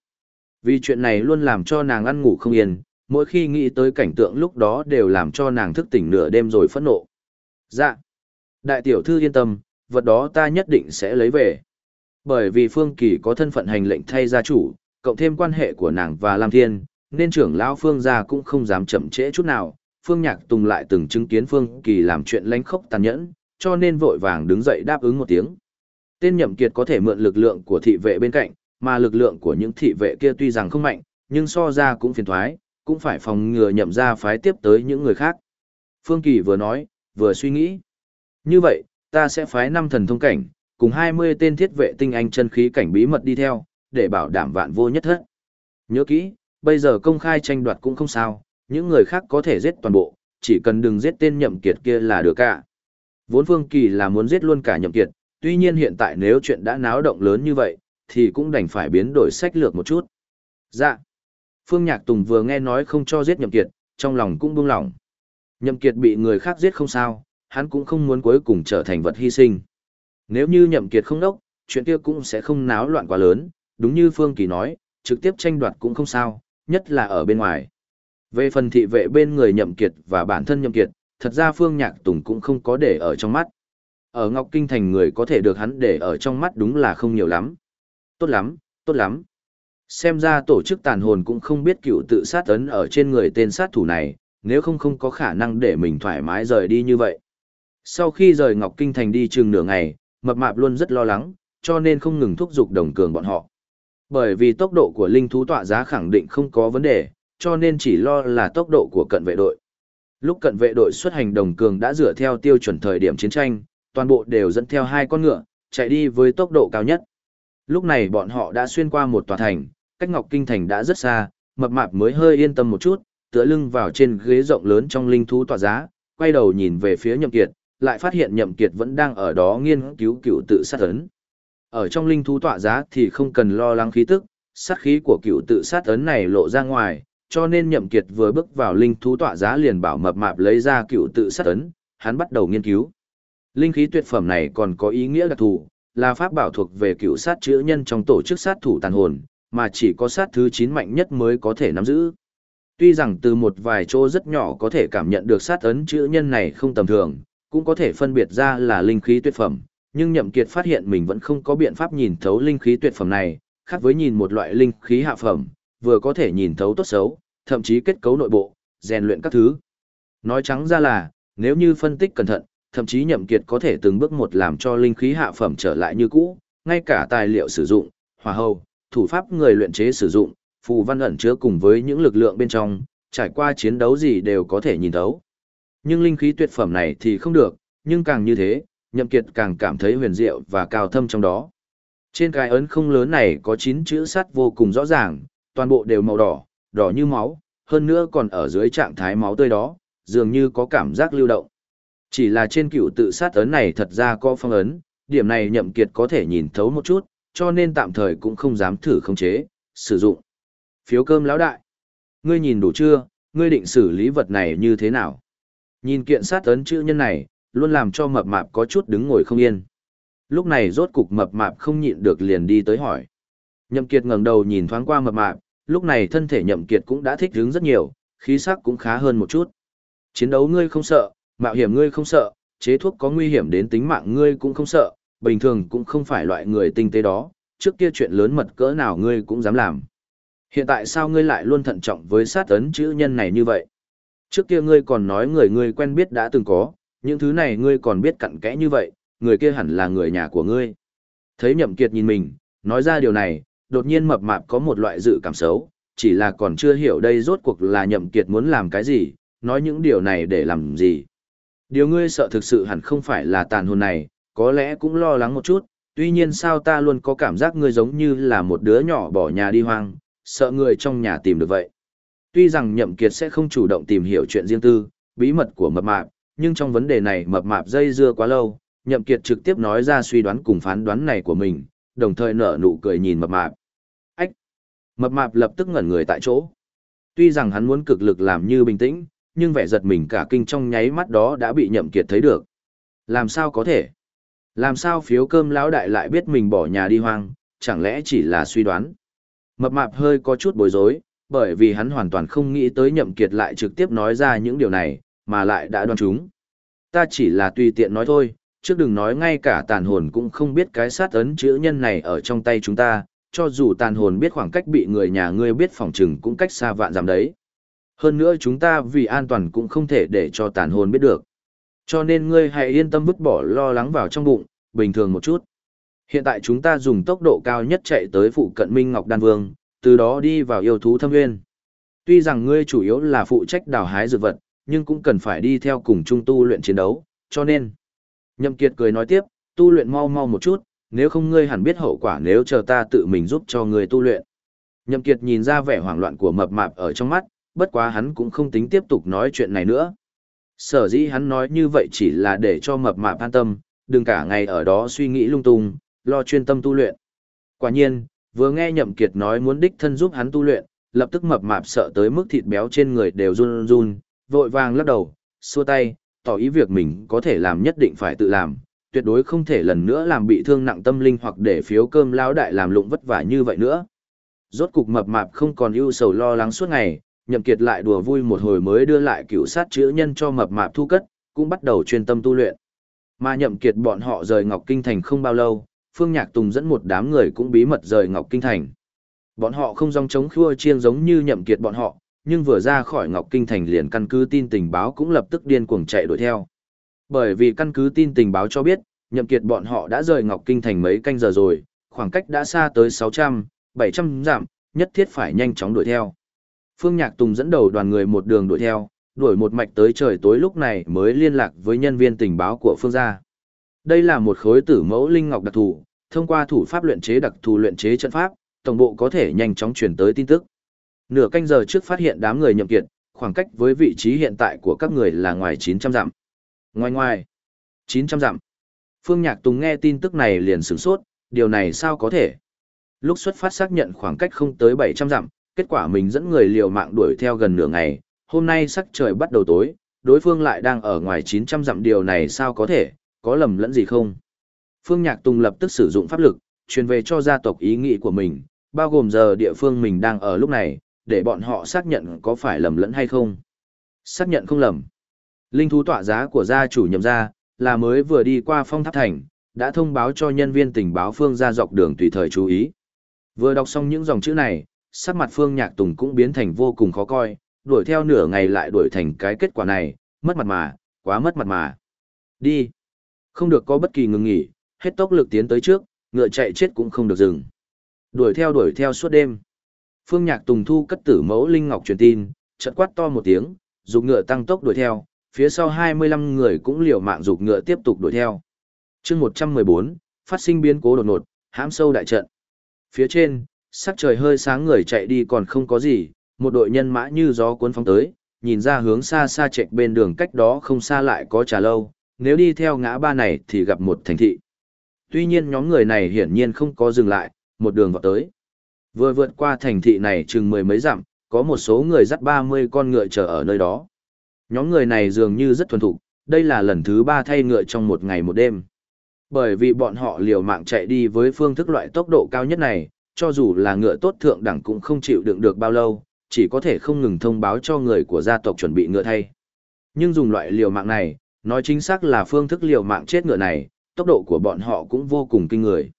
Vì chuyện này luôn làm cho nàng ăn ngủ không yên, mỗi khi nghĩ tới cảnh tượng lúc đó đều làm cho nàng thức tỉnh nửa đêm rồi phẫn nộ. Dạ. Đại tiểu thư yên tâm, vật đó ta nhất định sẽ lấy về. Bởi vì Phương Kỳ có thân phận hành lệnh thay gia chủ, cộng thêm quan hệ của nàng và Lam Thiên, nên trưởng lão Phương gia cũng không dám chậm trễ chút nào. Phương Nhạc Tùng lại từng chứng kiến Phương Kỳ làm chuyện lánh khốc tàn nhẫn, cho nên vội vàng đứng dậy đáp ứng một tiếng. Tên nhậm kiệt có thể mượn lực lượng của thị vệ bên cạnh, mà lực lượng của những thị vệ kia tuy rằng không mạnh, nhưng so ra cũng phiền thoái, cũng phải phòng ngừa nhậm ra phái tiếp tới những người khác. Phương Kỳ vừa nói, vừa suy nghĩ. Như vậy, ta sẽ phái năm thần thông cảnh, cùng 20 tên thiết vệ tinh anh chân khí cảnh bí mật đi theo, để bảo đảm vạn vô nhất thất. Nhớ kỹ, bây giờ công khai tranh đoạt cũng không sao, những người khác có thể giết toàn bộ, chỉ cần đừng giết tên nhậm kiệt kia là được cả. Vốn Phương Kỳ là muốn giết luôn cả nhậm kiệt, tuy nhiên hiện tại nếu chuyện đã náo động lớn như vậy, thì cũng đành phải biến đổi sách lược một chút. Dạ. Phương Nhạc Tùng vừa nghe nói không cho giết nhậm kiệt, trong lòng cũng buông lỏng. Nhậm kiệt bị người khác giết không sao, hắn cũng không muốn cuối cùng trở thành vật hy sinh. Nếu như nhậm kiệt không đốc, chuyện kia cũng sẽ không náo loạn quá lớn, đúng như Phương Kỳ nói, trực tiếp tranh đoạt cũng không sao, nhất là ở bên ngoài. Về phần thị vệ bên người nhậm kiệt và bản thân nhậm kiệt, thật ra Phương Nhạc Tùng cũng không có để ở trong mắt. Ở Ngọc Kinh Thành người có thể được hắn để ở trong mắt đúng là không nhiều lắm. Tốt lắm, tốt lắm. Xem ra tổ chức tàn hồn cũng không biết cựu tự sát ấn ở trên người tên sát thủ này, nếu không không có khả năng để mình thoải mái rời đi như vậy. Sau khi rời Ngọc Kinh Thành đi chừng nửa ngày, mập mạp luôn rất lo lắng, cho nên không ngừng thúc giục đồng cường bọn họ. Bởi vì tốc độ của linh thú tọa giá khẳng định không có vấn đề, cho nên chỉ lo là tốc độ của cận vệ đội. Lúc cận vệ đội xuất hành đồng cường đã dựa theo tiêu chuẩn thời điểm chiến tranh, toàn bộ đều dẫn theo hai con ngựa, chạy đi với tốc độ cao nhất. Lúc này bọn họ đã xuyên qua một tòa thành, cách Ngọc Kinh thành đã rất xa, mập mạp mới hơi yên tâm một chút, tựa lưng vào trên ghế rộng lớn trong linh thú tòa giá, quay đầu nhìn về phía Nhậm Kiệt, lại phát hiện Nhậm Kiệt vẫn đang ở đó nghiên cứu cựu tự sát ấn. Ở trong linh thú tọa giá thì không cần lo lắng khí tức, sát khí của cựu tự sát ấn này lộ ra ngoài, cho nên Nhậm Kiệt vừa bước vào linh thú tọa giá liền bảo mập mạp lấy ra cựu tự sát ấn, hắn bắt đầu nghiên cứu. Linh khí tuyệt phẩm này còn có ý nghĩa đặc thù, là pháp bảo thuộc về cựu sát chữ nhân trong tổ chức sát thủ tàn hồn, mà chỉ có sát thứ 9 mạnh nhất mới có thể nắm giữ. Tuy rằng từ một vài chỗ rất nhỏ có thể cảm nhận được sát ấn chữ nhân này không tầm thường, cũng có thể phân biệt ra là linh khí tuyệt phẩm, nhưng Nhậm Kiệt phát hiện mình vẫn không có biện pháp nhìn thấu linh khí tuyệt phẩm này, khác với nhìn một loại linh khí hạ phẩm, vừa có thể nhìn thấu tốt xấu, thậm chí kết cấu nội bộ, rèn luyện các thứ. Nói trắng ra là, nếu như phân tích cẩn thận, thậm chí Nhậm Kiệt có thể từng bước một làm cho linh khí hạ phẩm trở lại như cũ, ngay cả tài liệu sử dụng, hỏa hầu, thủ pháp người luyện chế sử dụng, phù văn ẩn chứa cùng với những lực lượng bên trong, trải qua chiến đấu gì đều có thể nhìn thấu. Nhưng linh khí tuyệt phẩm này thì không được, nhưng càng như thế, Nhậm Kiệt càng cảm thấy huyền diệu và cao thâm trong đó. Trên cái ấn không lớn này có 9 chữ sắt vô cùng rõ ràng, toàn bộ đều màu đỏ, đỏ như máu, hơn nữa còn ở dưới trạng thái máu tươi đó, dường như có cảm giác lưu động. Chỉ là trên cựu tự sát ấn này thật ra có phong ấn, điểm này nhậm kiệt có thể nhìn thấu một chút, cho nên tạm thời cũng không dám thử khống chế, sử dụng. Phiếu cơm lão đại. Ngươi nhìn đủ chưa, ngươi định xử lý vật này như thế nào? Nhìn kiện sát ấn chữ nhân này, luôn làm cho mập mạp có chút đứng ngồi không yên. Lúc này rốt cục mập mạp không nhịn được liền đi tới hỏi. Nhậm Kiệt ngẩng đầu nhìn thoáng qua mập mạp, lúc này thân thể Nhậm Kiệt cũng đã thích ứng rất nhiều, khí sắc cũng khá hơn một chút. Chiến đấu ngươi không sợ, mạo hiểm ngươi không sợ, chế thuốc có nguy hiểm đến tính mạng ngươi cũng không sợ, bình thường cũng không phải loại người tinh tế đó, trước kia chuyện lớn mật cỡ nào ngươi cũng dám làm. Hiện tại sao ngươi lại luôn thận trọng với sát ấn chữ nhân này như vậy? Trước kia ngươi còn nói người ngươi quen biết đã từng có, những thứ này ngươi còn biết cặn kẽ như vậy, người kia hẳn là người nhà của ngươi. Thấy nhậm kiệt nhìn mình, nói ra điều này, đột nhiên mập mạp có một loại dự cảm xấu, chỉ là còn chưa hiểu đây rốt cuộc là nhậm kiệt muốn làm cái gì, nói những điều này để làm gì. Điều ngươi sợ thực sự hẳn không phải là tàn hồn này, có lẽ cũng lo lắng một chút, tuy nhiên sao ta luôn có cảm giác ngươi giống như là một đứa nhỏ bỏ nhà đi hoang, sợ người trong nhà tìm được vậy. Tuy rằng nhậm kiệt sẽ không chủ động tìm hiểu chuyện riêng tư, bí mật của mập mạp, nhưng trong vấn đề này mập mạp dây dưa quá lâu, nhậm kiệt trực tiếp nói ra suy đoán cùng phán đoán này của mình, đồng thời nở nụ cười nhìn mập mạp. Ách! Mập mạp lập tức ngẩn người tại chỗ. Tuy rằng hắn muốn cực lực làm như bình tĩnh, nhưng vẻ giật mình cả kinh trong nháy mắt đó đã bị nhậm kiệt thấy được. Làm sao có thể? Làm sao phiếu cơm lão đại lại biết mình bỏ nhà đi hoang, chẳng lẽ chỉ là suy đoán? Mập mạp hơi có chút bối rối, bởi vì hắn hoàn toàn không nghĩ tới nhậm kiệt lại trực tiếp nói ra những điều này, mà lại đã đoán chúng. Ta chỉ là tùy tiện nói thôi, trước đừng nói ngay cả tàn hồn cũng không biết cái sát ấn chữ nhân này ở trong tay chúng ta, cho dù tàn hồn biết khoảng cách bị người nhà ngươi biết phòng trừng cũng cách xa vạn dặm đấy. Hơn nữa chúng ta vì an toàn cũng không thể để cho tàn hồn biết được. Cho nên ngươi hãy yên tâm vứt bỏ lo lắng vào trong bụng, bình thường một chút. Hiện tại chúng ta dùng tốc độ cao nhất chạy tới phụ cận Minh Ngọc Đan Vương, từ đó đi vào yêu thú thâm nguyên. Tuy rằng ngươi chủ yếu là phụ trách đào hái dược vật, nhưng cũng cần phải đi theo cùng chung tu luyện chiến đấu, cho nên. Nhậm Kiệt cười nói tiếp, tu luyện mau mau một chút, nếu không ngươi hẳn biết hậu quả nếu chờ ta tự mình giúp cho ngươi tu luyện. Nhậm Kiệt nhìn ra vẻ hoảng loạn của mập mạp ở trong mắt, bất quá hắn cũng không tính tiếp tục nói chuyện này nữa. Sở dĩ hắn nói như vậy chỉ là để cho mập mạp an tâm, đừng cả ngày ở đó suy nghĩ lung tung, lo chuyên tâm tu luyện. Quả nhiên, vừa nghe Nhậm Kiệt nói muốn đích thân giúp hắn tu luyện, lập tức mập mạp sợ tới mức thịt béo trên người đều run run, vội vàng lắc đầu, xua tay, tỏ ý việc mình có thể làm nhất định phải tự làm, tuyệt đối không thể lần nữa làm bị thương nặng tâm linh hoặc để phiếu cơm lão đại làm lụng vất vả như vậy nữa. Rốt cục mập mạp không còn ưu sầu lo lắng suốt ngày, nhậm kiệt lại đùa vui một hồi mới đưa lại cựu sát chữ nhân cho mập mạp thu cất, cũng bắt đầu chuyên tâm tu luyện. Mà nhậm kiệt bọn họ rời Ngọc Kinh Thành không bao lâu, Phương Nhạc Tùng dẫn một đám người cũng bí mật rời Ngọc Kinh Thành. Bọn họ không dòng chống khua chiêng giống như nhậm kiệt bọn họ, nhưng vừa ra khỏi Ngọc Kinh Thành liền căn cứ tin tình báo cũng lập tức điên cuồng chạy đuổi theo. Bởi vì căn cứ tin tình báo cho biết, nhậm kiệt bọn họ đã rời Ngọc Kinh Thành mấy canh giờ rồi, khoảng cách đã xa tới 600, 700 giảm, nhất thiết phải nhanh chóng đuổi theo. Phương Nhạc Tùng dẫn đầu đoàn người một đường đuổi theo, đuổi một mạch tới trời tối lúc này mới liên lạc với nhân viên tình báo của Phương gia. Đây là một khối tử mẫu linh ngọc đặc thù, thông qua thủ pháp luyện chế đặc thù luyện chế trận pháp, tổng bộ có thể nhanh chóng truyền tới tin tức. Nửa canh giờ trước phát hiện đám người nhậm kiệt, khoảng cách với vị trí hiện tại của các người là ngoài 900 dặm. Ngoài ngoài, 900 dặm. Phương Nhạc Tùng nghe tin tức này liền sửng sốt, điều này sao có thể? Lúc xuất phát xác nhận khoảng cách không tới 700 dặm, kết quả mình dẫn người liều mạng đuổi theo gần nửa ngày, hôm nay sắc trời bắt đầu tối, đối phương lại đang ở ngoài 900 dặm điều này sao có thể, có lầm lẫn gì không? Phương Nhạc Tùng lập tức sử dụng pháp lực, truyền về cho gia tộc ý nghĩ của mình, bao gồm giờ địa phương mình đang ở lúc này, để bọn họ xác nhận có phải lầm lẫn hay không. Xác nhận không lầm. Linh thú tọa giá của gia chủ nhậm gia, là mới vừa đi qua phong tháp thành, đã thông báo cho nhân viên tình báo phương ra dọc đường tùy thời chú ý. Vừa đọc xong những dòng chữ này, sắc mặt phương nhạc tùng cũng biến thành vô cùng khó coi, đuổi theo nửa ngày lại đuổi thành cái kết quả này, mất mặt mà, quá mất mặt mà. Đi. Không được có bất kỳ ngừng nghỉ, hết tốc lực tiến tới trước, ngựa chạy chết cũng không được dừng. Đuổi theo đuổi theo suốt đêm. Phương Nhạc Tùng thu cất tử mẫu Linh Ngọc truyền tin, chợt quát to một tiếng, dục ngựa tăng tốc đuổi theo, phía sau 25 người cũng liều mạng dục ngựa tiếp tục đuổi theo. chương 114, phát sinh biến cố đột ngột, hãm sâu đại trận. Phía trên, sắc trời hơi sáng người chạy đi còn không có gì, một đội nhân mã như gió cuốn phóng tới, nhìn ra hướng xa xa chệch bên đường cách đó không xa lại có trà lâu, nếu đi theo ngã ba này thì gặp một thành thị. Tuy nhiên nhóm người này hiển nhiên không có dừng lại, một đường vào tới. Vừa vượt qua thành thị này chừng mười mấy dặm, có một số người dắt 30 con ngựa chờ ở nơi đó. Nhóm người này dường như rất thuần thục, đây là lần thứ ba thay ngựa trong một ngày một đêm. Bởi vì bọn họ liều mạng chạy đi với phương thức loại tốc độ cao nhất này, cho dù là ngựa tốt thượng đẳng cũng không chịu đựng được bao lâu, chỉ có thể không ngừng thông báo cho người của gia tộc chuẩn bị ngựa thay. Nhưng dùng loại liều mạng này, nói chính xác là phương thức liều mạng chết ngựa này, tốc độ của bọn họ cũng vô cùng kinh người.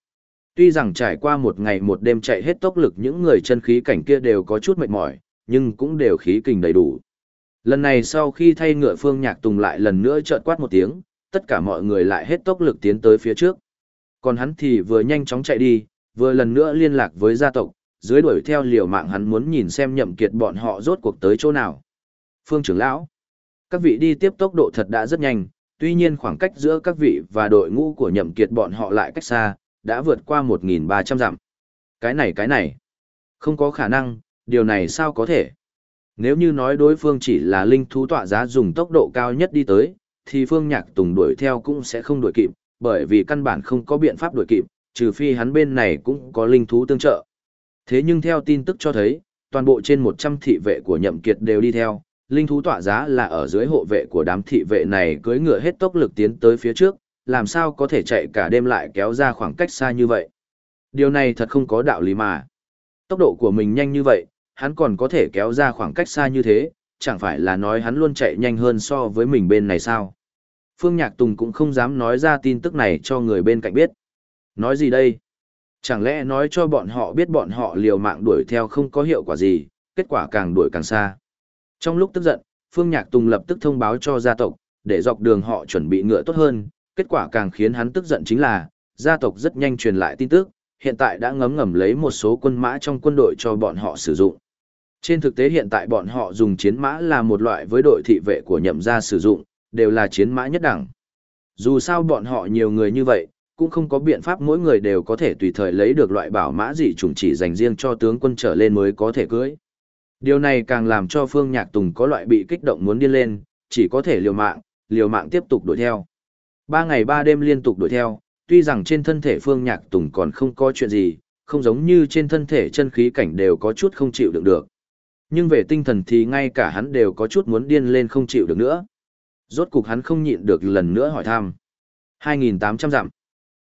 Tuy rằng trải qua một ngày một đêm chạy hết tốc lực những người chân khí cảnh kia đều có chút mệt mỏi, nhưng cũng đều khí kình đầy đủ. Lần này sau khi thay ngựa Phương Nhạc Tùng lại lần nữa chợt quát một tiếng, tất cả mọi người lại hết tốc lực tiến tới phía trước. Còn hắn thì vừa nhanh chóng chạy đi, vừa lần nữa liên lạc với gia tộc, dưới đuổi theo liều mạng hắn muốn nhìn xem nhậm kiệt bọn họ rốt cuộc tới chỗ nào. Phương trưởng lão, các vị đi tiếp tốc độ thật đã rất nhanh, tuy nhiên khoảng cách giữa các vị và đội ngũ của nhậm kiệt bọn họ lại cách xa, đã vượt qua 1.300 dặm. Cái này cái này, không có khả năng, điều này sao có thể? Nếu như nói đối phương chỉ là linh thú tọa giá dùng tốc độ cao nhất đi tới, thì Phương Nhạc Tùng đuổi theo cũng sẽ không đuổi kịp, bởi vì căn bản không có biện pháp đuổi kịp, trừ phi hắn bên này cũng có linh thú tương trợ. Thế nhưng theo tin tức cho thấy, toàn bộ trên 100 thị vệ của Nhậm Kiệt đều đi theo, linh thú tỏa giá là ở dưới hộ vệ của đám thị vệ này cưỡi ngựa hết tốc lực tiến tới phía trước, làm sao có thể chạy cả đêm lại kéo ra khoảng cách xa như vậy. Điều này thật không có đạo lý mà. Tốc độ của mình nhanh như vậy, hắn còn có thể kéo ra khoảng cách xa như thế, chẳng phải là nói hắn luôn chạy nhanh hơn so với mình bên này sao. Phương Nhạc Tùng cũng không dám nói ra tin tức này cho người bên cạnh biết. Nói gì đây? Chẳng lẽ nói cho bọn họ biết bọn họ liều mạng đuổi theo không có hiệu quả gì, kết quả càng đuổi càng xa. Trong lúc tức giận, Phương Nhạc Tùng lập tức thông báo cho gia tộc, để dọc đường họ chuẩn bị ngựa tốt hơn, kết quả càng khiến hắn tức giận chính là, gia tộc rất nhanh truyền lại tin tức, hiện tại đã ngấm ngầm lấy một số quân mã trong quân đội cho bọn họ sử dụng. Trên thực tế hiện tại bọn họ dùng chiến mã là một loại với đội thị vệ của nhậm gia sử dụng, đều là chiến mã nhất đẳng. Dù sao bọn họ nhiều người như vậy, cũng không có biện pháp mỗi người đều có thể tùy thời lấy được loại bảo mã dị chủng chỉ dành riêng cho tướng quân trở lên mới có thể cưới. Điều này càng làm cho Phương Nhạc Tùng có loại bị kích động muốn điên lên, chỉ có thể liều mạng, liều mạng tiếp tục đuổi theo. Ba ngày ba đêm liên tục đuổi theo, tuy rằng trên thân thể Phương Nhạc Tùng còn không có chuyện gì, không giống như trên thân thể chân khí cảnh đều có chút không chịu đựng được. Nhưng về tinh thần thì ngay cả hắn đều có chút muốn điên lên không chịu được nữa. Rốt cục hắn không nhịn được lần nữa hỏi thăm. 2.800 dặm.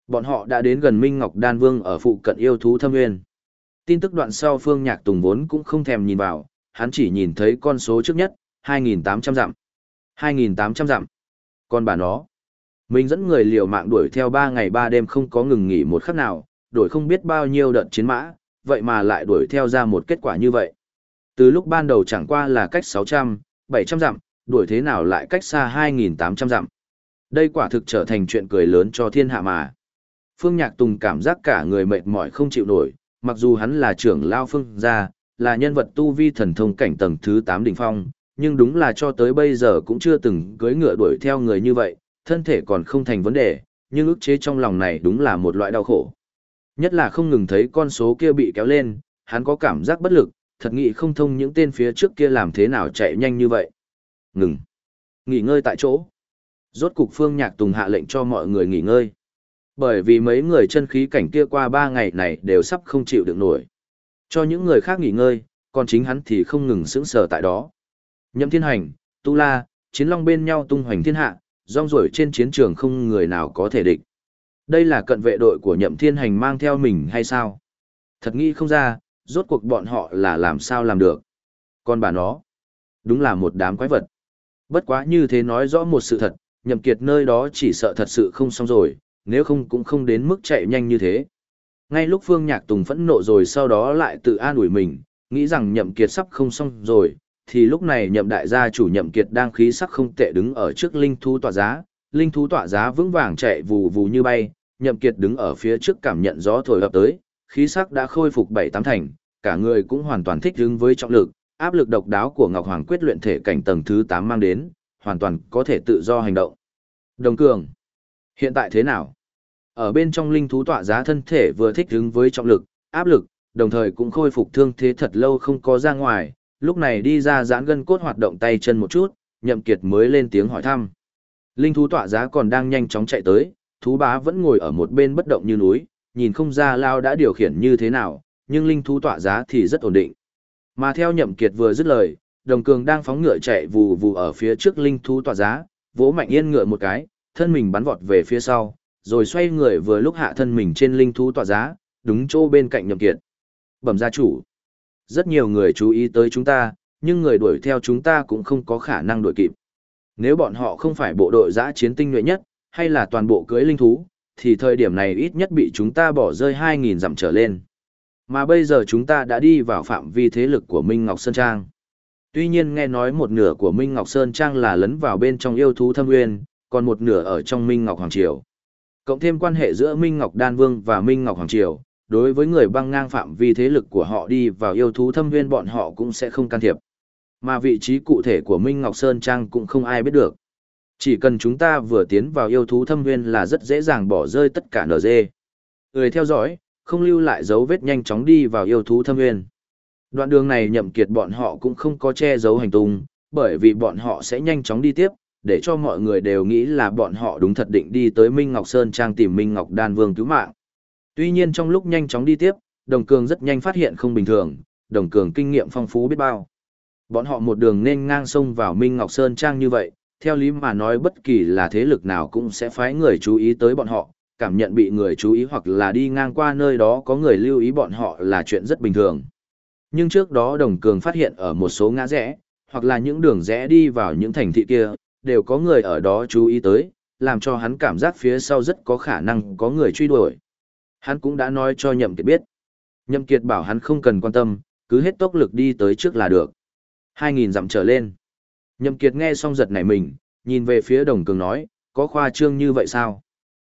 Bọn họ đã đến gần Minh Ngọc Đan Vương ở phụ cận yêu thú thâm nguyên. Tin tức đoạn sau Phương Nhạc Tùng vốn cũng không thèm nhìn vào, hắn chỉ nhìn thấy con số trước nhất, 2.800 dặm. 2.800 dặm. Còn bà nó, mình dẫn người liều mạng đuổi theo 3 ngày 3 đêm không có ngừng nghỉ một khắc nào, đuổi không biết bao nhiêu đợt chiến mã, vậy mà lại đuổi theo ra một kết quả như vậy. Từ lúc ban đầu chẳng qua là cách 600, 700 dặm, đuổi thế nào lại cách xa 2.800 dặm. Đây quả thực trở thành chuyện cười lớn cho thiên hạ mà. Phương Nhạc Tùng cảm giác cả người mệt mỏi không chịu nổi, mặc dù hắn là trưởng lao phương gia, là nhân vật tu vi thần thông cảnh tầng thứ 8 đỉnh phong, nhưng đúng là cho tới bây giờ cũng chưa từng cưỡi ngựa đuổi theo người như vậy, thân thể còn không thành vấn đề, nhưng ức chế trong lòng này đúng là một loại đau khổ. Nhất là không ngừng thấy con số kia bị kéo lên, hắn có cảm giác bất lực, thật nghĩ không thông những tên phía trước kia làm thế nào chạy nhanh như vậy. Ngừng. Nghỉ ngơi tại chỗ. Rốt cục Phương Nhạc Tùng hạ lệnh cho mọi người nghỉ ngơi. Bởi vì mấy người chân khí cảnh kia qua ba ngày này đều sắp không chịu được nổi. Cho những người khác nghỉ ngơi, còn chính hắn thì không ngừng sững sờ tại đó. Nhậm Thiên Hành, Tu La, Chiến Long bên nhau tung hoành thiên hạ, rong ruổi trên chiến trường không người nào có thể địch. Đây là cận vệ đội của Nhậm Thiên Hành mang theo mình hay sao? Thật nghĩ không ra, rốt cuộc bọn họ là làm sao làm được. Còn bà nó, đúng là một đám quái vật. Bất quá như thế nói rõ một sự thật, Nhậm Kiệt nơi đó chỉ sợ thật sự không xong rồi, nếu không cũng không đến mức chạy nhanh như thế. Ngay lúc Phương Nhạc Tùng phẫn nộ rồi sau đó lại tự an ủi mình, nghĩ rằng Nhậm Kiệt sắp không xong rồi, thì lúc này nhậm đại gia chủ nhậm kiệt đang khí sắc không tệ đứng ở trước linh thú tọa giá, linh thú tọa giá vững vàng chạy vù vù như bay, nhậm kiệt đứng ở phía trước cảm nhận gió thổi ập tới, khí sắc đã khôi phục bảy tám thành, cả người cũng hoàn toàn thích ứng với trọng lực, áp lực độc đáo của Ngọc Hoàng quyết luyện thể cảnh tầng thứ 8 mang đến, hoàn toàn có thể tự do hành động. Đồng cường, hiện tại thế nào? Ở bên trong linh thú tọa giá thân thể vừa thích ứng với trọng lực, áp lực, đồng thời cũng khôi phục thương thế thật lâu không có ra ngoài, lúc này đi ra giãn gân cốt hoạt động tay chân một chút, nhậm kiệt mới lên tiếng hỏi thăm. Linh thú tọa giá còn đang nhanh chóng chạy tới, thú bá vẫn ngồi ở một bên bất động như núi, nhìn không ra lao đã điều khiển như thế nào, nhưng linh thú tọa giá thì rất ổn định. Mà theo nhậm kiệt vừa dứt lời, đồng cường đang phóng ngựa chạy vù vù ở phía trước linh thú tọa giá, vỗ mạnh yên ngựa một cái, thân mình bắn vọt về phía sau, rồi xoay người vừa lúc hạ thân mình trên linh thú tọa giá, đúng chỗ bên cạnh nhậm kiệt. Bẩm gia chủ. Rất nhiều người chú ý tới chúng ta, nhưng người đuổi theo chúng ta cũng không có khả năng đuổi kịp. Nếu bọn họ không phải bộ đội giã chiến tinh nhuệ nhất, hay là toàn bộ cưới linh thú, thì thời điểm này ít nhất bị chúng ta bỏ rơi 2.000 dặm trở lên. Mà bây giờ chúng ta đã đi vào phạm vi thế lực của Minh Ngọc Sơn Trang. Tuy nhiên nghe nói một nửa của Minh Ngọc Sơn Trang là lấn vào bên trong yêu thú thâm nguyên, còn một nửa ở trong Minh Ngọc Hoàng Triều. Cộng thêm quan hệ giữa Minh Ngọc Đan Vương và Minh Ngọc Hoàng Triều, đối với người băng ngang phạm vi thế lực của họ đi vào yêu thú thâm nguyên bọn họ cũng sẽ không can thiệp. Mà vị trí cụ thể của Minh Ngọc Sơn Trang cũng không ai biết được. Chỉ cần chúng ta vừa tiến vào yêu thú thâm nguyên là rất dễ dàng bỏ rơi tất cả NG. Người theo dõi, không lưu lại dấu vết nhanh chóng đi vào yêu thú thâm nguyên. Đoạn đường này nhậm kiệt bọn họ cũng không có che giấu hành tung, bởi vì bọn họ sẽ nhanh chóng đi tiếp, để cho mọi người đều nghĩ là bọn họ đúng thật định đi tới Minh Ngọc Sơn Trang tìm Minh Ngọc Đan Vương cứu mạng. Tuy nhiên trong lúc nhanh chóng đi tiếp, Đồng Cường rất nhanh phát hiện không bình thường, Đồng Cường kinh nghiệm phong phú biết bao. Bọn họ một đường nên ngang sông vào Minh Ngọc Sơn Trang như vậy, theo lý mà nói bất kỳ là thế lực nào cũng sẽ phái người chú ý tới bọn họ, cảm nhận bị người chú ý hoặc là đi ngang qua nơi đó có người lưu ý bọn họ là chuyện rất bình thường. Nhưng trước đó Đồng Cường phát hiện ở một số ngã rẽ, hoặc là những đường rẽ đi vào những thành thị kia, đều có người ở đó chú ý tới, làm cho hắn cảm giác phía sau rất có khả năng có người truy đuổi. Hắn cũng đã nói cho Nhậm Kiệt biết. Nhậm Kiệt bảo hắn không cần quan tâm, cứ hết tốc lực đi tới trước là được. 2.000 dặm trở lên. Nhậm Kiệt nghe xong giật nảy mình, nhìn về phía Đồng Cường nói, có khoa trương như vậy sao?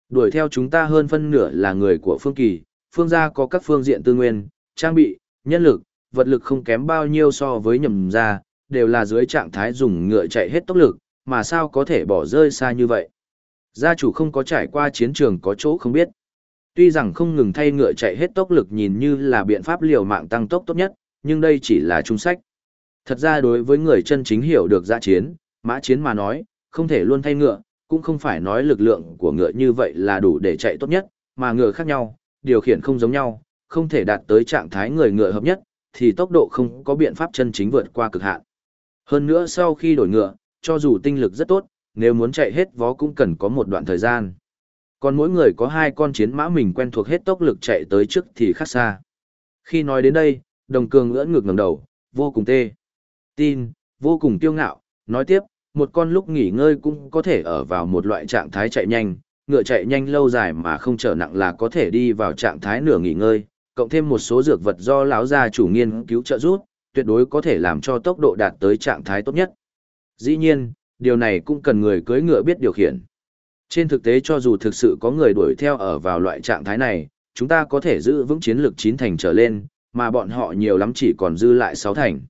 Đuổi theo chúng ta hơn phân nửa là người của Phương Kỳ, Phương gia có các phương diện tư nguyên, trang bị, nhân lực, vật lực không kém bao nhiêu so với nhậm gia, đều là dưới trạng thái dùng ngựa chạy hết tốc lực, mà sao có thể bỏ rơi xa như vậy. Gia chủ không có trải qua chiến trường có chỗ không biết. Tuy rằng không ngừng thay ngựa chạy hết tốc lực nhìn như là biện pháp liều mạng tăng tốc tốt nhất, nhưng đây chỉ là trung sách. Thật ra đối với người chân chính hiểu được giã chiến, mã chiến mà nói, không thể luôn thay ngựa, cũng không phải nói lực lượng của ngựa như vậy là đủ để chạy tốt nhất, mà ngựa khác nhau, điều khiển không giống nhau, không thể đạt tới trạng thái người ngựa hợp nhất, thì tốc độ không có biện pháp chân chính vượt qua cực hạn. Hơn nữa sau khi đổi ngựa, cho dù tinh lực rất tốt, nếu muốn chạy hết vó cũng cần có một đoạn thời gian. Còn mỗi người có hai con chiến mã mình quen thuộc hết tốc lực chạy tới trước thì khác xa. Khi nói đến đây, đồng cường ưỡn ngược ngẩng đầu, vô cùng tê. Tin, vô cùng tiêu ngạo, nói tiếp, một con lúc nghỉ ngơi cũng có thể ở vào một loại trạng thái chạy nhanh, ngựa chạy nhanh lâu dài mà không trở nặng là có thể đi vào trạng thái nửa nghỉ ngơi, cộng thêm một số dược vật do lão gia chủ nghiên cứu trợ giúp, tuyệt đối có thể làm cho tốc độ đạt tới trạng thái tốt nhất. Dĩ nhiên, điều này cũng cần người cưỡi ngựa biết điều khiển. Trên thực tế cho dù thực sự có người đuổi theo ở vào loại trạng thái này, chúng ta có thể giữ vững chiến lược chín thành trở lên, mà bọn họ nhiều lắm chỉ còn dư lại sáu thành.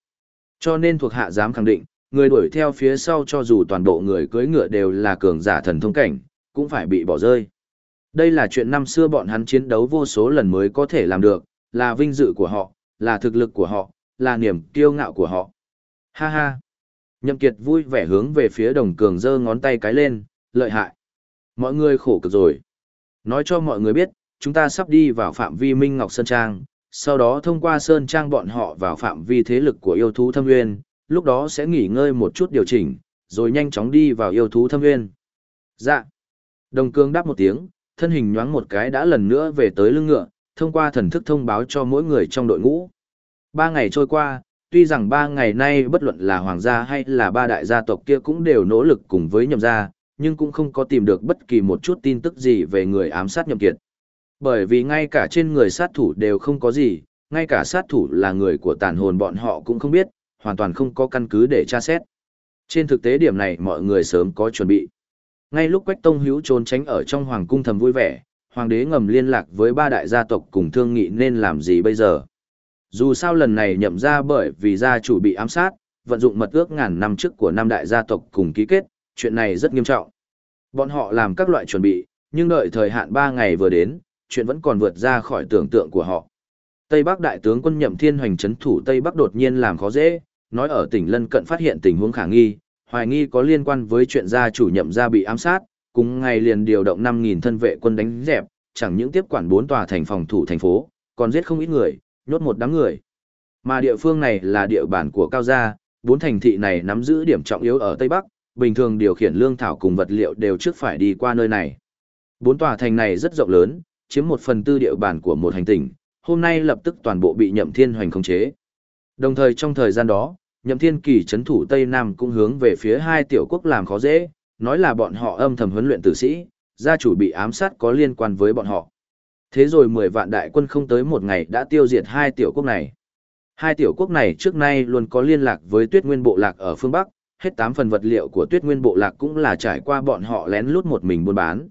Cho nên thuộc hạ dám khẳng định, người đuổi theo phía sau cho dù toàn bộ người cưỡi ngựa đều là cường giả thần thông cảnh, cũng phải bị bỏ rơi. Đây là chuyện năm xưa bọn hắn chiến đấu vô số lần mới có thể làm được, là vinh dự của họ, là thực lực của họ, là niềm kiêu ngạo của họ. Ha ha. Nhậm Kiệt vui vẻ hướng về phía đồng cường giơ ngón tay cái lên, lợi hại. Mọi người khổ cực rồi. Nói cho mọi người biết, chúng ta sắp đi vào phạm vi Minh Ngọc Sơn Trang, sau đó thông qua Sơn Trang bọn họ vào phạm vi thế lực của yêu thú thâm nguyên, lúc đó sẽ nghỉ ngơi một chút điều chỉnh, rồi nhanh chóng đi vào yêu thú thâm nguyên. Dạ. Đồng Cường đáp một tiếng, thân hình nhoáng một cái đã lần nữa về tới lưng ngựa, thông qua thần thức thông báo cho mỗi người trong đội ngũ. Ba ngày trôi qua, tuy rằng ba ngày nay bất luận là hoàng gia hay là ba đại gia tộc kia cũng đều nỗ lực cùng với nhậm gia, nhưng cũng không có tìm được bất kỳ một chút tin tức gì về người ám sát nhậm kiệt. Bởi vì ngay cả trên người sát thủ đều không có gì, ngay cả sát thủ là người của tàn hồn bọn họ cũng không biết, hoàn toàn không có căn cứ để tra xét. Trên thực tế điểm này mọi người sớm có chuẩn bị. Ngay lúc Quách Tông Hữu trốn tránh ở trong hoàng cung thầm vui vẻ, hoàng đế ngầm liên lạc với ba đại gia tộc cùng thương nghị nên làm gì bây giờ. Dù sao lần này nhậm ra bởi vì gia chủ bị ám sát, vận dụng mật ước ngàn năm trước của năm đại gia tộc cùng ký kết, chuyện này rất nghiêm trọng. Bọn họ làm các loại chuẩn bị, nhưng đợi thời hạn 3 ngày vừa đến, chuyện vẫn còn vượt ra khỏi tưởng tượng của họ. Tây Bắc đại tướng quân Nhậm Thiên Hoành trấn thủ Tây Bắc đột nhiên làm khó dễ, nói ở tỉnh lân cận phát hiện tình huống khả nghi, hoài nghi có liên quan với chuyện gia chủ nhậm gia bị ám sát, cùng ngày liền điều động 5.000 thân vệ quân đánh dẹp, chẳng những tiếp quản bốn tòa thành phòng thủ thành phố, còn giết không ít người, nhốt một đám người. Mà địa phương này là địa bàn của Cao Gia, bốn thành thị này nắm giữ điểm trọng yếu ở Tây Bắc, bình thường điều khiển lương thảo cùng vật liệu đều trước phải đi qua nơi này. Bốn tòa thành này rất rộng lớn, chiếm một phần tư địa bàn của một hành tinh, hôm nay lập tức toàn bộ bị Nhậm Thiên Hoành khống chế. Đồng thời trong thời gian đó, Nhậm Thiên Kỳ chấn thủ Tây Nam cũng hướng về phía hai tiểu quốc làm khó dễ, nói là bọn họ âm thầm huấn luyện tử sĩ, gia chủ bị ám sát có liên quan với bọn họ. Thế rồi 10 vạn đại quân không tới một ngày đã tiêu diệt hai tiểu quốc này. Hai tiểu quốc này trước nay luôn có liên lạc với tuyết nguyên bộ lạc ở phương Bắc, hết 8 phần vật liệu của tuyết nguyên bộ lạc cũng là trải qua bọn họ lén lút một mình buôn bán.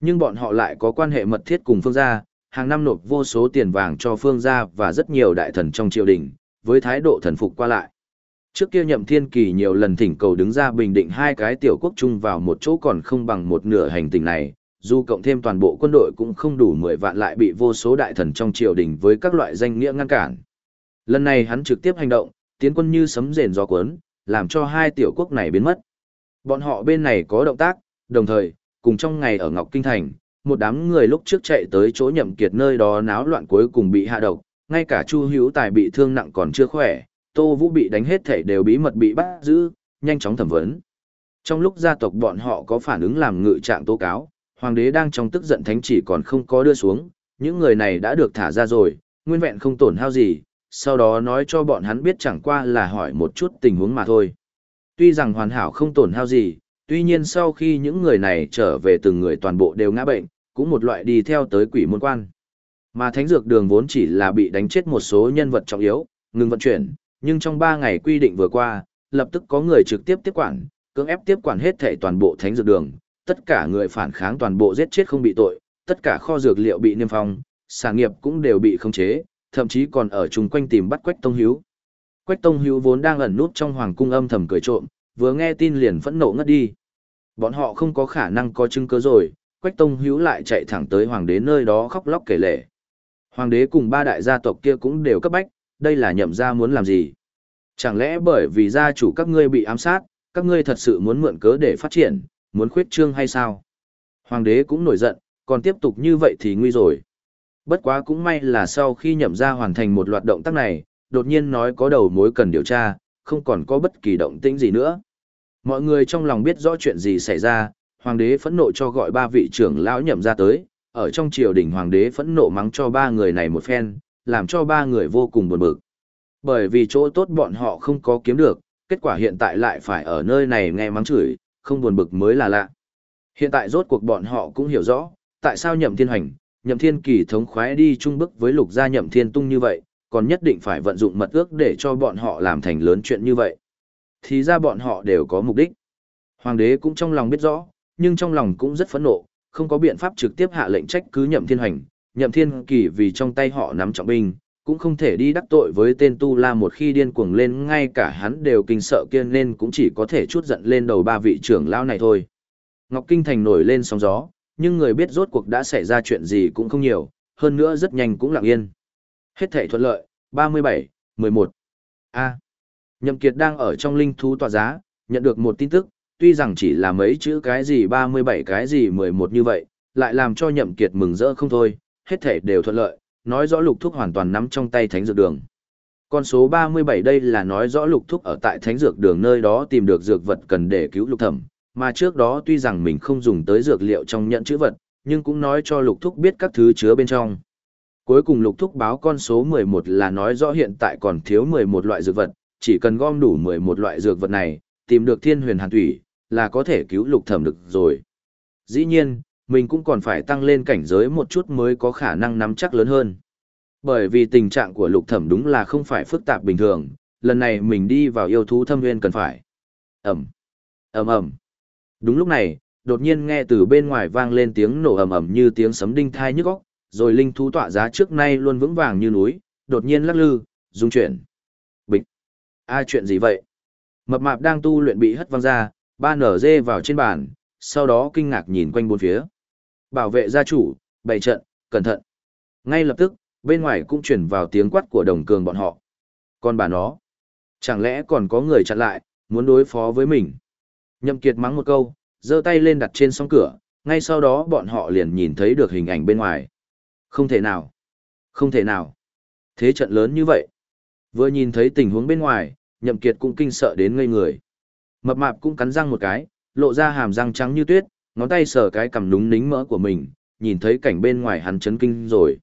Nhưng bọn họ lại có quan hệ mật thiết cùng phương gia, hàng năm nộp vô số tiền vàng cho phương gia và rất nhiều đại thần trong triều đình, với thái độ thần phục qua lại. Trước kia nhậm thiên kỳ nhiều lần thỉnh cầu đứng ra bình định hai cái tiểu quốc chung vào một chỗ còn không bằng một nửa hành tinh này, dù cộng thêm toàn bộ quân đội cũng không đủ 10 vạn lại bị vô số đại thần trong triều đình với các loại danh nghĩa ngăn cản. Lần này hắn trực tiếp hành động, tiến quân như sấm rền gió cuốn, làm cho hai tiểu quốc này biến mất. Bọn họ bên này có động tác, đồng thời, cùng trong ngày ở Ngọc Kinh Thành, một đám người lúc trước chạy tới chỗ nhậm kiệt nơi đó náo loạn cuối cùng bị hạ độc, ngay cả Chu Hữu Tài bị thương nặng còn chưa khỏe, Tô Vũ bị đánh hết thể đều bí mật bị bắt giữ, nhanh chóng thẩm vấn. Trong lúc gia tộc bọn họ có phản ứng làm ngự trạng tố cáo, hoàng đế đang trong tức giận thánh chỉ còn không có đưa xuống, những người này đã được thả ra rồi, nguyên vẹn không tổn hao gì, sau đó nói cho bọn hắn biết chẳng qua là hỏi một chút tình huống mà thôi. Tuy rằng hoàn hảo không tổn hao gì, tuy nhiên sau khi những người này trở về từng người toàn bộ đều ngã bệnh, cũng một loại đi theo tới quỷ môn quan. Mà thánh dược đường vốn chỉ là bị đánh chết một số nhân vật trọng yếu, ngừng vận chuyển, nhưng trong 3 ngày quy định vừa qua, lập tức có người trực tiếp tiếp quản, cưỡng ép tiếp quản hết thảy toàn bộ thánh dược đường, tất cả người phản kháng toàn bộ giết chết không bị tội, tất cả kho dược liệu bị niêm phong, sản nghiệp cũng đều bị khống chế, thậm chí còn ở chung quanh tìm bắt Quách Tông Hiếu. Quách Tông Hiếu vốn đang ẩn nút trong hoàng cung âm thầm cười trộm, vừa nghe tin liền phẫn nộ ngất đi. Bọn họ không có khả năng có chứng cứ rồi, Quách Tông Hiếu lại chạy thẳng tới hoàng đế nơi đó khóc lóc kể lể. Hoàng đế cùng ba đại gia tộc kia cũng đều cấp bách, đây là nhậm gia muốn làm gì? Chẳng lẽ bởi vì gia chủ các ngươi bị ám sát, các ngươi thật sự muốn mượn cớ để phát triển, muốn khuyết trương hay sao? Hoàng đế cũng nổi giận, còn tiếp tục như vậy thì nguy rồi. Bất quá cũng may là sau khi nhậm gia hoàn thành một loạt động tác này, đột nhiên nói có đầu mối cần điều tra, không còn có bất kỳ động tĩnh gì nữa. Mọi người trong lòng biết rõ chuyện gì xảy ra, hoàng đế phẫn nộ cho gọi ba vị trưởng lão nhậm ra tới, ở trong triều đình hoàng đế phẫn nộ mắng cho ba người này một phen, làm cho ba người vô cùng buồn bực. Bởi vì chỗ tốt bọn họ không có kiếm được, kết quả hiện tại lại phải ở nơi này nghe mắng chửi, không buồn bực mới là lạ. Hiện tại rốt cuộc bọn họ cũng hiểu rõ, tại sao nhậm thiên hành, nhậm thiên kỳ thống khoái đi chung bức với lục gia nhậm thiên tung như vậy, còn nhất định phải vận dụng mật ước để cho bọn họ làm thành lớn chuyện như vậy. Thì ra bọn họ đều có mục đích. Hoàng đế cũng trong lòng biết rõ, nhưng trong lòng cũng rất phẫn nộ, không có biện pháp trực tiếp hạ lệnh trách cứ nhậm thiên hành, nhậm thiên kỳ vì trong tay họ nắm trọng binh, cũng không thể đi đắc tội với tên tu la một khi điên cuồng lên ngay cả hắn đều kinh sợ kia nên cũng chỉ có thể chút giận lên đầu ba vị trưởng lao này thôi. Ngọc Kinh Thành nổi lên sóng gió, nhưng người biết rốt cuộc đã xảy ra chuyện gì cũng không nhiều, hơn nữa rất nhanh cũng lặng yên. Hết thể thuận lợi, 37, 11. A. Nhậm Kiệt đang ở trong linh thú tòa giá, nhận được một tin tức, tuy rằng chỉ là mấy chữ cái gì 37 cái gì 11 như vậy, lại làm cho Nhậm Kiệt mừng rỡ không thôi, hết thể đều thuận lợi, nói rõ lục thúc hoàn toàn nắm trong tay thánh dược đường. Con số 37 đây là nói rõ lục thúc ở tại thánh dược đường nơi đó tìm được dược vật cần để cứu lục thẩm, mà trước đó tuy rằng mình không dùng tới dược liệu trong nhận chữ vật, nhưng cũng nói cho lục thúc biết các thứ chứa bên trong. Cuối cùng lục thúc báo con số 11 là nói rõ hiện tại còn thiếu 11 loại dược vật, chỉ cần gom đủ 11 loại dược vật này, tìm được thiên huyền hàn thủy, là có thể cứu lục thẩm được rồi. Dĩ nhiên, mình cũng còn phải tăng lên cảnh giới một chút mới có khả năng nắm chắc lớn hơn. Bởi vì tình trạng của lục thẩm đúng là không phải phức tạp bình thường, lần này mình đi vào yêu thú thâm nguyên cần phải. Ẩm, ầm ầm. Đúng lúc này, đột nhiên nghe từ bên ngoài vang lên tiếng nổ ầm ầm như tiếng sấm đinh thai nhức óc, rồi linh thú tọa giá trước nay luôn vững vàng như núi, đột nhiên lắc lư, rung chuyển. Bịch. A chuyện gì vậy? Mập mạp đang tu luyện bị hất văng ra, ba nở dê vào trên bàn, sau đó kinh ngạc nhìn quanh bốn phía. Bảo vệ gia chủ, bày trận, cẩn thận. Ngay lập tức, bên ngoài cũng chuyển vào tiếng quát của đồng cường bọn họ. Còn bà nó, Chẳng lẽ còn có người chặn lại, muốn đối phó với mình? Nhậm Kiệt mắng một câu, giơ tay lên đặt trên song cửa, ngay sau đó bọn họ liền nhìn thấy được hình ảnh bên ngoài. Không thể nào. Không thể nào. Thế trận lớn như vậy. Vừa nhìn thấy tình huống bên ngoài, Nhậm Kiệt cũng kinh sợ đến ngây người. Mập mạp cũng cắn răng một cái, lộ ra hàm răng trắng như tuyết, ngón tay sờ cái cằm núng nính mỡ của mình, nhìn thấy cảnh bên ngoài hắn chấn kinh rồi.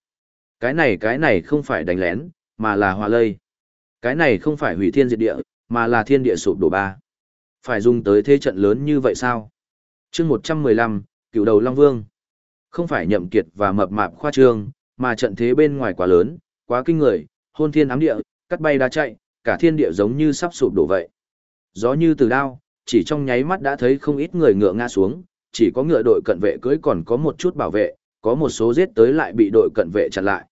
Cái này cái này không phải đánh lén, mà là hòa lây. Cái này không phải hủy thiên diệt địa, mà là thiên địa sụp đổ ba. Phải dùng tới thế trận lớn như vậy sao? chương 115, cựu đầu Long Vương. Không phải nhậm kiệt và mập mạp khoa trương, mà trận thế bên ngoài quá lớn, quá kinh người, hôn thiên ám địa, cắt bay đá chạy, cả thiên địa giống như sắp sụp đổ vậy. Gió như từ đao, chỉ trong nháy mắt đã thấy không ít người ngựa ngã xuống, chỉ có ngựa đội cận vệ cưới còn có một chút bảo vệ, có một số giết tới lại bị đội cận vệ chặn lại.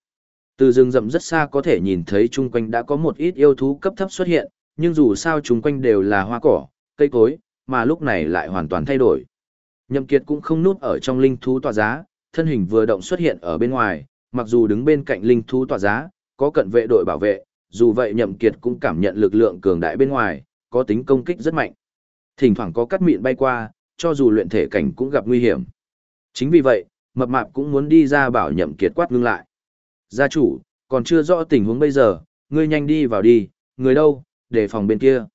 Từ rừng rậm rất xa có thể nhìn thấy chung quanh đã có một ít yêu thú cấp thấp xuất hiện, nhưng dù sao chung quanh đều là hoa cỏ, cây cối, mà lúc này lại hoàn toàn thay đổi. Nhậm Kiệt cũng không núp ở trong linh thú tọa giá, thân hình vừa động xuất hiện ở bên ngoài, mặc dù đứng bên cạnh linh thú tọa giá, có cận vệ đội bảo vệ, dù vậy Nhậm Kiệt cũng cảm nhận lực lượng cường đại bên ngoài, có tính công kích rất mạnh. Thỉnh thoảng có cắt mịn bay qua, cho dù luyện thể cảnh cũng gặp nguy hiểm. Chính vì vậy, mập mạp cũng muốn đi ra bảo Nhậm Kiệt quát ngưng lại. Gia chủ, còn chưa rõ tình huống bây giờ, ngươi nhanh đi vào đi, người đâu, để phòng bên kia.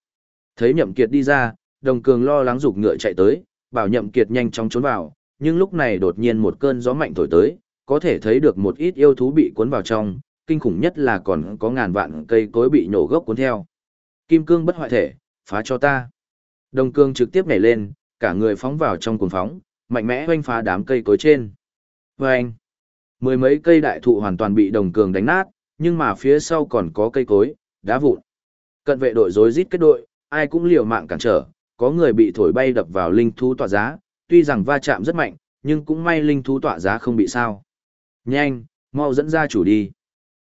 Thấy Nhậm Kiệt đi ra, Đồng Cường lo lắng rục ngựa chạy tới, bảo Nhậm Kiệt nhanh chóng trốn vào, nhưng lúc này đột nhiên một cơn gió mạnh thổi tới, có thể thấy được một ít yêu thú bị cuốn vào trong, kinh khủng nhất là còn có ngàn vạn cây cối bị nổ gốc cuốn theo. Kim cương bất hoại thể, phá cho ta. Đồng cương trực tiếp nhảy lên, cả người phóng vào trong cuồng phóng, mạnh mẽ hoanh phá đám cây cối trên. Vâng! Mười mấy cây đại thụ hoàn toàn bị đồng cường đánh nát, nhưng mà phía sau còn có cây cối, đá vụn. Cận vệ đội rối rít kết đội, ai cũng liều mạng cản trở, có người bị thổi bay đập vào linh thú tọa giá, tuy rằng va chạm rất mạnh, nhưng cũng may linh thú tọa giá không bị sao. Nhanh, mau dẫn ra chủ đi.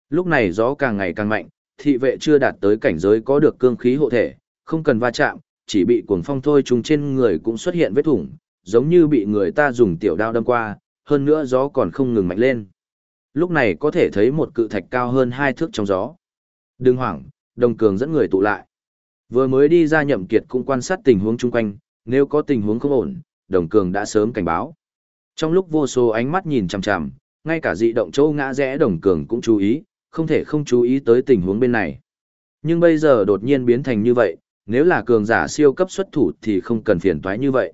Lúc này gió càng ngày càng mạnh, thị vệ chưa đạt tới cảnh giới có được cương khí hộ thể, không cần va chạm, chỉ bị cuồng phong thôi trùng trên người cũng xuất hiện vết thủng, giống như bị người ta dùng tiểu đao đâm qua, hơn nữa gió còn không ngừng mạnh lên. Lúc này có thể thấy một cự thạch cao hơn hai thước trong gió. Đừng hoảng, đồng cường dẫn người tụ lại. Vừa mới đi ra nhậm kiệt cũng quan sát tình huống chung quanh, nếu có tình huống không ổn, đồng cường đã sớm cảnh báo. Trong lúc vô số ánh mắt nhìn chằm chằm, ngay cả dị động châu ngã rẽ đồng cường cũng chú ý, không thể không chú ý tới tình huống bên này. Nhưng bây giờ đột nhiên biến thành như vậy, nếu là cường giả siêu cấp xuất thủ thì không cần phiền toái như vậy.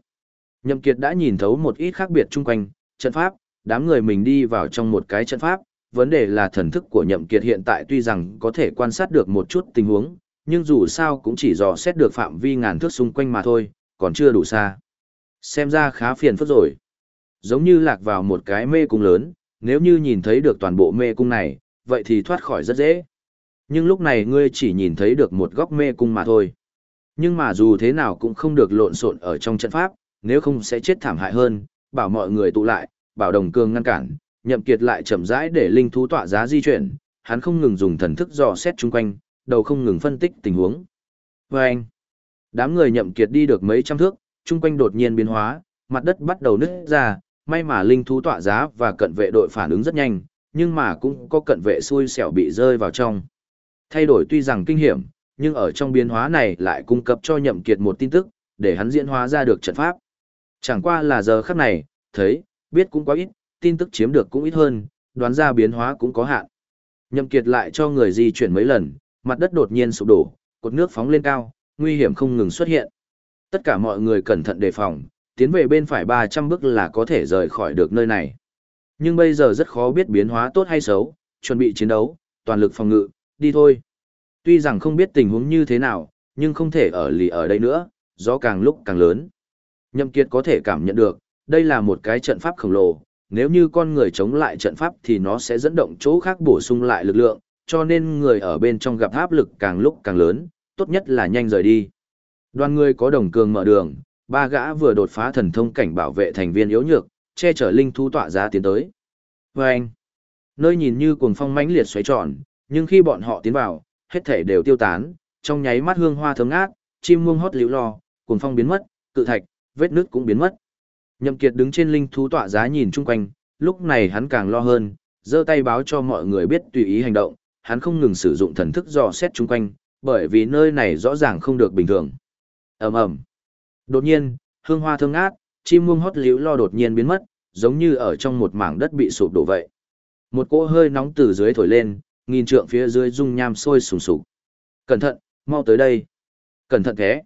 Nhậm Kiệt đã nhìn thấu một ít khác biệt chung quanh, trận pháp, đám người mình đi vào trong một cái trận pháp, vấn đề là thần thức của Nhậm Kiệt hiện tại tuy rằng có thể quan sát được một chút tình huống, nhưng dù sao cũng chỉ dò xét được phạm vi ngàn thước xung quanh mà thôi, còn chưa đủ xa. Xem ra khá phiền phức rồi. Giống như lạc vào một cái mê cung lớn, nếu như nhìn thấy được toàn bộ mê cung này, vậy thì thoát khỏi rất dễ. Nhưng lúc này ngươi chỉ nhìn thấy được một góc mê cung mà thôi. Nhưng mà dù thế nào cũng không được lộn xộn ở trong trận pháp, nếu không sẽ chết thảm hại hơn, bảo mọi người tụ lại, bảo đồng cường ngăn cản, nhậm kiệt lại chậm rãi để linh thú tọa giá di chuyển, hắn không ngừng dùng thần thức dò xét chung quanh, đầu không ngừng phân tích tình huống. Vâng! anh, đám người nhậm kiệt đi được mấy trăm thước, chung quanh đột nhiên biến hóa, mặt đất bắt đầu nứt ra, may mà linh thú tọa giá và cận vệ đội phản ứng rất nhanh, nhưng mà cũng có cận vệ xui xẻo bị rơi vào trong. Thay đổi tuy rằng kinh hiểm, nhưng ở trong biến hóa này lại cung cấp cho nhậm kiệt một tin tức, để hắn diễn hóa ra được trận pháp. Chẳng qua là giờ khắc này, thấy, biết cũng quá ít, tin tức chiếm được cũng ít hơn, đoán ra biến hóa cũng có hạn. Nhậm kiệt lại cho người di chuyển mấy lần, mặt đất đột nhiên sụp đổ, cột nước phóng lên cao, nguy hiểm không ngừng xuất hiện. Tất cả mọi người cẩn thận đề phòng, tiến về bên phải 300 bước là có thể rời khỏi được nơi này. Nhưng bây giờ rất khó biết biến hóa tốt hay xấu, chuẩn bị chiến đấu, toàn lực phòng ngự, đi thôi. Tuy rằng không biết tình huống như thế nào, nhưng không thể ở lì ở đây nữa, gió càng lúc càng lớn. Nhậm Kiệt có thể cảm nhận được, đây là một cái trận pháp khổng lồ, nếu như con người chống lại trận pháp thì nó sẽ dẫn động chỗ khác bổ sung lại lực lượng, cho nên người ở bên trong gặp áp lực càng lúc càng lớn, tốt nhất là nhanh rời đi. Đoàn người có đồng cường mở đường, ba gã vừa đột phá thần thông cảnh bảo vệ thành viên yếu nhược, che chở linh thú tọa giá tiến tới. Vâng! anh, nơi nhìn như cuồng phong mãnh liệt xoáy tròn, nhưng khi bọn họ tiến vào, hết thể đều tiêu tán, trong nháy mắt hương hoa thơm ngát, chim muông hót liễu lo, cuồng phong biến mất, cự thạch, vết nước cũng biến mất. Nhậm Kiệt đứng trên linh thú tọa giá nhìn chung quanh, lúc này hắn càng lo hơn, giơ tay báo cho mọi người biết tùy ý hành động, hắn không ngừng sử dụng thần thức dò xét chung quanh, Bởi vì nơi này rõ ràng không được bình thường. ầm ầm Đột nhiên, hương hoa thơm ngát, chim muông hót liễu lo đột nhiên biến mất, giống như ở trong một mảng đất bị sụp đổ vậy. Một cỗ hơi nóng từ dưới thổi lên, nghìn trượng phía dưới dung nham sôi sùng sục. Cẩn thận, mau tới đây. Cẩn thận thế.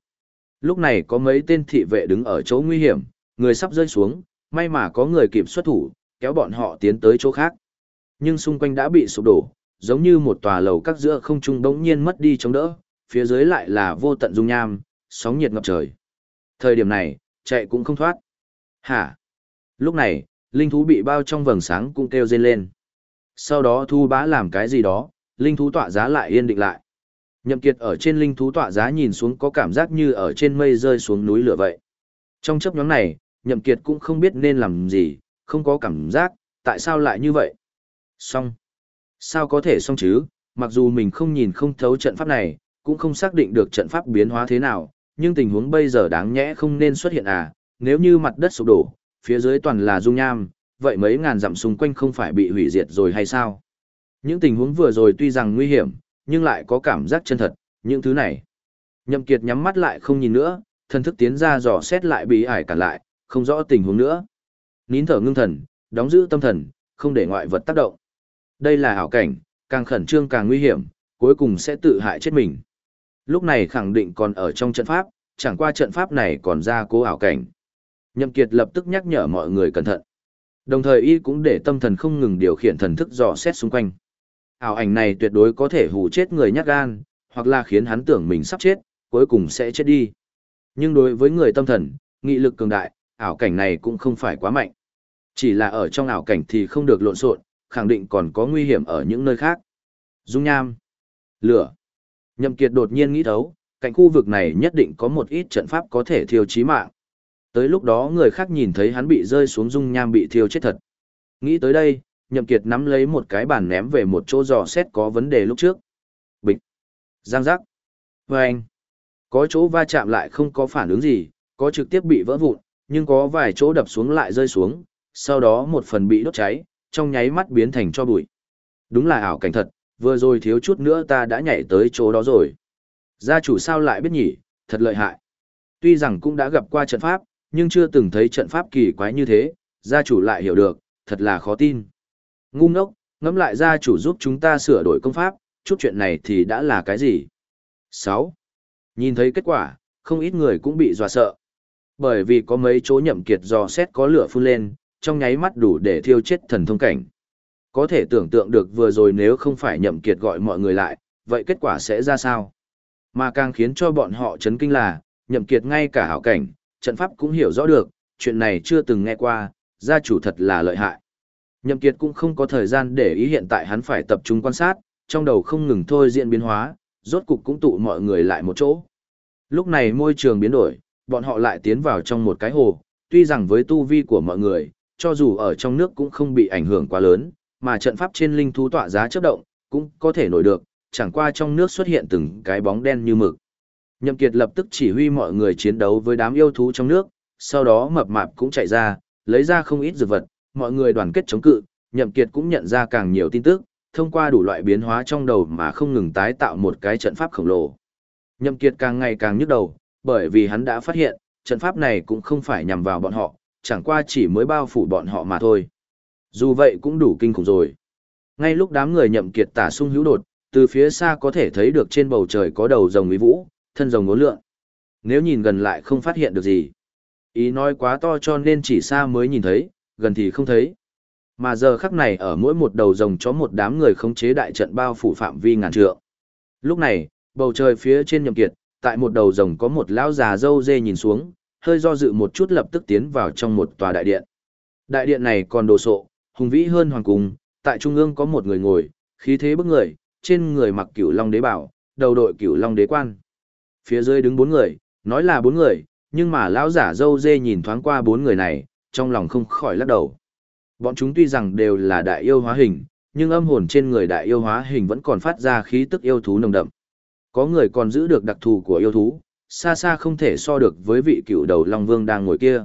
Lúc này có mấy tên thị vệ đứng ở chỗ nguy hiểm, người sắp rơi xuống, may mà có người kịp xuất thủ, kéo bọn họ tiến tới chỗ khác. Nhưng xung quanh đã bị sụp đổ, giống như một tòa lầu các giữa không trung bỗng nhiên mất đi chống đỡ, phía dưới lại là vô tận dung nham, sóng nhiệt ngập trời. Thời điểm này, chạy cũng không thoát. Hả? Lúc này, linh thú bị bao trong vầng sáng cũng kêu rên lên. Sau đó thu bá làm cái gì đó, linh thú tọa giá lại yên định lại. Nhậm Kiệt ở trên linh thú tọa giá nhìn xuống có cảm giác như ở trên mây rơi xuống núi lửa vậy. Trong chấp nhóm này, Nhậm Kiệt cũng không biết nên làm gì, không có cảm giác, tại sao lại như vậy. Xong. Sao có thể xong chứ, mặc dù mình không nhìn không thấu trận pháp này, cũng không xác định được trận pháp biến hóa thế nào, nhưng tình huống bây giờ đáng nhẽ không nên xuất hiện à, nếu như mặt đất sụp đổ, phía dưới toàn là dung nham, vậy mấy ngàn dặm xung quanh không phải bị hủy diệt rồi hay sao? Những tình huống vừa rồi tuy rằng nguy hiểm, nhưng lại có cảm giác chân thật, những thứ này. Nhậm Kiệt nhắm mắt lại không nhìn nữa, thần thức tiến ra dò xét lại bị ải cản lại, không rõ tình huống nữa. Nín thở ngưng thần, đóng giữ tâm thần, không để ngoại vật tác động. Đây là hảo cảnh, càng khẩn trương càng nguy hiểm, cuối cùng sẽ tự hại chết mình. Lúc này khẳng định còn ở trong trận pháp, chẳng qua trận pháp này còn ra cố ảo cảnh. Nhậm Kiệt lập tức nhắc nhở mọi người cẩn thận. Đồng thời y cũng để tâm thần không ngừng điều khiển thần thức dò xét xung quanh. Ảo ảnh này tuyệt đối có thể hù chết người nhát gan, hoặc là khiến hắn tưởng mình sắp chết, cuối cùng sẽ chết đi. Nhưng đối với người tâm thần, nghị lực cường đại, ảo cảnh này cũng không phải quá mạnh. Chỉ là ở trong ảo cảnh thì không được lộn xộn, khẳng định còn có nguy hiểm ở những nơi khác. Dung nham, lửa. Nhậm Kiệt đột nhiên nghĩ thấu, cạnh khu vực này nhất định có một ít trận pháp có thể thiêu chí mạng. Tới lúc đó người khác nhìn thấy hắn bị rơi xuống dung nham bị thiêu chết thật. Nghĩ tới đây, Nhậm Kiệt nắm lấy một cái bàn ném về một chỗ dò xét có vấn đề lúc trước. Bịch. Giang giác. Vâng. Có chỗ va chạm lại không có phản ứng gì, có trực tiếp bị vỡ vụn, nhưng có vài chỗ đập xuống lại rơi xuống, sau đó một phần bị đốt cháy, trong nháy mắt biến thành cho bụi. Đúng là ảo cảnh thật, vừa rồi thiếu chút nữa ta đã nhảy tới chỗ đó rồi. Gia chủ sao lại biết nhỉ, thật lợi hại. Tuy rằng cũng đã gặp qua trận pháp, nhưng chưa từng thấy trận pháp kỳ quái như thế, gia chủ lại hiểu được, thật là khó tin. Ngu ngốc, ngẫm lại gia chủ giúp chúng ta sửa đổi công pháp, chút chuyện này thì đã là cái gì? 6. Nhìn thấy kết quả, không ít người cũng bị dọa sợ. Bởi vì có mấy chỗ nhậm kiệt dò xét có lửa phun lên, trong nháy mắt đủ để thiêu chết thần thông cảnh. Có thể tưởng tượng được vừa rồi nếu không phải nhậm kiệt gọi mọi người lại, vậy kết quả sẽ ra sao? Mà càng khiến cho bọn họ chấn kinh là, nhậm kiệt ngay cả hảo cảnh, trận pháp cũng hiểu rõ được, chuyện này chưa từng nghe qua, gia chủ thật là lợi hại. Nhậm kiệt cũng không có thời gian để ý hiện tại hắn phải tập trung quan sát, trong đầu không ngừng thôi diễn biến hóa, rốt cục cũng tụ mọi người lại một chỗ. Lúc này môi trường biến đổi, bọn họ lại tiến vào trong một cái hồ, tuy rằng với tu vi của mọi người, cho dù ở trong nước cũng không bị ảnh hưởng quá lớn, mà trận pháp trên linh thú tọa giá chớp động, cũng có thể nổi được, chẳng qua trong nước xuất hiện từng cái bóng đen như mực. Nhậm Kiệt lập tức chỉ huy mọi người chiến đấu với đám yêu thú trong nước, sau đó mập mạp cũng chạy ra, lấy ra không ít dược vật, mọi người đoàn kết chống cự, Nhậm Kiệt cũng nhận ra càng nhiều tin tức, thông qua đủ loại biến hóa trong đầu mà không ngừng tái tạo một cái trận pháp khổng lồ. Nhậm Kiệt càng ngày càng nhức đầu, bởi vì hắn đã phát hiện, trận pháp này cũng không phải nhằm vào bọn họ, chẳng qua chỉ mới bao phủ bọn họ mà thôi. Dù vậy cũng đủ kinh khủng rồi. Ngay lúc đám người Nhậm Kiệt tả sung hữu đột, từ phía xa có thể thấy được trên bầu trời có đầu rồng uy vũ, thân rồng ngốn lượn. Nếu nhìn gần lại không phát hiện được gì. Ý nói quá to cho nên chỉ xa mới nhìn thấy, gần thì không thấy. Mà giờ khắc này ở mỗi một đầu rồng chó một đám người khống chế đại trận bao phủ phạm vi ngàn trượng. Lúc này, bầu trời phía trên nhậm kiệt, tại một đầu rồng có một lão già dâu dê nhìn xuống, hơi do dự một chút lập tức tiến vào trong một tòa đại điện. Đại điện này còn đồ sộ, hùng vĩ hơn hoàng cung, tại trung ương có một người ngồi, khí thế bức người, trên người mặc cửu long đế bảo, đầu đội cửu long đế quan. Phía dưới đứng bốn người, nói là bốn người, nhưng mà lão giả dâu dê nhìn thoáng qua bốn người này, trong lòng không khỏi lắc đầu. Bọn chúng tuy rằng đều là đại yêu hóa hình, nhưng âm hồn trên người đại yêu hóa hình vẫn còn phát ra khí tức yêu thú nồng đậm. Có người còn giữ được đặc thù của yêu thú, xa xa không thể so được với vị cựu đầu Long Vương đang ngồi kia.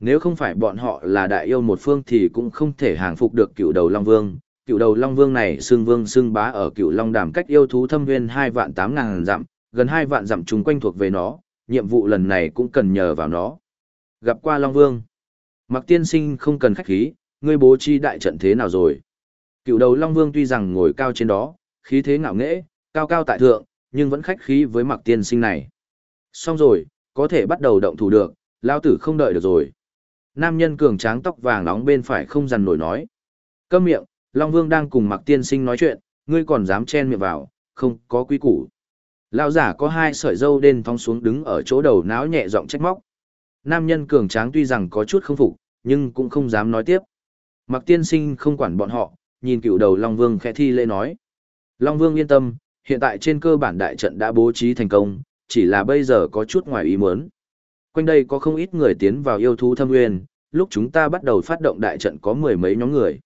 Nếu không phải bọn họ là đại yêu một phương thì cũng không thể hàng phục được cựu đầu Long Vương, cựu đầu Long Vương này xương vương xương bá ở cựu Long đàm cách yêu thú thâm nguyên hai vạn tám ngàn dặm, gần hai vạn dặm chúng quanh thuộc về nó, nhiệm vụ lần này cũng cần nhờ vào nó. Gặp qua Long Vương. Mặc tiên sinh không cần khách khí, ngươi bố trí đại trận thế nào rồi? Cựu đầu Long Vương tuy rằng ngồi cao trên đó, khí thế ngạo nghễ, cao cao tại thượng, nhưng vẫn khách khí với mặc tiên sinh này. Xong rồi, có thể bắt đầu động thủ được, lao tử không đợi được rồi. Nam nhân cường tráng tóc vàng nóng bên phải không dằn nổi nói. Câm miệng, Long Vương đang cùng mặc tiên sinh nói chuyện, ngươi còn dám chen miệng vào, không có quý củ. Lão giả có hai sợi dâu đen thong xuống đứng ở chỗ đầu náo nhẹ giọng trách móc. Nam nhân cường tráng tuy rằng có chút không phục, nhưng cũng không dám nói tiếp. Mặc tiên sinh không quản bọn họ, nhìn cựu đầu Long Vương khẽ thi lễ nói. Long Vương yên tâm, hiện tại trên cơ bản đại trận đã bố trí thành công, chỉ là bây giờ có chút ngoài ý muốn. Quanh đây có không ít người tiến vào yêu thú thâm nguyên, lúc chúng ta bắt đầu phát động đại trận có mười mấy nhóm người.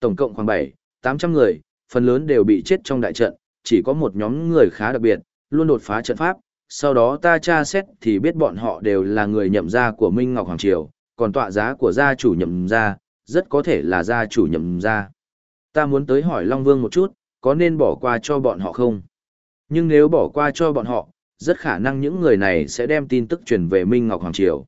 Tổng cộng khoảng 7, 800 người, phần lớn đều bị chết trong đại trận, chỉ có một nhóm người khá đặc biệt, luôn đột phá trận pháp, sau đó ta tra xét thì biết bọn họ đều là người nhậm gia của Minh Ngọc Hoàng Triều, còn tọa giá của gia chủ nhậm gia, rất có thể là gia chủ nhậm gia. Ta muốn tới hỏi Long Vương một chút, có nên bỏ qua cho bọn họ không? Nhưng nếu bỏ qua cho bọn họ, rất khả năng những người này sẽ đem tin tức truyền về Minh Ngọc Hoàng Triều.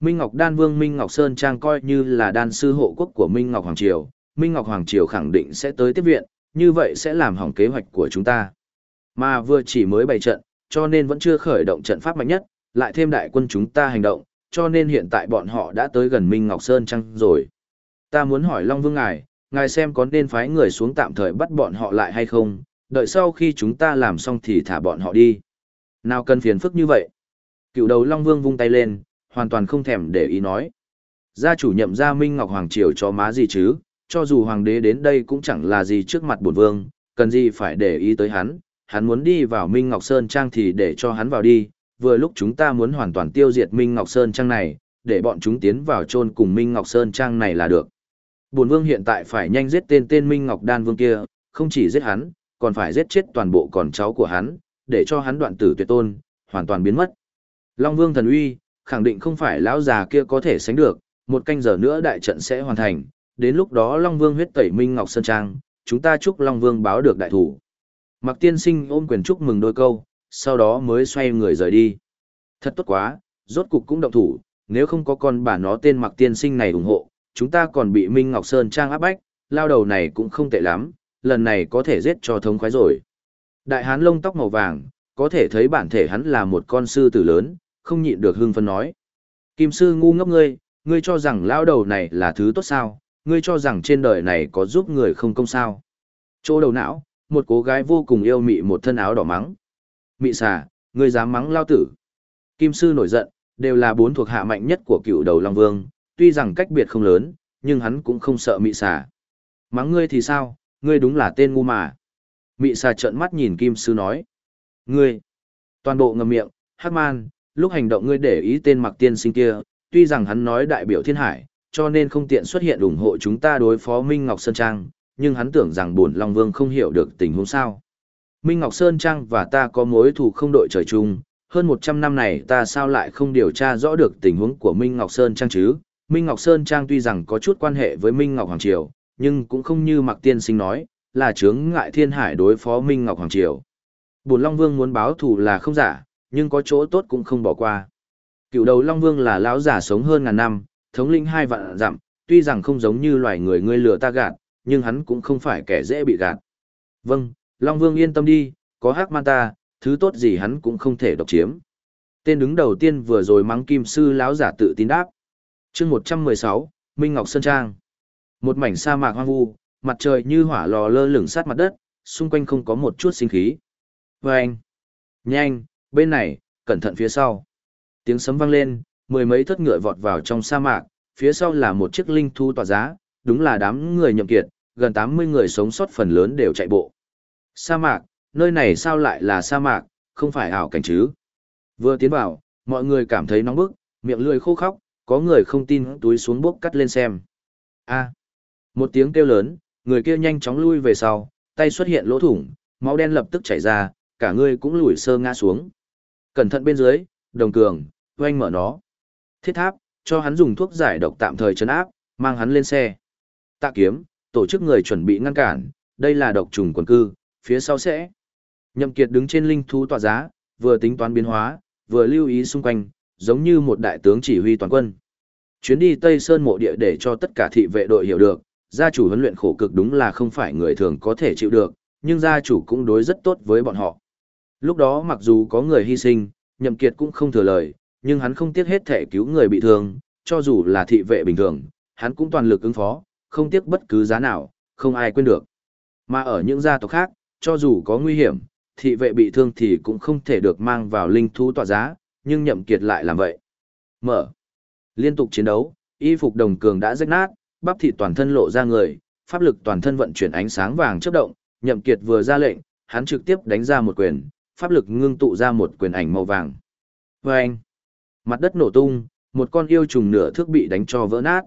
Minh Ngọc Đan Vương Minh Ngọc Sơn Trang coi như là đan sư hộ quốc của Minh Ngọc Hoàng Triều, Minh Ngọc Hoàng Triều khẳng định sẽ tới tiếp viện, như vậy sẽ làm hỏng kế hoạch của chúng ta. Mà vừa chỉ mới bày trận, cho nên vẫn chưa khởi động trận pháp mạnh nhất, lại thêm đại quân chúng ta hành động, cho nên hiện tại bọn họ đã tới gần Minh Ngọc Sơn Trang rồi. Ta muốn hỏi Long Vương Ngài, Ngài xem có nên phái người xuống tạm thời bắt bọn họ lại hay không, đợi sau khi chúng ta làm xong thì thả bọn họ đi. Nào cần phiền phức như vậy? Cựu đầu Long Vương vung tay lên, hoàn toàn không thèm để ý nói. Gia chủ nhậm gia Minh Ngọc Hoàng Triều cho má gì chứ, cho dù Hoàng đế đến đây cũng chẳng là gì trước mặt bổn vương, cần gì phải để ý tới hắn, hắn muốn đi vào Minh Ngọc Sơn Trang thì để cho hắn vào đi, vừa lúc chúng ta muốn hoàn toàn tiêu diệt Minh Ngọc Sơn Trang này, để bọn chúng tiến vào chôn cùng Minh Ngọc Sơn Trang này là được. Bổn vương hiện tại phải nhanh giết tên tên Minh Ngọc Đan Vương kia, không chỉ giết hắn, còn phải giết chết toàn bộ con cháu của hắn, để cho hắn đoạn tử tuyệt tôn, hoàn toàn biến mất. Long Vương thần uy, khẳng định không phải lão già kia có thể sánh được, một canh giờ nữa đại trận sẽ hoàn thành, đến lúc đó Long Vương huyết tẩy Minh Ngọc Sơn Trang, chúng ta chúc Long Vương báo được đại thủ. Mặc tiên sinh ôm quyền chúc mừng đôi câu, sau đó mới xoay người rời đi. Thật tốt quá, rốt cục cũng động thủ, nếu không có con bà nó tên mặc tiên sinh này ủng hộ, chúng ta còn bị Minh Ngọc Sơn Trang áp bách, lao đầu này cũng không tệ lắm, lần này có thể giết cho thống khoái rồi. Đại hán lông tóc màu vàng, có thể thấy bản thể hắn là một con sư tử lớn, không nhịn được hưng phấn nói. Kim sư ngu ngốc ngươi, ngươi cho rằng lao đầu này là thứ tốt sao, ngươi cho rằng trên đời này có giúp người không công sao. Chỗ đầu não, một cô gái vô cùng yêu mị một thân áo đỏ mắng. Mị xà, ngươi dám mắng lao tử. Kim sư nổi giận, đều là bốn thuộc hạ mạnh nhất của cựu đầu Long Vương, tuy rằng cách biệt không lớn, nhưng hắn cũng không sợ mị xà. Mắng ngươi thì sao, ngươi đúng là tên ngu mà. Mị xà trợn mắt nhìn Kim Sư nói. Ngươi, toàn bộ ngầm miệng, hát man, lúc hành động ngươi để ý tên mặc tiên sinh kia, tuy rằng hắn nói đại biểu thiên hải, cho nên không tiện xuất hiện ủng hộ chúng ta đối phó Minh Ngọc Sơn Trang, nhưng hắn tưởng rằng buồn Long Vương không hiểu được tình huống sao. Minh Ngọc Sơn Trang và ta có mối thù không đội trời chung, hơn 100 năm này ta sao lại không điều tra rõ được tình huống của Minh Ngọc Sơn Trang chứ, Minh Ngọc Sơn Trang tuy rằng có chút quan hệ với Minh Ngọc Hoàng Triều, nhưng cũng không như Mạc Tiên Sinh nói, là chướng ngại thiên hải đối phó Minh Ngọc Hoàng Triều. Bùn Long Vương muốn báo thù là không giả, nhưng có chỗ tốt cũng không bỏ qua. Cựu đầu Long Vương là lão giả sống hơn ngàn năm, thống lĩnh hai vạn dặm, tuy rằng không giống như loài người ngươi lừa ta gạt, nhưng hắn cũng không phải kẻ dễ bị gạt. Vâng, Long Vương yên tâm đi, có hắc man ta, thứ tốt gì hắn cũng không thể độc chiếm. Tên đứng đầu tiên vừa rồi mắng kim sư lão giả tự tin đáp chương một trăm mười sáu minh ngọc sơn trang một mảnh sa mạc hoang vu mặt trời như hỏa lò lơ lửng sát mặt đất xung quanh không có một chút sinh khí Vâng! anh nhanh bên này cẩn thận phía sau tiếng sấm vang lên mười mấy thất ngựa vọt vào trong sa mạc phía sau là một chiếc linh thu tỏa giá đúng là đám người nhậm kiệt gần tám mươi người sống sót phần lớn đều chạy bộ sa mạc nơi này sao lại là sa mạc không phải ảo cảnh chứ vừa tiến vào mọi người cảm thấy nóng bức miệng lưỡi khô khóc có người không tin túi xuống bốc cắt lên xem. A. Một tiếng kêu lớn, người kia nhanh chóng lui về sau, tay xuất hiện lỗ thủng, máu đen lập tức chảy ra, cả người cũng lùi sơ ngã xuống. Cẩn thận bên dưới, đồng cường, oanh mở nó. Thiết tháp, cho hắn dùng thuốc giải độc tạm thời chấn áp, mang hắn lên xe. Tạ kiếm, tổ chức người chuẩn bị ngăn cản, đây là độc trùng quần cư, phía sau sẽ. Nhậm Kiệt đứng trên linh thú tọa giá, vừa tính toán biến hóa, vừa lưu ý xung quanh, giống như một đại tướng chỉ huy toàn quân. Chuyến đi Tây Sơn mộ địa để cho tất cả thị vệ đội hiểu được, gia chủ huấn luyện khổ cực đúng là không phải người thường có thể chịu được, nhưng gia chủ cũng đối rất tốt với bọn họ. Lúc đó mặc dù có người hy sinh, Nhậm Kiệt cũng không thừa lời, nhưng hắn không tiếc hết thể cứu người bị thương, cho dù là thị vệ bình thường, hắn cũng toàn lực ứng phó, không tiếc bất cứ giá nào, không ai quên được. Mà ở những gia tộc khác, cho dù có nguy hiểm, thị vệ bị thương thì cũng không thể được mang vào linh thú tọa giá, nhưng Nhậm Kiệt lại làm vậy. Mở. Liên tục chiến đấu, y phục đồng cường đã rách nát, bắp thịt toàn thân lộ ra người, pháp lực toàn thân vận chuyển ánh sáng vàng chớp động, Nhậm Kiệt vừa ra lệnh, hắn trực tiếp đánh ra một quyền, pháp lực ngưng tụ ra một quyền ảnh màu vàng. Vâng! Mặt đất nổ tung, một con yêu trùng nửa thước bị đánh cho vỡ nát.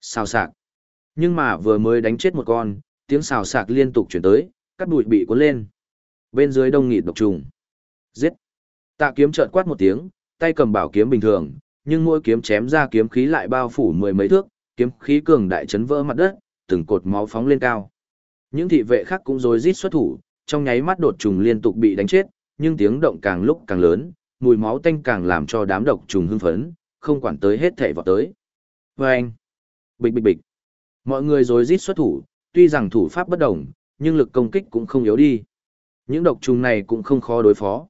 Xào sạc. Nhưng mà vừa mới đánh chết một con, tiếng xào sạc liên tục chuyển tới, cắt bụi bị cuốn lên. Bên dưới đông nghịt độc trùng. Giết! Tạ kiếm trợn quát một tiếng, tay cầm bảo kiếm bình thường, nhưng mỗi kiếm chém ra kiếm khí lại bao phủ mười mấy thước, kiếm khí cường đại chấn vỡ mặt đất, từng cột máu phóng lên cao. Những thị vệ khác cũng rối rít xuất thủ, trong nháy mắt đột trùng liên tục bị đánh chết, nhưng tiếng động càng lúc càng lớn, mùi máu tanh càng làm cho đám độc trùng hưng phấn, không quản tới hết thảy vọt tới. Vâng! Bịch bịch bịch! Mọi người rối rít xuất thủ, tuy rằng thủ pháp bất đồng, nhưng lực công kích cũng không yếu đi. Những độc trùng này cũng không khó đối phó.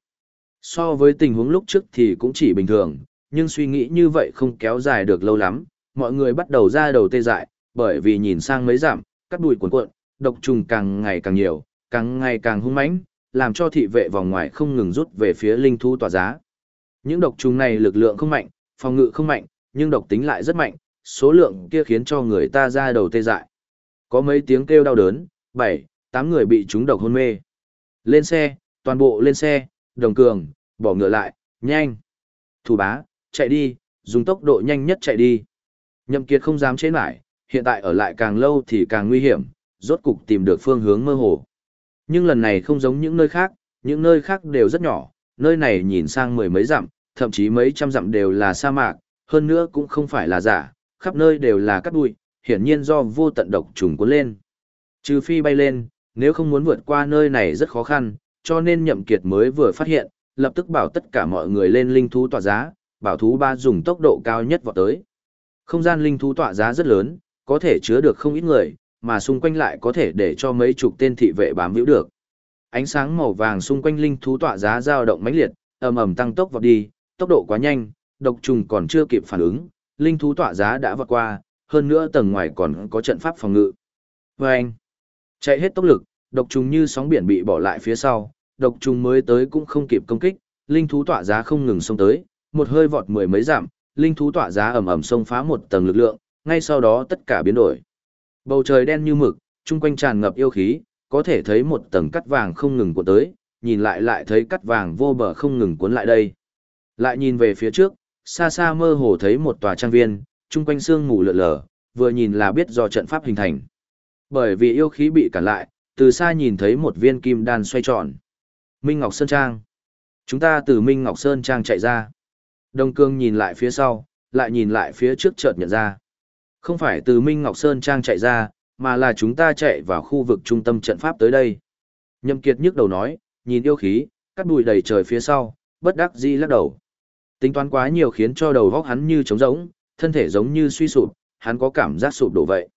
So với tình huống lúc trước thì cũng chỉ bình thường, nhưng suy nghĩ như vậy không kéo dài được lâu lắm, mọi người bắt đầu ra đầu tê dại, bởi vì nhìn sang mấy giảm, cắt đùi cuộn cuộn, độc trùng càng ngày càng nhiều, càng ngày càng hung mãnh, làm cho thị vệ vòng ngoài không ngừng rút về phía linh thú tỏa giá. Những độc trùng này lực lượng không mạnh, phòng ngự không mạnh, nhưng độc tính lại rất mạnh, số lượng kia khiến cho người ta ra đầu tê dại. Có mấy tiếng kêu đau đớn, bảy, tám người bị trúng độc hôn mê. Lên xe, toàn bộ lên xe, đồng cường, bỏ ngựa lại, nhanh. Thủ bá, chạy đi, dùng tốc độ nhanh nhất chạy đi. Nhậm Kiệt không dám chế lại, hiện tại ở lại càng lâu thì càng nguy hiểm, rốt cục tìm được phương hướng mơ hồ. Nhưng lần này không giống những nơi khác, những nơi khác đều rất nhỏ, nơi này nhìn sang mười mấy dặm, thậm chí mấy trăm dặm đều là sa mạc, hơn nữa cũng không phải là giả, khắp nơi đều là cát bụi, hiển nhiên do vô tận độc trùng cuốn lên. Trừ phi bay lên, nếu không muốn vượt qua nơi này rất khó khăn, cho nên nhậm kiệt mới vừa phát hiện, lập tức bảo tất cả mọi người lên linh thú tỏa giá, bảo thú ba dùng tốc độ cao nhất vọt tới. Không gian linh thú tỏa giá rất lớn, có thể chứa được không ít người, mà xung quanh lại có thể để cho mấy chục tên thị vệ bám víu được. Ánh sáng màu vàng xung quanh linh thú tỏa giá dao động mãnh liệt, ầm ầm tăng tốc vọt đi, tốc độ quá nhanh, độc trùng còn chưa kịp phản ứng, linh thú tỏa giá đã vọt qua, hơn nữa tầng ngoài còn có trận pháp phòng ngự. Vâng! Chạy hết tốc lực, độc trùng như sóng biển bị bỏ lại phía sau, độc trùng mới tới cũng không kịp công kích, linh thú tỏa giá không ngừng xông tới, một hơi vọt mười mấy giảm, linh thú tỏa giá ầm ầm xông phá một tầng lực lượng, ngay sau đó tất cả biến đổi. Bầu trời đen như mực, chung quanh tràn ngập yêu khí, có thể thấy một tầng cắt vàng không ngừng cuộn tới, nhìn lại lại thấy cắt vàng vô bờ không ngừng cuốn lại đây. Lại nhìn về phía trước, xa xa mơ hồ thấy một tòa trang viên, chung quanh sương mù lượn lờ, vừa nhìn là biết do trận pháp hình thành. Bởi vì yêu khí bị cản lại, từ xa nhìn thấy một viên kim đan xoay tròn. Minh Ngọc Sơn Trang. Chúng ta từ Minh Ngọc Sơn Trang chạy ra. Đông Cương nhìn lại phía sau, lại nhìn lại phía trước chợt nhận ra. Không phải từ Minh Ngọc Sơn Trang chạy ra, mà là chúng ta chạy vào khu vực trung tâm trận pháp tới đây. Nhâm Kiệt nhức đầu nói, nhìn yêu khí, cắt bụi đầy trời phía sau, bất đắc dĩ lắc đầu. Tính toán quá nhiều khiến cho đầu óc hắn như trống rỗng, thân thể giống như suy sụp, hắn có cảm giác sụp đổ vậy.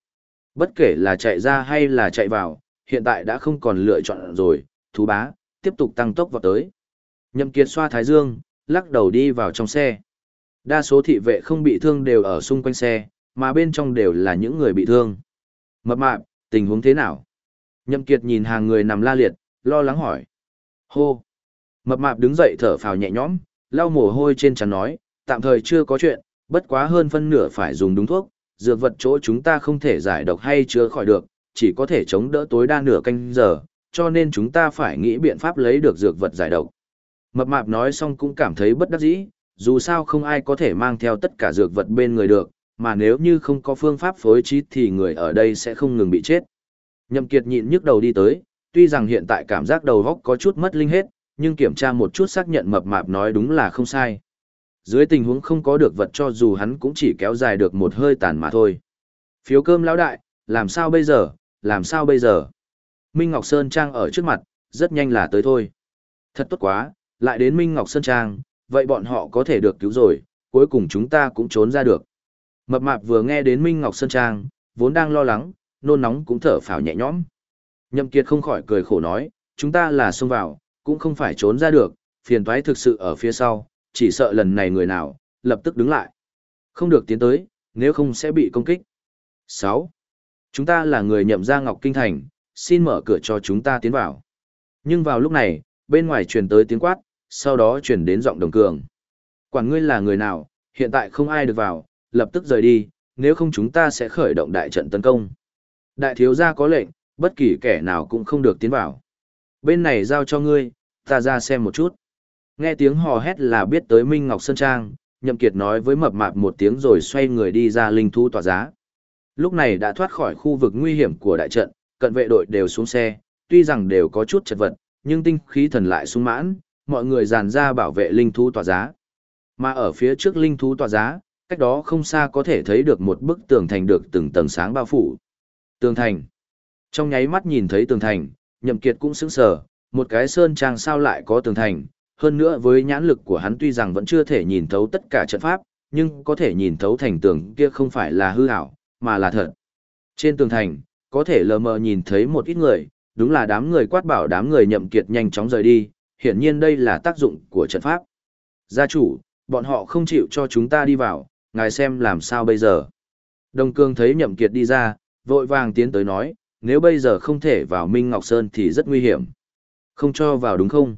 Bất kể là chạy ra hay là chạy vào, hiện tại đã không còn lựa chọn rồi, thú bá, tiếp tục tăng tốc vào tới. Nhậm Kiệt xoa thái dương, lắc đầu đi vào trong xe. Đa số thị vệ không bị thương đều ở xung quanh xe, mà bên trong đều là những người bị thương. Mập mạp, tình huống thế nào? Nhậm Kiệt nhìn hàng người nằm la liệt, lo lắng hỏi. Hô! Mập mạp đứng dậy thở phào nhẹ nhõm, lau mồ hôi trên trán nói, tạm thời chưa có chuyện, bất quá hơn phân nửa phải dùng đúng thuốc, dược vật chỗ chúng ta không thể giải độc hay chữa khỏi được, chỉ có thể chống đỡ tối đa nửa canh giờ, cho nên chúng ta phải nghĩ biện pháp lấy được dược vật giải độc. Mập mạp nói xong cũng cảm thấy bất đắc dĩ, dù sao không ai có thể mang theo tất cả dược vật bên người được, mà nếu như không có phương pháp phối trí thì người ở đây sẽ không ngừng bị chết. Nhậm Kiệt nhịn nhức đầu đi tới, tuy rằng hiện tại cảm giác đầu óc có chút mất linh hết, nhưng kiểm tra một chút xác nhận mập mạp nói đúng là không sai. Dưới tình huống không có được vật cho dù hắn cũng chỉ kéo dài được một hơi tàn mà thôi. Phiếu cơm lão đại, làm sao bây giờ, làm sao bây giờ? Minh Ngọc Sơn Trang ở trước mặt, rất nhanh là tới thôi. Thật tốt quá, lại đến Minh Ngọc Sơn Trang, vậy bọn họ có thể được cứu rồi, cuối cùng chúng ta cũng trốn ra được. Mập mạp vừa nghe đến Minh Ngọc Sơn Trang, vốn đang lo lắng, nôn nóng cũng thở phào nhẹ nhõm. Nhậm Kiệt không khỏi cười khổ nói, chúng ta là xông vào, cũng không phải trốn ra được, phiền toái thực sự ở phía sau, chỉ sợ lần này người nào, lập tức đứng lại. Không được tiến tới, nếu không sẽ bị công kích. 6. Chúng ta là người nhậm ra Ngọc Kinh Thành, xin mở cửa cho chúng ta tiến vào. Nhưng vào lúc này, bên ngoài truyền tới tiếng quát, sau đó truyền đến giọng đồng cường. Quản ngươi là người nào, hiện tại không ai được vào, lập tức rời đi, nếu không chúng ta sẽ khởi động đại trận tấn công. Đại thiếu gia có lệnh, bất kỳ kẻ nào cũng không được tiến vào. Bên này giao cho ngươi, ta ra xem một chút. Nghe tiếng hò hét là biết tới Minh Ngọc Sơn Trang, Nhậm Kiệt nói với mập mạp một tiếng rồi xoay người đi ra linh thú tỏa giá. Lúc này đã thoát khỏi khu vực nguy hiểm của đại trận, cận vệ đội đều xuống xe, tuy rằng đều có chút chật vật, nhưng tinh khí thần lại sung mãn, mọi người dàn ra bảo vệ linh thú tỏa giá. Mà ở phía trước linh thú tỏa giá, cách đó không xa có thể thấy được một bức tường thành được từng tầng sáng bao phủ. Tường thành. Trong nháy mắt nhìn thấy tường thành, Nhậm Kiệt cũng sững sờ, một cái sơn trang sao lại có tường thành, hơn nữa với nhãn lực của hắn tuy rằng vẫn chưa thể nhìn thấu tất cả trận pháp, nhưng có thể nhìn thấu thành tường kia không phải là hư ảo, mà là thật. Trên tường thành, có thể lờ mờ nhìn thấy một ít người, đúng là đám người quát bảo đám người nhậm kiệt nhanh chóng rời đi, hiển nhiên đây là tác dụng của trận pháp. Gia chủ, bọn họ không chịu cho chúng ta đi vào, ngài xem làm sao bây giờ. Đồng cương thấy nhậm kiệt đi ra, vội vàng tiến tới nói, nếu bây giờ không thể vào Minh Ngọc Sơn thì rất nguy hiểm. Không cho vào đúng không?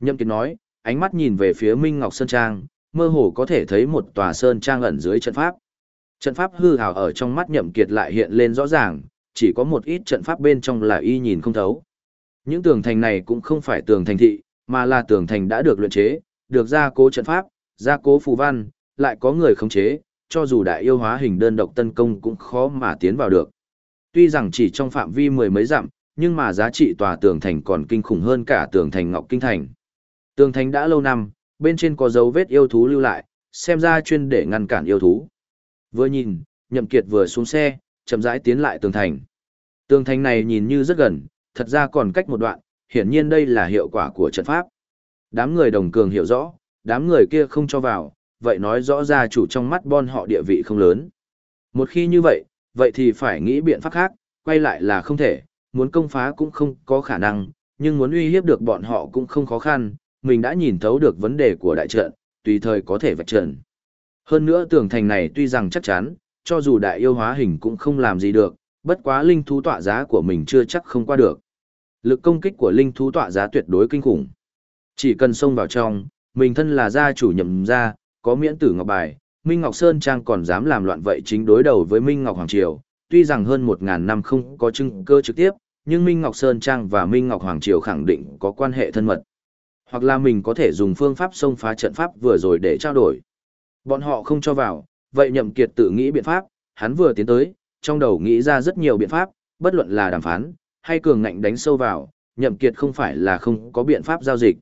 Nhậm Kiệt nói, ánh mắt nhìn về phía Minh Ngọc Sơn Trang, mơ hồ có thể thấy một tòa Sơn Trang ẩn dưới trận pháp. Trận pháp hư hào ở trong mắt Nhậm Kiệt lại hiện lên rõ ràng, chỉ có một ít trận pháp bên trong là y nhìn không thấu. Những tường thành này cũng không phải tường thành thị, mà là tường thành đã được luyện chế, được gia cố trận pháp, gia cố phù văn, lại có người khống chế, cho dù đại yêu hóa hình đơn độc tấn công cũng khó mà tiến vào được. Tuy rằng chỉ trong phạm vi mười mấy dặm, nhưng mà giá trị tòa tường thành còn kinh khủng hơn cả tường thành Ngọc Kinh Thành. Tường thành đã lâu năm, bên trên có dấu vết yêu thú lưu lại, xem ra chuyên để ngăn cản yêu thú. Vừa nhìn, Nhậm Kiệt vừa xuống xe, chậm rãi tiến lại tường thành. Tường thành này nhìn như rất gần, thật ra còn cách một đoạn, hiển nhiên đây là hiệu quả của trận pháp. Đám người đồng cường hiểu rõ, đám người kia không cho vào, vậy nói rõ ra chủ trong mắt bon họ địa vị không lớn. Một khi như vậy, vậy thì phải nghĩ biện pháp khác, quay lại là không thể, muốn công phá cũng không có khả năng, nhưng muốn uy hiếp được bọn họ cũng không khó khăn, mình đã nhìn thấu được vấn đề của đại trận, tùy thời có thể vạch trận. Hơn nữa tường thành này tuy rằng chắc chắn, cho dù đại yêu hóa hình cũng không làm gì được, bất quá linh thú tọa giá của mình chưa chắc không qua được. Lực công kích của linh thú tọa giá tuyệt đối kinh khủng. Chỉ cần xông vào trong, mình thân là gia chủ nhậm gia, có miễn tử ngọc bài, Minh Ngọc Sơn Trang còn dám làm loạn vậy chính đối đầu với Minh Ngọc Hoàng Triều. Tuy rằng hơn một ngàn năm không có chứng cơ trực tiếp, nhưng Minh Ngọc Sơn Trang và Minh Ngọc Hoàng Triều khẳng định có quan hệ thân mật. Hoặc là mình có thể dùng phương pháp xông phá trận pháp vừa rồi để trao đổi. Bọn họ không cho vào, vậy nhậm kiệt tự nghĩ biện pháp, hắn vừa tiến tới, trong đầu nghĩ ra rất nhiều biện pháp, bất luận là đàm phán, hay cường ngạnh đánh sâu vào, nhậm kiệt không phải là không có biện pháp giao dịch.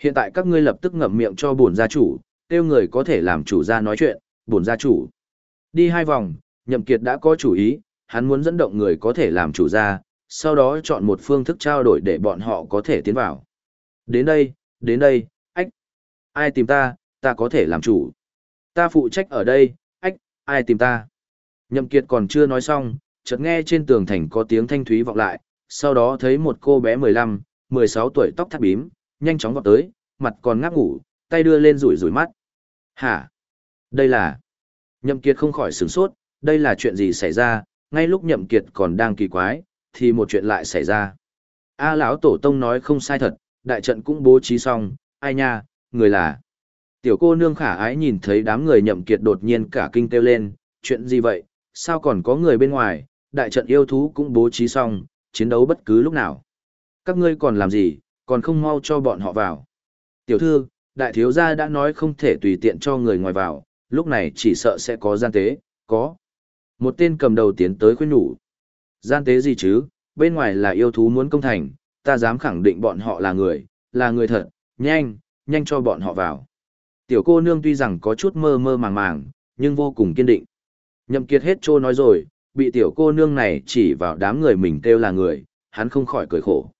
Hiện tại các ngươi lập tức ngậm miệng cho bổn gia chủ, tiêu người có thể làm chủ gia nói chuyện, bổn gia chủ. Đi hai vòng, nhậm kiệt đã có chủ ý, hắn muốn dẫn động người có thể làm chủ gia, sau đó chọn một phương thức trao đổi để bọn họ có thể tiến vào. Đến đây, đến đây, ách. Ai tìm ta, ta có thể làm chủ. Ta phụ trách ở đây, ách, ai tìm ta. Nhậm Kiệt còn chưa nói xong, chợt nghe trên tường thành có tiếng thanh thúy vọng lại, sau đó thấy một cô bé 15, 16 tuổi tóc thắt bím, nhanh chóng vọt tới, mặt còn ngáp ngủ, tay đưa lên rủi rủi mắt. Hả? Đây là... Nhậm Kiệt không khỏi sửng sốt, đây là chuyện gì xảy ra, ngay lúc Nhậm Kiệt còn đang kỳ quái, thì một chuyện lại xảy ra. A lão tổ tông nói không sai thật, đại trận cũng bố trí xong, ai nha, người là... Tiểu cô nương khả ái nhìn thấy đám người Nhậm Kiệt đột nhiên cả kinh kêu lên, chuyện gì vậy, sao còn có người bên ngoài, đại trận yêu thú cũng bố trí xong, chiến đấu bất cứ lúc nào. Các ngươi còn làm gì, còn không mau cho bọn họ vào. Tiểu thư, đại thiếu gia đã nói không thể tùy tiện cho người ngoài vào, lúc này chỉ sợ sẽ có gian tế, có. Một tên cầm đầu tiến tới khuyên nhủ. Gian tế gì chứ, bên ngoài là yêu thú muốn công thành, ta dám khẳng định bọn họ là người, là người thật, nhanh, nhanh cho bọn họ vào. Tiểu cô nương tuy rằng có chút mơ mơ màng màng, nhưng vô cùng kiên định. Nhậm kiệt hết trô nói rồi, bị tiểu cô nương này chỉ vào đám người mình kêu là người, hắn không khỏi cười khổ.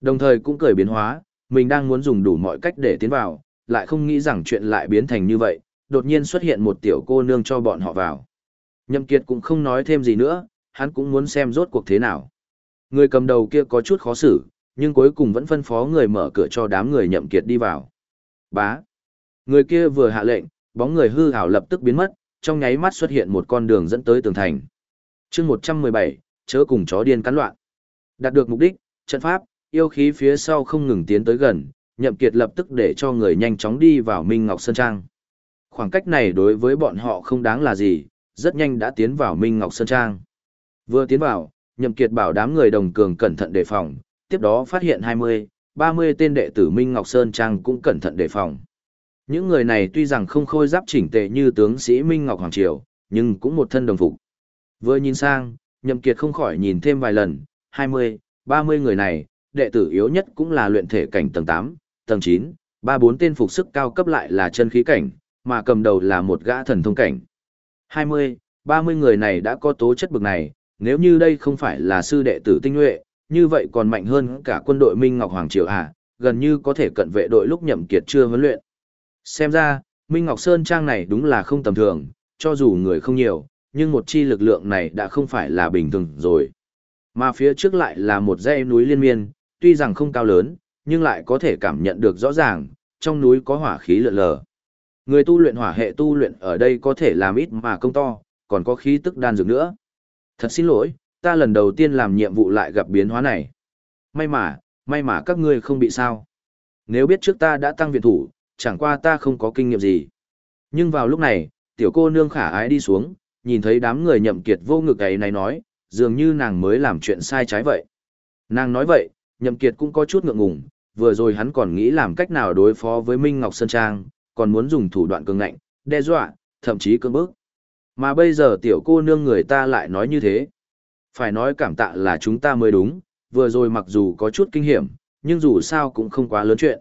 Đồng thời cũng cười biến hóa, mình đang muốn dùng đủ mọi cách để tiến vào, lại không nghĩ rằng chuyện lại biến thành như vậy, đột nhiên xuất hiện một tiểu cô nương cho bọn họ vào. Nhậm Kiệt cũng không nói thêm gì nữa, hắn cũng muốn xem rốt cuộc thế nào. Người cầm đầu kia có chút khó xử, nhưng cuối cùng vẫn phân phó người mở cửa cho đám người Nhậm Kiệt đi vào. Bá. Người kia vừa hạ lệnh, bóng người hư ảo lập tức biến mất, trong nháy mắt xuất hiện một con đường dẫn tới tường thành. Chương 117, chớ cùng chó điên cắn loạn. Đạt được mục đích, trận pháp, yêu khí phía sau không ngừng tiến tới gần, Nhậm Kiệt lập tức để cho người nhanh chóng đi vào Minh Ngọc Sơn Trang. Khoảng cách này đối với bọn họ không đáng là gì, rất nhanh đã tiến vào Minh Ngọc Sơn Trang. Vừa tiến vào, Nhậm Kiệt bảo đám người đồng cường cẩn thận đề phòng, tiếp đó phát hiện 20, 30 tên đệ tử Minh Ngọc Sơn Trang cũng cẩn thận đề phòng. Những người này tuy rằng không khôi giáp chỉnh tề như tướng sĩ Minh Ngọc Hoàng Triều, nhưng cũng một thân đồng phục. Vừa nhìn sang, Nhậm Kiệt không khỏi nhìn thêm vài lần, 20, 30 người này, đệ tử yếu nhất cũng là luyện thể cảnh tầng 8, tầng 9, 3-4 tên phục sức cao cấp lại là chân khí cảnh, mà cầm đầu là một gã thần thông cảnh. 20, 30 người này đã có tố chất bực này, nếu như đây không phải là sư đệ tử tinh nhuệ, như vậy còn mạnh hơn cả quân đội Minh Ngọc Hoàng Triều à, gần như có thể cận vệ đội lúc nhậm kiệt chưa huấn luyện. Xem ra, Minh Ngọc Sơn Trang này đúng là không tầm thường, cho dù người không nhiều, nhưng một chi lực lượng này đã không phải là bình thường rồi. Mà phía trước lại là một dãy núi liên miên, tuy rằng không cao lớn, nhưng lại có thể cảm nhận được rõ ràng, trong núi có hỏa khí lượn lờ. Người tu luyện hỏa hệ tu luyện ở đây có thể làm ít mà công to, còn có khí tức đan dược nữa. Thật xin lỗi, ta lần đầu tiên làm nhiệm vụ lại gặp biến hóa này. May mà, may mà các ngươi không bị sao. Nếu biết trước ta đã tăng viện thủ, chẳng qua ta không có kinh nghiệm gì. Nhưng vào lúc này, tiểu cô nương khả ái đi xuống, nhìn thấy đám người nhậm kiệt vô ngực ấy này nói, dường như nàng mới làm chuyện sai trái vậy. Nàng nói vậy, nhậm kiệt cũng có chút ngượng ngùng, vừa rồi hắn còn nghĩ làm cách nào đối phó với Minh Ngọc Sơn Trang, còn muốn dùng thủ đoạn cường ngạnh, đe dọa, thậm chí cưỡng bức. Mà bây giờ tiểu cô nương người ta lại nói như thế. Phải nói cảm tạ là chúng ta mới đúng, vừa rồi mặc dù có chút kinh hiểm, nhưng dù sao cũng không quá lớn chuyện.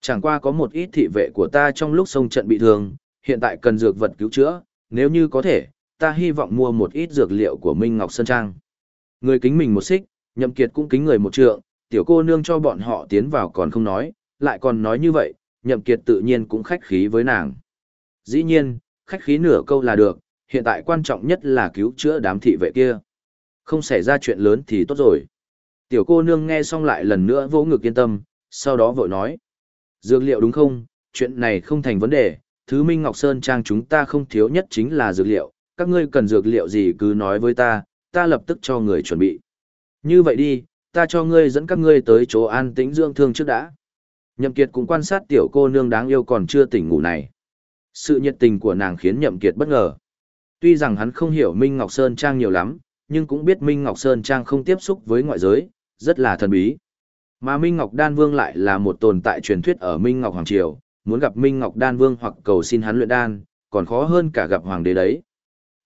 Chẳng qua có một ít thị vệ của ta trong lúc sông trận bị thương, hiện tại cần dược vật cứu chữa, nếu như có thể, ta hy vọng mua một ít dược liệu của Minh Ngọc Sơn Trang. Người kính mình một xích, nhậm kiệt cũng kính người một trượng, tiểu cô nương cho bọn họ tiến vào còn không nói, lại còn nói như vậy, nhậm kiệt tự nhiên cũng khách khí với nàng. Dĩ nhiên, khách khí nửa câu là được, hiện tại quan trọng nhất là cứu chữa đám thị vệ kia. Không xảy ra chuyện lớn thì tốt rồi. Tiểu cô nương nghe xong lại lần nữa vỗ ngực yên tâm, sau đó vội nói. Dược liệu đúng không, chuyện này không thành vấn đề, thứ Minh Ngọc Sơn Trang chúng ta không thiếu nhất chính là dược liệu, các ngươi cần dược liệu gì cứ nói với ta, ta lập tức cho người chuẩn bị. Như vậy đi, ta cho ngươi dẫn các ngươi tới chỗ an tĩnh dưỡng thương trước đã. Nhậm Kiệt cũng quan sát tiểu cô nương đáng yêu còn chưa tỉnh ngủ này. Sự nhiệt tình của nàng khiến Nhậm Kiệt bất ngờ. Tuy rằng hắn không hiểu Minh Ngọc Sơn Trang nhiều lắm, nhưng cũng biết Minh Ngọc Sơn Trang không tiếp xúc với ngoại giới, rất là thần bí. Mà Minh Ngọc Đan Vương lại là một tồn tại truyền thuyết ở Minh Ngọc Hoàng Triều, muốn gặp Minh Ngọc Đan Vương hoặc cầu xin hắn luyện đan, còn khó hơn cả gặp Hoàng đế đấy.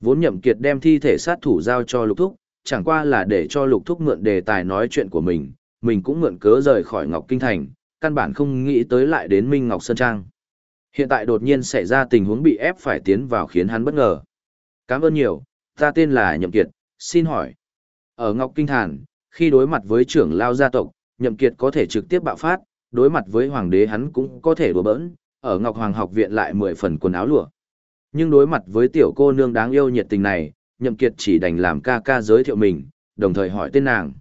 Vốn Nhậm Kiệt đem thi thể sát thủ giao cho Lục Thúc, chẳng qua là để cho Lục Thúc mượn đề tài nói chuyện của mình, mình cũng mượn cớ rời khỏi Ngọc Kinh Thành, căn bản không nghĩ tới lại đến Minh Ngọc Sơn Trang. Hiện tại đột nhiên xảy ra tình huống bị ép phải tiến vào khiến hắn bất ngờ. Cảm ơn nhiều, ta tên là Nhậm Kiệt, xin hỏi. Ở Ngọc Kinh Thành, khi đối mặt với trưởng lao gia tộc, Nhậm Kiệt có thể trực tiếp bạo phát, đối mặt với hoàng đế hắn cũng có thể đùa bỡn, ở Ngọc Hoàng học viện lại mười phần quần áo lụa. Nhưng đối mặt với tiểu cô nương đáng yêu nhiệt tình này, Nhậm Kiệt chỉ đành làm ca ca giới thiệu mình, đồng thời hỏi tên nàng.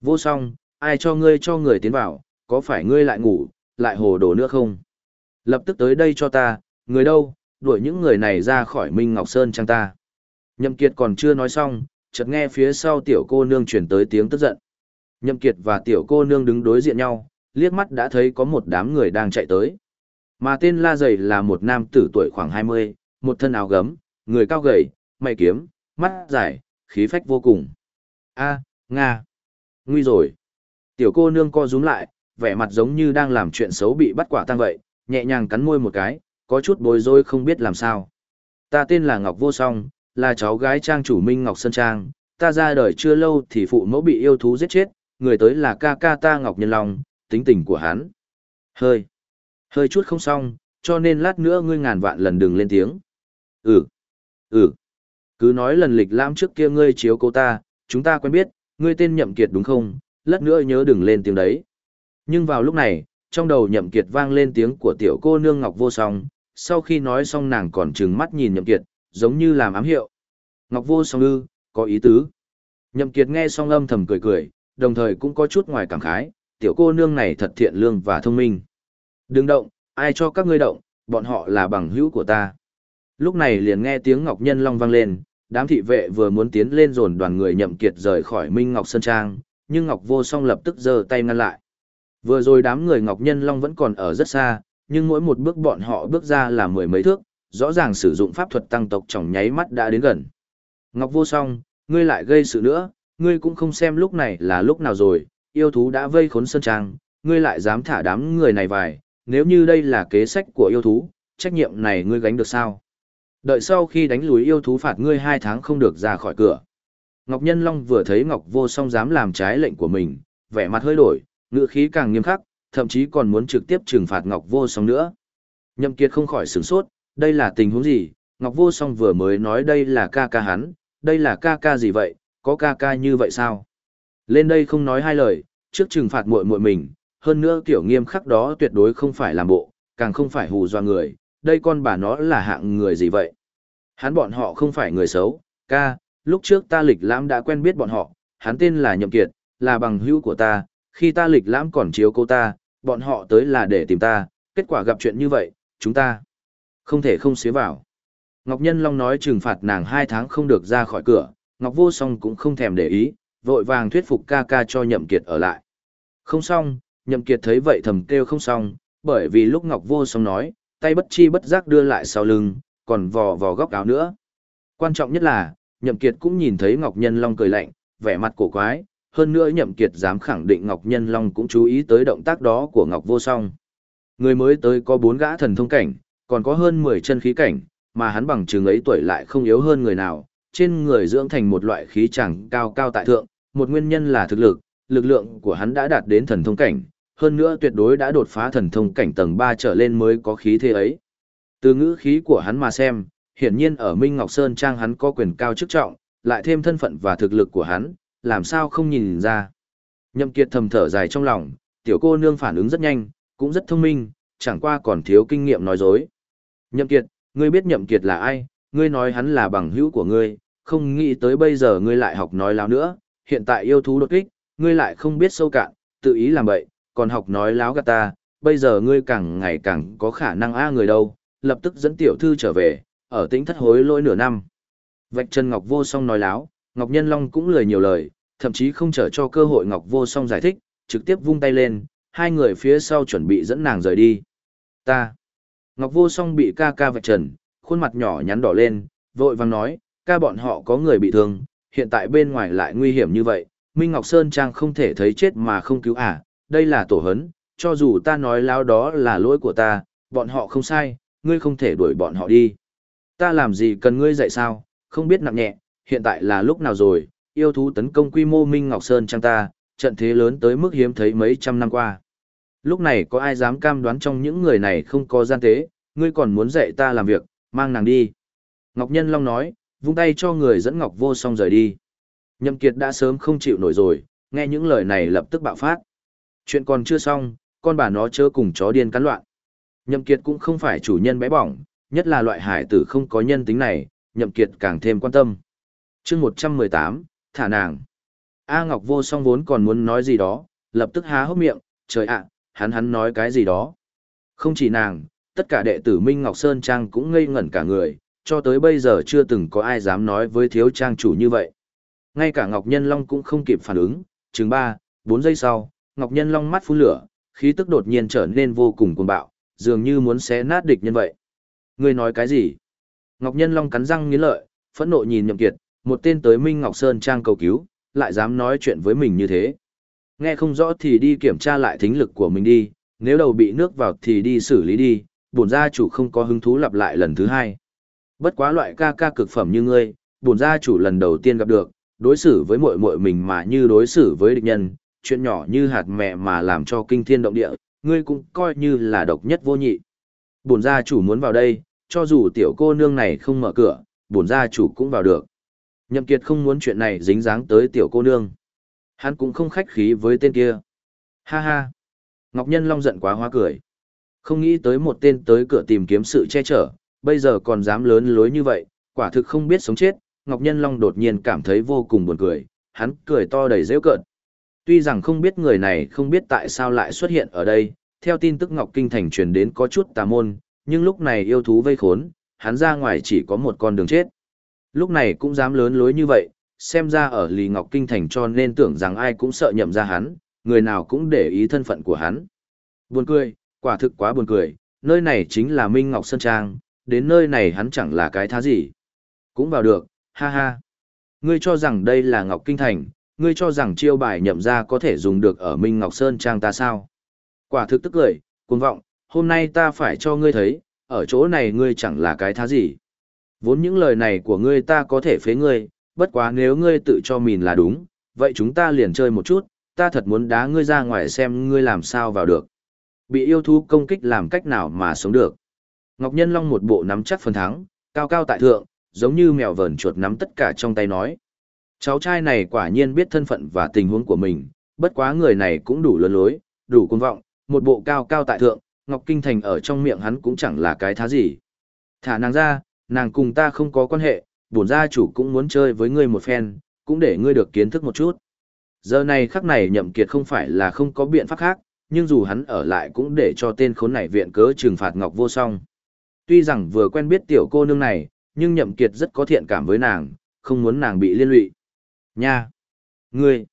Vô song, ai cho ngươi cho người tiến vào, có phải ngươi lại ngủ, lại hồ đồ nữa không? Lập tức tới đây cho ta, người đâu, đuổi những người này ra khỏi Minh Ngọc Sơn trang ta. Nhậm Kiệt còn chưa nói xong, chợt nghe phía sau tiểu cô nương truyền tới tiếng tức giận. Nhậm Kiệt và tiểu cô nương đứng đối diện nhau, liếc mắt đã thấy có một đám người đang chạy tới. Mà tên La Dày là một nam tử tuổi khoảng 20, một thân áo gấm, người cao gầy, mày kiếm, mắt dài, khí phách vô cùng. A, Nga. Nguy rồi. Tiểu cô nương co rúm lại, vẻ mặt giống như đang làm chuyện xấu bị bắt quả tang vậy, nhẹ nhàng cắn môi một cái, có chút bối rối không biết làm sao. Ta tên là Ngọc Vô Song, là cháu gái trang chủ Minh Ngọc Sơn Trang, ta ra đời chưa lâu thì phụ mẫu bị yêu thú giết chết, người tới là ca ca ta Ngọc Nhân Long, tính tình của hắn. Hơi, hơi chút không xong, cho nên lát nữa ngươi ngàn vạn lần đừng lên tiếng. Ừ, ừ. Cứ nói lần lịch lãm trước kia ngươi chiếu cô ta, chúng ta quen biết, ngươi tên nhậm kiệt đúng không, lát nữa nhớ đừng lên tiếng đấy. Nhưng vào lúc này, trong đầu nhậm kiệt vang lên tiếng của tiểu cô nương Ngọc Vô Song, sau khi nói xong nàng còn trừng mắt nhìn nhậm kiệt, giống như làm ám hiệu. Ngọc Vô Song ư, có ý tứ. Nhậm kiệt nghe xong âm thầm cười cười, đồng thời cũng có chút ngoài cảm khái, tiểu cô nương này thật thiện lương và thông minh. Đừng động, ai cho các ngươi động, bọn họ là bằng hữu của ta. Lúc này liền nghe tiếng Ngọc Nhân Long vang lên, đám thị vệ vừa muốn tiến lên dồn đoàn người nhậm kiệt rời khỏi Minh Ngọc Sơn Trang, nhưng Ngọc Vô Song lập tức giơ tay ngăn lại. Vừa rồi đám người Ngọc Nhân Long vẫn còn ở rất xa, nhưng mỗi một bước bọn họ bước ra là mười mấy thước, rõ ràng sử dụng pháp thuật tăng tốc trong nháy mắt đã đến gần. Ngọc Vô Song, ngươi lại gây sự nữa, ngươi cũng không xem lúc này là lúc nào rồi, yêu thú đã vây khốn Sơn Trang, ngươi lại dám thả đám người này vài, nếu như đây là kế sách của yêu thú, trách nhiệm này ngươi gánh được sao? Đợi sau khi đánh lùi yêu thú phạt ngươi hai tháng không được ra khỏi cửa. Ngọc Nhân Long vừa thấy Ngọc Vô Song dám làm trái lệnh của mình, vẻ mặt hơi đổi, ngữ khí càng nghiêm khắc, thậm chí còn muốn trực tiếp trừng phạt Ngọc Vô Song nữa. Nhậm Kiệt không khỏi sửng sốt, đây là tình huống gì? Ngọc Vô Song vừa mới nói đây là ca ca hắn, đây là ca ca gì vậy, có ca ca như vậy sao? Lên đây không nói hai lời, trước trừng phạt muội muội mình, hơn nữa kiểu nghiêm khắc đó tuyệt đối không phải làm bộ, càng không phải hù dọa người, đây con bà nó là hạng người gì vậy? Hắn bọn họ không phải người xấu, ca, lúc trước ta lịch lãm đã quen biết bọn họ, hắn tên là Nhậm Kiệt, là bằng hữu của ta, khi ta lịch lãm còn chiếu cô ta, bọn họ tới là để tìm ta, kết quả gặp chuyện như vậy, chúng ta không thể không xế vào. Ngọc Nhân Long nói trừng phạt nàng hai tháng không được ra khỏi cửa, Ngọc Vô Song cũng không thèm để ý, vội vàng thuyết phục ca ca cho Nhậm Kiệt ở lại. Không xong, Nhậm Kiệt thấy vậy thầm kêu không xong, bởi vì lúc Ngọc Vô Song nói, tay bất chi bất giác đưa lại sau lưng, còn vò vò góc áo nữa. Quan trọng nhất là, Nhậm Kiệt cũng nhìn thấy Ngọc Nhân Long cười lạnh, vẻ mặt cổ quái, hơn nữa Nhậm Kiệt dám khẳng định Ngọc Nhân Long cũng chú ý tới động tác đó của Ngọc Vô Song. Người mới tới có bốn gã thần thông cảnh, còn có hơn 10 chân khí cảnh, mà hắn bằng chừng ấy tuổi lại không yếu hơn người nào, trên người dưỡng thành một loại khí chẳng cao cao tại thượng, một nguyên nhân là thực lực, lực lượng của hắn đã đạt đến thần thông cảnh, hơn nữa tuyệt đối đã đột phá thần thông cảnh tầng 3 trở lên mới có khí thế ấy. Từ ngữ khí của hắn mà xem, hiển nhiên ở Minh Ngọc Sơn Trang hắn có quyền cao chức trọng, lại thêm thân phận và thực lực của hắn, làm sao không nhìn ra. Nhậm Kiệt thầm thở dài trong lòng, tiểu cô nương phản ứng rất nhanh, cũng rất thông minh, chẳng qua còn thiếu kinh nghiệm nói dối. Nhậm Kiệt, ngươi biết Nhậm Kiệt là ai, ngươi nói hắn là bằng hữu của ngươi, không nghĩ tới bây giờ ngươi lại học nói láo nữa, hiện tại yêu thú đột kích, ngươi lại không biết sâu cạn, tự ý làm bậy, còn học nói láo gạt ta, bây giờ ngươi càng ngày càng có khả năng a người đâu, lập tức dẫn tiểu thư trở về, ở tính thất hối lỗi nửa năm. Vạch Trần Ngọc Vô Song nói láo, Ngọc Nhân Long cũng lười nhiều lời, thậm chí không trở cho cơ hội Ngọc Vô Song giải thích, trực tiếp vung tay lên, hai người phía sau chuẩn bị dẫn nàng rời đi. Ta. Ngọc Vô Song bị ca ca vạch trần, khuôn mặt nhỏ nhắn đỏ lên, vội vàng nói, ca bọn họ có người bị thương, hiện tại bên ngoài lại nguy hiểm như vậy, Minh Ngọc Sơn Trang không thể thấy chết mà không cứu à, đây là tổ hấn, cho dù ta nói láo đó là lỗi của ta, bọn họ không sai, ngươi không thể đuổi bọn họ đi. Ta làm gì cần ngươi dạy sao, không biết nặng nhẹ, hiện tại là lúc nào rồi, yêu thú tấn công quy mô Minh Ngọc Sơn Trang ta, trận thế lớn tới mức hiếm thấy mấy trăm năm qua. Lúc này có ai dám cam đoán trong những người này không có gian tế, ngươi còn muốn dạy ta làm việc, mang nàng đi. Ngọc Nhân Long nói, vung tay cho người dẫn Ngọc Vô Song rời đi. Nhậm Kiệt đã sớm không chịu nổi rồi, nghe những lời này lập tức bạo phát. Chuyện còn chưa xong, con bà nó chớ cùng chó điên cắn loạn. Nhậm Kiệt cũng không phải chủ nhân bé bỏng, nhất là loại hải tử không có nhân tính này, Nhậm Kiệt càng thêm quan tâm. Chương 118, thả nàng. A Ngọc Vô Song vốn còn muốn nói gì đó, lập tức há hốc miệng, trời ạ, hắn hắn nói cái gì đó. Không chỉ nàng, tất cả đệ tử Minh Ngọc Sơn Trang cũng ngây ngẩn cả người, cho tới bây giờ chưa từng có ai dám nói với thiếu trang chủ như vậy. Ngay cả Ngọc Nhân Long cũng không kịp phản ứng, chừng 3, 4 giây sau, Ngọc Nhân Long mắt phun lửa, khí tức đột nhiên trở nên vô cùng cuồng bạo, dường như muốn xé nát địch nhân vậy. Ngươi nói cái gì? Ngọc Nhân Long cắn răng nghiến lợi, phẫn nộ nhìn Nhậm Kiệt, một tên tới Minh Ngọc Sơn Trang cầu cứu, lại dám nói chuyện với mình như thế. Nghe không rõ thì đi kiểm tra lại thính lực của mình đi, nếu đầu bị nước vào thì đi xử lý đi, bổn gia chủ không có hứng thú lặp lại lần thứ hai. Bất quá loại ca ca cực phẩm như ngươi, bổn gia chủ lần đầu tiên gặp được, đối xử với muội muội mình mà như đối xử với địch nhân, chuyện nhỏ như hạt mẹ mà làm cho kinh thiên động địa, ngươi cũng coi như là độc nhất vô nhị. Bổn gia chủ muốn vào đây, cho dù tiểu cô nương này không mở cửa, bổn gia chủ cũng vào được. Nhậm Kiệt không muốn chuyện này dính dáng tới tiểu cô nương. Hắn cũng không khách khí với tên kia. Ha ha. Ngọc Nhân Long giận quá hoa cười. Không nghĩ tới một tên tới cửa tìm kiếm sự che chở, bây giờ còn dám lớn lối như vậy, quả thực không biết sống chết. Ngọc Nhân Long đột nhiên cảm thấy vô cùng buồn cười, hắn cười to đầy dễ cợt. Tuy rằng không biết người này không biết tại sao lại xuất hiện ở đây, theo tin tức Ngọc Kinh Thành truyền đến có chút tà môn, nhưng lúc này yêu thú vây khốn, hắn ra ngoài chỉ có một con đường chết. Lúc này cũng dám lớn lối như vậy, xem ra ở lì Ngọc Kinh Thành cho nên tưởng rằng ai cũng sợ nhậm ra hắn, người nào cũng để ý thân phận của hắn. Buồn cười, quả thực quá buồn cười, nơi này chính là Minh Ngọc Sơn Trang, đến nơi này hắn chẳng là cái thá gì. Cũng vào được, ha ha. Ngươi cho rằng đây là Ngọc Kinh Thành, ngươi cho rằng chiêu bài nhậm ra có thể dùng được ở Minh Ngọc Sơn Trang ta sao? Quả thực tức cười, cuồng vọng, hôm nay ta phải cho ngươi thấy, ở chỗ này ngươi chẳng là cái thá gì. Vốn những lời này của ngươi ta có thể phế ngươi, bất quá nếu ngươi tự cho mình là đúng, vậy chúng ta liền chơi một chút, ta thật muốn đá ngươi ra ngoài xem ngươi làm sao vào được. Bị yêu thú công kích làm cách nào mà sống được. Ngọc Nhân Long một bộ nắm chắc phần thắng, cao cao tại thượng, giống như mèo vờn chuột nắm tất cả trong tay nói. Cháu trai này quả nhiên biết thân phận và tình huống của mình, bất quá người này cũng đủ lớn lối, đủ cuồng vọng, một bộ cao cao tại thượng, Ngọc Kinh Thành ở trong miệng hắn cũng chẳng là cái thá gì. Thả nàng ra, nàng cùng ta không có quan hệ, bổn gia chủ cũng muốn chơi với ngươi một phen, cũng để ngươi được kiến thức một chút. Giờ này khắc này nhậm kiệt không phải là không có biện pháp khác, nhưng dù hắn ở lại cũng để cho tên khốn này viện cớ trừng phạt Ngọc Vô Song. Tuy rằng vừa quen biết tiểu cô nương này, nhưng nhậm kiệt rất có thiện cảm với nàng, không muốn nàng bị liên lụy. Nha! Ngươi!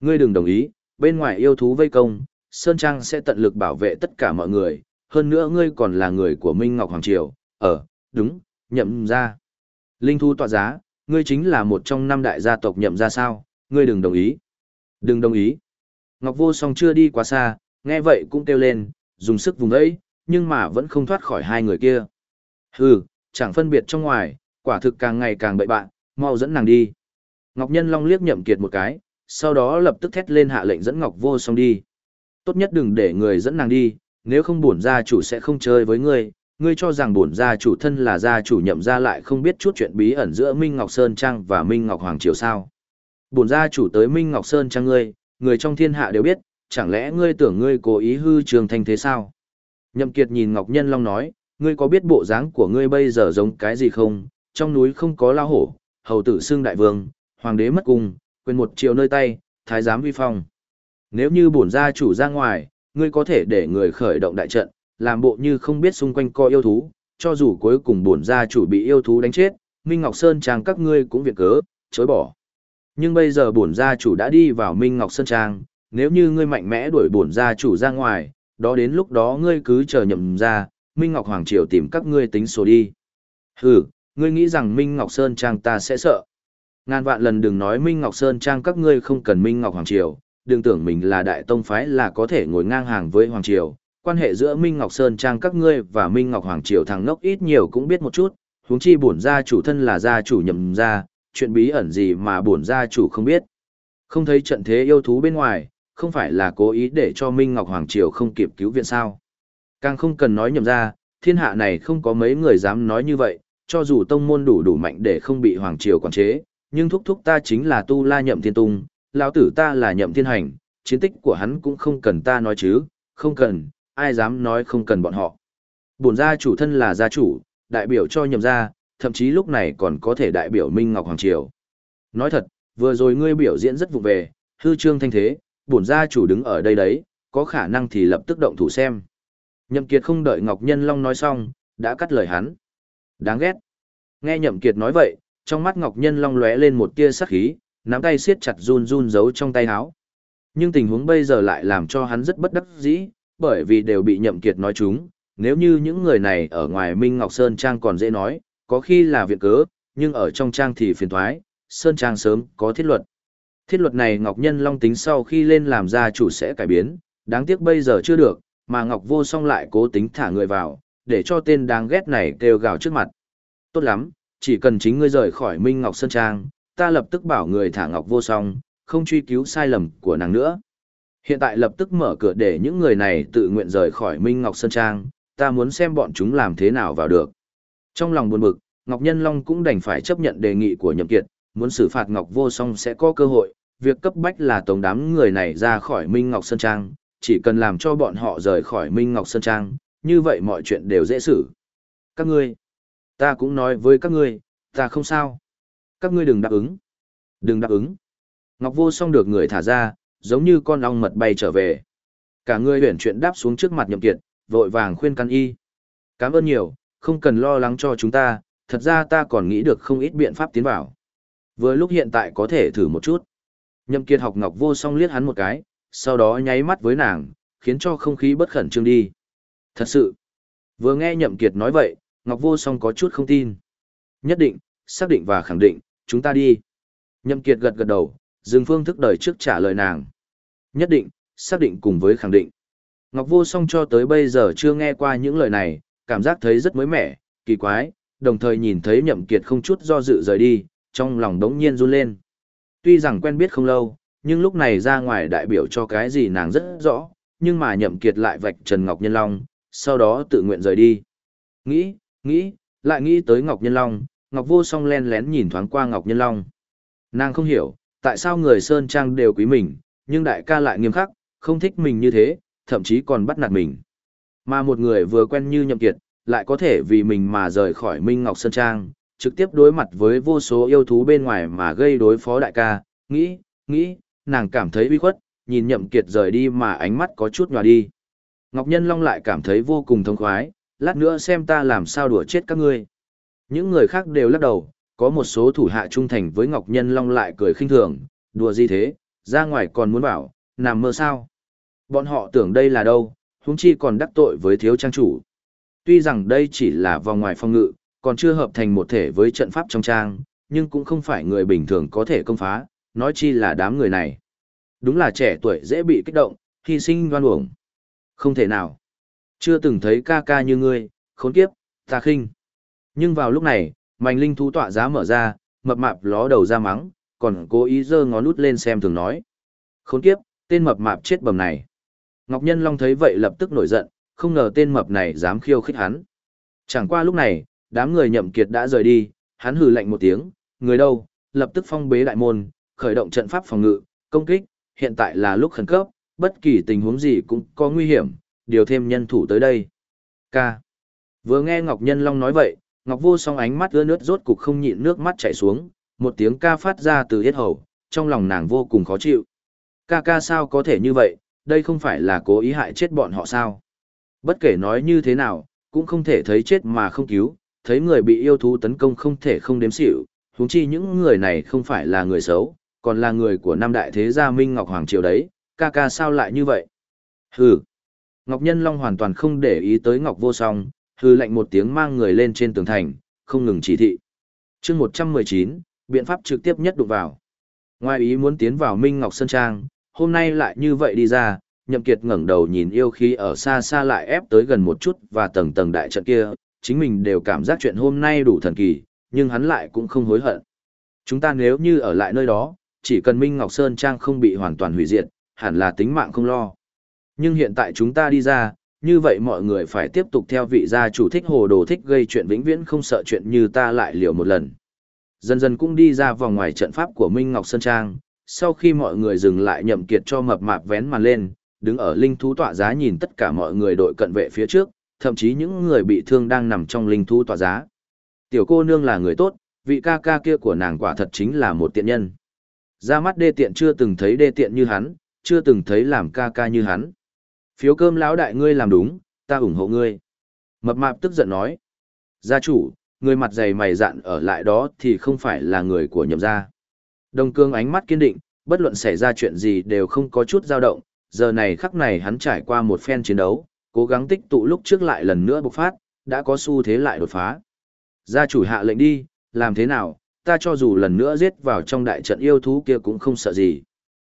Ngươi đừng đồng ý, bên ngoài yêu thú vây công, Sơn Trang sẽ tận lực bảo vệ tất cả mọi người, hơn nữa ngươi còn là người của Minh Ngọc Hoàng Triều, ở, đúng, nhậm ra. Linh thú tọa giá, ngươi chính là một trong năm đại gia tộc nhậm ra sao, ngươi đừng đồng ý. Đừng đồng ý. Ngọc Vô Song chưa đi quá xa, nghe vậy cũng kêu lên, dùng sức vùng ấy, nhưng mà vẫn không thoát khỏi hai người kia. Hừ, chẳng phân biệt trong ngoài, quả thực càng ngày càng bậy bạn, mau dẫn nàng đi. Ngọc Nhân Long liếc nhậm kiệt một cái, sau đó lập tức thét lên hạ lệnh dẫn Ngọc Vô Song đi. Tốt nhất đừng để người dẫn nàng đi, nếu không bổn gia chủ sẽ không chơi với ngươi. Ngươi cho rằng bổn gia chủ thân là gia chủ nhậm gia lại không biết chút chuyện bí ẩn giữa Minh Ngọc Sơn Trang và Minh Ngọc Hoàng Triều sao. Bổn gia chủ tới Minh Ngọc Sơn Trang ngươi, người trong thiên hạ đều biết, chẳng lẽ ngươi tưởng ngươi cố ý hư trường Thành thế sao? Nhậm Kiệt nhìn Ngọc Nhân Long nói, ngươi có biết bộ dáng của ngươi bây giờ giống cái gì không? Trong núi không có lao hổ, hầu tử xương đại vương, hoàng đế mất cung, quyền một triều nơi tay, thái giám vi phong. Nếu như bổn gia chủ ra ngoài, ngươi có thể để người khởi động đại trận, làm bộ như không biết xung quanh có yêu thú, cho dù cuối cùng bổn gia chủ bị yêu thú đánh chết, Minh Ngọc Sơn Trang các ngươi cũng việc cớ, chối bỏ. Nhưng bây giờ bổn gia chủ đã đi vào Minh Ngọc Sơn Trang, nếu như ngươi mạnh mẽ đuổi bổn gia chủ ra ngoài, đó đến lúc đó ngươi cứ chờ nhậm ra, Minh Ngọc Hoàng Triều tìm các ngươi tính sổ đi. Hừ, ngươi nghĩ rằng Minh Ngọc Sơn Trang ta sẽ sợ. Ngàn vạn lần đừng nói Minh Ngọc Sơn Trang các ngươi không cần Minh Ngọc Hoàng Triều, đừng tưởng mình là đại tông phái là có thể ngồi ngang hàng với Hoàng Triều. Quan hệ giữa Minh Ngọc Sơn Trang các ngươi và Minh Ngọc Hoàng Triều thằng ngốc ít nhiều cũng biết một chút, huống chi bổn gia chủ thân là gia chủ nhầm gia, chuyện bí ẩn gì mà bổn gia chủ không biết. Không thấy trận thế yêu thú bên ngoài, không phải là cố ý để cho Minh Ngọc Hoàng Triều không kịp cứu viện sao. Càng không cần nói nhầm ra, thiên hạ này không có mấy người dám nói như vậy, cho dù tông môn đủ đủ mạnh để không bị Hoàng Triều quản chế, nhưng thúc thúc ta chính là tu la nhậm thiên tung, lão tử ta là nhậm thiên hành, chiến tích của hắn cũng không cần ta nói chứ, không cần, ai dám nói không cần bọn họ. Bổn gia chủ thân là gia chủ, đại biểu cho nhậm gia, thậm chí lúc này còn có thể đại biểu Minh Ngọc Hoàng Triều. Nói thật, vừa rồi ngươi biểu diễn rất vụ về, hư trương thanh thế, bổn gia chủ đứng ở đây đấy, có khả năng thì lập tức động thủ xem. Nhậm Kiệt không đợi Ngọc Nhân Long nói xong, đã cắt lời hắn. Đáng ghét. Nghe Nhậm Kiệt nói vậy, trong mắt Ngọc Nhân Long lóe lên một tia sắc khí, nắm tay siết chặt run run giấu trong tay áo. Nhưng tình huống bây giờ lại làm cho hắn rất bất đắc dĩ, bởi vì đều bị Nhậm Kiệt nói chúng, nếu như những người này ở ngoài Minh Ngọc Sơn Trang còn dễ nói, có khi là việc cớ, nhưng ở trong trang thì phiền toái, Sơn Trang sớm có thiết luật. Thiết luật này Ngọc Nhân Long tính sau khi lên làm gia chủ sẽ cải biến, đáng tiếc bây giờ chưa được, mà Ngọc Vô Song lại cố tính thả người vào, để cho tên đáng ghét này kêu gào trước mặt. Tốt lắm, chỉ cần chính ngươi rời khỏi Minh Ngọc Sơn Trang, ta lập tức bảo người thả Ngọc Vô Song, không truy cứu sai lầm của nàng nữa. Hiện tại lập tức mở cửa để những người này tự nguyện rời khỏi Minh Ngọc Sơn Trang, ta muốn xem bọn chúng làm thế nào vào được. Trong lòng buồn bực, Ngọc Nhân Long cũng đành phải chấp nhận đề nghị của Nhậm Kiệt, muốn xử phạt Ngọc Vô Song sẽ có cơ hội, việc cấp bách là tống đám người này ra khỏi Minh Ngọc Sơn Trang, chỉ cần làm cho bọn họ rời khỏi Minh Ngọc Sơn Trang, như vậy mọi chuyện đều dễ xử. Các ngươi, ta cũng nói với các ngươi, ta không sao. Các ngươi đừng đáp ứng. Đừng đáp ứng. Ngọc Vô Song được người thả ra, giống như con ong mật bay trở về. Cả người huyền chuyện đáp xuống trước mặt Nhậm Kiệt, vội vàng khuyên can y. Cảm ơn nhiều, không cần lo lắng cho chúng ta, thật ra ta còn nghĩ được không ít biện pháp tiến vào. Vừa lúc hiện tại có thể thử một chút. Nhậm Kiệt học Ngọc Vô Song liếc hắn một cái, sau đó nháy mắt với nàng, khiến cho không khí bất khẩn trương đi. Thật sự, vừa nghe Nhậm Kiệt nói vậy, Ngọc Vô Song có chút không tin. Nhất định, xác định và khẳng định, chúng ta đi. Nhậm Kiệt gật gật đầu, dừng phương thức đời trước trả lời nàng. Nhất định, xác định cùng với khẳng định. Ngọc Vô Song cho tới bây giờ chưa nghe qua những lời này, cảm giác thấy rất mới mẻ, kỳ quái, đồng thời nhìn thấy Nhậm Kiệt không chút do dự rời đi, trong lòng đống nhiên run lên. Tuy rằng quen biết không lâu, nhưng lúc này ra ngoài đại biểu cho cái gì nàng rất rõ, nhưng mà Nhậm Kiệt lại vạch Trần Ngọc Nhân Long, sau đó tự nguyện rời đi. Nghĩ, nghĩ, lại nghĩ tới Ngọc Nhân Long, Ngọc Vô Song len lén nhìn thoáng qua Ngọc Nhân Long. Nàng không hiểu, tại sao người Sơn Trang đều quý mình, nhưng đại ca lại nghiêm khắc, không thích mình như thế, thậm chí còn bắt nạt mình. Mà một người vừa quen như Nhậm Kiệt, lại có thể vì mình mà rời khỏi Minh Ngọc Sơn Trang, trực tiếp đối mặt với vô số yêu thú bên ngoài mà gây đối phó đại ca, nghĩ, nghĩ, nàng cảm thấy uy khuất, nhìn Nhậm Kiệt rời đi mà ánh mắt có chút nhòa đi. Ngọc Nhân Long lại cảm thấy vô cùng thông khoái, lát nữa xem ta làm sao đùa chết các ngươi. Những người khác đều lắc đầu, có một số thủ hạ trung thành với Ngọc Nhân Long lại cười khinh thường, đùa gì thế, ra ngoài còn muốn bảo, nằm mơ sao. Bọn họ tưởng đây là đâu, huống chi còn đắc tội với thiếu trang chủ. Tuy rằng đây chỉ là vòng ngoài phong ngự, còn chưa hợp thành một thể với trận pháp trong trang, nhưng cũng không phải người bình thường có thể công phá, nói chi là đám người này. Đúng là trẻ tuổi dễ bị kích động, hy sinh đoan uổng. Không thể nào. Chưa từng thấy ca ca như ngươi, khốn kiếp, ta khinh. Nhưng vào lúc này, mảnh linh thú tọa giá mở ra, mập mạp ló đầu ra mắng, còn cố ý giơ ngón út lên xem thường nói. Khốn kiếp, tên mập mạp chết bầm này. Ngọc Nhân Long thấy vậy lập tức nổi giận, không ngờ tên mập này dám khiêu khích hắn. Chẳng qua lúc này, đám người nhậm kiệt đã rời đi, hắn hừ lạnh một tiếng, người đâu, lập tức phong bế đại môn, khởi động trận pháp phòng ngự, công kích, hiện tại là lúc khẩn cấp, bất kỳ tình huống gì cũng có nguy hiểm, điều thêm nhân thủ tới đây. Ca. Vừa nghe Ngọc Nhân Long nói vậy, Ngọc Vô song ánh mắt ưa nước rốt cục không nhịn nước mắt chảy xuống, một tiếng ca phát ra từ yết hầu, trong lòng nàng vô cùng khó chịu. Ca ca sao có thể như vậy, đây không phải là cố ý hại chết bọn họ sao? Bất kể nói như thế nào, cũng không thể thấy chết mà không cứu, thấy người bị yêu thú tấn công không thể không đếm xỉu, huống chi những người này không phải là người xấu, còn là người của năm đại thế gia Minh Ngọc Hoàng Triều đấy, ca ca sao lại như vậy? Hừ. Ngọc Nhân Long hoàn toàn không để ý tới Ngọc Vô Song, hư lệnh một tiếng mang người lên trên tường thành, không ngừng chỉ thị. chương 119, biện pháp trực tiếp nhất đụng vào. Ngoài ý muốn tiến vào Minh Ngọc Sơn Trang, hôm nay lại như vậy đi ra, Nhậm Kiệt ngẩng đầu nhìn yêu khí ở xa xa lại ép tới gần một chút và tầng tầng đại trận kia, chính mình đều cảm giác chuyện hôm nay đủ thần kỳ, nhưng hắn lại cũng không hối hận. Chúng ta nếu như ở lại nơi đó, chỉ cần Minh Ngọc Sơn Trang không bị hoàn toàn hủy diệt, hẳn là tính mạng không lo. Nhưng hiện tại chúng ta đi ra, như vậy mọi người phải tiếp tục theo vị gia chủ thích hồ đồ thích gây chuyện vĩnh viễn không sợ chuyện như ta lại liều một lần. Dần dần cũng đi ra vòng ngoài trận pháp của Minh Ngọc Sơn Trang, sau khi mọi người dừng lại nhậm kiệt cho mập mạp vén màn lên, đứng ở linh thú tọa giá nhìn tất cả mọi người đội cận vệ phía trước, thậm chí những người bị thương đang nằm trong linh thú tọa giá. Tiểu cô nương là người tốt, vị ca ca kia của nàng quả thật chính là một tiện nhân. Ra mắt đê tiện chưa từng thấy đê tiện như hắn, chưa từng thấy làm ca ca như hắn. Phiếu cơm lão đại ngươi làm đúng, ta ủng hộ ngươi. Mập mạp tức giận nói. Gia chủ, người mặt dày mày dạn ở lại đó thì không phải là người của nhậm gia. Đồng cương ánh mắt kiên định, bất luận xảy ra chuyện gì đều không có chút dao động, giờ này khắc này hắn trải qua một phen chiến đấu, cố gắng tích tụ lúc trước lại lần nữa bộc phát, đã có xu thế lại đột phá. Gia chủ hạ lệnh đi, làm thế nào, ta cho dù lần nữa giết vào trong đại trận yêu thú kia cũng không sợ gì.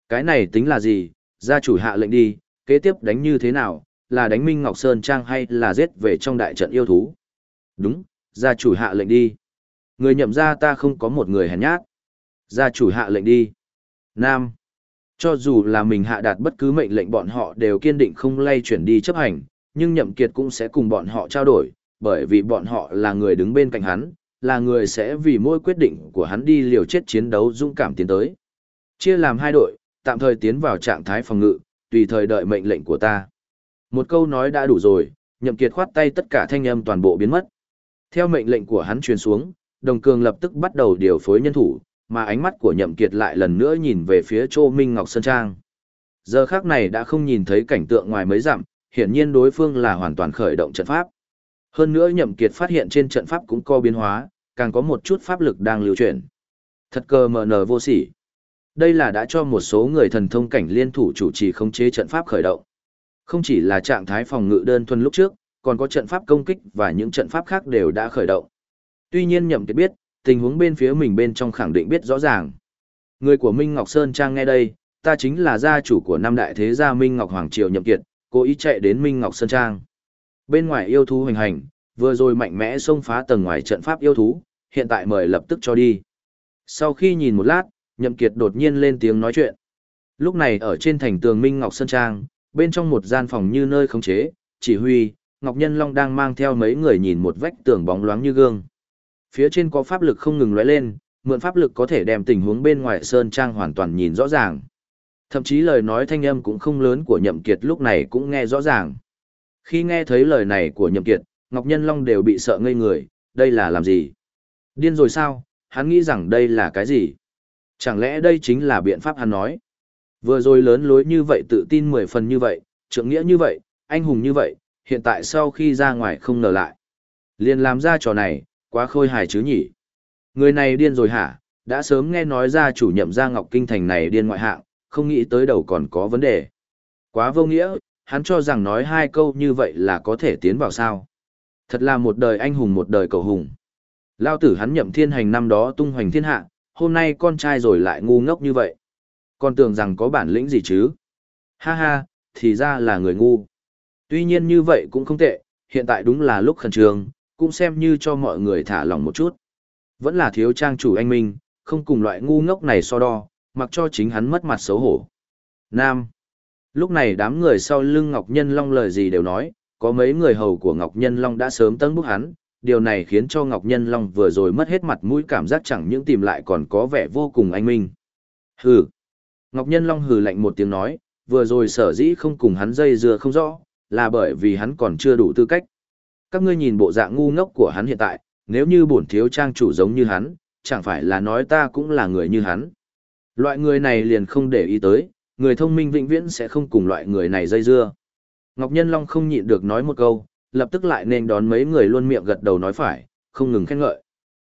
Cái này tính là gì, gia chủ hạ lệnh đi, kế tiếp đánh như thế nào, là đánh Minh Ngọc Sơn Trang hay là giết về trong đại trận yêu thú. Đúng, gia chủ hạ lệnh đi. Người nhậm ra ta không có một người hèn nhát. Gia chủ hạ lệnh đi. Nam. Cho dù là mình hạ đạt bất cứ mệnh lệnh bọn họ đều kiên định không lay chuyển đi chấp hành, nhưng nhậm kiệt cũng sẽ cùng bọn họ trao đổi, bởi vì bọn họ là người đứng bên cạnh hắn, là người sẽ vì mỗi quyết định của hắn đi liều chết chiến đấu dũng cảm tiến tới. Chia làm hai đội, tạm thời tiến vào trạng thái phòng ngự, tùy thời đợi mệnh lệnh của ta. Một câu nói đã đủ rồi, nhậm kiệt khoát tay tất cả thanh âm toàn bộ biến mất. Theo mệnh lệnh của hắn truyền xuống, đồng cường lập tức bắt đầu điều phối nhân thủ, mà ánh mắt của nhậm kiệt lại lần nữa nhìn về phía Châu Minh Ngọc Sơn Trang. Giờ khắc này đã không nhìn thấy cảnh tượng ngoài mấy dặm, hiển nhiên đối phương là hoàn toàn khởi động trận pháp. Hơn nữa nhậm kiệt phát hiện trên trận pháp cũng có biến hóa, càng có một chút pháp lực đang lưu chuyển. Thật cơ mờ nở vô sỉ. Đây là đã cho một số người thần thông cảnh liên thủ chủ trì khống chế trận pháp khởi động. Không chỉ là trạng thái phòng ngự đơn thuần lúc trước, còn có trận pháp công kích và những trận pháp khác đều đã khởi động. Tuy nhiên nhậm kiệt biết, tình huống bên phía mình bên trong khẳng định biết rõ ràng. Người của Minh Ngọc Sơn Trang nghe đây, ta chính là gia chủ của năm đại thế gia Minh Ngọc Hoàng Triều nhậm kiệt, cố ý chạy đến Minh Ngọc Sơn Trang. Bên ngoài yêu thú hành hành, vừa rồi mạnh mẽ xông phá tầng ngoài trận pháp yêu thú, hiện tại mời lập tức cho đi. Sau khi nhìn một lát, Nhậm Kiệt đột nhiên lên tiếng nói chuyện. Lúc này ở trên thành tường Minh Ngọc Sơn Trang, bên trong một gian phòng như nơi khống chế, chỉ huy, Ngọc Nhân Long đang mang theo mấy người nhìn một vách tường bóng loáng như gương. Phía trên có pháp lực không ngừng lóe lên, mượn pháp lực có thể đem tình huống bên ngoài Sơn Trang hoàn toàn nhìn rõ ràng. Thậm chí lời nói thanh âm cũng không lớn của Nhậm Kiệt lúc này cũng nghe rõ ràng. Khi nghe thấy lời này của Nhậm Kiệt, Ngọc Nhân Long đều bị sợ ngây người, đây là làm gì? Điên rồi sao? Hắn nghĩ rằng đây là cái gì? Chẳng lẽ đây chính là biện pháp hắn nói? Vừa rồi lớn lối như vậy tự tin mười phần như vậy, trượng nghĩa như vậy, anh hùng như vậy, hiện tại sau khi ra ngoài không nở lại. Liền làm ra trò này, quá khôi hài chứ nhỉ? Người này điên rồi hả? Đã sớm nghe nói ra chủ nhậm gia Ngọc Kinh Thành này điên ngoại hạng, không nghĩ tới đầu còn có vấn đề. Quá vô nghĩa, hắn cho rằng nói hai câu như vậy là có thể tiến vào sao. Thật là một đời anh hùng một đời cầu hùng. Lao tử hắn nhậm thiên hành năm đó tung hoành thiên hạ, hôm nay con trai rồi lại ngu ngốc như vậy. con tưởng rằng có bản lĩnh gì chứ? Ha ha, thì ra là người ngu. Tuy nhiên như vậy cũng không tệ, hiện tại đúng là lúc khẩn trương, cũng xem như cho mọi người thả lòng một chút. Vẫn là thiếu trang chủ anh Minh, không cùng loại ngu ngốc này so đo, mặc cho chính hắn mất mặt xấu hổ. Nam. Lúc này đám người sau lưng Ngọc Nhân Long lời gì đều nói, có mấy người hầu của Ngọc Nhân Long đã sớm tấn bức hắn, điều này khiến cho Ngọc Nhân Long vừa rồi mất hết mặt mũi cảm giác chẳng những tìm lại còn có vẻ vô cùng anh minh. Hừ. Ngọc Nhân Long hừ lạnh một tiếng nói, vừa rồi sở dĩ không cùng hắn dây dưa không rõ, là bởi vì hắn còn chưa đủ tư cách. Các ngươi nhìn bộ dạng ngu ngốc của hắn hiện tại, nếu như bổn thiếu trang chủ giống như hắn, chẳng phải là nói ta cũng là người như hắn. Loại người này liền không để ý tới, người thông minh vĩnh viễn sẽ không cùng loại người này dây dưa. Ngọc Nhân Long không nhịn được nói một câu, lập tức lại nên đón mấy người luôn miệng gật đầu nói phải, không ngừng khen ngợi.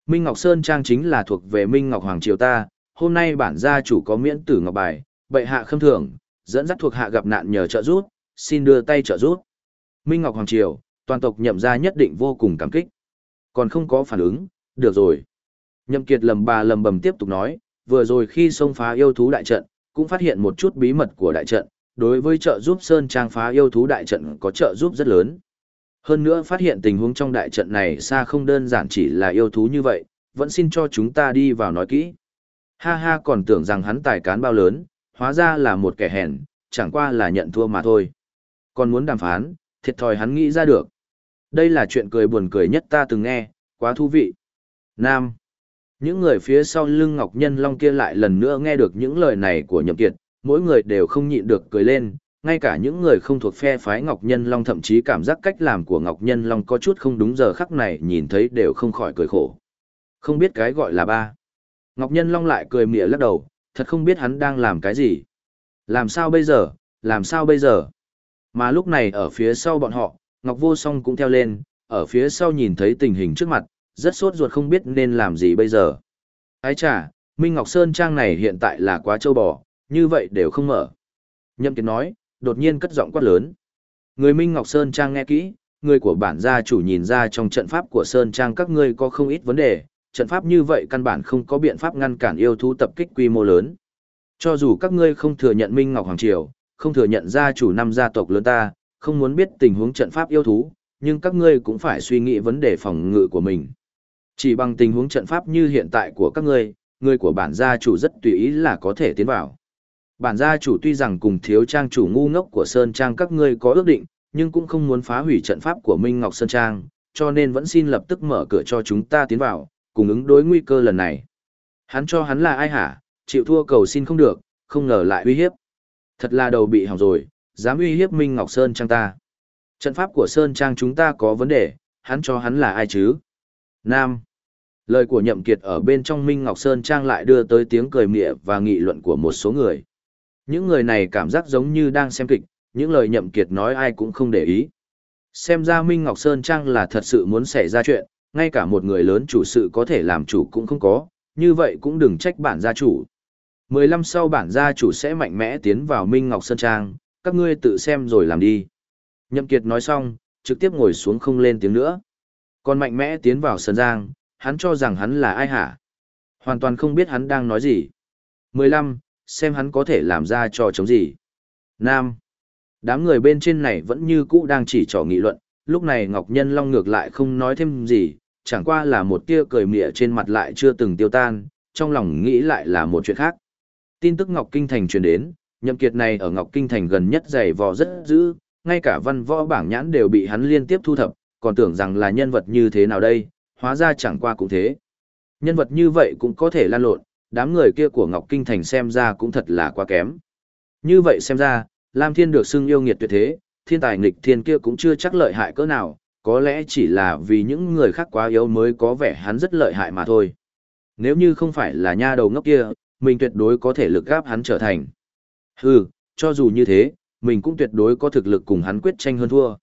Minh Ngọc Sơn Trang chính là thuộc về Minh Ngọc Hoàng Triều ta, hôm nay bản gia chủ có miễn tử ngọc bài, bệ hạ khâm thưởng, dẫn dắt thuộc hạ gặp nạn nhờ trợ giúp, xin đưa tay trợ giúp. Minh Ngọc Hoàng Triều, toàn tộc nhậm gia nhất định vô cùng cảm kích. Còn không có phản ứng, được rồi. Nhậm Kiệt lầm bà lầm bầm tiếp tục nói, vừa rồi khi xông phá yêu thú đại trận, cũng phát hiện một chút bí mật của đại trận, đối với trợ giúp Sơn Trang phá yêu thú đại trận có trợ giúp rất lớn. Hơn nữa phát hiện tình huống trong đại trận này xa không đơn giản chỉ là yêu thú như vậy, vẫn xin cho chúng ta đi vào nói kỹ. Ha ha còn tưởng rằng hắn tài cán bao lớn, hóa ra là một kẻ hèn, chẳng qua là nhận thua mà thôi. Còn muốn đàm phán, thiệt thòi hắn nghĩ ra được. Đây là chuyện cười buồn cười nhất ta từng nghe, quá thú vị. Nam. Những người phía sau lưng Ngọc Nhân Long kia lại lần nữa nghe được những lời này của Nhậm Kiệt, mỗi người đều không nhịn được cười lên, ngay cả những người không thuộc phe phái Ngọc Nhân Long thậm chí cảm giác cách làm của Ngọc Nhân Long có chút không đúng giờ khắc này nhìn thấy đều không khỏi cười khổ. Không biết cái gọi là ba. Ngọc Nhân Long lại cười mỉa lắc đầu, thật không biết hắn đang làm cái gì. Làm sao bây giờ, làm sao bây giờ. Mà lúc này ở phía sau bọn họ, Ngọc Vô Song cũng theo lên, ở phía sau nhìn thấy tình hình trước mặt, rất sốt ruột không biết nên làm gì bây giờ. Ái chà, Minh Ngọc Sơn Trang này hiện tại là quá châu bò, như vậy đều không mở. Nhậm Kiệt nói, đột nhiên cất giọng quát lớn. Người Minh Ngọc Sơn Trang nghe kỹ, người của bản gia chủ nhìn ra trong trận pháp của Sơn Trang các ngươi có không ít vấn đề, trận pháp như vậy căn bản không có biện pháp ngăn cản yêu thú tập kích quy mô lớn. Cho dù các ngươi không thừa nhận Minh Ngọc Hoàng Triều, không thừa nhận gia chủ năm gia tộc lớn ta, không muốn biết tình huống trận pháp yêu thú, nhưng các ngươi cũng phải suy nghĩ vấn đề phòng ngự của mình. Chỉ bằng tình huống trận pháp như hiện tại của các ngươi, người của bản gia chủ rất tùy ý là có thể tiến vào. Bản gia chủ tuy rằng cùng thiếu trang chủ ngu ngốc của Sơn Trang các ngươi có ước định, nhưng cũng không muốn phá hủy trận pháp của Minh Ngọc Sơn Trang, cho nên vẫn xin lập tức mở cửa cho chúng ta tiến vào, cùng ứng đối nguy cơ lần này. Hắn cho hắn là ai hả, chịu thua cầu xin không được, không ngờ lại uy hiếp. Thật là đầu bị hỏng rồi, dám uy hiếp Minh Ngọc Sơn Trang ta. Trận pháp của Sơn Trang chúng ta có vấn đề, hắn cho hắn là ai chứ? Nam. Lời của Nhậm Kiệt ở bên trong Minh Ngọc Sơn Trang lại đưa tới tiếng cười mỉa và nghị luận của một số người. Những người này cảm giác giống như đang xem kịch, những lời Nhậm Kiệt nói ai cũng không để ý. Xem ra Minh Ngọc Sơn Trang là thật sự muốn xảy ra chuyện, ngay cả một người lớn chủ sự có thể làm chủ cũng không có, như vậy cũng đừng trách bản gia chủ. Mười lăm sau bản gia chủ sẽ mạnh mẽ tiến vào Minh Ngọc Sơn Trang, các ngươi tự xem rồi làm đi. Nhậm Kiệt nói xong, trực tiếp ngồi xuống không lên tiếng nữa. Còn mạnh mẽ tiến vào Sơn Giang, hắn cho rằng hắn là ai hả? Hoàn toàn không biết hắn đang nói gì. Mười lăm, xem hắn có thể làm ra trò chống gì. Nam. Đám người bên trên này vẫn như cũ đang chỉ trò nghị luận, lúc này Ngọc Nhân Long ngược lại không nói thêm gì, chẳng qua là một tia cười mỉa trên mặt lại chưa từng tiêu tan, trong lòng nghĩ lại là một chuyện khác. Tin tức Ngọc Kinh Thành truyền đến, nhậm kiệt này ở Ngọc Kinh Thành gần nhất dày vò rất dữ, ngay cả văn võ bảng nhãn đều bị hắn liên tiếp thu thập, còn tưởng rằng là nhân vật như thế nào đây, hóa ra chẳng qua cũng thế. Nhân vật như vậy cũng có thể lan lộn, đám người kia của Ngọc Kinh Thành xem ra cũng thật là quá kém. Như vậy xem ra, Lam Thiên được xưng yêu nghiệt tuyệt thế, thiên tài nghịch thiên kia cũng chưa chắc lợi hại cỡ nào, có lẽ chỉ là vì những người khác quá yếu mới có vẻ hắn rất lợi hại mà thôi. Nếu như không phải là nha đầu ngốc kia, mình tuyệt đối có thể lực gáp hắn trở thành. Hừ, cho dù như thế, mình cũng tuyệt đối có thực lực cùng hắn quyết tranh hơn thua.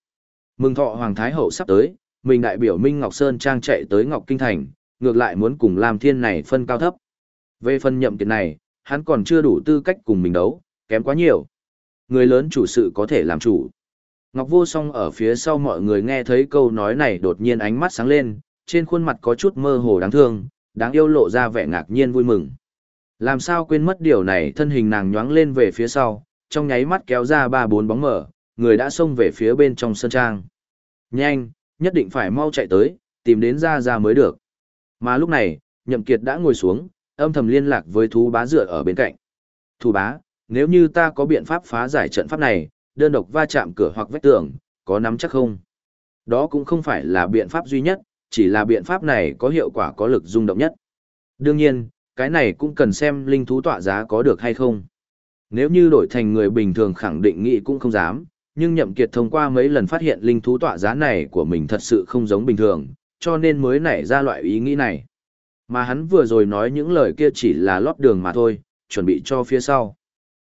Mừng thọ Hoàng Thái Hậu sắp tới, mình đại biểu Minh Ngọc Sơn Trang chạy tới Ngọc Kinh Thành, ngược lại muốn cùng Lam Thiên này phân cao thấp. Về phần nhậm kiệt này, hắn còn chưa đủ tư cách cùng mình đấu, kém quá nhiều. Người lớn chủ sự có thể làm chủ. Ngọc Vô Song ở phía sau mọi người nghe thấy câu nói này đột nhiên ánh mắt sáng lên, trên khuôn mặt có chút mơ hồ đáng thương, đáng yêu lộ ra vẻ ngạc nhiên vui mừng. Làm sao quên mất điều này thân hình nàng nhoáng lên về phía sau, trong nháy mắt kéo ra ba bốn bóng mở, người đã xông về phía bên trong sân trang. Nhanh, nhất định phải mau chạy tới, tìm đến ra ra mới được. Mà lúc này, Nhậm Kiệt đã ngồi xuống, âm thầm liên lạc với thú bá dựa ở bên cạnh. Thú bá, nếu như ta có biện pháp phá giải trận pháp này, đơn độc va chạm cửa hoặc vách tường, có nắm chắc không? Đó cũng không phải là biện pháp duy nhất, chỉ là biện pháp này có hiệu quả có lực rung động nhất. Đương nhiên, cái này cũng cần xem linh thú tọa giá có được hay không. Nếu như đổi thành người bình thường khẳng định nghĩ cũng không dám, nhưng nhậm kiệt thông qua mấy lần phát hiện linh thú tọa giá này của mình thật sự không giống bình thường, cho nên mới nảy ra loại ý nghĩ này. Mà hắn vừa rồi nói những lời kia chỉ là lót đường mà thôi, chuẩn bị cho phía sau.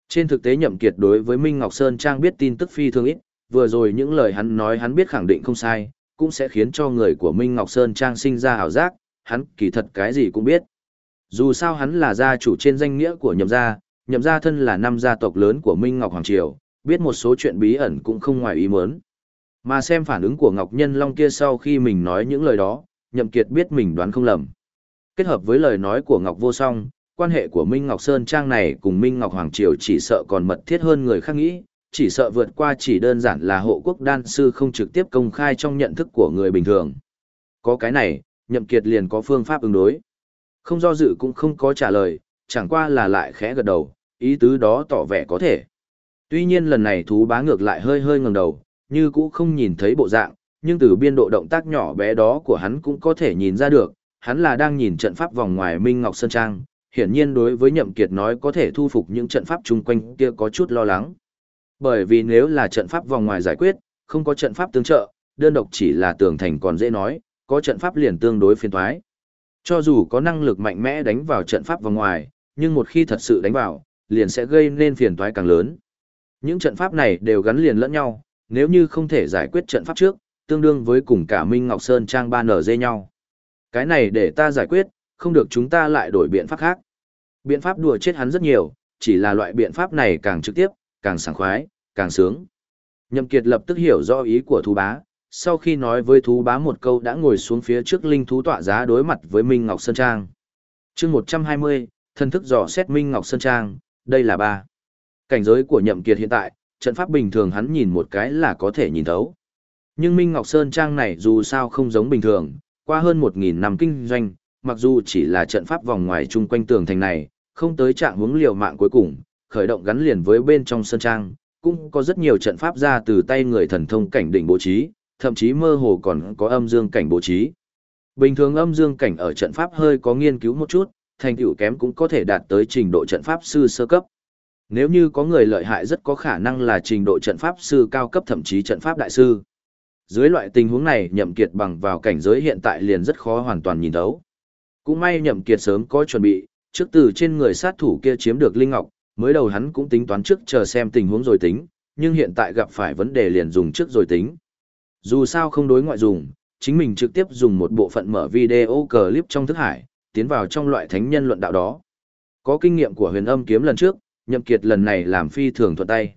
Trên thực tế nhậm kiệt đối với Minh Ngọc Sơn Trang biết tin tức phi thường ít, vừa rồi những lời hắn nói hắn biết khẳng định không sai, cũng sẽ khiến cho người của Minh Ngọc Sơn Trang sinh ra hảo giác, hắn kỳ thật cái gì cũng biết. Dù sao hắn là gia chủ trên danh nghĩa của nhậm gia, nhậm gia thân là năm gia tộc lớn của Minh Ngọc Hoàng Triều, biết một số chuyện bí ẩn cũng không ngoài ý muốn. Mà xem phản ứng của Ngọc Nhân Long kia sau khi mình nói những lời đó, nhậm kiệt biết mình đoán không lầm. Kết hợp với lời nói của Ngọc Vô Song, quan hệ của Minh Ngọc Sơn Trang này cùng Minh Ngọc Hoàng Triều chỉ sợ còn mật thiết hơn người khác nghĩ, chỉ sợ vượt qua chỉ đơn giản là hộ quốc đan sư không trực tiếp công khai trong nhận thức của người bình thường. Có cái này, nhậm kiệt liền có phương pháp ứng đối. Không do dự cũng không có trả lời, chẳng qua là lại khẽ gật đầu, ý tứ đó tỏ vẻ có thể. Tuy nhiên lần này thú bá ngược lại hơi hơi ngẩng đầu, như cũ không nhìn thấy bộ dạng, nhưng từ biên độ động tác nhỏ bé đó của hắn cũng có thể nhìn ra được, hắn là đang nhìn trận pháp vòng ngoài Minh Ngọc Sơn Trang, hiển nhiên đối với Nhậm Kiệt nói có thể thu phục những trận pháp chung quanh kia có chút lo lắng. Bởi vì nếu là trận pháp vòng ngoài giải quyết, không có trận pháp tương trợ, đơn độc chỉ là tường thành còn dễ nói, có trận pháp liền tương đối phiền toái. Cho dù có năng lực mạnh mẽ đánh vào trận pháp vòng ngoài, nhưng một khi thật sự đánh vào, liền sẽ gây nên phiền toái càng lớn. Những trận pháp này đều gắn liền lẫn nhau, nếu như không thể giải quyết trận pháp trước, tương đương với cùng cả Minh Ngọc Sơn Trang ba nở dây nhau. Cái này để ta giải quyết, không được chúng ta lại đổi biện pháp khác. Biện pháp đùa chết hắn rất nhiều, chỉ là loại biện pháp này càng trực tiếp, càng sảng khoái, càng sướng. Nhậm Kiệt lập tức hiểu rõ ý của thú bá, sau khi nói với thú bá một câu đã ngồi xuống phía trước linh thú tọa giá đối mặt với Minh Ngọc Sơn Trang. Chương 120, thân thức dò xét Minh Ngọc Sơn Trang, đây là ba. Cảnh giới của Nhậm Kiệt hiện tại, trận pháp bình thường hắn nhìn một cái là có thể nhìn thấu. Nhưng Minh Ngọc Sơn Trang này dù sao không giống bình thường, qua hơn 1.000 năm kinh doanh, mặc dù chỉ là trận pháp vòng ngoài chung quanh tường thành này, không tới trạng hướng liều mạng cuối cùng, khởi động gắn liền với bên trong Sơn Trang, cũng có rất nhiều trận pháp ra từ tay người thần thông cảnh đỉnh bố trí, thậm chí mơ hồ còn có âm dương cảnh bố trí. Bình thường âm dương cảnh ở trận pháp hơi có nghiên cứu một chút, thành tựu kém cũng có thể đạt tới trình độ trận pháp sư sơ cấp. Nếu như có người lợi hại rất có khả năng là trình độ trận pháp sư cao cấp thậm chí trận pháp đại sư. Dưới loại tình huống này nhậm kiệt bằng vào cảnh giới hiện tại liền rất khó hoàn toàn nhìn thấu. Cũng may nhậm kiệt sớm có chuẩn bị, trước từ trên người sát thủ kia chiếm được linh ngọc, mới đầu hắn cũng tính toán trước chờ xem tình huống rồi tính, nhưng hiện tại gặp phải vấn đề liền dùng trước rồi tính. Dù sao không đối ngoại dùng, chính mình trực tiếp dùng một bộ phận mở video clip trong thức hải, tiến vào trong loại thánh nhân luận đạo đó. Có kinh nghiệm của huyền âm kiếm lần trước, nhậm kiệt lần này làm phi thường thuận tay.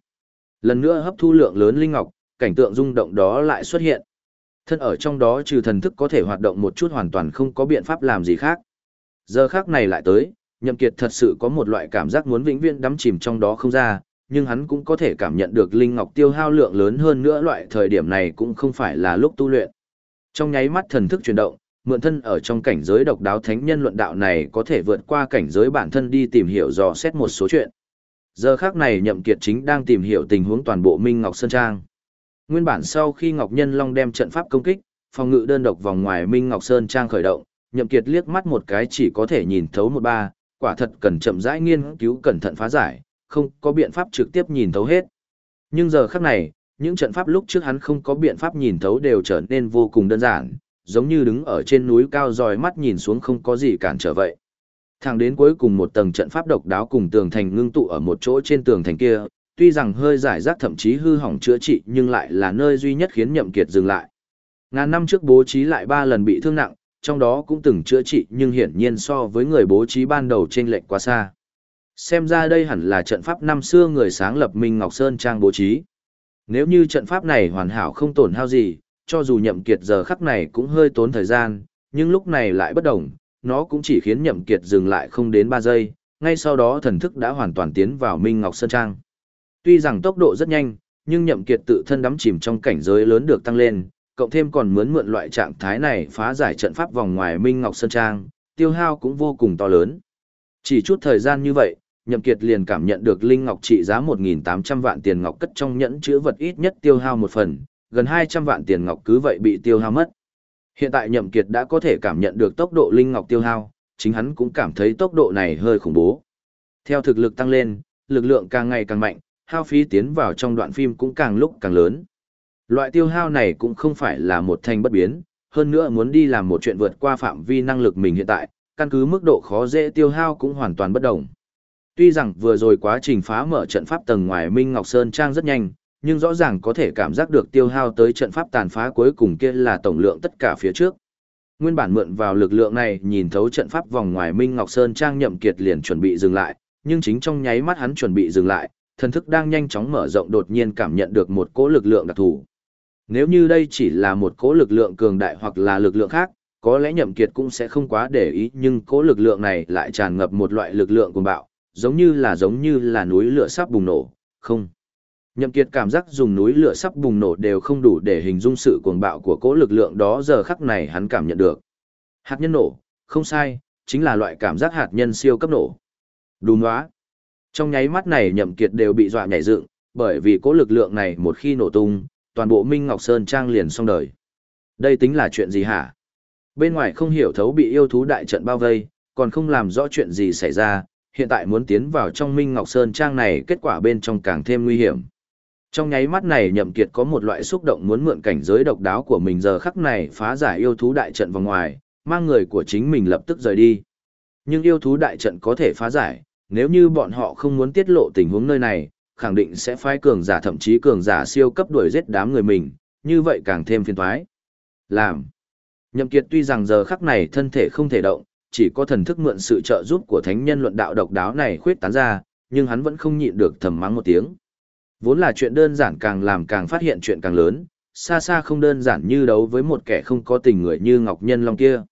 Lần nữa hấp thu lượng lớn linh ngọc, cảnh tượng rung động đó lại xuất hiện. Thân ở trong đó trừ thần thức có thể hoạt động một chút hoàn toàn không có biện pháp làm gì khác. Giờ khác này lại tới, nhậm kiệt thật sự có một loại cảm giác muốn vĩnh viễn đắm chìm trong đó không ra, nhưng hắn cũng có thể cảm nhận được linh ngọc tiêu hao lượng lớn hơn nữa loại thời điểm này cũng không phải là lúc tu luyện. Trong nháy mắt thần thức chuyển động, mượn thân ở trong cảnh giới độc đáo thánh nhân luận đạo này có thể vượt qua cảnh giới bản thân đi tìm hiểu dò xét một số chuyện. Giờ khác này nhậm kiệt chính đang tìm hiểu tình huống toàn bộ Minh Ngọc Sơn Trang. Nguyên bản sau khi Ngọc Nhân Long đem trận pháp công kích, phòng ngự đơn độc vòng ngoài Minh Ngọc Sơn Trang khởi động, nhậm kiệt liếc mắt một cái chỉ có thể nhìn thấu một ba, quả thật cần chậm rãi nghiên cứu cẩn thận phá giải, không có biện pháp trực tiếp nhìn thấu hết. Nhưng giờ khắc này, những trận pháp lúc trước hắn không có biện pháp nhìn thấu đều trở nên vô cùng đơn giản, giống như đứng ở trên núi cao dòi mắt nhìn xuống không có gì cản trở vậy. Thẳng đến cuối cùng một tầng trận pháp độc đáo cùng tường thành ngưng tụ ở một chỗ trên tường thành kia, tuy rằng hơi giải rác thậm chí hư hỏng chữa trị nhưng lại là nơi duy nhất khiến nhậm kiệt dừng lại. Ngàn năm trước bố trí lại ba lần bị thương nặng, trong đó cũng từng chữa trị nhưng hiển nhiên so với người bố trí ban đầu trên lệch quá xa. Xem ra đây hẳn là trận pháp năm xưa người sáng lập Minh Ngọc Sơn Trang bố trí. Nếu như trận pháp này hoàn hảo không tổn hao gì, cho dù nhậm kiệt giờ khắc này cũng hơi tốn thời gian, nhưng lúc này lại bất động, nó cũng chỉ khiến nhậm kiệt dừng lại không đến 3 giây, ngay sau đó thần thức đã hoàn toàn tiến vào Minh Ngọc Sơn Trang. Tuy rằng tốc độ rất nhanh, nhưng nhậm kiệt tự thân đắm chìm trong cảnh giới lớn được tăng lên, cộng thêm còn muốn mượn loại trạng thái này phá giải trận pháp vòng ngoài Minh Ngọc Sơn Trang, tiêu hao cũng vô cùng to lớn. Chỉ chút thời gian như vậy, Nhậm Kiệt liền cảm nhận được linh ngọc trị giá 1.800 vạn tiền ngọc cất trong nhẫn chứa vật ít nhất tiêu hao một phần, gần 200 vạn tiền ngọc cứ vậy bị tiêu hao mất. Hiện tại Nhậm Kiệt đã có thể cảm nhận được tốc độ linh ngọc tiêu hao, chính hắn cũng cảm thấy tốc độ này hơi khủng bố. Theo thực lực tăng lên, lực lượng càng ngày càng mạnh, hao phí tiến vào trong đoạn phim cũng càng lúc càng lớn. Loại tiêu hao này cũng không phải là một thành bất biến, hơn nữa muốn đi làm một chuyện vượt qua phạm vi năng lực mình hiện tại, căn cứ mức độ khó dễ tiêu hao cũng hoàn toàn bất đồng. Tuy rằng vừa rồi quá trình phá mở trận pháp tầng ngoài Minh Ngọc Sơn Trang rất nhanh, nhưng rõ ràng có thể cảm giác được tiêu hao tới trận pháp tàn phá cuối cùng kia là tổng lượng tất cả phía trước. Nguyên bản mượn vào lực lượng này nhìn thấu trận pháp vòng ngoài Minh Ngọc Sơn Trang nhậm kiệt liền chuẩn bị dừng lại, nhưng chính trong nháy mắt hắn chuẩn bị dừng lại, thần thức đang nhanh chóng mở rộng đột nhiên cảm nhận được một cỗ lực lượng đặc thù. Nếu như đây chỉ là một cỗ lực lượng cường đại hoặc là lực lượng khác, có lẽ nhậm kiệt cũng sẽ không quá để ý nhưng cỗ lực lượng này lại tràn ngập một loại lực lượng cuồng bạo, giống như là giống như là núi lửa sắp bùng nổ, không. Nhậm kiệt cảm giác dùng núi lửa sắp bùng nổ đều không đủ để hình dung sự cuồng bạo của cỗ lực lượng đó giờ khắc này hắn cảm nhận được. Hạt nhân nổ, không sai, chính là loại cảm giác hạt nhân siêu cấp nổ. Đúng đó. Trong nháy mắt này nhậm kiệt đều bị dọa nhảy dựng, bởi vì cỗ lực lượng này một khi nổ tung, toàn bộ Minh Ngọc Sơn Trang liền xong đời. Đây tính là chuyện gì hả? Bên ngoài không hiểu thấu bị yêu thú đại trận bao vây, còn không làm rõ chuyện gì xảy ra, hiện tại muốn tiến vào trong Minh Ngọc Sơn Trang này kết quả bên trong càng thêm nguy hiểm. Trong nháy mắt này nhậm kiệt có một loại xúc động muốn mượn cảnh giới độc đáo của mình giờ khắc này phá giải yêu thú đại trận vào ngoài, mang người của chính mình lập tức rời đi. Nhưng yêu thú đại trận có thể phá giải, nếu như bọn họ không muốn tiết lộ tình huống nơi này, khẳng định sẽ phái cường giả thậm chí cường giả siêu cấp đuổi giết đám người mình, như vậy càng thêm phiền toái. Làm. Nhậm Kiệt tuy rằng giờ khắc này thân thể không thể động, chỉ có thần thức mượn sự trợ giúp của thánh nhân luận đạo độc đáo này khuyết tán ra, nhưng hắn vẫn không nhịn được thầm mắng một tiếng. Vốn là chuyện đơn giản càng làm càng phát hiện chuyện càng lớn, xa xa không đơn giản như đấu với một kẻ không có tình người như Ngọc Nhân Long kia.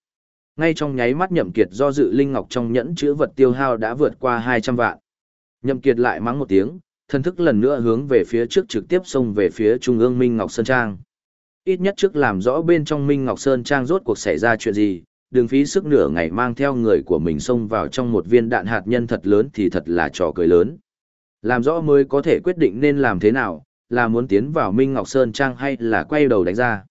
Ngay trong nháy mắt Nhậm Kiệt do dự linh ngọc trong nhẫn chứa vật tiêu hao đã vượt qua 200 vạn. Nhậm Kiệt lại mắng một tiếng, thân thức lần nữa hướng về phía trước trực tiếp xông về phía trung ương Minh Ngọc Sơn Trang. Ít nhất trước làm rõ bên trong Minh Ngọc Sơn Trang rốt cuộc xảy ra chuyện gì, đừng phí sức nửa ngày mang theo người của mình xông vào trong một viên đạn hạt nhân thật lớn thì thật là trò cười lớn. Làm rõ mới có thể quyết định nên làm thế nào, là muốn tiến vào Minh Ngọc Sơn Trang hay là quay đầu đánh ra.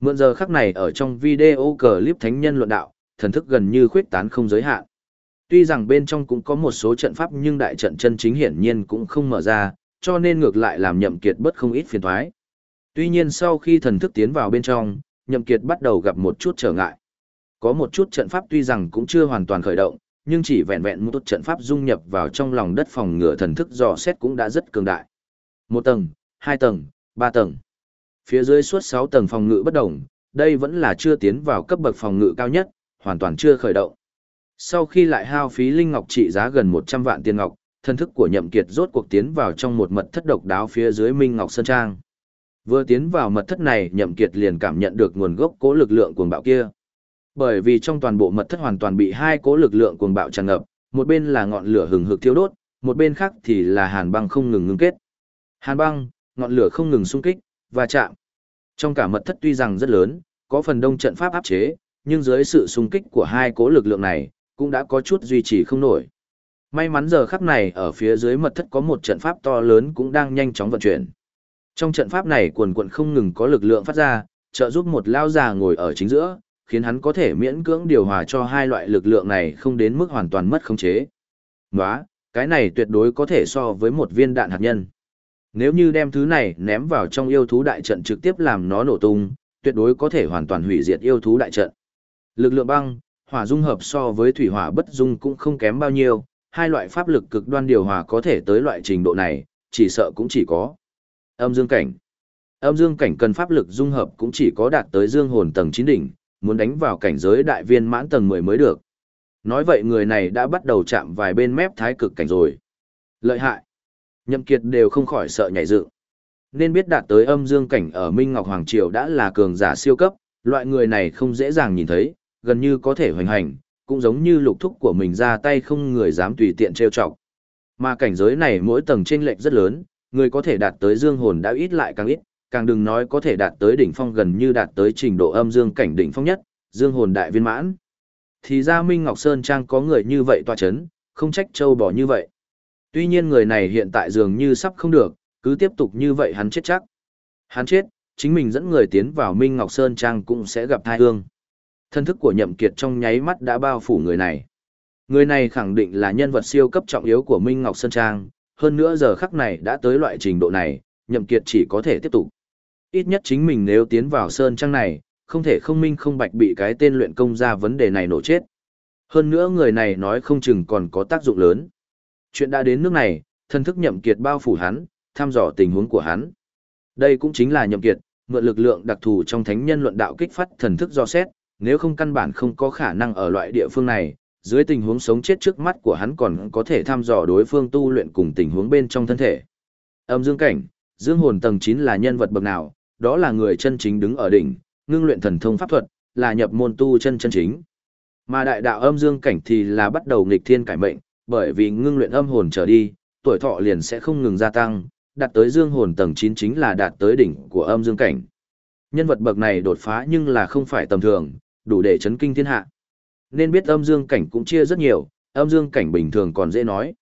Mượn giờ khắc này ở trong video clip thánh nhân luận đạo, thần thức gần như khuyết tán không giới hạn. Tuy rằng bên trong cũng có một số trận pháp nhưng đại trận chân chính hiển nhiên cũng không mở ra, cho nên ngược lại làm nhậm kiệt bất không ít phiền toái. Tuy nhiên sau khi thần thức tiến vào bên trong, nhậm kiệt bắt đầu gặp một chút trở ngại. Có một chút trận pháp tuy rằng cũng chưa hoàn toàn khởi động, nhưng chỉ vẹn vẹn một chút trận pháp dung nhập vào trong lòng đất phòng ngừa thần thức dò xét cũng đã rất cường đại. Một tầng, hai tầng, ba tầng. Phía dưới suốt sáu tầng phòng ngự bất động, đây vẫn là chưa tiến vào cấp bậc phòng ngự cao nhất, hoàn toàn chưa khởi động. Sau khi lại hao phí linh ngọc trị giá gần 100 vạn tiền ngọc, thân thức của Nhậm Kiệt rốt cuộc tiến vào trong một mật thất độc đáo phía dưới Minh Ngọc Sơn Trang. Vừa tiến vào mật thất này, Nhậm Kiệt liền cảm nhận được nguồn gốc cố lực lượng cuồng bạo kia. Bởi vì trong toàn bộ mật thất hoàn toàn bị hai cố lực lượng cuồng bạo tràn ngập, một bên là ngọn lửa hừng hực thiêu đốt, một bên khác thì là hàn băng không ngừng ngưng kết. Hàn băng, ngọn lửa không ngừng xung kích và chạm. Trong cả mật thất tuy rằng rất lớn, có phần đông trận pháp áp chế, nhưng dưới sự xung kích của hai cố lực lượng này, cũng đã có chút duy trì không nổi. May mắn giờ khắc này ở phía dưới mật thất có một trận pháp to lớn cũng đang nhanh chóng vận chuyển. Trong trận pháp này quần quần không ngừng có lực lượng phát ra, trợ giúp một lao già ngồi ở chính giữa, khiến hắn có thể miễn cưỡng điều hòa cho hai loại lực lượng này không đến mức hoàn toàn mất khống chế. Nóa, cái này tuyệt đối có thể so với một viên đạn hạt nhân. Nếu như đem thứ này ném vào trong yêu thú đại trận trực tiếp làm nó nổ tung, tuyệt đối có thể hoàn toàn hủy diệt yêu thú đại trận. Lực lượng băng, hỏa dung hợp so với thủy hỏa bất dung cũng không kém bao nhiêu, hai loại pháp lực cực đoan điều hòa có thể tới loại trình độ này, chỉ sợ cũng chỉ có âm dương cảnh. Âm dương cảnh cần pháp lực dung hợp cũng chỉ có đạt tới dương hồn tầng 9 đỉnh, muốn đánh vào cảnh giới đại viên mãn tầng 10 mới được. Nói vậy người này đã bắt đầu chạm vài bên mép thái cực cảnh rồi. Lợi hại. Nhậm Kiệt đều không khỏi sợ nhảy dựng. Nên biết đạt tới âm dương cảnh ở Minh Ngọc Hoàng Triều đã là cường giả siêu cấp, loại người này không dễ dàng nhìn thấy, gần như có thể hoành hành, cũng giống như lục thúc của mình ra tay không người dám tùy tiện trêu chọc. Mà cảnh giới này mỗi tầng chênh lệch rất lớn, người có thể đạt tới dương hồn đã ít lại càng ít, càng đừng nói có thể đạt tới đỉnh phong gần như đạt tới trình độ âm dương cảnh đỉnh phong nhất, dương hồn đại viên mãn. Thì ra Minh Ngọc Sơn Trang có người như vậy tòa chấn, không trách châu bỏ như vậy. Tuy nhiên người này hiện tại dường như sắp không được, cứ tiếp tục như vậy hắn chết chắc. Hắn chết, chính mình dẫn người tiến vào Minh Ngọc Sơn Trang cũng sẽ gặp thai hương. Thân thức của nhậm kiệt trong nháy mắt đã bao phủ người này. Người này khẳng định là nhân vật siêu cấp trọng yếu của Minh Ngọc Sơn Trang, hơn nữa giờ khắc này đã tới loại trình độ này, nhậm kiệt chỉ có thể tiếp tục. Ít nhất chính mình nếu tiến vào Sơn Trang này, không thể không minh không bạch bị cái tên luyện công ra vấn đề này nổ chết. Hơn nữa người này nói không chừng còn có tác dụng lớn. Chuyện đã đến nước này, thân thức nhậm kiệt bao phủ hắn, thăm dò tình huống của hắn. Đây cũng chính là nhậm kiệt, mượn lực lượng đặc thù trong thánh nhân luận đạo kích phát thần thức do xét, nếu không căn bản không có khả năng ở loại địa phương này, dưới tình huống sống chết trước mắt của hắn còn có thể thăm dò đối phương tu luyện cùng tình huống bên trong thân thể. Âm dương cảnh, dương hồn tầng 9 là nhân vật bậc nào, đó là người chân chính đứng ở đỉnh, ngưng luyện thần thông pháp thuật, là nhập môn tu chân chân chính. Mà đại đạo âm dương cảnh thì là bắt đầu nghịch thiên cải mệnh, bởi vì ngưng luyện âm hồn trở đi, tuổi thọ liền sẽ không ngừng gia tăng, đạt tới dương hồn tầng 9 chính là đạt tới đỉnh của âm dương cảnh. Nhân vật bậc này đột phá nhưng là không phải tầm thường, đủ để chấn kinh thiên hạ. Nên biết âm dương cảnh cũng chia rất nhiều, âm dương cảnh bình thường còn dễ nói.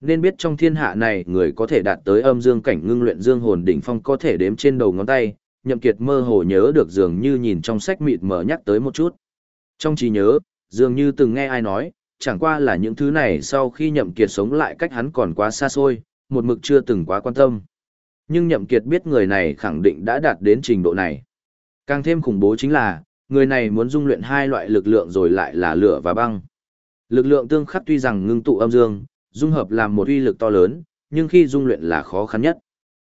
Nên biết trong thiên hạ này người có thể đạt tới âm dương cảnh ngưng luyện dương hồn đỉnh phong có thể đếm trên đầu ngón tay, nhậm kiệt mơ hồ nhớ được dường như nhìn trong sách mịt mờ nhắc tới một chút. Trong trí nhớ, dường như từng nghe ai nói, chẳng qua là những thứ này sau khi nhậm kiệt sống lại cách hắn còn quá xa xôi, một mực chưa từng quá quan tâm. Nhưng nhậm kiệt biết người này khẳng định đã đạt đến trình độ này. Càng thêm khủng bố chính là, người này muốn dung luyện hai loại lực lượng rồi lại là lửa và băng. Lực lượng tương khắc tuy rằng ngưng tụ âm dương, dung hợp làm một uy lực to lớn, nhưng khi dung luyện là khó khăn nhất.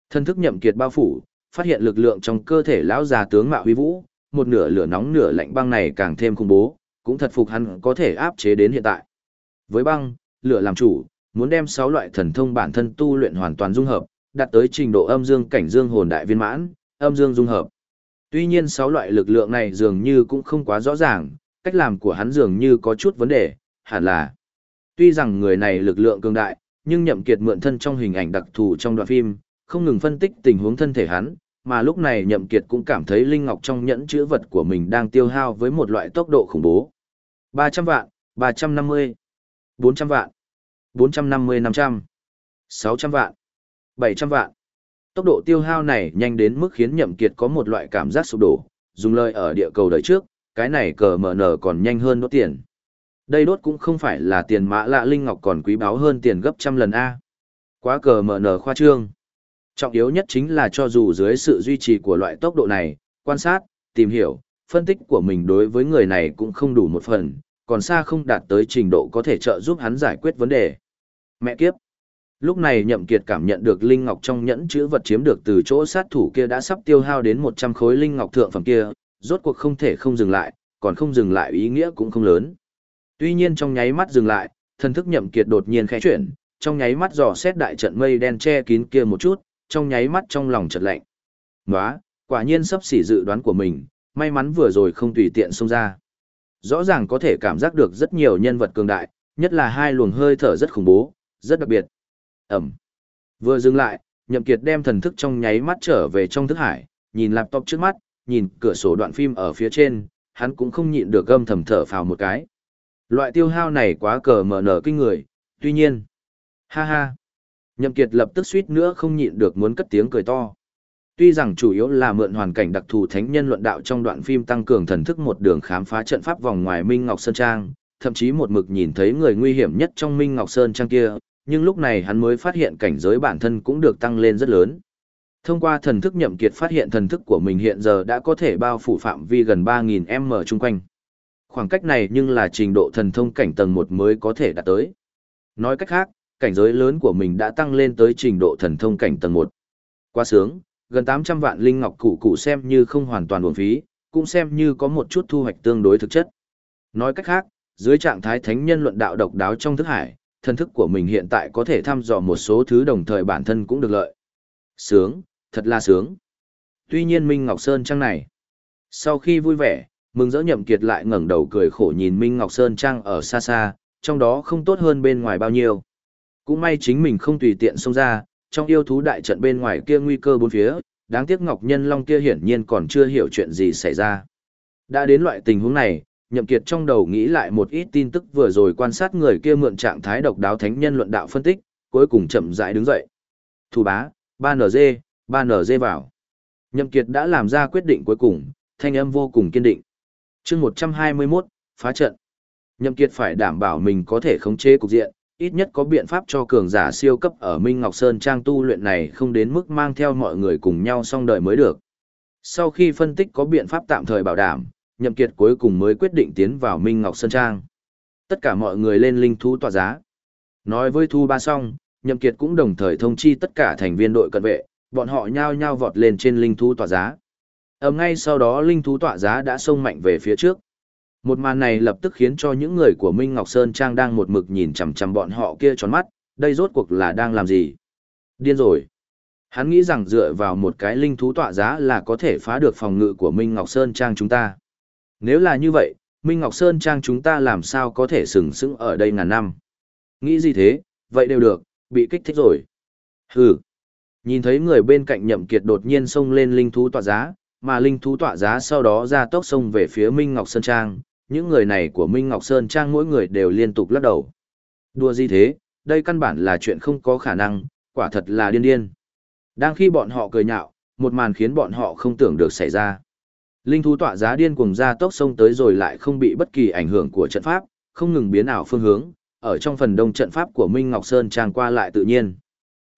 Thân thức nhậm kiệt bao phủ, phát hiện lực lượng trong cơ thể lão già tướng mạo huy vũ, một nửa lửa nóng nửa lạnh băng này càng thêm khủng bố, cũng thật phục hắn có thể áp chế đến hiện tại. Với băng, lửa làm chủ, muốn đem sáu loại thần thông bản thân tu luyện hoàn toàn dung hợp, đạt tới trình độ âm dương cảnh dương hồn đại viên mãn, âm dương dung hợp. Tuy nhiên sáu loại lực lượng này dường như cũng không quá rõ ràng, cách làm của hắn dường như có chút vấn đề, hẳn là. Tuy rằng người này lực lượng cường đại, nhưng nhậm kiệt mượn thân trong hình ảnh đặc thù trong đoạn phim, không ngừng phân tích tình huống thân thể hắn, mà lúc này nhậm kiệt cũng cảm thấy linh ngọc trong nhẫn chữ vật của mình đang tiêu hao với một loại tốc độ khủng bố. 300 vạn, 350, 400 vạn, 450 500, 600 vạn, 700 vạn tốc độ tiêu hao này nhanh đến mức khiến nhậm kiệt có một loại cảm giác sụp đổ, dùng lời ở địa cầu đời trước, cái này cờ mở nở còn nhanh hơn đốt tiền. Đây đốt cũng không phải là tiền mã lạ linh ngọc còn quý báu hơn tiền gấp trăm lần A. Quá cờ mở nở khoa trương. Trọng yếu nhất chính là cho dù dưới sự duy trì của loại tốc độ này, quan sát, tìm hiểu, phân tích của mình đối với người này cũng không đủ một phần, còn xa không đạt tới trình độ có thể trợ giúp hắn giải quyết vấn đề. Mẹ kiếp! Lúc này Nhậm Kiệt cảm nhận được linh ngọc trong nhẫn chữ vật chiếm được từ chỗ sát thủ kia đã sắp tiêu hao đến 100 khối linh ngọc thượng phẩm kia, rốt cuộc không thể không dừng lại, còn không dừng lại ý nghĩa cũng không lớn. Tuy nhiên trong nháy mắt dừng lại, thần thức Nhậm Kiệt đột nhiên khẽ chuyển, trong nháy mắt dò xét đại trận mây đen che kín kia một chút, trong nháy mắt trong lòng chợt lạnh. Ngoá, quả nhiên sắp xỉ dự đoán của mình, may mắn vừa rồi không tùy tiện xông ra. Rõ ràng có thể cảm giác được rất nhiều nhân vật cường đại, nhất là hai luồng hơi thở rất khủng bố, rất đặc biệt. Ẩm. Vừa dừng lại, Nhậm Kiệt đem thần thức trong nháy mắt trở về trong thức hải, nhìn laptop trước mắt, nhìn cửa sổ đoạn phim ở phía trên, hắn cũng không nhịn được gâm thầm thở phào một cái. Loại tiêu hao này quá cờ mở nở kinh người, tuy nhiên. Ha ha. Nhậm Kiệt lập tức suýt nữa không nhịn được muốn cất tiếng cười to. Tuy rằng chủ yếu là mượn hoàn cảnh đặc thù thánh nhân luận đạo trong đoạn phim tăng cường thần thức một đường khám phá trận pháp vòng ngoài Minh Ngọc Sơn Trang, thậm chí một mực nhìn thấy người nguy hiểm nhất trong Minh Ngọc Sơn Trang kia, nhưng lúc này hắn mới phát hiện cảnh giới bản thân cũng được tăng lên rất lớn. Thông qua thần thức nhậm kiệt phát hiện thần thức của mình hiện giờ đã có thể bao phủ phạm vi gần 3.000m chung quanh. Khoảng cách này nhưng là trình độ thần thông cảnh tầng 1 mới có thể đạt tới. Nói cách khác, cảnh giới lớn của mình đã tăng lên tới trình độ thần thông cảnh tầng 1. Quá sướng, gần 800 vạn linh ngọc cụ cụ xem như không hoàn toàn uổng phí, cũng xem như có một chút thu hoạch tương đối thực chất. Nói cách khác, dưới trạng thái thánh nhân luận đạo độc đáo trong thức hải, thân thức của mình hiện tại có thể thăm dò một số thứ đồng thời bản thân cũng được lợi. Sướng, thật là sướng. Tuy nhiên Minh Ngọc Sơn Trang này, sau khi vui vẻ, mừng rỡ nhậm kiệt lại ngẩng đầu cười khổ nhìn Minh Ngọc Sơn Trang ở xa xa, trong đó không tốt hơn bên ngoài bao nhiêu. Cũng may chính mình không tùy tiện xông ra, trong yêu thú đại trận bên ngoài kia nguy cơ bốn phía, đáng tiếc Ngọc Nhân Long kia hiển nhiên còn chưa hiểu chuyện gì xảy ra. Đã đến loại tình huống này, Nhậm Kiệt trong đầu nghĩ lại một ít tin tức vừa rồi quan sát người kia mượn trạng thái độc đáo thánh nhân luận đạo phân tích, cuối cùng chậm rãi đứng dậy. Thủ bá, 3NG, 3NG vào. Nhậm Kiệt đã làm ra quyết định cuối cùng, thanh âm vô cùng kiên định. Chương 121, phá trận. Nhậm Kiệt phải đảm bảo mình có thể khống chế cục diện, ít nhất có biện pháp cho cường giả siêu cấp ở Minh Ngọc Sơn trang tu luyện này không đến mức mang theo mọi người cùng nhau song đời mới được. Sau khi phân tích có biện pháp tạm thời bảo đảm, Nhậm Kiệt cuối cùng mới quyết định tiến vào Minh Ngọc Sơn Trang. Tất cả mọi người lên linh thú tọa giá. Nói với Thu Ba xong, Nhậm Kiệt cũng đồng thời thông chi tất cả thành viên đội cận vệ, bọn họ nhao nhao vọt lên trên linh thú tọa giá. Ở ngay sau đó linh thú tọa giá đã xông mạnh về phía trước. Một màn này lập tức khiến cho những người của Minh Ngọc Sơn Trang đang một mực nhìn chằm chằm bọn họ kia tròn mắt, đây rốt cuộc là đang làm gì? Điên rồi. Hắn nghĩ rằng dựa vào một cái linh thú tọa giá là có thể phá được phòng ngự của Minh Ngọc Sơn Trang chúng ta. Nếu là như vậy, Minh Ngọc Sơn Trang chúng ta làm sao có thể sừng sững ở đây ngàn năm? Nghĩ gì thế, vậy đều được, bị kích thích rồi. Hừ. Nhìn thấy người bên cạnh nhậm kiệt đột nhiên xông lên linh thú tọa giá, mà linh thú tọa giá sau đó ra tốc xông về phía Minh Ngọc Sơn Trang, những người này của Minh Ngọc Sơn Trang mỗi người đều liên tục lắc đầu. Đùa gì thế, đây căn bản là chuyện không có khả năng, quả thật là điên điên. Đang khi bọn họ cười nhạo, một màn khiến bọn họ không tưởng được xảy ra. Linh thú tọa giá điên cuồng ra tốc sông tới rồi lại không bị bất kỳ ảnh hưởng của trận pháp, không ngừng biến ảo phương hướng, ở trong phần đông trận pháp của Minh Ngọc Sơn trang qua lại tự nhiên.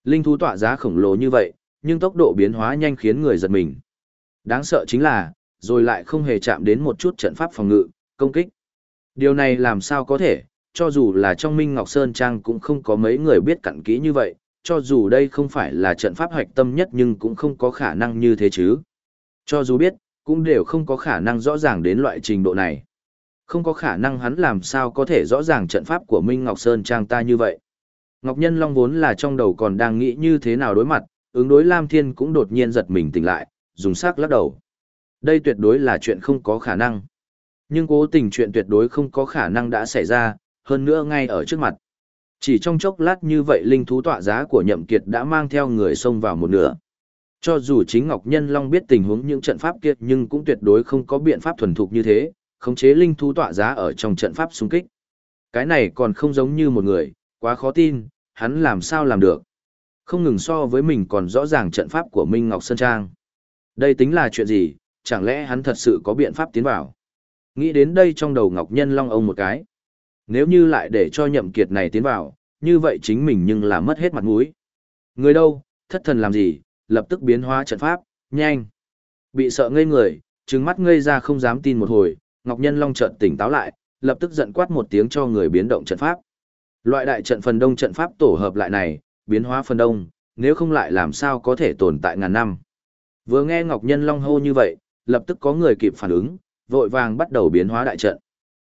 Linh thú tọa giá khổng lồ như vậy, nhưng tốc độ biến hóa nhanh khiến người giật mình. Đáng sợ chính là, rồi lại không hề chạm đến một chút trận pháp phòng ngự, công kích. Điều này làm sao có thể, cho dù là trong Minh Ngọc Sơn Trang cũng không có mấy người biết cặn kỹ như vậy, cho dù đây không phải là trận pháp hoạch tâm nhất nhưng cũng không có khả năng như thế chứ. Cho dù biết, cũng đều không có khả năng rõ ràng đến loại trình độ này. Không có khả năng hắn làm sao có thể rõ ràng trận pháp của Minh Ngọc Sơn Trang ta như vậy. Ngọc Nhân Long vốn là trong đầu còn đang nghĩ như thế nào đối mặt, ứng đối Lam Thiên cũng đột nhiên giật mình tỉnh lại, dùng sắc lắc đầu. Đây tuyệt đối là chuyện không có khả năng. Nhưng cố tình chuyện tuyệt đối không có khả năng đã xảy ra, hơn nữa ngay ở trước mặt. Chỉ trong chốc lát như vậy linh thú tọa giá của nhậm kiệt đã mang theo người xông vào một nửa. Cho dù chính Ngọc Nhân Long biết tình huống những trận pháp kia nhưng cũng tuyệt đối không có biện pháp thuần thục như thế, khống chế linh thú tọa giá ở trong trận pháp xung kích. Cái này còn không giống như một người, quá khó tin, hắn làm sao làm được. Không ngừng so với mình còn rõ ràng trận pháp của Minh Ngọc Sơn Trang. Đây tính là chuyện gì, chẳng lẽ hắn thật sự có biện pháp tiến vào. Nghĩ đến đây trong đầu Ngọc Nhân Long ông một cái. Nếu như lại để cho nhậm kiệt này tiến vào, như vậy chính mình nhưng là mất hết mặt mũi. Người đâu, thất thần làm gì, lập tức biến hóa trận pháp, nhanh. Bị sợ ngây người, trừng mắt ngây ra không dám tin một hồi, Ngọc Nhân Long chợt tỉnh táo lại, lập tức giận quát một tiếng cho người biến động trận pháp. Loại đại trận phần đông trận pháp tổ hợp lại này, biến hóa phần đông, nếu không lại làm sao có thể tồn tại ngàn năm. Vừa nghe Ngọc Nhân Long hô như vậy, lập tức có người kịp phản ứng, vội vàng bắt đầu biến hóa đại trận.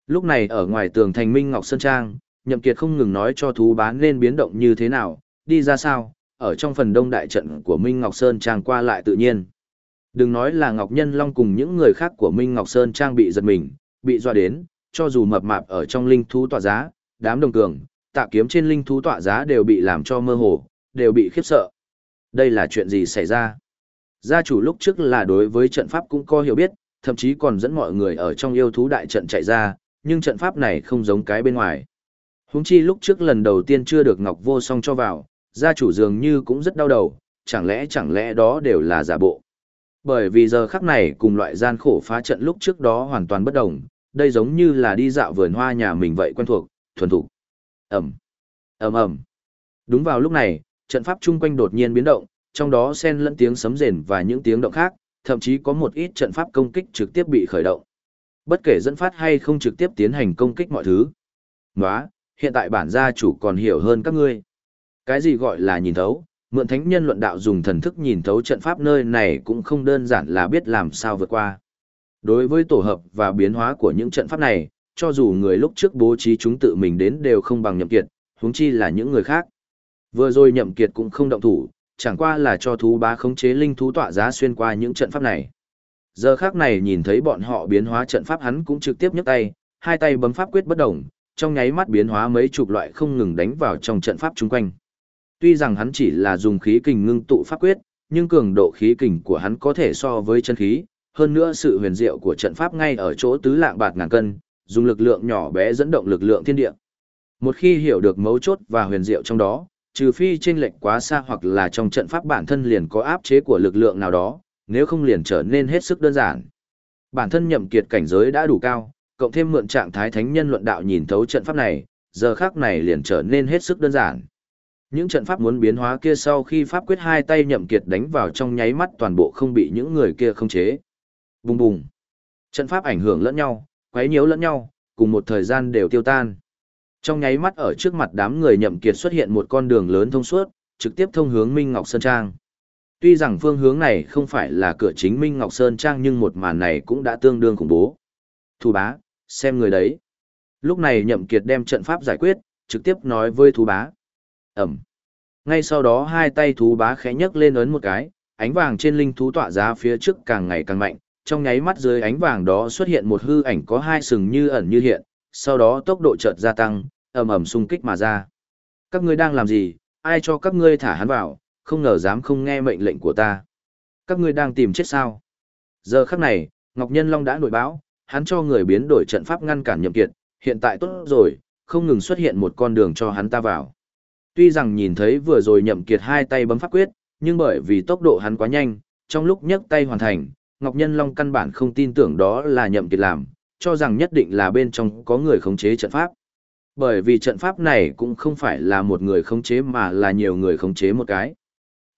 Lúc này ở ngoài tường thành Minh Ngọc Sơn Trang, Nhậm Kiệt không ngừng nói cho thú bán nên biến động như thế nào, đi ra sao, ở trong phần đông đại trận của Minh Ngọc Sơn Trang qua lại tự nhiên. Đừng nói là Ngọc Nhân Long cùng những người khác của Minh Ngọc Sơn Trang bị giật mình, bị dọa đến, cho dù mập mạp ở trong linh thú tọa giá, đám đồng cường, tạ kiếm trên linh thú tọa giá đều bị làm cho mơ hồ, đều bị khiếp sợ. Đây là chuyện gì xảy ra? Gia chủ lúc trước là đối với trận pháp cũng có hiểu biết, thậm chí còn dẫn mọi người ở trong yêu thú đại trận chạy ra, nhưng trận pháp này không giống cái bên ngoài. Húng chi lúc trước lần đầu tiên chưa được Ngọc Vô Song cho vào, gia chủ dường như cũng rất đau đầu, chẳng lẽ chẳng lẽ đó đều là giả bộ. Bởi vì giờ khắc này cùng loại gian khổ phá trận lúc trước đó hoàn toàn bất đồng, đây giống như là đi dạo vườn hoa nhà mình vậy quen thuộc, thuần thục. ầm, ầm ầm. Đúng vào lúc này, trận pháp chung quanh đột nhiên biến động, trong đó xen lẫn tiếng sấm rền và những tiếng động khác, thậm chí có một ít trận pháp công kích trực tiếp bị khởi động. Bất kể dẫn phát hay không trực tiếp tiến hành công kích mọi thứ. Nóa, hiện tại bản gia chủ còn hiểu hơn các ngươi. Cái gì gọi là nhìn thấu, mượn thánh nhân luận đạo dùng thần thức nhìn thấu trận pháp nơi này cũng không đơn giản là biết làm sao vượt qua. Đối với tổ hợp và biến hóa của những trận pháp này, cho dù người lúc trước bố trí chúng tự mình đến đều không bằng nhậm kiệt, huống chi là những người khác. Vừa rồi nhậm kiệt cũng không động thủ, chẳng qua là cho thú bá khống chế linh thú tọa giá xuyên qua những trận pháp này. Giờ khác này nhìn thấy bọn họ biến hóa trận pháp hắn cũng trực tiếp nhấc tay, hai tay bấm pháp quyết bất động, trong nháy mắt biến hóa mấy chục loại không ngừng đánh vào trong trận pháp chung quanh. Tuy rằng hắn chỉ là dùng khí kình ngưng tụ pháp quyết, nhưng cường độ khí kình của hắn có thể so với chân khí, hơn nữa sự huyền diệu của trận pháp ngay ở chỗ tứ lạng bạc ngàn cân, dùng lực lượng nhỏ bé dẫn động lực lượng thiên địa. Một khi hiểu được mấu chốt và huyền diệu trong đó, trừ phi chênh lệch quá xa hoặc là trong trận pháp bản thân liền có áp chế của lực lượng nào đó, nếu không liền trở nên hết sức đơn giản. Bản thân nhậm kiệt cảnh giới đã đủ cao, cộng thêm mượn trạng thái thánh nhân luận đạo nhìn thấu trận pháp này, giờ khắc này liền trở nên hết sức đơn giản. Những trận pháp muốn biến hóa kia sau khi pháp quyết hai tay nhậm kiệt đánh vào trong nháy mắt toàn bộ không bị những người kia không chế. Bùng bùng. Trận pháp ảnh hưởng lẫn nhau, quấy nhiễu lẫn nhau, cùng một thời gian đều tiêu tan. Trong nháy mắt ở trước mặt đám người nhậm kiệt xuất hiện một con đường lớn thông suốt, trực tiếp thông hướng Minh Ngọc Sơn Trang. Tuy rằng phương hướng này không phải là cửa chính Minh Ngọc Sơn Trang nhưng một màn này cũng đã tương đương khủng bố. Thu bá, xem người đấy. Lúc này nhậm kiệt đem trận pháp giải quyết, trực tiếp nói với thú bá. Ẩm. Ngay sau đó hai tay thú bá khẽ nhấc lên ấn một cái, ánh vàng trên linh thú tỏa ra phía trước càng ngày càng mạnh, trong nháy mắt dưới ánh vàng đó xuất hiện một hư ảnh có hai sừng như ẩn như hiện, sau đó tốc độ chợt gia tăng, ầm ầm xung kích mà ra. Các ngươi đang làm gì, ai cho các ngươi thả hắn vào, không ngờ dám không nghe mệnh lệnh của ta. Các ngươi đang tìm chết sao? Giờ khắc này, Ngọc Nhân Long đã nổi báo, hắn cho người biến đổi trận pháp ngăn cản nhậm kiệt, hiện tại tốt rồi, không ngừng xuất hiện một con đường cho hắn ta vào. Tuy rằng nhìn thấy vừa rồi nhậm kiệt hai tay bấm pháp quyết, nhưng bởi vì tốc độ hắn quá nhanh, trong lúc nhấc tay hoàn thành, Ngọc Nhân Long căn bản không tin tưởng đó là nhậm kiệt làm, cho rằng nhất định là bên trong có người khống chế trận pháp. Bởi vì trận pháp này cũng không phải là một người khống chế mà là nhiều người khống chế một cái.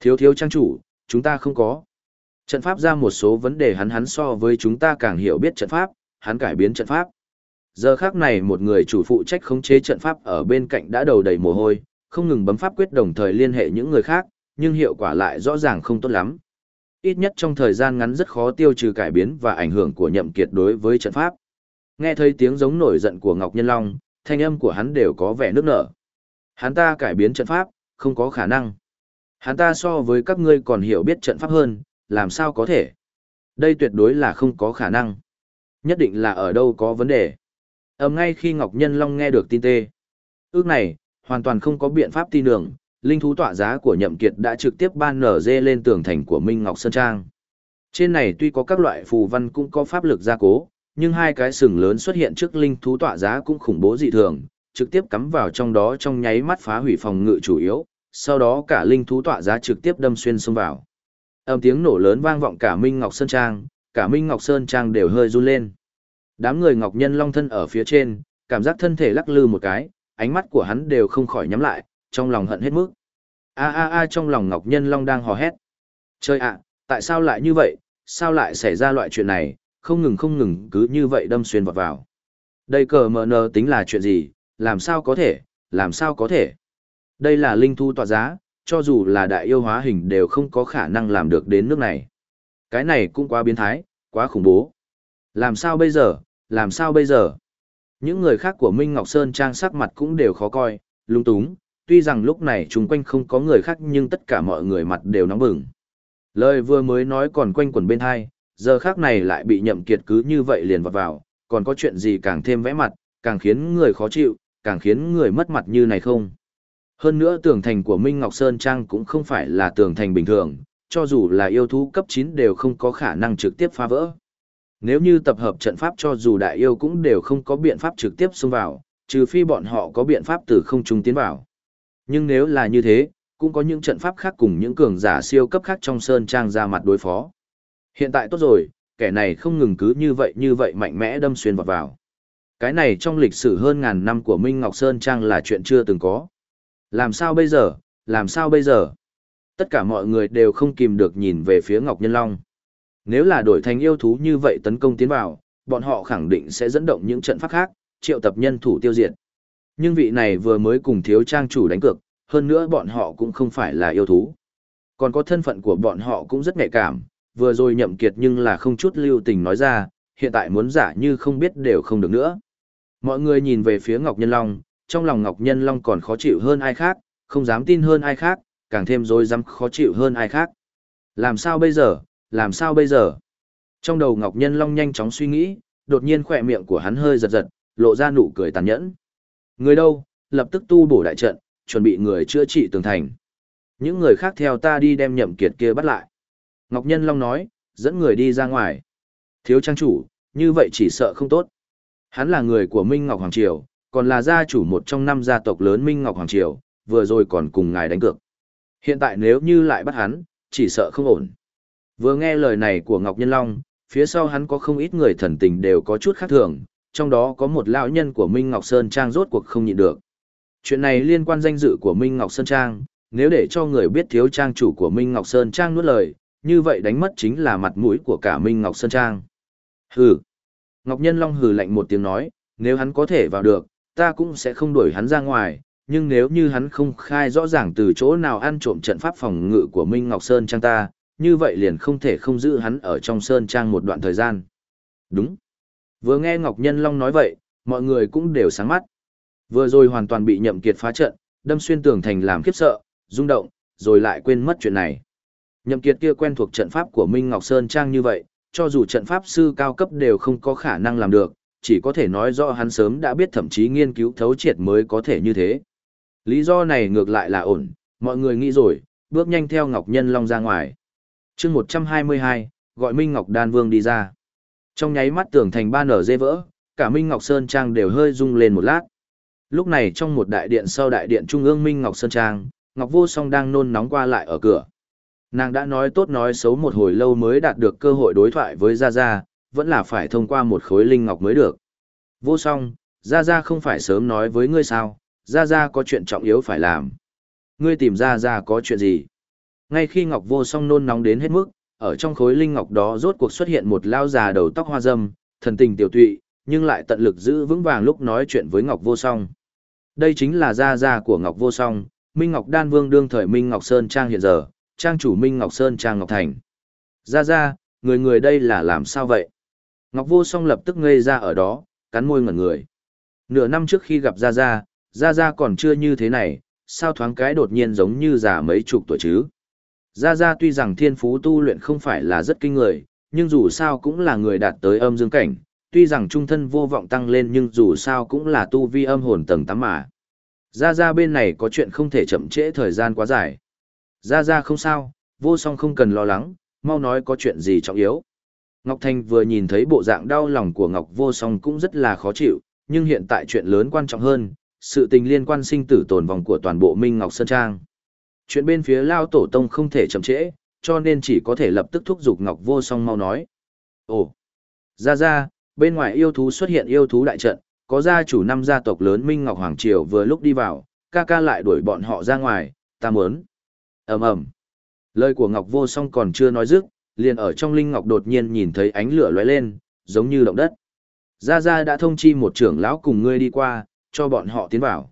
Thiếu thiếu trang chủ, chúng ta không có. Trận pháp ra một số vấn đề hắn hắn so với chúng ta càng hiểu biết trận pháp, hắn cải biến trận pháp. Giờ khác này một người chủ phụ trách khống chế trận pháp ở bên cạnh đã đầu đầy mồ hôi, không ngừng bấm pháp quyết đồng thời liên hệ những người khác, nhưng hiệu quả lại rõ ràng không tốt lắm. Ít nhất trong thời gian ngắn rất khó tiêu trừ cải biến và ảnh hưởng của nhậm kiệt đối với trận pháp. Nghe thấy tiếng giống nổi giận của Ngọc Nhân Long, thanh âm của hắn đều có vẻ nước nở. Hắn ta cải biến trận pháp, không có khả năng. Hắn ta so với các ngươi còn hiểu biết trận pháp hơn, làm sao có thể. Đây tuyệt đối là không có khả năng. Nhất định là ở đâu có vấn đề. Ầm ngay khi Ngọc Nhân Long nghe được tin tê. Ước này, hoàn toàn không có biện pháp tin tưởng, linh thú tọa giá của Nhậm Kiệt đã trực tiếp ban nở dê lên tường thành của Minh Ngọc Sơn Trang. Trên này tuy có các loại phù văn cũng có pháp lực gia cố, nhưng hai cái sừng lớn xuất hiện trước linh thú tọa giá cũng khủng bố dị thường, trực tiếp cắm vào trong đó trong nháy mắt phá hủy phòng ngự chủ yếu, sau đó cả linh thú tọa giá trực tiếp đâm xuyên xông vào. Âm tiếng nổ lớn vang vọng cả Minh Ngọc Sơn Trang, cả Minh Ngọc Sơn Trang đều hơi run lên. Đám người Ngọc Nhân Long thân ở phía trên, cảm giác thân thể lắc lư một cái, ánh mắt của hắn đều không khỏi nhắm lại, trong lòng hận hết mức. A a a trong lòng Ngọc Nhân Long đang hò hét. Trời ạ, tại sao lại như vậy, sao lại xảy ra loại chuyện này, không ngừng không ngừng cứ như vậy đâm xuyên vào vào. Đây cờ mờ nờ tính là chuyện gì, làm sao có thể, làm sao có thể. Đây là linh thu tọa giá, cho dù là đại yêu hóa hình đều không có khả năng làm được đến nước này. Cái này cũng quá biến thái, quá khủng bố. Làm sao bây giờ, làm sao bây giờ? Những người khác của Minh Ngọc Sơn trang sắc mặt cũng đều khó coi, lung túng, tuy rằng lúc này chung quanh không có người khác nhưng tất cả mọi người mặt đều nóng bừng. Lời vừa mới nói còn quanh quẩn bên hai, giờ khác này lại bị nhậm kiệt cứ như vậy liền vào vào, còn có chuyện gì càng thêm vẽ mặt, càng khiến người khó chịu, càng khiến người mất mặt như này không. Hơn nữa tường thành của Minh Ngọc Sơn Trang cũng không phải là tường thành bình thường, cho dù là yêu thú cấp 9 đều không có khả năng trực tiếp phá vỡ. Nếu như tập hợp trận pháp cho dù đại yêu cũng đều không có biện pháp trực tiếp xông vào, trừ phi bọn họ có biện pháp từ không trung tiến vào. Nhưng nếu là như thế, cũng có những trận pháp khác cùng những cường giả siêu cấp khác trong Sơn Trang ra mặt đối phó. Hiện tại tốt rồi, kẻ này không ngừng cứ như vậy như vậy mạnh mẽ đâm xuyên vào vào. Cái này trong lịch sử hơn ngàn năm của Minh Ngọc Sơn Trang là chuyện chưa từng có. Làm sao bây giờ, làm sao bây giờ? Tất cả mọi người đều không kìm được nhìn về phía Ngọc Nhân Long. Nếu là đổi thành yêu thú như vậy tấn công tiến vào, bọn họ khẳng định sẽ dẫn động những trận pháp khác, triệu tập nhân thủ tiêu diệt. Nhưng vị này vừa mới cùng thiếu trang chủ đánh cược, hơn nữa bọn họ cũng không phải là yêu thú. Còn có thân phận của bọn họ cũng rất nhạy cảm, vừa rồi nhậm kiệt nhưng là không chút lưu tình nói ra, hiện tại muốn giả như không biết đều không được nữa. Mọi người nhìn về phía Ngọc Nhân Long, trong lòng Ngọc Nhân Long còn khó chịu hơn ai khác, không dám tin hơn ai khác, càng thêm dối dám khó chịu hơn ai khác. Làm sao bây giờ, làm sao bây giờ? Trong đầu Ngọc Nhân Long nhanh chóng suy nghĩ, đột nhiên khỏe miệng của hắn hơi giật giật, lộ ra nụ cười tàn nhẫn. Người đâu, lập tức tu bổ đại trận, chuẩn bị người chữa trị tường thành. Những người khác theo ta đi đem nhậm kiệt kia bắt lại. Ngọc Nhân Long nói, dẫn người đi ra ngoài. Thiếu trang chủ, như vậy chỉ sợ không tốt. Hắn là người của Minh Ngọc Hoàng Triều, còn là gia chủ một trong năm gia tộc lớn Minh Ngọc Hoàng Triều, vừa rồi còn cùng ngài đánh cược. Hiện tại nếu như lại bắt hắn, chỉ sợ không ổn. Vừa nghe lời này của Ngọc Nhân Long, phía sau hắn có không ít người thần tình đều có chút khác thường, trong đó có một lão nhân của Minh Ngọc Sơn Trang rốt cuộc không nhịn được. Chuyện này liên quan danh dự của Minh Ngọc Sơn Trang, nếu để cho người biết thiếu trang chủ của Minh Ngọc Sơn Trang nuốt lời, như vậy đánh mất chính là mặt mũi của cả Minh Ngọc Sơn Trang. Hừ. Ngọc Nhân Long hừ lạnh một tiếng nói, nếu hắn có thể vào được, ta cũng sẽ không đuổi hắn ra ngoài, nhưng nếu như hắn không khai rõ ràng từ chỗ nào ăn trộm trận pháp phòng ngự của Minh Ngọc Sơn Trang ta, như vậy liền không thể không giữ hắn ở trong Sơn Trang một đoạn thời gian. Đúng. Vừa nghe Ngọc Nhân Long nói vậy, mọi người cũng đều sáng mắt. Vừa rồi hoàn toàn bị nhậm kiệt phá trận, đâm xuyên tường thành làm khiếp sợ, rung động, rồi lại quên mất chuyện này. Nhậm kiệt kia quen thuộc trận pháp của Minh Ngọc Sơn Trang như vậy, cho dù trận pháp sư cao cấp đều không có khả năng làm được, chỉ có thể nói rõ hắn sớm đã biết thậm chí nghiên cứu thấu triệt mới có thể như thế. Lý do này ngược lại là ổn, mọi người nghĩ rồi, bước nhanh theo Ngọc Nhân Long ra ngoài chương 122, gọi Minh Ngọc Đan Vương đi ra. Trong nháy mắt tường thành ba nở dê vỡ, cả Minh Ngọc Sơn Trang đều hơi rung lên một lát. Lúc này trong một đại điện sau đại điện Trung ương Minh Ngọc Sơn Trang, Ngọc Vô Song đang nôn nóng qua lại ở cửa. Nàng đã nói tốt nói xấu một hồi lâu mới đạt được cơ hội đối thoại với Gia Gia, vẫn là phải thông qua một khối linh ngọc mới được. Vô song, Gia Gia không phải sớm nói với ngươi sao, Gia Gia có chuyện trọng yếu phải làm. Ngươi tìm Gia Gia có chuyện gì? Ngay khi Ngọc Vô song nôn nóng đến hết mức, ở trong khối linh ngọc đó rốt cuộc xuất hiện một lao già đầu tóc hoa râm, thần tình tiểu tụy, nhưng lại tận lực giữ vững vàng lúc nói chuyện với Ngọc Vô Song. Đây chính là gia gia của Ngọc Vô Song, Minh Ngọc Đan Vương đương thời Minh Ngọc Sơn Trang hiện giờ, trang chủ Minh Ngọc Sơn Trang Ngọc Thành. Gia gia, người người đây là làm sao vậy? Ngọc Vô Song lập tức ngây ra ở đó, cắn môi ngẩn người. Nửa năm trước khi gặp Gia Gia, Gia Gia còn chưa như thế này, sao thoáng cái đột nhiên giống như già mấy chục tuổi chứ? Gia Gia tuy rằng thiên phú tu luyện không phải là rất kinh người, nhưng dù sao cũng là người đạt tới âm dương cảnh, tuy rằng trung thân vô vọng tăng lên nhưng dù sao cũng là tu vi âm hồn tầng tám mà. Gia Gia bên này có chuyện không thể chậm trễ thời gian quá dài. Gia Gia không sao, vô song không cần lo lắng, mau nói có chuyện gì trọng yếu. Ngọc Thanh vừa nhìn thấy bộ dạng đau lòng của Ngọc Vô Song cũng rất là khó chịu, nhưng hiện tại chuyện lớn quan trọng hơn, sự tình liên quan sinh tử tồn vong của toàn bộ Minh Ngọc Sơn Trang. Chuyện bên phía Lao Tổ Tông không thể chậm trễ, cho nên chỉ có thể lập tức thúc giục Ngọc Vô Song mau nói. Ồ, ra ra, bên ngoài yêu thú xuất hiện yêu thú đại trận, có gia chủ năm gia tộc lớn Minh Ngọc Hoàng Triều vừa lúc đi vào, ca ca lại đuổi bọn họ ra ngoài, ta muốn. ầm ầm Lời của Ngọc Vô Song còn chưa nói dứt, liền ở trong Linh Ngọc đột nhiên nhìn thấy ánh lửa lóe lên, giống như động đất. Gia Gia đã thông chi một trưởng lão cùng ngươi đi qua, cho bọn họ tiến vào.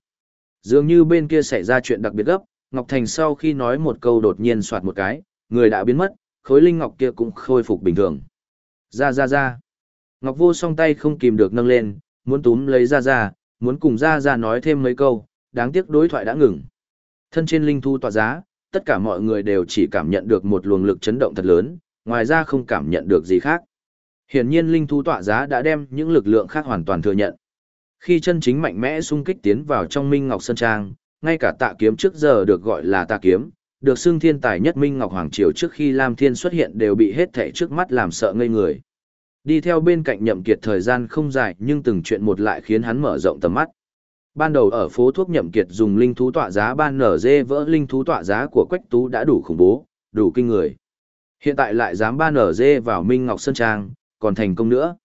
Dường như bên kia xảy ra chuyện đặc biệt gấp, Ngọc Thành sau khi nói một câu đột nhiên soạt một cái, người đã biến mất, khối linh ngọc kia cũng khôi phục bình thường. Ra ra ra. Ngọc Vô song tay không kìm được nâng lên, muốn túm lấy ra ra, muốn cùng ra ra nói thêm mấy câu, đáng tiếc đối thoại đã ngừng. Thân trên linh thu tỏa giá, tất cả mọi người đều chỉ cảm nhận được một luồng lực chấn động thật lớn, ngoài ra không cảm nhận được gì khác. Hiển nhiên linh thu tỏa giá đã đem những lực lượng khác hoàn toàn thừa nhận. Khi chân chính mạnh mẽ xung kích tiến vào trong Minh Ngọc Sơn Trang, ngay cả tạ kiếm trước giờ được gọi là tạ kiếm, được xưng thiên tài nhất Minh Ngọc Hoàng Triều trước khi Lam Thiên xuất hiện đều bị hết thảy trước mắt làm sợ ngây người. Đi theo bên cạnh nhậm kiệt thời gian không dài nhưng từng chuyện một lại khiến hắn mở rộng tầm mắt. Ban đầu ở phố thuốc nhậm kiệt dùng linh thú tọa giá ban nở dê vỡ linh thú tọa giá của Quách Tú đã đủ khủng bố, đủ kinh người. Hiện tại lại dám ban nở dê vào Minh Ngọc Sơn Trang, còn thành công nữa.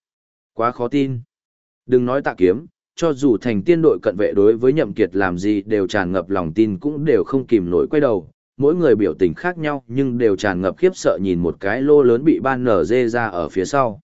Quá khó tin. Đừng nói tạ kiếm, cho dù thành tiên đội cận vệ đối với nhậm kiệt làm gì đều tràn ngập lòng tin cũng đều không kìm nổi quay đầu. Mỗi người biểu tình khác nhau nhưng đều tràn ngập khiếp sợ nhìn một cái lô lớn bị ban nở dê ra ở phía sau.